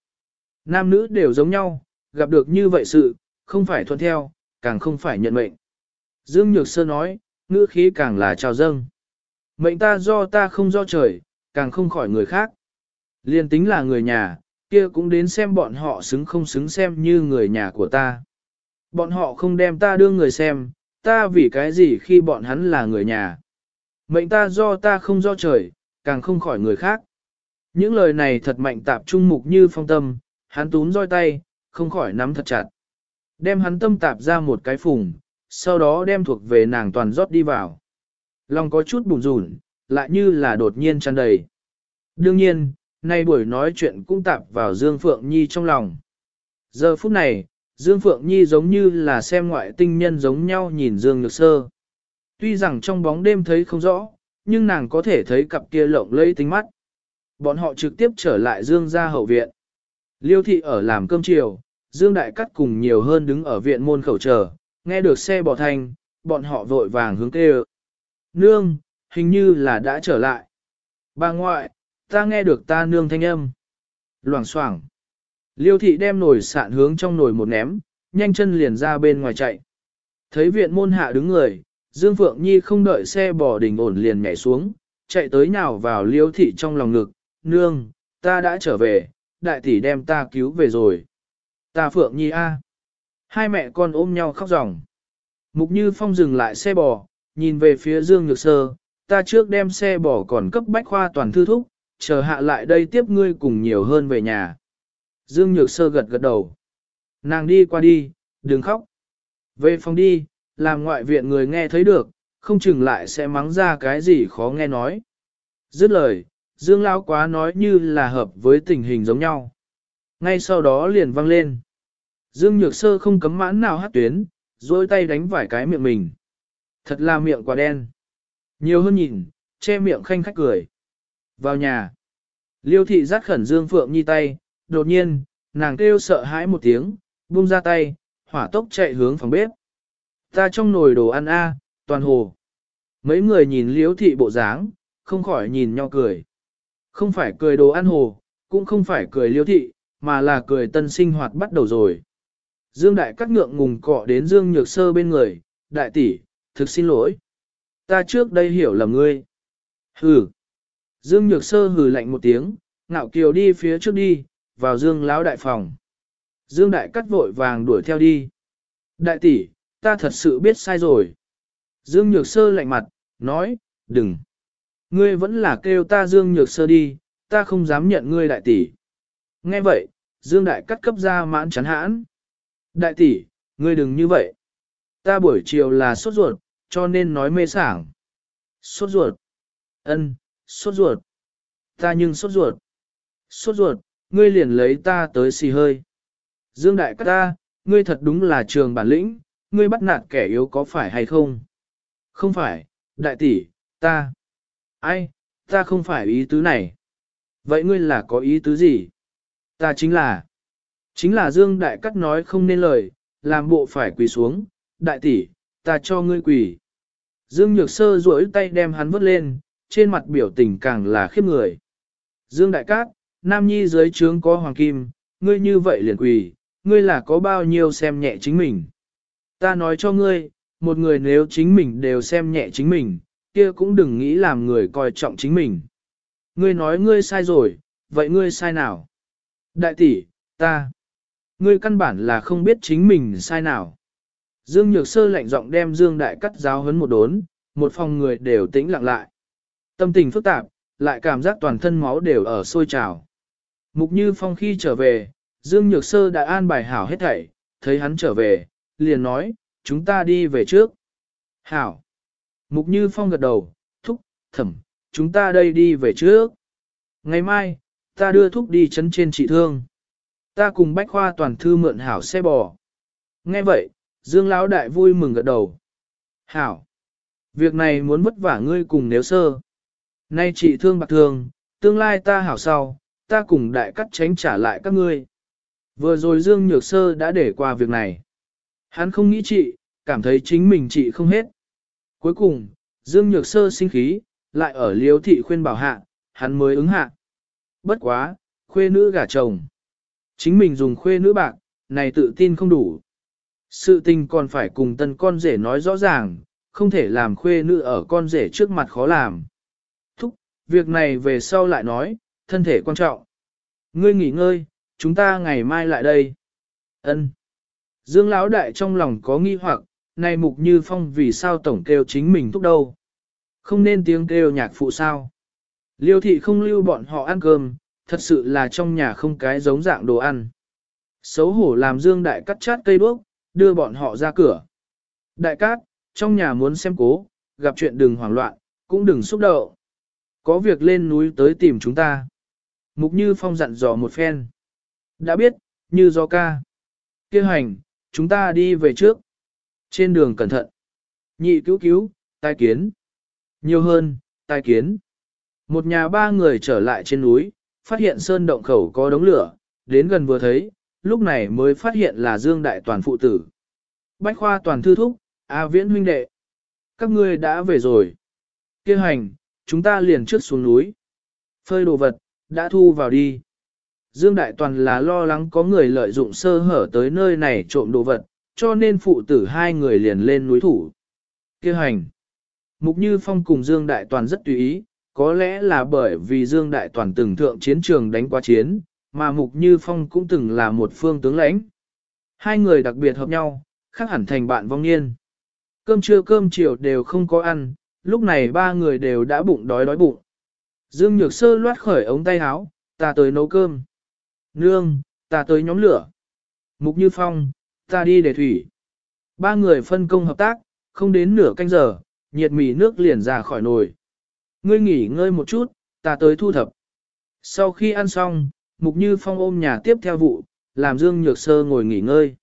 Nam nữ đều giống nhau, gặp được như vậy sự, không phải thuận theo, càng không phải nhận mệnh. Dương Nhược Sơ nói, ngữ khí càng là trào dâng. Mệnh ta do ta không do trời, càng không khỏi người khác. Liên tính là người nhà, kia cũng đến xem bọn họ xứng không xứng xem như người nhà của ta. Bọn họ không đem ta đưa người xem, ta vì cái gì khi bọn hắn là người nhà. Mệnh ta do ta không do trời, càng không khỏi người khác. Những lời này thật mạnh tạp trung mục như phong tâm, hắn túm roi tay, không khỏi nắm thật chặt. Đem hắn tâm tạp ra một cái phùng, sau đó đem thuộc về nàng toàn rót đi vào. Lòng có chút bùn rùn, lại như là đột nhiên tràn đầy. Đương nhiên, nay buổi nói chuyện cũng tạp vào Dương Phượng Nhi trong lòng. Giờ phút này, Dương Phượng Nhi giống như là xem ngoại tinh nhân giống nhau nhìn Dương Nhược Sơ. Tuy rằng trong bóng đêm thấy không rõ, nhưng nàng có thể thấy cặp kia lộng lẫy tính mắt. Bọn họ trực tiếp trở lại Dương ra hậu viện. Liêu thị ở làm cơm chiều, Dương Đại Cắt cùng nhiều hơn đứng ở viện môn khẩu chờ, nghe được xe bỏ thành, bọn họ vội vàng hướng kêu. Nương, hình như là đã trở lại. Bà ngoại, ta nghe được ta nương thanh âm. Loảng xoảng. Liêu thị đem nồi sạn hướng trong nồi một ném, nhanh chân liền ra bên ngoài chạy. Thấy viện môn hạ đứng người, Dương Phượng Nhi không đợi xe bò đình ổn liền nhảy xuống, chạy tới nhào vào liêu thị trong lòng ngực. Nương, ta đã trở về, đại tỷ đem ta cứu về rồi. Ta Phượng Nhi a. Hai mẹ con ôm nhau khóc ròng. Mục Như Phong dừng lại xe bò, nhìn về phía Dương Nhược Sơ, ta trước đem xe bò còn cấp bách khoa toàn thư thúc, chờ hạ lại đây tiếp ngươi cùng nhiều hơn về nhà. Dương Nhược Sơ gật gật đầu. Nàng đi qua đi, đừng khóc. Về phòng đi, làm ngoại viện người nghe thấy được, không chừng lại sẽ mắng ra cái gì khó nghe nói. Dứt lời, Dương Lão quá nói như là hợp với tình hình giống nhau. Ngay sau đó liền văng lên. Dương Nhược Sơ không cấm mãn nào hát tuyến, dôi tay đánh vải cái miệng mình. Thật là miệng quả đen. Nhiều hơn nhìn, che miệng khanh khách cười. Vào nhà. Liêu thị dắt khẩn Dương Phượng Nhi tay, đột nhiên, nàng kêu sợ hãi một tiếng, buông ra tay, hỏa tốc chạy hướng phòng bếp. Ta trong nồi đồ ăn a, toàn hồ. Mấy người nhìn liếu thị bộ dáng, không khỏi nhìn nhau cười. Không phải cười đồ ăn hồ, cũng không phải cười liếu thị, mà là cười tân sinh hoạt bắt đầu rồi. Dương Đại cắt ngượng ngùng cọ đến Dương Nhược Sơ bên người, đại tỷ, thực xin lỗi. Ta trước đây hiểu lầm ngươi. Hừ. Dương Nhược Sơ hừ lạnh một tiếng, ngạo kiều đi phía trước đi, vào Dương lão đại phòng. Dương Đại cắt vội vàng đuổi theo đi. Đại tỷ, ta thật sự biết sai rồi. Dương Nhược Sơ lạnh mặt, nói, đừng. Ngươi vẫn là kêu ta Dương Nhược Sơ đi, ta không dám nhận ngươi đại tỷ. Nghe vậy, Dương Đại cắt cấp ra mãn chán hãn. Đại tỷ, ngươi đừng như vậy. Ta buổi chiều là sốt ruột, cho nên nói mê sảng. Sốt ruột. Ân, sốt ruột. Ta nhưng sốt ruột. Sốt ruột, ngươi liền lấy ta tới xì hơi. Dương Đại Cát ta, ngươi thật đúng là trường bản lĩnh, ngươi bắt nạt kẻ yếu có phải hay không? Không phải, đại tỷ, ta. Ai, ta không phải ý tứ này. Vậy ngươi là có ý tứ gì? Ta chính là. Chính là Dương Đại cát nói không nên lời, làm bộ phải quỳ xuống, đại tỷ, ta cho ngươi quỳ. Dương Nhược Sơ duỗi tay đem hắn vớt lên, trên mặt biểu tình càng là khiếp người. Dương Đại Cát, Nam Nhi dưới trướng có hoàng kim, ngươi như vậy liền quỳ, ngươi là có bao nhiêu xem nhẹ chính mình. Ta nói cho ngươi, một người nếu chính mình đều xem nhẹ chính mình, kia cũng đừng nghĩ làm người coi trọng chính mình. Ngươi nói ngươi sai rồi, vậy ngươi sai nào? Đại tỷ, ta. Ngươi căn bản là không biết chính mình sai nào. Dương Nhược Sơ lạnh giọng đem Dương Đại cắt giáo hấn một đốn, một phòng người đều tĩnh lặng lại. Tâm tình phức tạp, lại cảm giác toàn thân máu đều ở sôi trào. Mục Như Phong khi trở về, Dương Nhược Sơ đã an bài hảo hết thảy, thấy hắn trở về, liền nói, chúng ta đi về trước. Hảo. Mục Như Phong gật đầu, thúc, thẩm, chúng ta đây đi về trước. Ngày mai, ta đưa thúc đi chấn trên trị thương. Ta cùng Bách Khoa toàn thư mượn hảo xe bò. Nghe vậy, Dương Lão Đại vui mừng gật đầu. Hảo. Việc này muốn vất vả ngươi cùng nếu sơ. Nay trị thương bạc thương, tương lai ta hảo sau, ta cùng đại cắt tránh trả lại các ngươi. Vừa rồi Dương Nhược Sơ đã để qua việc này. Hắn không nghĩ chị cảm thấy chính mình chị không hết. Cuối cùng, Dương Nhược Sơ sinh khí, lại ở liếu thị khuyên bảo hạ, hắn mới ứng hạ. Bất quá, khuê nữ gả chồng. Chính mình dùng khuê nữ bạc, này tự tin không đủ. Sự tình còn phải cùng tân con rể nói rõ ràng, không thể làm khuê nữ ở con rể trước mặt khó làm. Thúc, việc này về sau lại nói, thân thể quan trọng. Ngươi nghỉ ngơi, chúng ta ngày mai lại đây. Ân. Dương Lão Đại trong lòng có nghi hoặc, này mục như phong vì sao tổng kêu chính mình thúc đâu. Không nên tiếng kêu nhạc phụ sao. Liêu thị không lưu bọn họ ăn cơm, thật sự là trong nhà không cái giống dạng đồ ăn. Xấu hổ làm Dương Đại cắt chát cây đuốc, đưa bọn họ ra cửa. Đại cát, trong nhà muốn xem cố, gặp chuyện đừng hoảng loạn, cũng đừng xúc động. Có việc lên núi tới tìm chúng ta. Mục Như Phong dặn dò một phen. Đã biết, như do ca. Kêu hành, chúng ta đi về trước. Trên đường cẩn thận. Nhị cứu cứu, tai kiến. Nhiều hơn, tai kiến. Một nhà ba người trở lại trên núi, phát hiện sơn động khẩu có đống lửa, đến gần vừa thấy, lúc này mới phát hiện là Dương Đại Toàn phụ tử. Bách khoa toàn thư thúc, A viễn huynh đệ. Các ngươi đã về rồi. Kêu hành, chúng ta liền trước xuống núi. Phơi đồ vật, đã thu vào đi. Dương Đại Toàn là lo lắng có người lợi dụng sơ hở tới nơi này trộm đồ vật, cho nên phụ tử hai người liền lên núi thủ. Kêu hành. Mục Như Phong cùng Dương Đại Toàn rất tùy ý, có lẽ là bởi vì Dương Đại Toàn từng thượng chiến trường đánh qua chiến, mà Mục Như Phong cũng từng là một phương tướng lãnh. Hai người đặc biệt hợp nhau, khác hẳn thành bạn vong niên. Cơm trưa cơm chiều đều không có ăn, lúc này ba người đều đã bụng đói đói bụng. Dương Nhược Sơ loát khởi ống tay áo, ta tới nấu cơm. Nương, ta tới nhóm lửa. Mục Như Phong, ta đi để thủy. Ba người phân công hợp tác, không đến nửa canh giờ, nhiệt mì nước liền ra khỏi nồi. Ngươi nghỉ ngơi một chút, ta tới thu thập. Sau khi ăn xong, Mục Như Phong ôm nhà tiếp theo vụ, làm Dương Nhược Sơ ngồi nghỉ ngơi.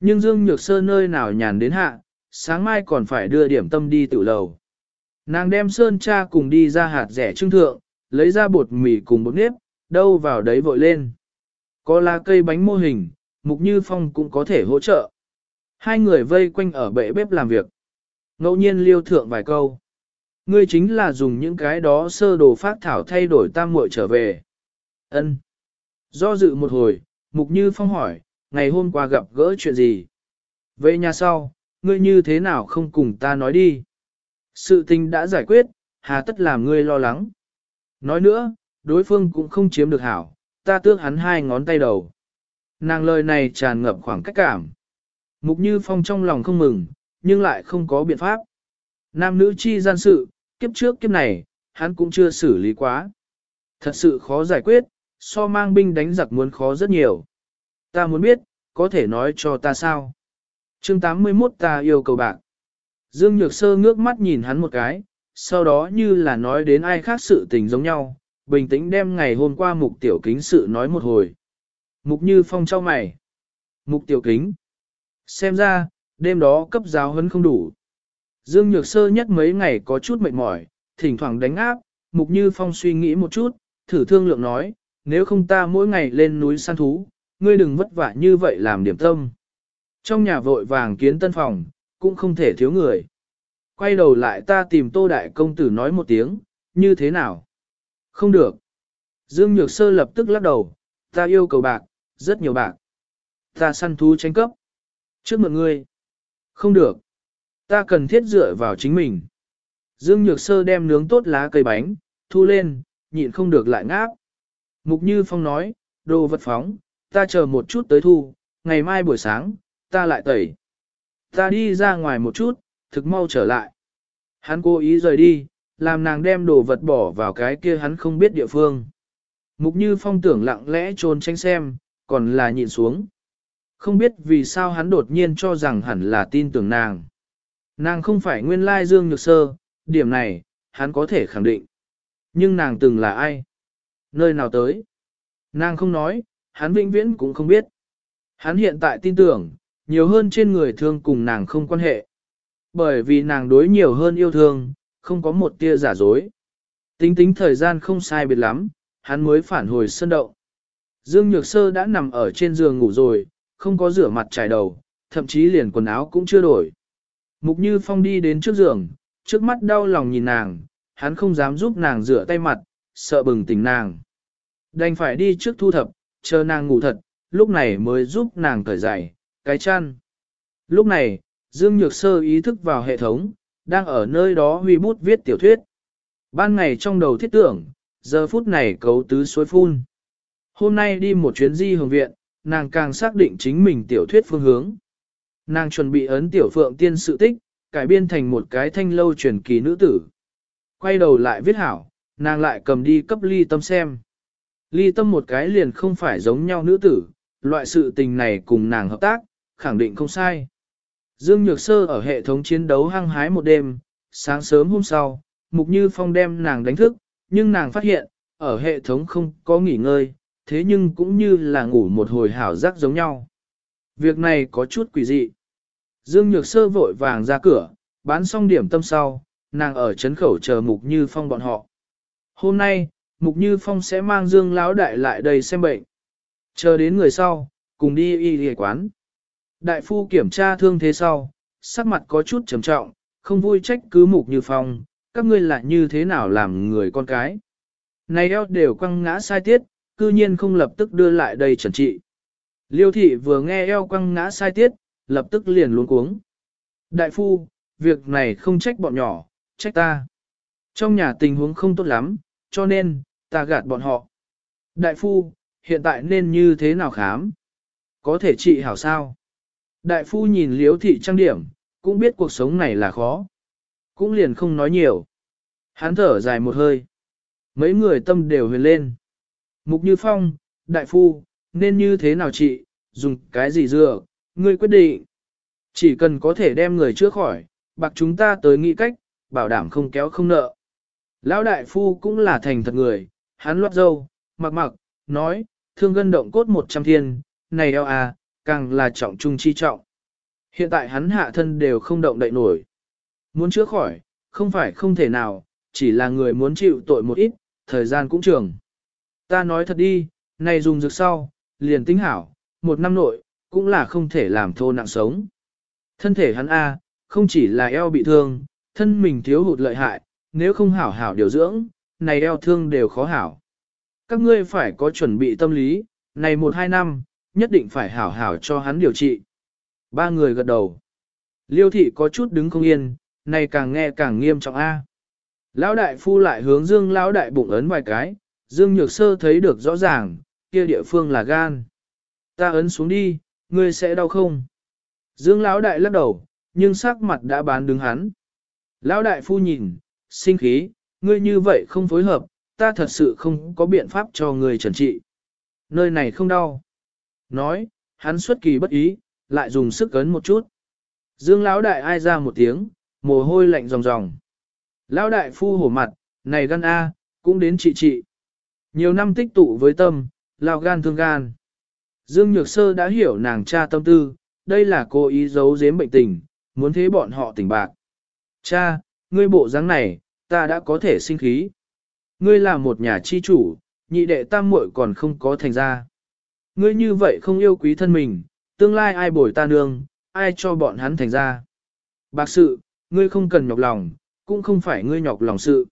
Nhưng Dương Nhược Sơ nơi nào nhàn đến hạ, sáng mai còn phải đưa điểm tâm đi tự lầu. Nàng đem sơn cha cùng đi ra hạt rẻ trưng thượng, lấy ra bột mì cùng bột nếp, đâu vào đấy vội lên. Có lá cây bánh mô hình, Mục Như Phong cũng có thể hỗ trợ. Hai người vây quanh ở bệ bếp làm việc. Ngẫu nhiên liêu thượng vài câu. Ngươi chính là dùng những cái đó sơ đồ phát thảo thay đổi tam muội trở về. Ân. Do dự một hồi, Mục Như Phong hỏi, ngày hôm qua gặp gỡ chuyện gì? Về nhà sau, ngươi như thế nào không cùng ta nói đi? Sự tình đã giải quyết, hà tất làm ngươi lo lắng. Nói nữa, đối phương cũng không chiếm được hảo, ta tước hắn hai ngón tay đầu. Nàng lời này tràn ngập khoảng cách cảm. Mục Như Phong trong lòng không mừng, nhưng lại không có biện pháp. Nam nữ chi gian sự, kiếp trước kiếp này, hắn cũng chưa xử lý quá. Thật sự khó giải quyết, so mang binh đánh giặc muốn khó rất nhiều. Ta muốn biết, có thể nói cho ta sao? chương 81 ta yêu cầu bạc. Dương Nhược Sơ ngước mắt nhìn hắn một cái, sau đó như là nói đến ai khác sự tình giống nhau, bình tĩnh đem ngày hôm qua mục tiểu kính sự nói một hồi. Mục như phong trao mày. Mục tiểu kính. Xem ra, đêm đó cấp giáo hấn không đủ. Dương Nhược Sơ nhất mấy ngày có chút mệt mỏi, thỉnh thoảng đánh áp, mục như phong suy nghĩ một chút, thử thương lượng nói, nếu không ta mỗi ngày lên núi săn thú, ngươi đừng vất vả như vậy làm điểm tâm. Trong nhà vội vàng kiến tân phòng, cũng không thể thiếu người. Quay đầu lại ta tìm tô đại công tử nói một tiếng, như thế nào? Không được. Dương Nhược Sơ lập tức lắc đầu, ta yêu cầu bạc, rất nhiều bạc. Ta săn thú tranh cấp. Trước mượn ngươi. Không được. Ta cần thiết dựa vào chính mình. Dương Nhược Sơ đem nướng tốt lá cây bánh, thu lên, nhịn không được lại ngáp. Mục Như Phong nói, đồ vật phóng, ta chờ một chút tới thu, ngày mai buổi sáng, ta lại tẩy. Ta đi ra ngoài một chút, thực mau trở lại. Hắn cố ý rời đi, làm nàng đem đồ vật bỏ vào cái kia hắn không biết địa phương. Mục Như Phong tưởng lặng lẽ trốn tranh xem, còn là nhịn xuống. Không biết vì sao hắn đột nhiên cho rằng hẳn là tin tưởng nàng. Nàng không phải nguyên lai Dương Nhược Sơ, điểm này, hắn có thể khẳng định. Nhưng nàng từng là ai? Nơi nào tới? Nàng không nói, hắn vĩnh viễn cũng không biết. Hắn hiện tại tin tưởng, nhiều hơn trên người thương cùng nàng không quan hệ. Bởi vì nàng đối nhiều hơn yêu thương, không có một tia giả dối. Tính tính thời gian không sai biệt lắm, hắn mới phản hồi sân động. Dương Nhược Sơ đã nằm ở trên giường ngủ rồi, không có rửa mặt trải đầu, thậm chí liền quần áo cũng chưa đổi. Mục Như Phong đi đến trước giường, trước mắt đau lòng nhìn nàng, hắn không dám giúp nàng rửa tay mặt, sợ bừng tỉnh nàng. Đành phải đi trước thu thập, chờ nàng ngủ thật, lúc này mới giúp nàng cởi giày, cái chăn. Lúc này, Dương Nhược Sơ ý thức vào hệ thống, đang ở nơi đó huy bút viết tiểu thuyết. Ban ngày trong đầu thiết tưởng, giờ phút này cấu tứ suối phun. Hôm nay đi một chuyến di hồng viện, nàng càng xác định chính mình tiểu thuyết phương hướng. Nàng chuẩn bị ấn tiểu phượng tiên sự tích, cải biên thành một cái thanh lâu truyền kỳ nữ tử. Quay đầu lại viết hảo, nàng lại cầm đi cấp ly tâm xem. Ly tâm một cái liền không phải giống nhau nữ tử, loại sự tình này cùng nàng hợp tác, khẳng định không sai. Dương Nhược Sơ ở hệ thống chiến đấu hăng hái một đêm, sáng sớm hôm sau, Mục Như Phong đem nàng đánh thức, nhưng nàng phát hiện, ở hệ thống không có nghỉ ngơi, thế nhưng cũng như là ngủ một hồi hảo giác giống nhau. Việc này có chút quỷ dị. Dương Nhược Sơ vội vàng ra cửa, bán xong điểm tâm sau, nàng ở chấn khẩu chờ Mục Như Phong bọn họ. Hôm nay, Mục Như Phong sẽ mang Dương Lão Đại lại đây xem bệnh. Chờ đến người sau, cùng đi y y quán. Đại phu kiểm tra thương thế sau, sắc mặt có chút trầm trọng, không vui trách cứ Mục Như Phong, các ngươi lại như thế nào làm người con cái. Này eo đều quăng ngã sai tiết, cư nhiên không lập tức đưa lại đây trần trị. Liêu thị vừa nghe eo quăng ngã sai tiết, lập tức liền luống cuống. Đại phu, việc này không trách bọn nhỏ, trách ta. Trong nhà tình huống không tốt lắm, cho nên, ta gạt bọn họ. Đại phu, hiện tại nên như thế nào khám? Có thể trị hảo sao? Đại phu nhìn liếu thị trang điểm, cũng biết cuộc sống này là khó. Cũng liền không nói nhiều. Hắn thở dài một hơi. Mấy người tâm đều huyền lên. Mục Như Phong, đại phu, nên như thế nào trị, dùng cái gì dựa, ngươi quyết định. Chỉ cần có thể đem người chữa khỏi, bạc chúng ta tới nghĩ cách, bảo đảm không kéo không nợ. Lão đại phu cũng là thành thật người, hắn loát dâu, mặc mặc, nói, thương gân động cốt một trăm thiên, này eo à, càng là trọng trung chi trọng. Hiện tại hắn hạ thân đều không động đậy nổi. Muốn chữa khỏi, không phải không thể nào, chỉ là người muốn chịu tội một ít, thời gian cũng trường. Ta nói thật đi, này dùng dược sau, liền tính hảo, một năm nội, cũng là không thể làm thô nặng sống. Thân thể hắn A, không chỉ là eo bị thương, thân mình thiếu hụt lợi hại, nếu không hảo hảo điều dưỡng, này eo thương đều khó hảo. Các ngươi phải có chuẩn bị tâm lý, này một hai năm, nhất định phải hảo hảo cho hắn điều trị. Ba người gật đầu. Liêu thị có chút đứng không yên, này càng nghe càng nghiêm trọng A. Lão đại phu lại hướng dương lão đại bụng ấn vài cái, dương nhược sơ thấy được rõ ràng, kia địa phương là gan. Ta ấn xuống đi, ngươi sẽ đau không? Dương lão đại lắc đầu, nhưng sắc mặt đã bán đứng hắn. Lão đại phu nhìn, sinh khí, ngươi như vậy không phối hợp, ta thật sự không có biện pháp cho ngươi trần trị. Nơi này không đau. Nói, hắn xuất kỳ bất ý, lại dùng sức cấn một chút. Dương lão đại ai ra một tiếng, mồ hôi lạnh ròng ròng. Lão đại phu hổ mặt, này gan A, cũng đến trị trị. Nhiều năm tích tụ với tâm, lao gan thương gan. Dương Nhược Sơ đã hiểu nàng cha tâm tư, đây là cô ý giấu giếm bệnh tình, muốn thế bọn họ tỉnh bạc. Cha, ngươi bộ dáng này, ta đã có thể sinh khí. Ngươi là một nhà chi chủ, nhị đệ tam muội còn không có thành ra. Ngươi như vậy không yêu quý thân mình, tương lai ai bồi ta nương, ai cho bọn hắn thành ra. Bạc sự, ngươi không cần nhọc lòng, cũng không phải ngươi nhọc lòng sự.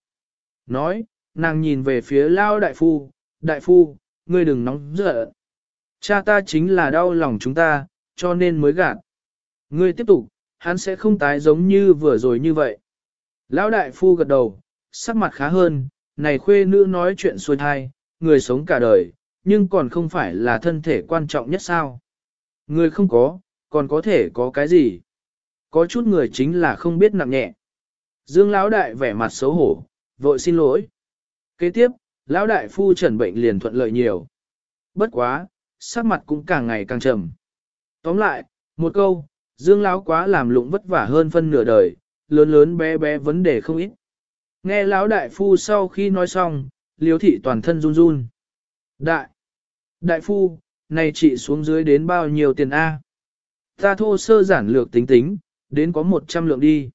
Nói, nàng nhìn về phía lao đại phu, đại phu, ngươi đừng nóng giận. Cha ta chính là đau lòng chúng ta, cho nên mới gạt. Ngươi tiếp tục, hắn sẽ không tái giống như vừa rồi như vậy. Lão đại phu gật đầu, sắc mặt khá hơn, này khuê nữ nói chuyện xuôi thai, người sống cả đời, nhưng còn không phải là thân thể quan trọng nhất sao. Người không có, còn có thể có cái gì? Có chút người chính là không biết nặng nhẹ. Dương lão đại vẻ mặt xấu hổ, vội xin lỗi. Kế tiếp, lão đại phu trần bệnh liền thuận lợi nhiều. Bất quá, sắc mặt cũng càng ngày càng trầm. Tóm lại, một câu, Dương lão quá làm lụng vất vả hơn phân nửa đời, lớn lớn bé bé vấn đề không ít. Nghe lão đại phu sau khi nói xong, liếu thị toàn thân run run. Đại! Đại phu, này chị xuống dưới đến bao nhiêu tiền A? Ta thô sơ giản lược tính tính, đến có 100 lượng đi.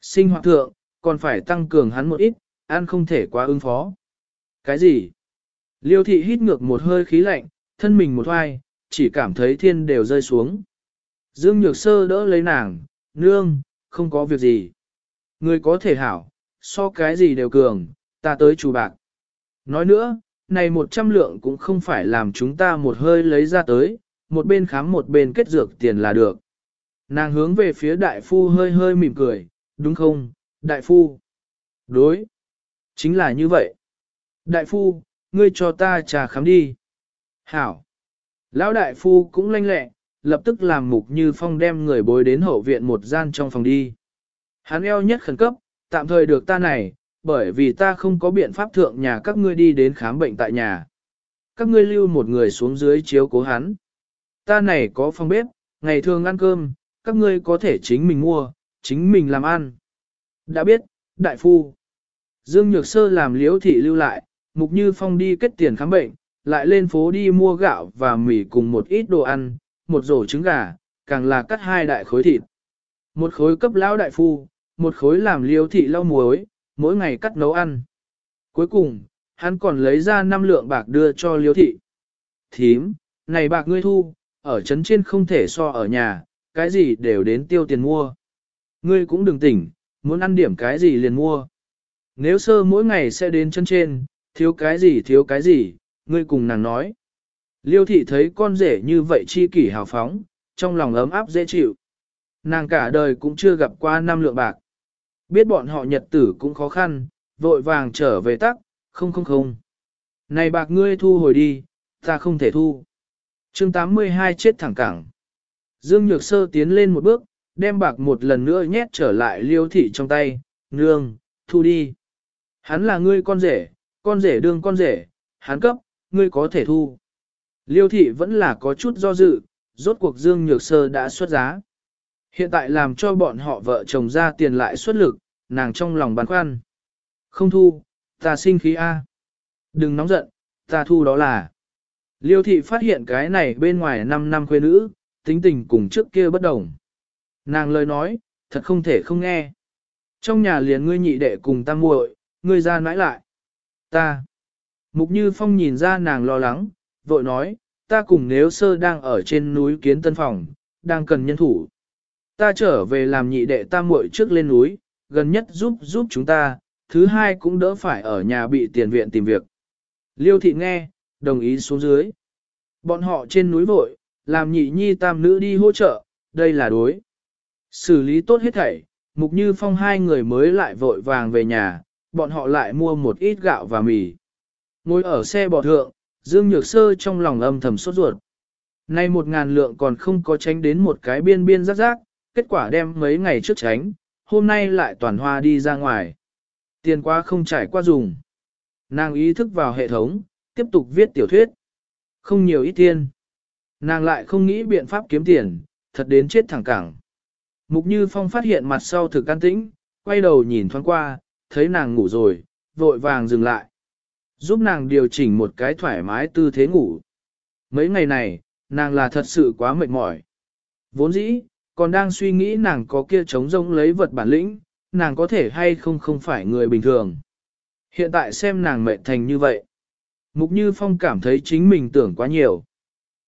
Sinh hoạt thượng, còn phải tăng cường hắn một ít, ăn không thể quá ứng phó. Cái gì? Liêu thị hít ngược một hơi khí lạnh, thân mình một hoai, chỉ cảm thấy thiên đều rơi xuống. Dương Nhược Sơ đỡ lấy nàng, nương, không có việc gì. Người có thể hảo, so cái gì đều cường, ta tới chủ bạc. Nói nữa, này một trăm lượng cũng không phải làm chúng ta một hơi lấy ra tới, một bên khám một bên kết dược tiền là được. Nàng hướng về phía đại phu hơi hơi mỉm cười, đúng không, đại phu? Đối, chính là như vậy. Đại phu, ngươi cho ta trà khám đi. Hảo. Lão đại phu cũng lanh lẹ, lập tức làm mục như phong đem người bối đến hậu viện một gian trong phòng đi. Hắn eo nhất khẩn cấp, tạm thời được ta này, bởi vì ta không có biện pháp thượng nhà các ngươi đi đến khám bệnh tại nhà. Các ngươi lưu một người xuống dưới chiếu cố hắn. Ta này có phòng bếp, ngày thường ăn cơm, các ngươi có thể chính mình mua, chính mình làm ăn. Đã biết, đại phu. Dương Nhược Sơ làm liễu thị lưu lại, mục như phong đi kết tiền khám bệnh, lại lên phố đi mua gạo và mì cùng một ít đồ ăn, một rổ trứng gà, càng là cắt hai đại khối thịt. Một khối cấp lão đại phu, một khối làm liễu thị lau muối, mỗi ngày cắt nấu ăn. Cuối cùng, hắn còn lấy ra năm lượng bạc đưa cho liêu thị. Thím, này bạc ngươi thu, ở trấn trên không thể so ở nhà, cái gì đều đến tiêu tiền mua. Ngươi cũng đừng tỉnh, muốn ăn điểm cái gì liền mua. Nếu sơ mỗi ngày sẽ đến chân trên, thiếu cái gì thiếu cái gì, ngươi cùng nàng nói. Liêu thị thấy con rể như vậy chi kỷ hào phóng, trong lòng ấm áp dễ chịu. Nàng cả đời cũng chưa gặp qua năm lượng bạc. Biết bọn họ nhật tử cũng khó khăn, vội vàng trở về tắc, không không không. Này bạc ngươi thu hồi đi, ta không thể thu. chương 82 chết thẳng cẳng. Dương Nhược Sơ tiến lên một bước, đem bạc một lần nữa nhét trở lại liêu thị trong tay, nương, thu đi. Hắn là ngươi con rể, con rể đương con rể, hắn cấp, ngươi có thể thu. Liêu thị vẫn là có chút do dự, rốt cuộc Dương Nhược Sơ đã xuất giá. Hiện tại làm cho bọn họ vợ chồng ra tiền lại xuất lực, nàng trong lòng băn khoăn. Không thu, ta sinh khí A. Đừng nóng giận, ta thu đó là. Liêu thị phát hiện cái này bên ngoài 5 năm khuê nữ, tính tình cùng trước kia bất đồng. Nàng lời nói, thật không thể không nghe. Trong nhà liền ngươi nhị đệ cùng ta muội, ngươi ra nãi lại. Ta. Mục Như Phong nhìn ra nàng lo lắng, vội nói, ta cùng nếu sơ đang ở trên núi kiến tân phòng, đang cần nhân thủ. Ta trở về làm nhị đệ tam muội trước lên núi, gần nhất giúp giúp chúng ta, thứ hai cũng đỡ phải ở nhà bị tiền viện tìm việc. Liêu thị nghe, đồng ý xuống dưới. Bọn họ trên núi vội, làm nhị nhi tam nữ đi hỗ trợ, đây là đối. Xử lý tốt hết thảy, mục như phong hai người mới lại vội vàng về nhà, bọn họ lại mua một ít gạo và mì. Ngồi ở xe bò thượng, Dương Nhược Sơ trong lòng âm thầm sốt ruột. Nay một ngàn lượng còn không có tránh đến một cái biên biên rắc rác, kết quả đem mấy ngày trước tránh, hôm nay lại toàn hoa đi ra ngoài. Tiền quá không trải qua dùng. Nàng ý thức vào hệ thống, tiếp tục viết tiểu thuyết. Không nhiều ít tiền. Nàng lại không nghĩ biện pháp kiếm tiền, thật đến chết thẳng cẳng. Mục Như Phong phát hiện mặt sau thực an tĩnh, quay đầu nhìn thoáng qua, thấy nàng ngủ rồi, vội vàng dừng lại. Giúp nàng điều chỉnh một cái thoải mái tư thế ngủ. Mấy ngày này, nàng là thật sự quá mệt mỏi. Vốn dĩ, còn đang suy nghĩ nàng có kia chống rông lấy vật bản lĩnh, nàng có thể hay không không phải người bình thường. Hiện tại xem nàng mệt thành như vậy. Mục Như Phong cảm thấy chính mình tưởng quá nhiều.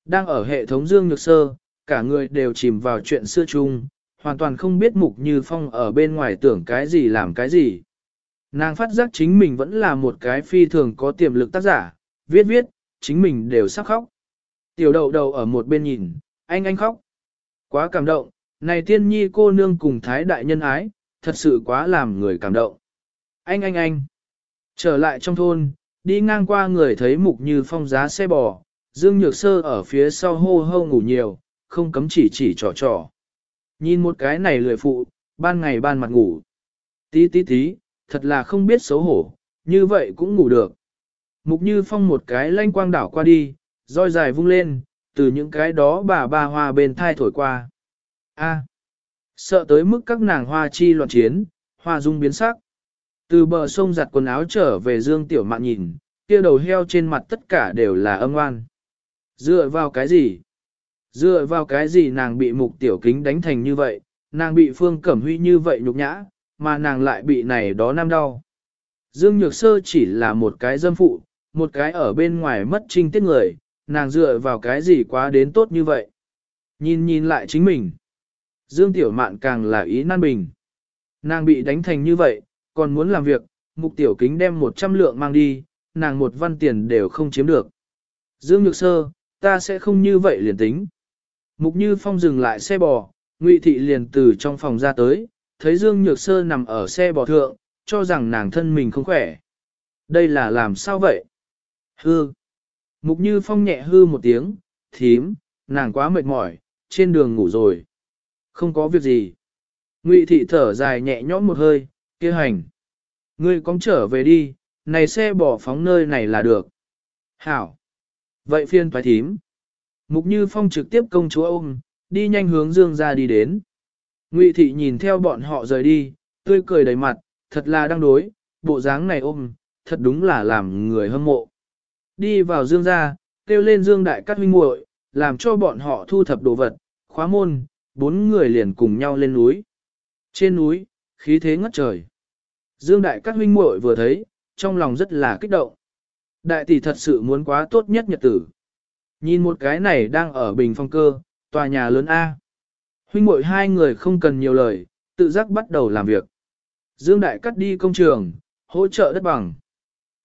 Đang ở hệ thống dương nhược sơ, cả người đều chìm vào chuyện xưa chung, hoàn toàn không biết Mục Như Phong ở bên ngoài tưởng cái gì làm cái gì. Nàng phát giác chính mình vẫn là một cái phi thường có tiềm lực tác giả, viết viết, chính mình đều sắp khóc. Tiểu đậu đầu ở một bên nhìn, anh anh khóc. Quá cảm động, này tiên nhi cô nương cùng thái đại nhân ái, thật sự quá làm người cảm động. Anh anh anh. Trở lại trong thôn, đi ngang qua người thấy mục như phong giá xe bò, Dương Nhược Sơ ở phía sau hô hô ngủ nhiều, không cấm chỉ chỉ trò trò. Nhìn một cái này lười phụ, ban ngày ban mặt ngủ. Tí tí tí, thật là không biết xấu hổ, như vậy cũng ngủ được. Mục như phong một cái lanh quang đảo qua đi, roi dài vung lên, từ những cái đó bà ba hoa bên thai thổi qua. A. sợ tới mức các nàng hoa chi loạn chiến, hoa dung biến sắc. Từ bờ sông giặt quần áo trở về Dương Tiểu Mạn nhìn, kia đầu heo trên mặt tất cả đều là âm oan. Dựa vào cái gì? Dựa vào cái gì nàng bị mục tiểu kính đánh thành như vậy, nàng bị phương cẩm huy như vậy nhục nhã, mà nàng lại bị này đó nam đau. Dương Nhược Sơ chỉ là một cái dâm phụ, một cái ở bên ngoài mất trinh tiết người, nàng dựa vào cái gì quá đến tốt như vậy. Nhìn nhìn lại chính mình. Dương Tiểu Mạn càng là ý nan bình. Nàng bị đánh thành như vậy, còn muốn làm việc, mục tiểu kính đem 100 lượng mang đi, nàng một văn tiền đều không chiếm được. Dương Nhược Sơ, ta sẽ không như vậy liền tính. Mục Như Phong dừng lại xe bò, Ngụy Thị liền từ trong phòng ra tới, thấy Dương Nhược Sơ nằm ở xe bò thượng, cho rằng nàng thân mình không khỏe. Đây là làm sao vậy? Hư. Mục Như Phong nhẹ hư một tiếng, thím, nàng quá mệt mỏi, trên đường ngủ rồi. Không có việc gì. Ngụy Thị thở dài nhẹ nhõm một hơi, kia hành. Ngươi cóng trở về đi, này xe bỏ phóng nơi này là được. Hảo. Vậy phiên toái thím. Mục Như Phong trực tiếp công chúa ôm, đi nhanh hướng Dương ra đi đến. Ngụy Thị nhìn theo bọn họ rời đi, tươi cười đầy mặt, thật là đang đối, bộ dáng này ôm, thật đúng là làm người hâm mộ. Đi vào Dương ra, kêu lên Dương Đại Cát huynh muội, làm cho bọn họ thu thập đồ vật, khóa môn, bốn người liền cùng nhau lên núi. Trên núi, khí thế ngất trời. Dương Đại Cát huynh muội vừa thấy, trong lòng rất là kích động. Đại tỷ thật sự muốn quá tốt nhất nhật tử. Nhìn một cái này đang ở bình phong cơ, tòa nhà lớn A. Huynh muội hai người không cần nhiều lời, tự giác bắt đầu làm việc. Dương Đại cắt đi công trường, hỗ trợ đất bằng.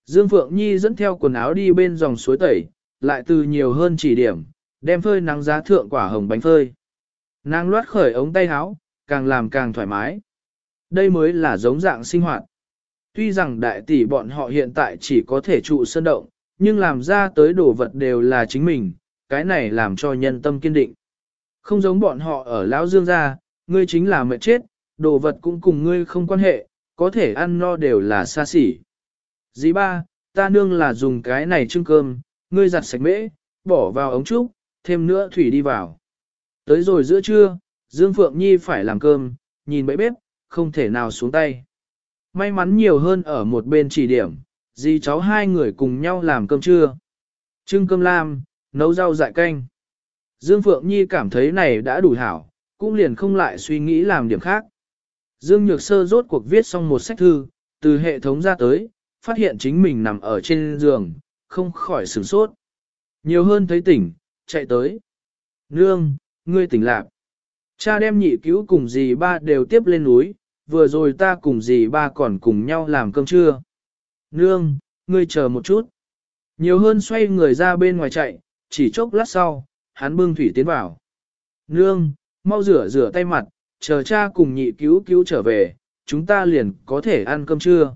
Dương Phượng Nhi dẫn theo quần áo đi bên dòng suối tẩy, lại từ nhiều hơn chỉ điểm, đem phơi nắng giá thượng quả hồng bánh phơi. Nàng loát khởi ống tay áo, càng làm càng thoải mái. Đây mới là giống dạng sinh hoạt. Tuy rằng đại tỷ bọn họ hiện tại chỉ có thể trụ sân động, nhưng làm ra tới đồ vật đều là chính mình, cái này làm cho nhân tâm kiên định. Không giống bọn họ ở Lão Dương gia, ngươi chính là mệt chết, đồ vật cũng cùng ngươi không quan hệ, có thể ăn no đều là xa xỉ. Dĩ ba, ta nương là dùng cái này trưng cơm, ngươi giặt sạch mễ, bỏ vào ống trúc, thêm nữa thủy đi vào. Tới rồi giữa trưa, Dương Phượng Nhi phải làm cơm, nhìn bẫy bếp, không thể nào xuống tay. May mắn nhiều hơn ở một bên chỉ điểm, dì cháu hai người cùng nhau làm cơm trưa. Trưng cơm lam, nấu rau dại canh. Dương Phượng Nhi cảm thấy này đã đủ hảo, cũng liền không lại suy nghĩ làm điểm khác. Dương Nhược Sơ rốt cuộc viết xong một sách thư, từ hệ thống ra tới, phát hiện chính mình nằm ở trên giường, không khỏi sửng sốt. Nhiều hơn thấy tỉnh, chạy tới. Nương, ngươi tỉnh lạc. Cha đem nhị cứu cùng dì ba đều tiếp lên núi, vừa rồi ta cùng dì ba còn cùng nhau làm cơm trưa. Nương, ngươi chờ một chút. Nhiều hơn xoay người ra bên ngoài chạy, chỉ chốc lát sau, hắn bưng thủy tiến vào. Nương, mau rửa rửa tay mặt, chờ cha cùng nhị cứu cứu trở về, chúng ta liền có thể ăn cơm trưa.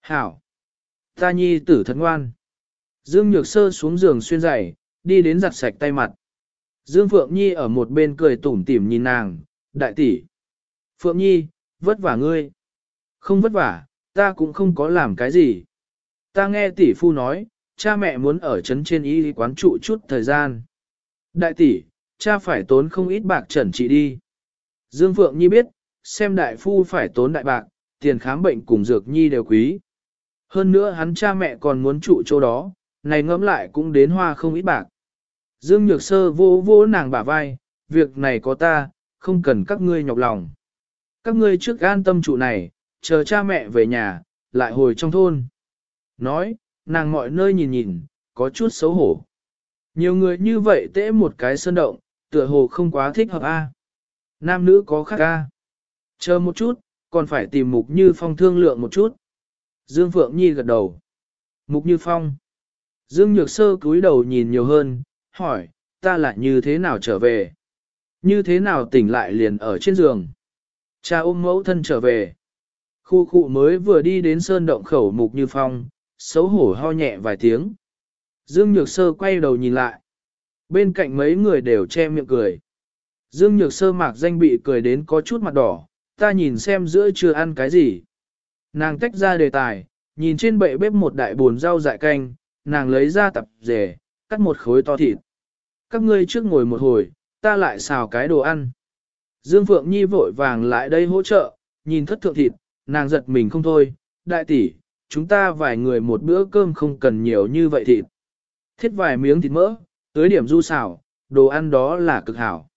Hảo! Ta nhi tử thật ngoan. Dương Nhược Sơ xuống giường xuyên giày, đi đến giặt sạch tay mặt. Dương Phượng Nhi ở một bên cười tủm tỉm nhìn nàng, đại tỷ. Phượng Nhi, vất vả ngươi. Không vất vả, ta cũng không có làm cái gì. Ta nghe tỷ phu nói, cha mẹ muốn ở trấn trên y quán trụ chút thời gian. Đại tỷ, cha phải tốn không ít bạc trần trị đi. Dương Phượng Nhi biết, xem đại phu phải tốn đại bạc, tiền khám bệnh cùng dược nhi đều quý. Hơn nữa hắn cha mẹ còn muốn trụ chỗ đó, này ngẫm lại cũng đến hoa không ít bạc. Dương Nhược Sơ vô vô nàng bả vai, việc này có ta, không cần các ngươi nhọc lòng. Các ngươi trước an tâm trụ này, chờ cha mẹ về nhà, lại hồi trong thôn. Nói, nàng mọi nơi nhìn nhìn, có chút xấu hổ. Nhiều người như vậy tễ một cái sơn động, tựa hồ không quá thích hợp a. Nam nữ có khác a. Chờ một chút, còn phải tìm Mục Như Phong thương lượng một chút. Dương Phượng Nhi gật đầu. Mục Như Phong. Dương Nhược Sơ cúi đầu nhìn nhiều hơn, hỏi, ta lại như thế nào trở về? Như thế nào tỉnh lại liền ở trên giường? Cha ôm mẫu thân trở về. Khu khu mới vừa đi đến sơn động khẩu Mục Như Phong, xấu hổ ho nhẹ vài tiếng. Dương Nhược Sơ quay đầu nhìn lại. Bên cạnh mấy người đều che miệng cười. Dương Nhược Sơ mạc danh bị cười đến có chút mặt đỏ, ta nhìn xem giữa chưa ăn cái gì. Nàng tách ra đề tài, nhìn trên bệ bếp một đại bồn rau dại canh, nàng lấy ra tập rể, cắt một khối to thịt. Các ngươi trước ngồi một hồi, ta lại xào cái đồ ăn. Dương Phượng Nhi vội vàng lại đây hỗ trợ, nhìn thất thượng thịt, nàng giật mình không thôi, đại tỷ, chúng ta vài người một bữa cơm không cần nhiều như vậy thịt. Thiết vài miếng thịt mỡ, tới điểm du xào, đồ ăn đó là cực hảo.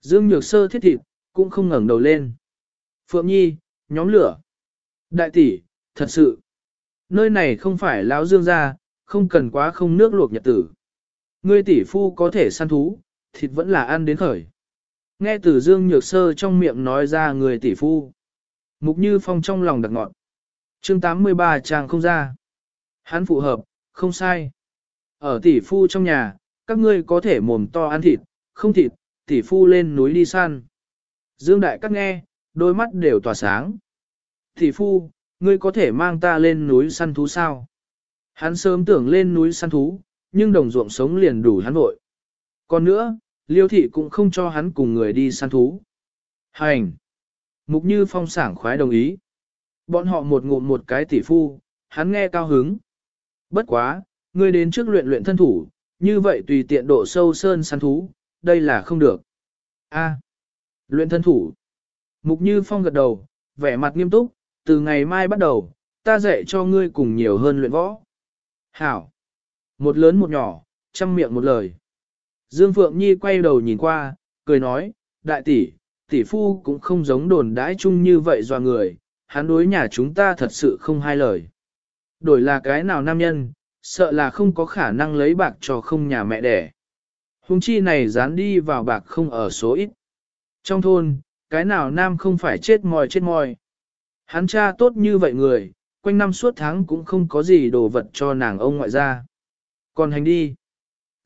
Dương Nhược Sơ thiết thịt, cũng không ngẩng đầu lên. Phượng Nhi, nhóm lửa. Đại tỷ, thật sự. Nơi này không phải lão dương gia, không cần quá không nước luộc nhật tử. Ngươi tỷ phu có thể săn thú, thịt vẫn là ăn đến khởi. Nghe từ Dương Nhược Sơ trong miệng nói ra người tỷ phu. Mục Như Phong trong lòng đặc ngọn. chương 83 chàng không ra. Hắn phù hợp, không sai. Ở tỷ phu trong nhà, các ngươi có thể mồm to ăn thịt, không thịt, tỷ phu lên núi đi săn. Dương Đại Cát nghe, đôi mắt đều tỏa sáng. Tỷ phu, ngươi có thể mang ta lên núi săn thú sao? Hắn sớm tưởng lên núi săn thú, nhưng đồng ruộng sống liền đủ hắn vội. Còn nữa, liêu thị cũng không cho hắn cùng người đi săn thú. Hành! Mục như phong sảng khoái đồng ý. Bọn họ một ngụm một cái tỷ phu, hắn nghe cao hứng. Bất quá, ngươi đến trước luyện luyện thân thủ, như vậy tùy tiện độ sâu sơn săn thú, đây là không được. A. luyện thân thủ. Mục Như Phong gật đầu, vẻ mặt nghiêm túc, từ ngày mai bắt đầu, ta dạy cho ngươi cùng nhiều hơn luyện võ. Hảo. Một lớn một nhỏ, chăm miệng một lời. Dương Phượng Nhi quay đầu nhìn qua, cười nói, đại tỷ, tỷ phu cũng không giống đồn đãi chung như vậy doa người, hắn đối nhà chúng ta thật sự không hai lời. Đổi là cái nào nam nhân, sợ là không có khả năng lấy bạc cho không nhà mẹ đẻ. Hùng chi này dán đi vào bạc không ở số ít. Trong thôn, cái nào nam không phải chết mòi chết mòi. Hắn cha tốt như vậy người, quanh năm suốt tháng cũng không có gì đồ vật cho nàng ông ngoại ra. Còn hành đi.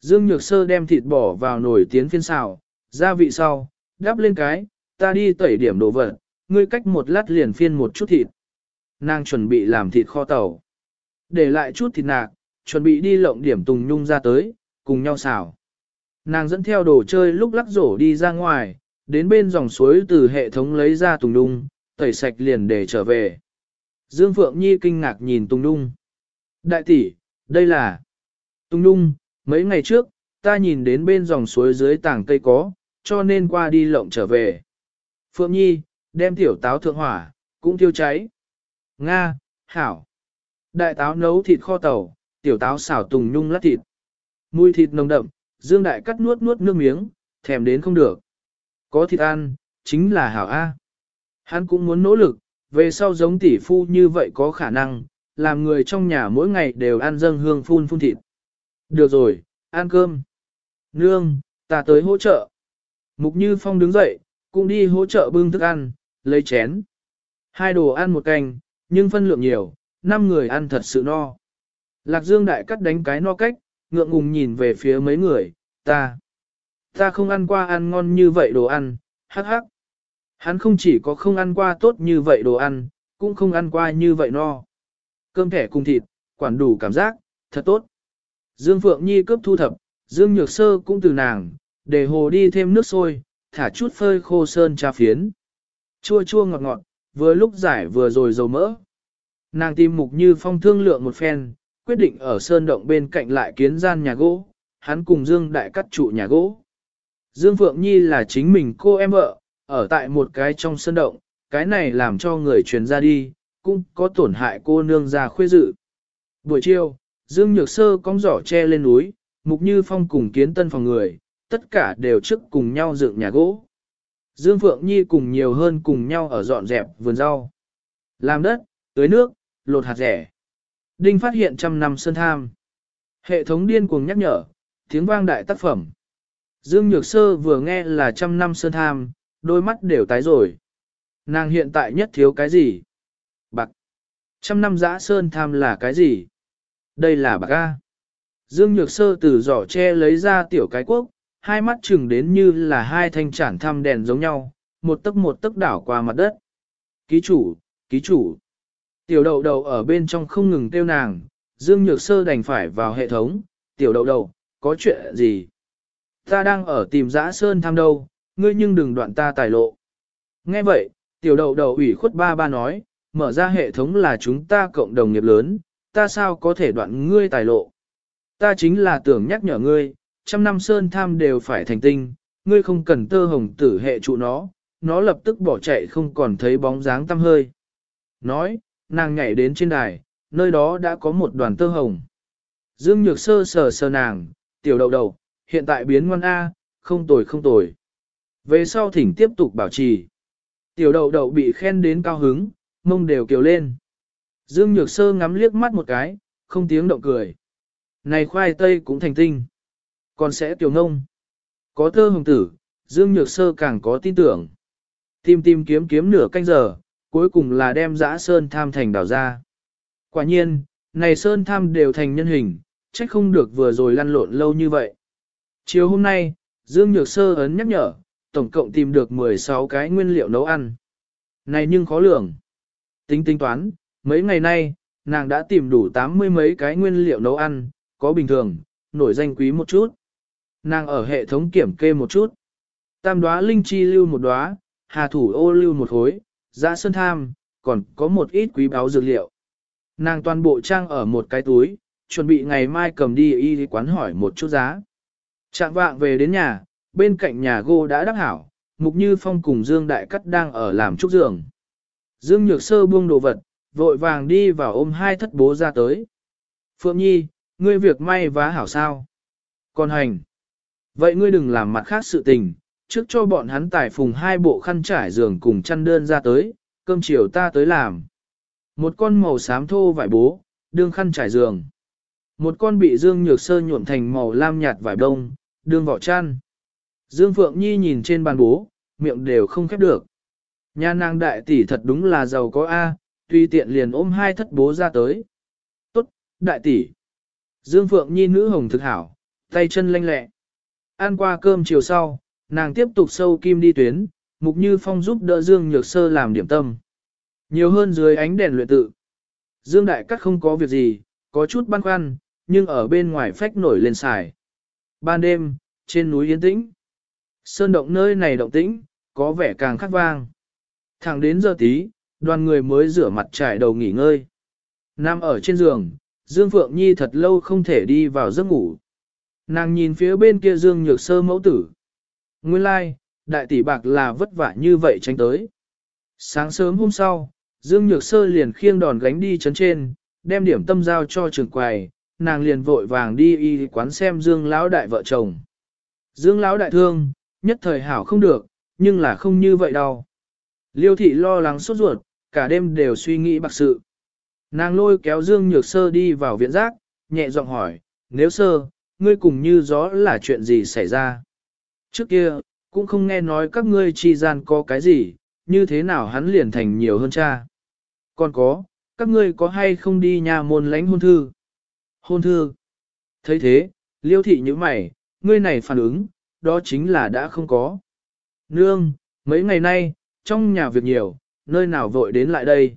Dương Nhược Sơ đem thịt bỏ vào nồi tiến phiên xào, gia vị sau, đắp lên cái, ta đi tẩy điểm đồ vật, ngươi cách một lát liền phiên một chút thịt. Nàng chuẩn bị làm thịt kho tàu. Để lại chút thịt nạc, chuẩn bị đi lộng điểm tùng nhung ra tới, cùng nhau xào. Nàng dẫn theo đồ chơi lúc lắc rổ đi ra ngoài, đến bên dòng suối từ hệ thống lấy ra tùng nhung, tẩy sạch liền để trở về. Dương Phượng Nhi kinh ngạc nhìn tùng nhung. Đại tỷ, đây là... Tùng nhung, mấy ngày trước, ta nhìn đến bên dòng suối dưới tảng cây có, cho nên qua đi lộng trở về. Phượng Nhi, đem tiểu táo thượng hỏa, cũng thiêu cháy. Nga, hảo. Đại táo nấu thịt kho tàu, tiểu táo xảo tùng nhung lát thịt. Mùi thịt nồng đậm, Dương Đại cắt nuốt nuốt nước miếng, thèm đến không được. Có thịt ăn, chính là hảo A. Hắn cũng muốn nỗ lực, về sau giống tỷ phu như vậy có khả năng, làm người trong nhà mỗi ngày đều ăn dâng hương phun phun thịt. Được rồi, ăn cơm. Nương, ta tới hỗ trợ. Mục Như Phong đứng dậy, cũng đi hỗ trợ bưng thức ăn, lấy chén. Hai đồ ăn một canh, nhưng phân lượng nhiều, năm người ăn thật sự no. Lạc Dương đại cắt đánh cái no cách, ngượng ngùng nhìn về phía mấy người, ta. Ta không ăn qua ăn ngon như vậy đồ ăn, hắc hắc. Hắn không chỉ có không ăn qua tốt như vậy đồ ăn, cũng không ăn qua như vậy no. Cơm thẻ cùng thịt, quản đủ cảm giác, thật tốt. Dương Phượng Nhi cấp thu thập, Dương Nhược Sơ cũng từ nàng, để hồ đi thêm nước sôi, thả chút phơi khô sơn trà phiến. Chua chua ngọt ngọt, vừa lúc giải vừa rồi dầu mỡ. Nàng tìm mục như phong thương lượng một phen, quyết định ở sơn động bên cạnh lại kiến gian nhà gỗ, hắn cùng Dương Đại cắt trụ nhà gỗ. Dương Phượng Nhi là chính mình cô em vợ, ở tại một cái trong sơn động, cái này làm cho người truyền ra đi, cũng có tổn hại cô nương ra khuê dự. Buổi chiều, Dương Nhược Sơ cong giỏ che lên núi, Mục Như Phong cùng kiến tân phòng người, tất cả đều trước cùng nhau dựng nhà gỗ. Dương Phượng Nhi cùng nhiều hơn cùng nhau ở dọn dẹp vườn rau. Làm đất, tưới nước, lột hạt rẻ. Đinh phát hiện trăm năm sơn tham. Hệ thống điên cuồng nhắc nhở, tiếng vang đại tác phẩm. Dương Nhược Sơ vừa nghe là trăm năm sơn tham, đôi mắt đều tái rồi. Nàng hiện tại nhất thiếu cái gì? Bạc. Trăm năm giã sơn tham là cái gì? Đây là bạc A. Dương Nhược Sơ từ giỏ tre lấy ra tiểu cái quốc, hai mắt chừng đến như là hai thanh chản thăm đèn giống nhau, một tấc một tấc đảo qua mặt đất. Ký chủ, ký chủ. Tiểu đậu đậu ở bên trong không ngừng tiêu nàng, Dương Nhược Sơ đành phải vào hệ thống, tiểu đậu đậu, có chuyện gì? Ta đang ở tìm giã sơn tham đâu, ngươi nhưng đừng đoạn ta tài lộ. Nghe vậy, tiểu đậu đậu ủy khuất ba ba nói, mở ra hệ thống là chúng ta cộng đồng nghiệp lớn, ta sao có thể đoạn ngươi tài lộ. Ta chính là tưởng nhắc nhở ngươi, trăm năm sơn tham đều phải thành tinh, ngươi không cần tơ hồng tử hệ trụ nó, nó lập tức bỏ chạy không còn thấy bóng dáng tăm hơi. Nói, nàng nhảy đến trên đài, nơi đó đã có một đoàn tơ hồng. Dương Nhược Sơ sờ sờ nàng, tiểu đầu đầu, hiện tại biến ngoan A, không tồi không tồi. Về sau thỉnh tiếp tục bảo trì. Tiểu đậu đậu bị khen đến cao hứng, mông đều kiều lên. Dương Nhược Sơ ngắm liếc mắt một cái, không tiếng động cười. Này khoai tây cũng thành tinh. Còn sẽ tiểu ngông. Có thơ hồng tử, Dương Nhược Sơ càng có tin tưởng. Tìm tìm kiếm kiếm nửa canh giờ, cuối cùng là đem dã sơn tham thành đào ra. Quả nhiên, này sơn tham đều thành nhân hình, trách không được vừa rồi lăn lộn lâu như vậy. Chiều hôm nay, Dương Nhược Sơ ấn nhắc nhở, tổng cộng tìm được 16 cái nguyên liệu nấu ăn. Này nhưng khó lường. Tính tính toán, mấy ngày nay, nàng đã tìm đủ 80 mấy cái nguyên liệu nấu ăn, có bình thường, nổi danh quý một chút. Nàng ở hệ thống kiểm kê một chút. Tam đóa linh chi lưu một đóa, hà thủ ô lưu một hối, giã sơn tham, còn có một ít quý báo dược liệu. Nàng toàn bộ trang ở một cái túi, chuẩn bị ngày mai cầm đi y quán hỏi một chút giá. Trạng vạng về đến nhà, bên cạnh nhà gô đã đắc hảo, Mục Như Phong cùng Dương Đại Cắt đang ở làm trúc giường. Dương Nhược Sơ buông đồ vật, vội vàng đi vào ôm hai thất bố ra tới. Phượng Nhi, ngươi việc may vá hảo sao? Còn hành. Vậy ngươi đừng làm mặt khác sự tình, trước cho bọn hắn tải phùng hai bộ khăn trải giường cùng chăn đơn ra tới, cơm chiều ta tới làm. Một con màu xám thô vải bố, đương khăn trải giường. Một con bị Dương Nhược Sơ nhuộm thành màu lam nhạt vải đông, đương vỏ chăn. Dương Phượng Nhi nhìn trên bàn bố, miệng đều không khép được. Nhà nàng đại tỷ thật đúng là giàu có A, tuy tiện liền ôm hai thất bố ra tới. Tốt, đại tỷ. Dương Phượng Nhi nữ hồng thực hảo, tay chân lanh lẹ. Ăn qua cơm chiều sau, nàng tiếp tục sâu kim đi tuyến, mục như phong giúp đỡ Dương Nhược Sơ làm điểm tâm. Nhiều hơn dưới ánh đèn luyện tự. Dương Đại Cắt không có việc gì, có chút băn khoăn, nhưng ở bên ngoài phách nổi lên xài. Ban đêm, trên núi yên tĩnh. Sơn động nơi này động tĩnh, có vẻ càng khắc vang. Thẳng đến giờ tí, đoàn người mới rửa mặt trải đầu nghỉ ngơi. Nam ở trên giường, Dương Phượng Nhi thật lâu không thể đi vào giấc ngủ. Nàng nhìn phía bên kia Dương Nhược Sơ mẫu tử. Nguyên lai, like, đại tỷ bạc là vất vả như vậy tránh tới. Sáng sớm hôm sau, Dương Nhược Sơ liền khiêng đòn gánh đi chấn trên, đem điểm tâm giao cho trường quầy, nàng liền vội vàng đi y quán xem Dương lão đại vợ chồng. Dương lão đại thương, nhất thời hảo không được, nhưng là không như vậy đâu. Liêu thị lo lắng sốt ruột, cả đêm đều suy nghĩ bạc sự. Nàng lôi kéo Dương Nhược Sơ đi vào viện giác, nhẹ giọng hỏi, nếu sơ, ngươi cùng như gió là chuyện gì xảy ra? Trước kia, cũng không nghe nói các ngươi chi gian có cái gì, như thế nào hắn liền thành nhiều hơn cha. Còn có, các ngươi có hay không đi nhà môn lãnh hôn thư? Hôn thư. thấy thế, liêu thị như mày, ngươi này phản ứng, đó chính là đã không có. Nương, mấy ngày nay, trong nhà việc nhiều, nơi nào vội đến lại đây.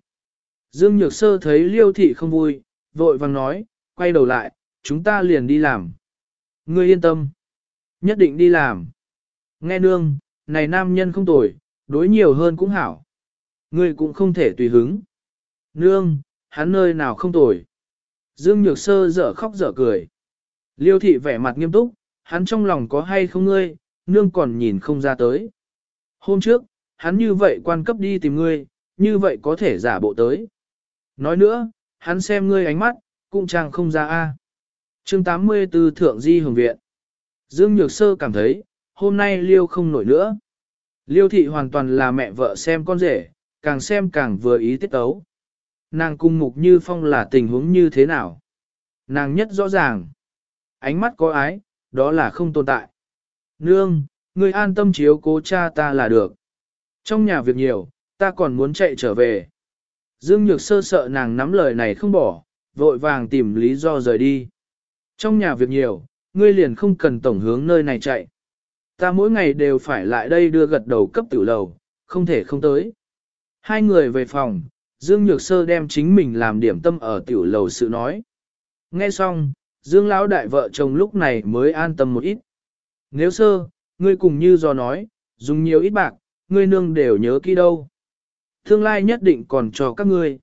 Dương Nhược Sơ thấy liêu thị không vui, vội vàng nói, quay đầu lại, chúng ta liền đi làm. Ngươi yên tâm. Nhất định đi làm. Nghe nương, này nam nhân không tồi, đối nhiều hơn cũng hảo. Ngươi cũng không thể tùy hứng. Nương, hắn nơi nào không tồi. Dương Nhược Sơ dở khóc dở cười. Liêu thị vẻ mặt nghiêm túc, hắn trong lòng có hay không ngươi, nương còn nhìn không ra tới. Hôm trước, hắn như vậy quan cấp đi tìm ngươi, như vậy có thể giả bộ tới. Nói nữa, hắn xem ngươi ánh mắt, cũng chàng không ra a. À. Chương 84 Thượng Di Hồng Viện Dương Nhược Sơ cảm thấy, hôm nay Liêu không nổi nữa. Liêu thị hoàn toàn là mẹ vợ xem con rể, càng xem càng vừa ý tiết tấu. Nàng cung mục như phong là tình huống như thế nào? Nàng nhất rõ ràng. Ánh mắt có ái, đó là không tồn tại. Nương, người an tâm chiếu cố cha ta là được. Trong nhà việc nhiều, ta còn muốn chạy trở về. Dương Nhược sơ sợ nàng nắm lời này không bỏ, vội vàng tìm lý do rời đi. Trong nhà việc nhiều, ngươi liền không cần tổng hướng nơi này chạy. Ta mỗi ngày đều phải lại đây đưa gật đầu cấp tiểu lầu, không thể không tới. Hai người về phòng, Dương Nhược Sơ đem chính mình làm điểm tâm ở tiểu lầu sự nói. Nghe xong, Dương Lão đại vợ chồng lúc này mới an tâm một ít. Nếu sơ, ngươi cùng như do nói, dùng nhiều ít bạc, ngươi nương đều nhớ kỹ đâu. Tương lai nhất định còn cho các ngươi.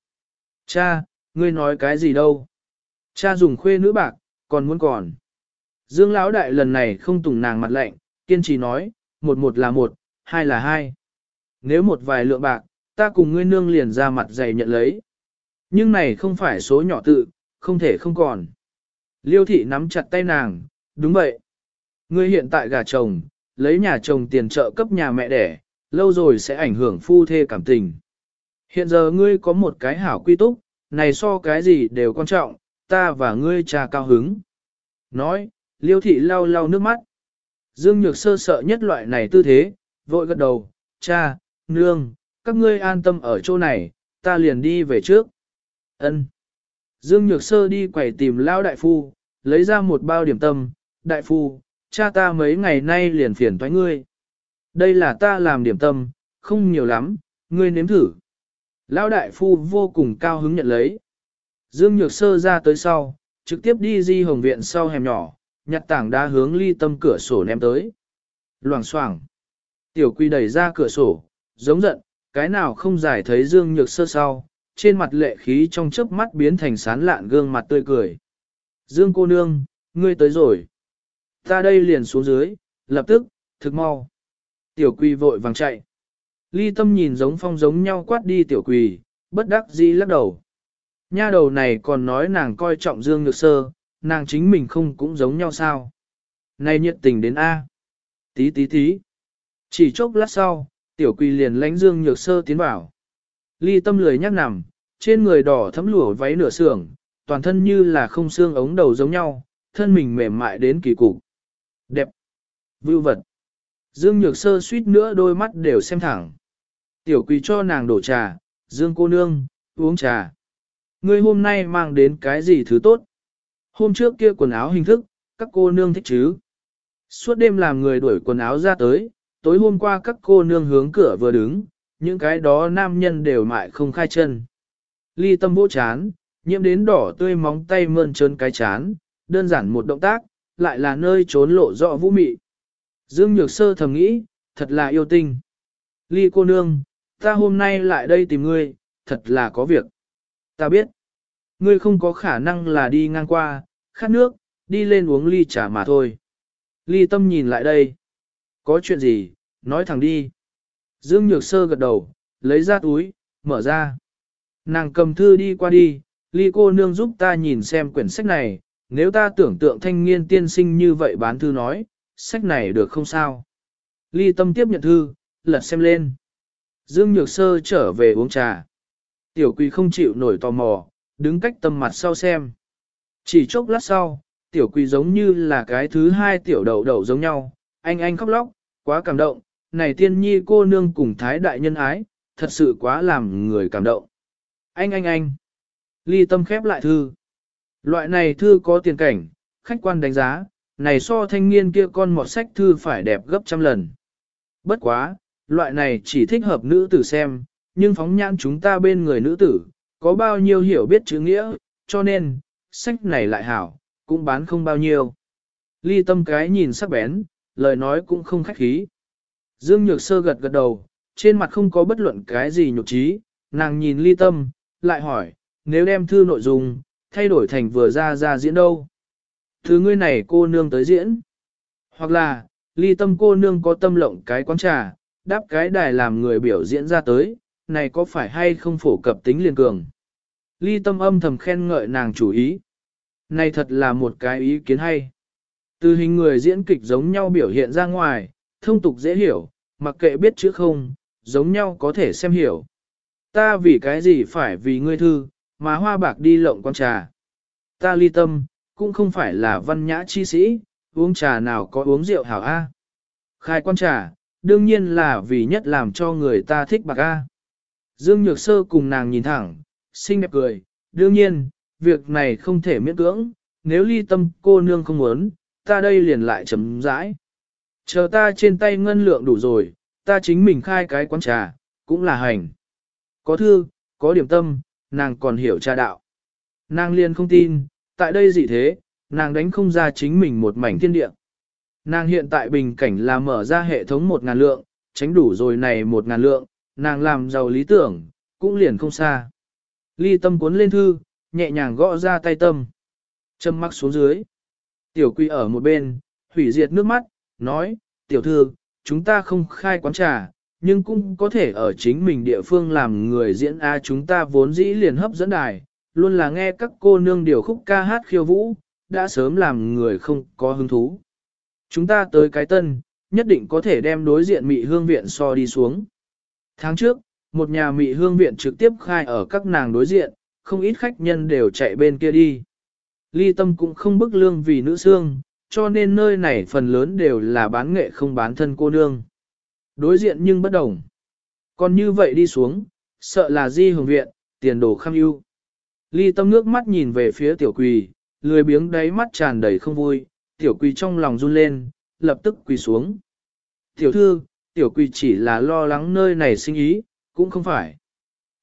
Cha, ngươi nói cái gì đâu? Cha dùng khuê nữ bạc, còn muốn còn. Dương Lão đại lần này không tùng nàng mặt lạnh, kiên trì nói, một một là một, hai là hai. Nếu một vài lượng bạc, ta cùng ngươi nương liền ra mặt dày nhận lấy. Nhưng này không phải số nhỏ tự, không thể không còn. Liêu thị nắm chặt tay nàng, đúng vậy. Ngươi hiện tại gà chồng, lấy nhà chồng tiền trợ cấp nhà mẹ đẻ, lâu rồi sẽ ảnh hưởng phu thê cảm tình. Hiện giờ ngươi có một cái hảo quy túc, này so cái gì đều quan trọng, ta và ngươi cha cao hứng. Nói, liêu thị lau lau nước mắt. Dương Nhược sơ sợ nhất loại này tư thế, vội gật đầu, cha, nương, các ngươi an tâm ở chỗ này, ta liền đi về trước. Ân. Dương Nhược Sơ đi quầy tìm lao Đại Phu, lấy ra một bao điểm tâm, Đại Phu, cha ta mấy ngày nay liền phiền thoái ngươi. Đây là ta làm điểm tâm, không nhiều lắm, ngươi nếm thử. Lão Đại Phu vô cùng cao hứng nhận lấy. Dương Nhược Sơ ra tới sau, trực tiếp đi di hồng viện sau hẻm nhỏ, nhặt tảng đá hướng ly tâm cửa sổ ném tới. Loảng xoảng Tiểu quy đẩy ra cửa sổ, giống giận, cái nào không giải thấy Dương Nhược Sơ sau, trên mặt lệ khí trong chớp mắt biến thành sán lạn gương mặt tươi cười. Dương cô nương, ngươi tới rồi. Ta đây liền xuống dưới, lập tức, thực mau. Tiểu quỳ vội vàng chạy. Ly tâm nhìn giống phong giống nhau quát đi tiểu quỳ, bất đắc dĩ lắc đầu. Nha đầu này còn nói nàng coi trọng Dương Nhược Sơ, nàng chính mình không cũng giống nhau sao. Này nhiệt tình đến A. Tí tí tí. Chỉ chốc lát sau, tiểu quỳ liền lánh Dương Nhược Sơ tiến vào. Ly tâm lười nhắc nằm, trên người đỏ thấm lụa váy nửa sưởng, toàn thân như là không xương ống đầu giống nhau, thân mình mềm mại đến kỳ cục. Đẹp. Vưu vật. Dương Nhược Sơ suýt nữa đôi mắt đều xem thẳng. Tiểu quỳ cho nàng đổ trà, Dương cô nương, uống trà. Ngươi hôm nay mang đến cái gì thứ tốt? Hôm trước kia quần áo hình thức, các cô nương thích chứ? Suốt đêm làm người đuổi quần áo ra tới, tối hôm qua các cô nương hướng cửa vừa đứng, những cái đó nam nhân đều mại không khai chân. Ly tâm vỗ chán, nhiễm đến đỏ tươi móng tay mơn trơn cái chán, đơn giản một động tác, lại là nơi trốn lộ rõ vũ mị. Dương Nhược Sơ thầm nghĩ, thật là yêu tinh. Ly cô nương, ta hôm nay lại đây tìm ngươi, thật là có việc. Ta biết, ngươi không có khả năng là đi ngang qua, khát nước, đi lên uống ly trà mà thôi. Ly tâm nhìn lại đây. Có chuyện gì, nói thẳng đi. Dương Nhược Sơ gật đầu, lấy ra túi, mở ra. Nàng cầm thư đi qua đi, ly cô nương giúp ta nhìn xem quyển sách này, nếu ta tưởng tượng thanh niên tiên sinh như vậy bán thư nói, sách này được không sao? Ly tâm tiếp nhận thư, lật xem lên. Dương Nhược Sơ trở về uống trà. Tiểu quỳ không chịu nổi tò mò, đứng cách tâm mặt sau xem. Chỉ chốc lát sau, tiểu quỳ giống như là cái thứ hai tiểu đầu đầu giống nhau, anh anh khóc lóc, quá cảm động, này tiên nhi cô nương cùng thái đại nhân ái, thật sự quá làm người cảm động. Anh anh anh, ly tâm khép lại thư. Loại này thư có tiền cảnh, khách quan đánh giá, này so thanh niên kia con một sách thư phải đẹp gấp trăm lần. Bất quá, loại này chỉ thích hợp nữ tử xem, nhưng phóng nhãn chúng ta bên người nữ tử, có bao nhiêu hiểu biết chữ nghĩa, cho nên, sách này lại hảo, cũng bán không bao nhiêu. Ly tâm cái nhìn sắc bén, lời nói cũng không khách khí. Dương Nhược Sơ gật gật đầu, trên mặt không có bất luận cái gì nhục trí, nàng nhìn ly tâm, lại hỏi, nếu đem thư nội dung, thay đổi thành vừa ra ra diễn đâu? Thứ ngươi này cô nương tới diễn. Hoặc là, ly tâm cô nương có tâm lộng cái quán trà, đáp cái đài làm người biểu diễn ra tới, này có phải hay không phổ cập tính liên cường. Ly tâm âm thầm khen ngợi nàng chủ ý. Này thật là một cái ý kiến hay. Từ hình người diễn kịch giống nhau biểu hiện ra ngoài, thông tục dễ hiểu, mặc kệ biết chữ không, giống nhau có thể xem hiểu. Ta vì cái gì phải vì ngươi thư, mà hoa bạc đi lộng con trà. Ta ly tâm, cũng không phải là văn nhã chi sĩ, uống trà nào có uống rượu hảo A. Khai quan trà, đương nhiên là vì nhất làm cho người ta thích bạc A. Dương Nhược Sơ cùng nàng nhìn thẳng, xinh đẹp cười, đương nhiên, việc này không thể miễn cưỡng, nếu ly tâm cô nương không muốn, ta đây liền lại chấm rãi. Chờ ta trên tay ngân lượng đủ rồi, ta chính mình khai cái quán trà, cũng là hành. Có thư, có điểm tâm, nàng còn hiểu trà đạo. Nàng liền không tin, tại đây gì thế, nàng đánh không ra chính mình một mảnh thiên địa. Nàng hiện tại bình cảnh là mở ra hệ thống một ngàn lượng, tránh đủ rồi này một ngàn lượng, nàng làm giàu lý tưởng, cũng liền không xa. Ly tâm cuốn lên thư, nhẹ nhàng gõ ra tay tâm. Châm mắc xuống dưới. Tiểu quy ở một bên, hủy diệt nước mắt, nói, tiểu thư, chúng ta không khai quán trà, nhưng cũng có thể ở chính mình địa phương làm người diễn A chúng ta vốn dĩ liền hấp dẫn đài, luôn là nghe các cô nương điều khúc ca hát khiêu vũ, đã sớm làm người không có hứng thú. Chúng ta tới cái tân, nhất định có thể đem đối diện mị hương viện so đi xuống. Tháng trước, một nhà mị hương viện trực tiếp khai ở các nàng đối diện, không ít khách nhân đều chạy bên kia đi. Ly tâm cũng không bức lương vì nữ xương, cho nên nơi này phần lớn đều là bán nghệ không bán thân cô nương. Đối diện nhưng bất đồng. Còn như vậy đi xuống, sợ là di hưởng viện, tiền đồ kham ưu. Ly tâm nước mắt nhìn về phía tiểu quỳ, lười biếng đáy mắt tràn đầy không vui, tiểu quỳ trong lòng run lên, lập tức quỳ xuống. Tiểu thư, tiểu quỳ chỉ là lo lắng nơi này sinh ý, cũng không phải.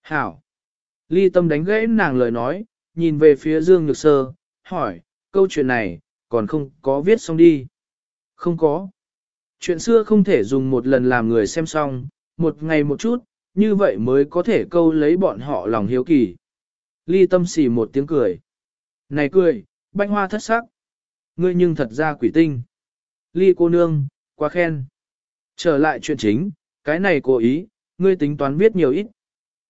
Hảo. Ly tâm đánh gãy nàng lời nói, nhìn về phía Dương Nhược Sơ, hỏi, câu chuyện này, còn không có viết xong đi. Không có. Chuyện xưa không thể dùng một lần làm người xem xong, một ngày một chút, như vậy mới có thể câu lấy bọn họ lòng hiếu kỳ. Ly tâm xì một tiếng cười. Này cười, bánh hoa thất sắc. Ngươi nhưng thật ra quỷ tinh. Ly cô nương, quá khen. Trở lại chuyện chính, cái này cố ý, ngươi tính toán biết nhiều ít.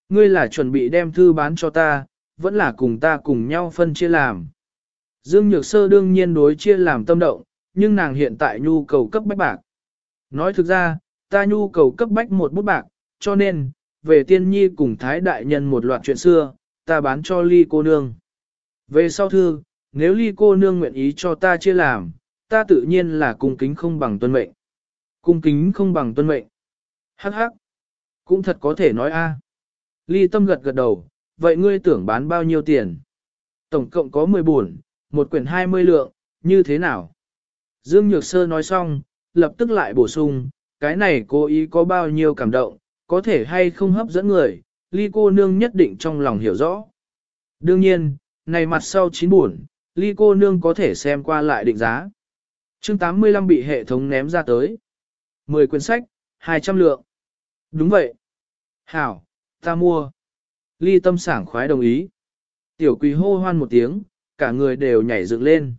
Ngươi là chuẩn bị đem thư bán cho ta, vẫn là cùng ta cùng nhau phân chia làm. Dương Nhược Sơ đương nhiên đối chia làm tâm động, nhưng nàng hiện tại nhu cầu cấp bách bạc. Nói thực ra, ta nhu cầu cấp bách một bút bạc, cho nên, về tiên nhi cùng thái đại nhân một loạt chuyện xưa, ta bán cho ly cô nương. Về sau thư, nếu ly cô nương nguyện ý cho ta chia làm, ta tự nhiên là cung kính không bằng tuân mệnh. Cung kính không bằng tuân mệnh. Hắc hắc. Cũng thật có thể nói a. Ly tâm gật gật đầu, vậy ngươi tưởng bán bao nhiêu tiền? Tổng cộng có 10 buồn, một quyển 20 lượng, như thế nào? Dương Nhược Sơ nói xong, lập tức lại bổ sung, cái này cô ý có bao nhiêu cảm động, có thể hay không hấp dẫn người, ly cô nương nhất định trong lòng hiểu rõ. Đương nhiên, này mặt sau chín buồn, ly cô nương có thể xem qua lại định giá. chương 85 bị hệ thống ném ra tới. 10 quyển sách, 200 lượng. Đúng vậy. Hảo, ta mua. Ly tâm sảng khoái đồng ý. Tiểu quỳ hô hoan một tiếng, cả người đều nhảy dựng lên.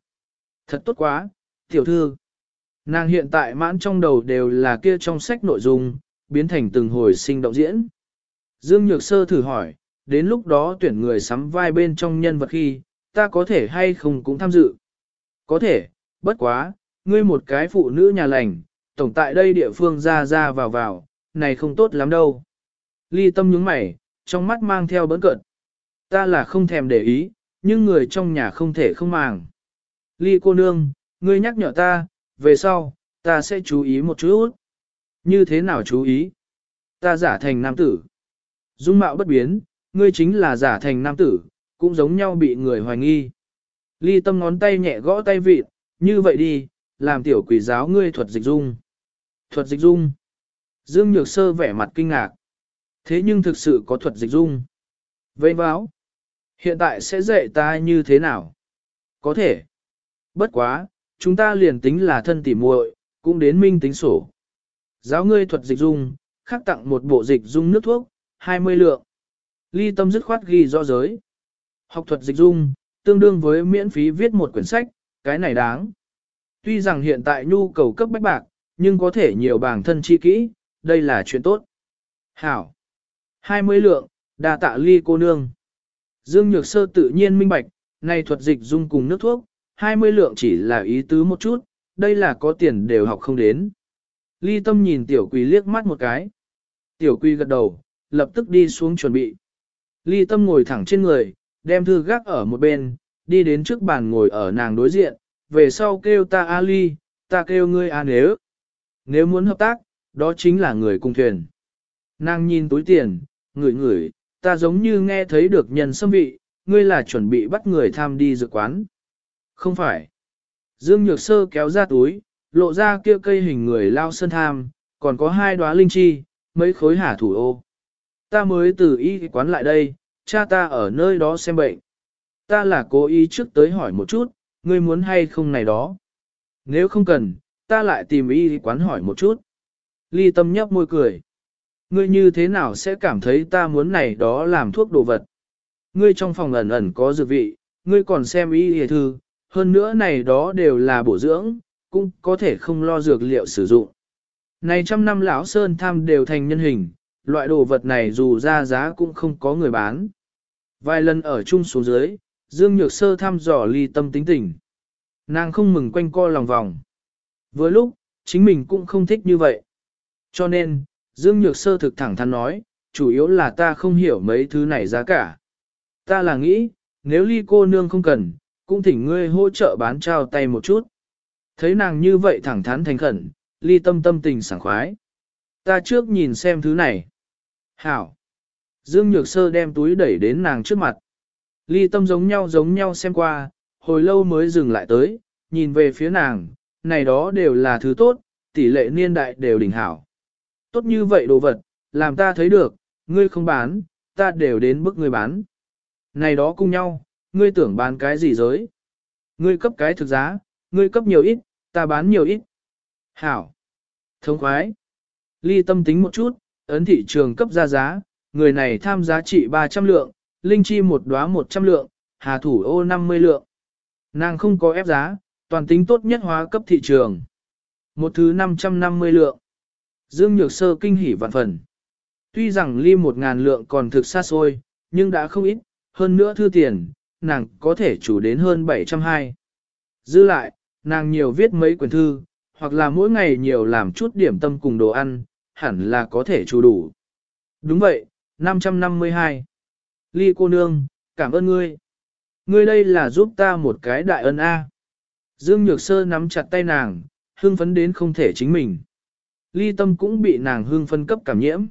Thật tốt quá, tiểu thư. Nàng hiện tại mãn trong đầu đều là kia trong sách nội dung, biến thành từng hồi sinh động diễn. Dương Nhược Sơ thử hỏi, đến lúc đó tuyển người sắm vai bên trong nhân vật khi, ta có thể hay không cũng tham dự. Có thể, bất quá, ngươi một cái phụ nữ nhà lành, tổng tại đây địa phương ra ra vào vào, này không tốt lắm đâu. Ly tâm nhướng mày, trong mắt mang theo bấn cận. Ta là không thèm để ý, nhưng người trong nhà không thể không màng. Ly cô nương, ngươi nhắc nhở ta, về sau, ta sẽ chú ý một chút. Như thế nào chú ý? Ta giả thành nam tử. Dung mạo bất biến, ngươi chính là giả thành nam tử, cũng giống nhau bị người hoài nghi. Ly tâm ngón tay nhẹ gõ tay vịt, như vậy đi, làm tiểu quỷ giáo ngươi thuật dịch dung. Thuật dịch dung. Dương Nhược Sơ vẻ mặt kinh ngạc. Thế nhưng thực sự có thuật dịch dung. Vây báo. Hiện tại sẽ dạy ta như thế nào? Có thể. Bất quá, chúng ta liền tính là thân tỉ muội, cũng đến minh tính sổ. Giáo ngươi thuật dịch dung, khắc tặng một bộ dịch dung nước thuốc, 20 lượng. Ly tâm dứt khoát ghi rõ giới. Học thuật dịch dung, tương đương với miễn phí viết một quyển sách, cái này đáng. Tuy rằng hiện tại nhu cầu cấp bách bạc, nhưng có thể nhiều bảng thân chi kỹ, đây là chuyện tốt. Hảo. 20 lượng, đa tạ ly cô nương. Dương Nhược Sơ tự nhiên minh bạch, này thuật dịch dung cùng nước thuốc, 20 lượng chỉ là ý tứ một chút, đây là có tiền đều học không đến. Ly tâm nhìn tiểu quỳ liếc mắt một cái. Tiểu quỳ gật đầu, lập tức đi xuống chuẩn bị. Ly tâm ngồi thẳng trên người, đem thư gác ở một bên, đi đến trước bàn ngồi ở nàng đối diện, về sau kêu ta A Ly, ta kêu ngươi A nếu. Nếu muốn hợp tác, đó chính là người cùng thuyền. Nàng nhìn túi tiền, ngửi ngửi, ta giống như nghe thấy được nhân xâm vị, ngươi là chuẩn bị bắt người tham đi dự quán. Không phải. Dương Nhược Sơ kéo ra túi, lộ ra kia cây hình người lao sơn tham, còn có hai đóa linh chi, mấy khối hả thủ ô. Ta mới từ y quán lại đây, cha ta ở nơi đó xem bệnh. Ta là cố ý trước tới hỏi một chút, ngươi muốn hay không này đó. Nếu không cần, ta lại tìm y quán hỏi một chút. Ly tâm nhấp môi cười. Ngươi như thế nào sẽ cảm thấy ta muốn này đó làm thuốc đồ vật? Ngươi trong phòng ẩn ẩn có dược vị, ngươi còn xem y hề thư, hơn nữa này đó đều là bổ dưỡng, cũng có thể không lo dược liệu sử dụng. Này trăm năm lão sơn tham đều thành nhân hình, loại đồ vật này dù ra giá cũng không có người bán. Vài lần ở chung xuống dưới, Dương Nhược Sơ thăm dò ly tâm tính tình. Nàng không mừng quanh co lòng vòng. Với lúc, chính mình cũng không thích như vậy. Cho nên, Dương Nhược Sơ thực thẳng thắn nói, chủ yếu là ta không hiểu mấy thứ này giá cả. Ta là nghĩ, nếu ly cô nương không cần, cũng thỉnh ngươi hỗ trợ bán trao tay một chút. Thấy nàng như vậy thẳng thắn thành khẩn, ly tâm tâm tình sảng khoái. Ta trước nhìn xem thứ này. Hảo. Dương Nhược Sơ đem túi đẩy đến nàng trước mặt. Ly tâm giống nhau giống nhau xem qua, hồi lâu mới dừng lại tới, nhìn về phía nàng, này đó đều là thứ tốt, tỷ lệ niên đại đều đỉnh hảo. Tốt như vậy đồ vật, làm ta thấy được, ngươi không bán, ta đều đến bức ngươi bán. Này đó cùng nhau, ngươi tưởng bán cái gì giới? Ngươi cấp cái thực giá, ngươi cấp nhiều ít, ta bán nhiều ít. Hảo. thông khoái. Ly tâm tính một chút, ấn thị trường cấp ra giá, người này tham giá trị 300 lượng, linh chi một đóa 100 lượng, hà thủ ô 50 lượng. Nàng không có ép giá, toàn tính tốt nhất hóa cấp thị trường. Một thứ 550 lượng. Dương Nhược Sơ kinh hỉ vạn phần. Tuy rằng ly một ngàn lượng còn thực xa xôi, nhưng đã không ít, hơn nữa thư tiền, nàng có thể chủ đến hơn 720. Dư lại, nàng nhiều viết mấy quyển thư, hoặc là mỗi ngày nhiều làm chút điểm tâm cùng đồ ăn, hẳn là có thể chủ đủ. Đúng vậy, 552. Ly cô nương, cảm ơn ngươi. Ngươi đây là giúp ta một cái đại ân A. Dương Nhược Sơ nắm chặt tay nàng, hương phấn đến không thể chính mình. Ly tâm cũng bị nàng hương phân cấp cảm nhiễm.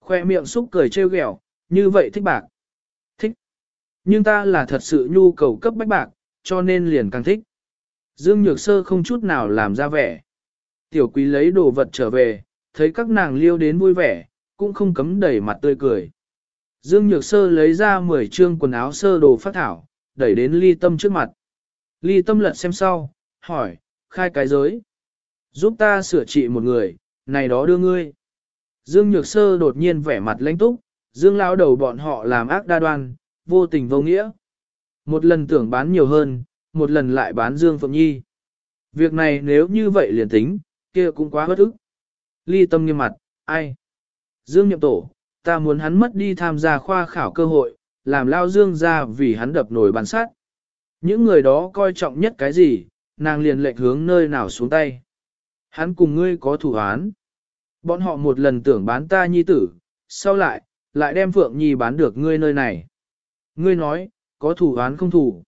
Khoe miệng xúc cười trêu ghẹo, như vậy thích bạc. Thích. Nhưng ta là thật sự nhu cầu cấp bách bạc, cho nên liền càng thích. Dương Nhược Sơ không chút nào làm ra vẻ. Tiểu quý lấy đồ vật trở về, thấy các nàng liêu đến vui vẻ, cũng không cấm đẩy mặt tươi cười. Dương Nhược Sơ lấy ra 10 trương quần áo sơ đồ phát thảo, đẩy đến ly tâm trước mặt. Ly tâm lật xem sau, hỏi, khai cái giới. Giúp ta sửa trị một người, này đó đưa ngươi. Dương Nhược Sơ đột nhiên vẻ mặt lãnh túc, Dương lão đầu bọn họ làm ác đa đoan, vô tình vô nghĩa. Một lần tưởng bán nhiều hơn, một lần lại bán Dương Phượng Nhi. Việc này nếu như vậy liền tính, kia cũng quá bất ức. Ly tâm nghiêm mặt, ai? Dương nhậm tổ, ta muốn hắn mất đi tham gia khoa khảo cơ hội, làm lao dương ra vì hắn đập nổi bàn sát. Những người đó coi trọng nhất cái gì, nàng liền lệnh hướng nơi nào xuống tay. Hắn cùng ngươi có thủ án. Bọn họ một lần tưởng bán ta nhi tử, sau lại, lại đem Phượng Nhi bán được ngươi nơi này. Ngươi nói, có thủ án không thủ.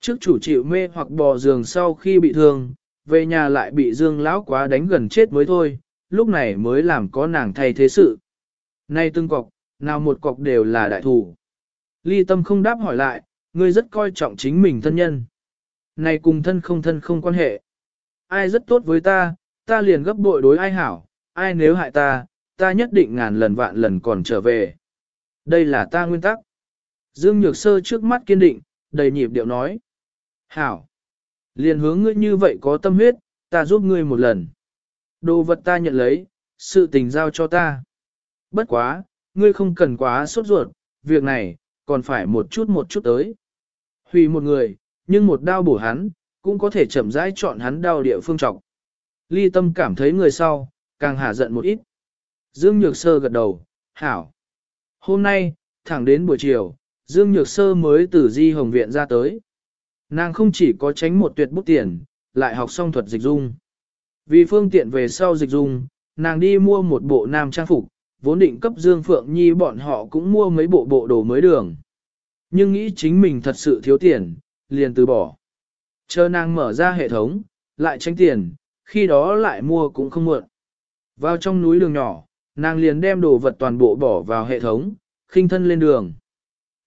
Trước chủ chịu mê hoặc bò giường sau khi bị thương, về nhà lại bị Dương lão quá đánh gần chết mới thôi, lúc này mới làm có nàng thay thế sự. Nay từng cọc, nào một cọc đều là đại thủ. Ly tâm không đáp hỏi lại, ngươi rất coi trọng chính mình thân nhân. Này cùng thân không thân không quan hệ. Ai rất tốt với ta, ta liền gấp bội đối ai hảo, ai nếu hại ta, ta nhất định ngàn lần vạn lần còn trở về. Đây là ta nguyên tắc. Dương Nhược Sơ trước mắt kiên định, đầy nhịp điệu nói. Hảo. Liền hướng ngươi như vậy có tâm huyết, ta giúp ngươi một lần. Đồ vật ta nhận lấy, sự tình giao cho ta. Bất quá, ngươi không cần quá sốt ruột, việc này, còn phải một chút một chút tới. Hủy một người, nhưng một đao bổ hắn, cũng có thể chậm rãi chọn hắn đau địa phương trọng. Ly tâm cảm thấy người sau, càng hả giận một ít. Dương Nhược Sơ gật đầu, hảo. Hôm nay, thẳng đến buổi chiều, Dương Nhược Sơ mới từ Di Hồng Viện ra tới. Nàng không chỉ có tránh một tuyệt bút tiền, lại học xong thuật dịch dung. Vì phương tiện về sau dịch dùng, nàng đi mua một bộ nam trang phục, vốn định cấp Dương Phượng Nhi bọn họ cũng mua mấy bộ bộ đồ mới đường. Nhưng nghĩ chính mình thật sự thiếu tiền, liền từ bỏ. Chờ nàng mở ra hệ thống, lại tránh tiền, khi đó lại mua cũng không muộn. Vào trong núi đường nhỏ, nàng liền đem đồ vật toàn bộ bỏ vào hệ thống, khinh thân lên đường.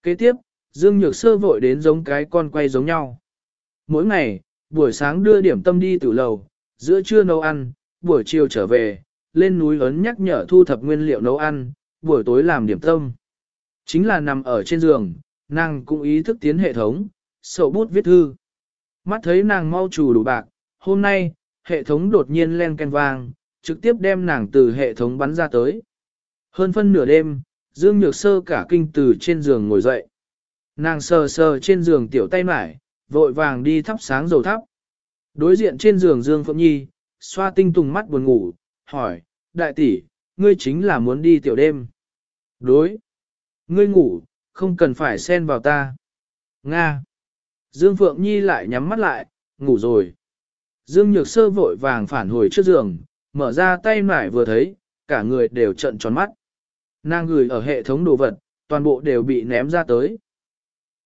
Kế tiếp, Dương Nhược Sơ vội đến giống cái con quay giống nhau. Mỗi ngày, buổi sáng đưa điểm tâm đi từ lầu, giữa trưa nấu ăn, buổi chiều trở về, lên núi ấn nhắc nhở thu thập nguyên liệu nấu ăn, buổi tối làm điểm tâm. Chính là nằm ở trên giường, nàng cũng ý thức tiến hệ thống, sổ bút viết thư. Mắt thấy nàng mau chủ đủ bạc, hôm nay, hệ thống đột nhiên len ken vang, trực tiếp đem nàng từ hệ thống bắn ra tới. Hơn phân nửa đêm, Dương Nhược Sơ cả kinh từ trên giường ngồi dậy. Nàng sờ sờ trên giường tiểu tay mải, vội vàng đi thắp sáng dầu thắp. Đối diện trên giường Dương Phượng Nhi, xoa tinh tùng mắt buồn ngủ, hỏi, đại tỷ, ngươi chính là muốn đi tiểu đêm. Đối. Ngươi ngủ, không cần phải xen vào ta. Nga. Dương Phượng Nhi lại nhắm mắt lại, ngủ rồi. Dương Nhược Sơ vội vàng phản hồi trước giường, mở ra tay nải vừa thấy, cả người đều trận tròn mắt. Nàng gửi ở hệ thống đồ vật, toàn bộ đều bị ném ra tới.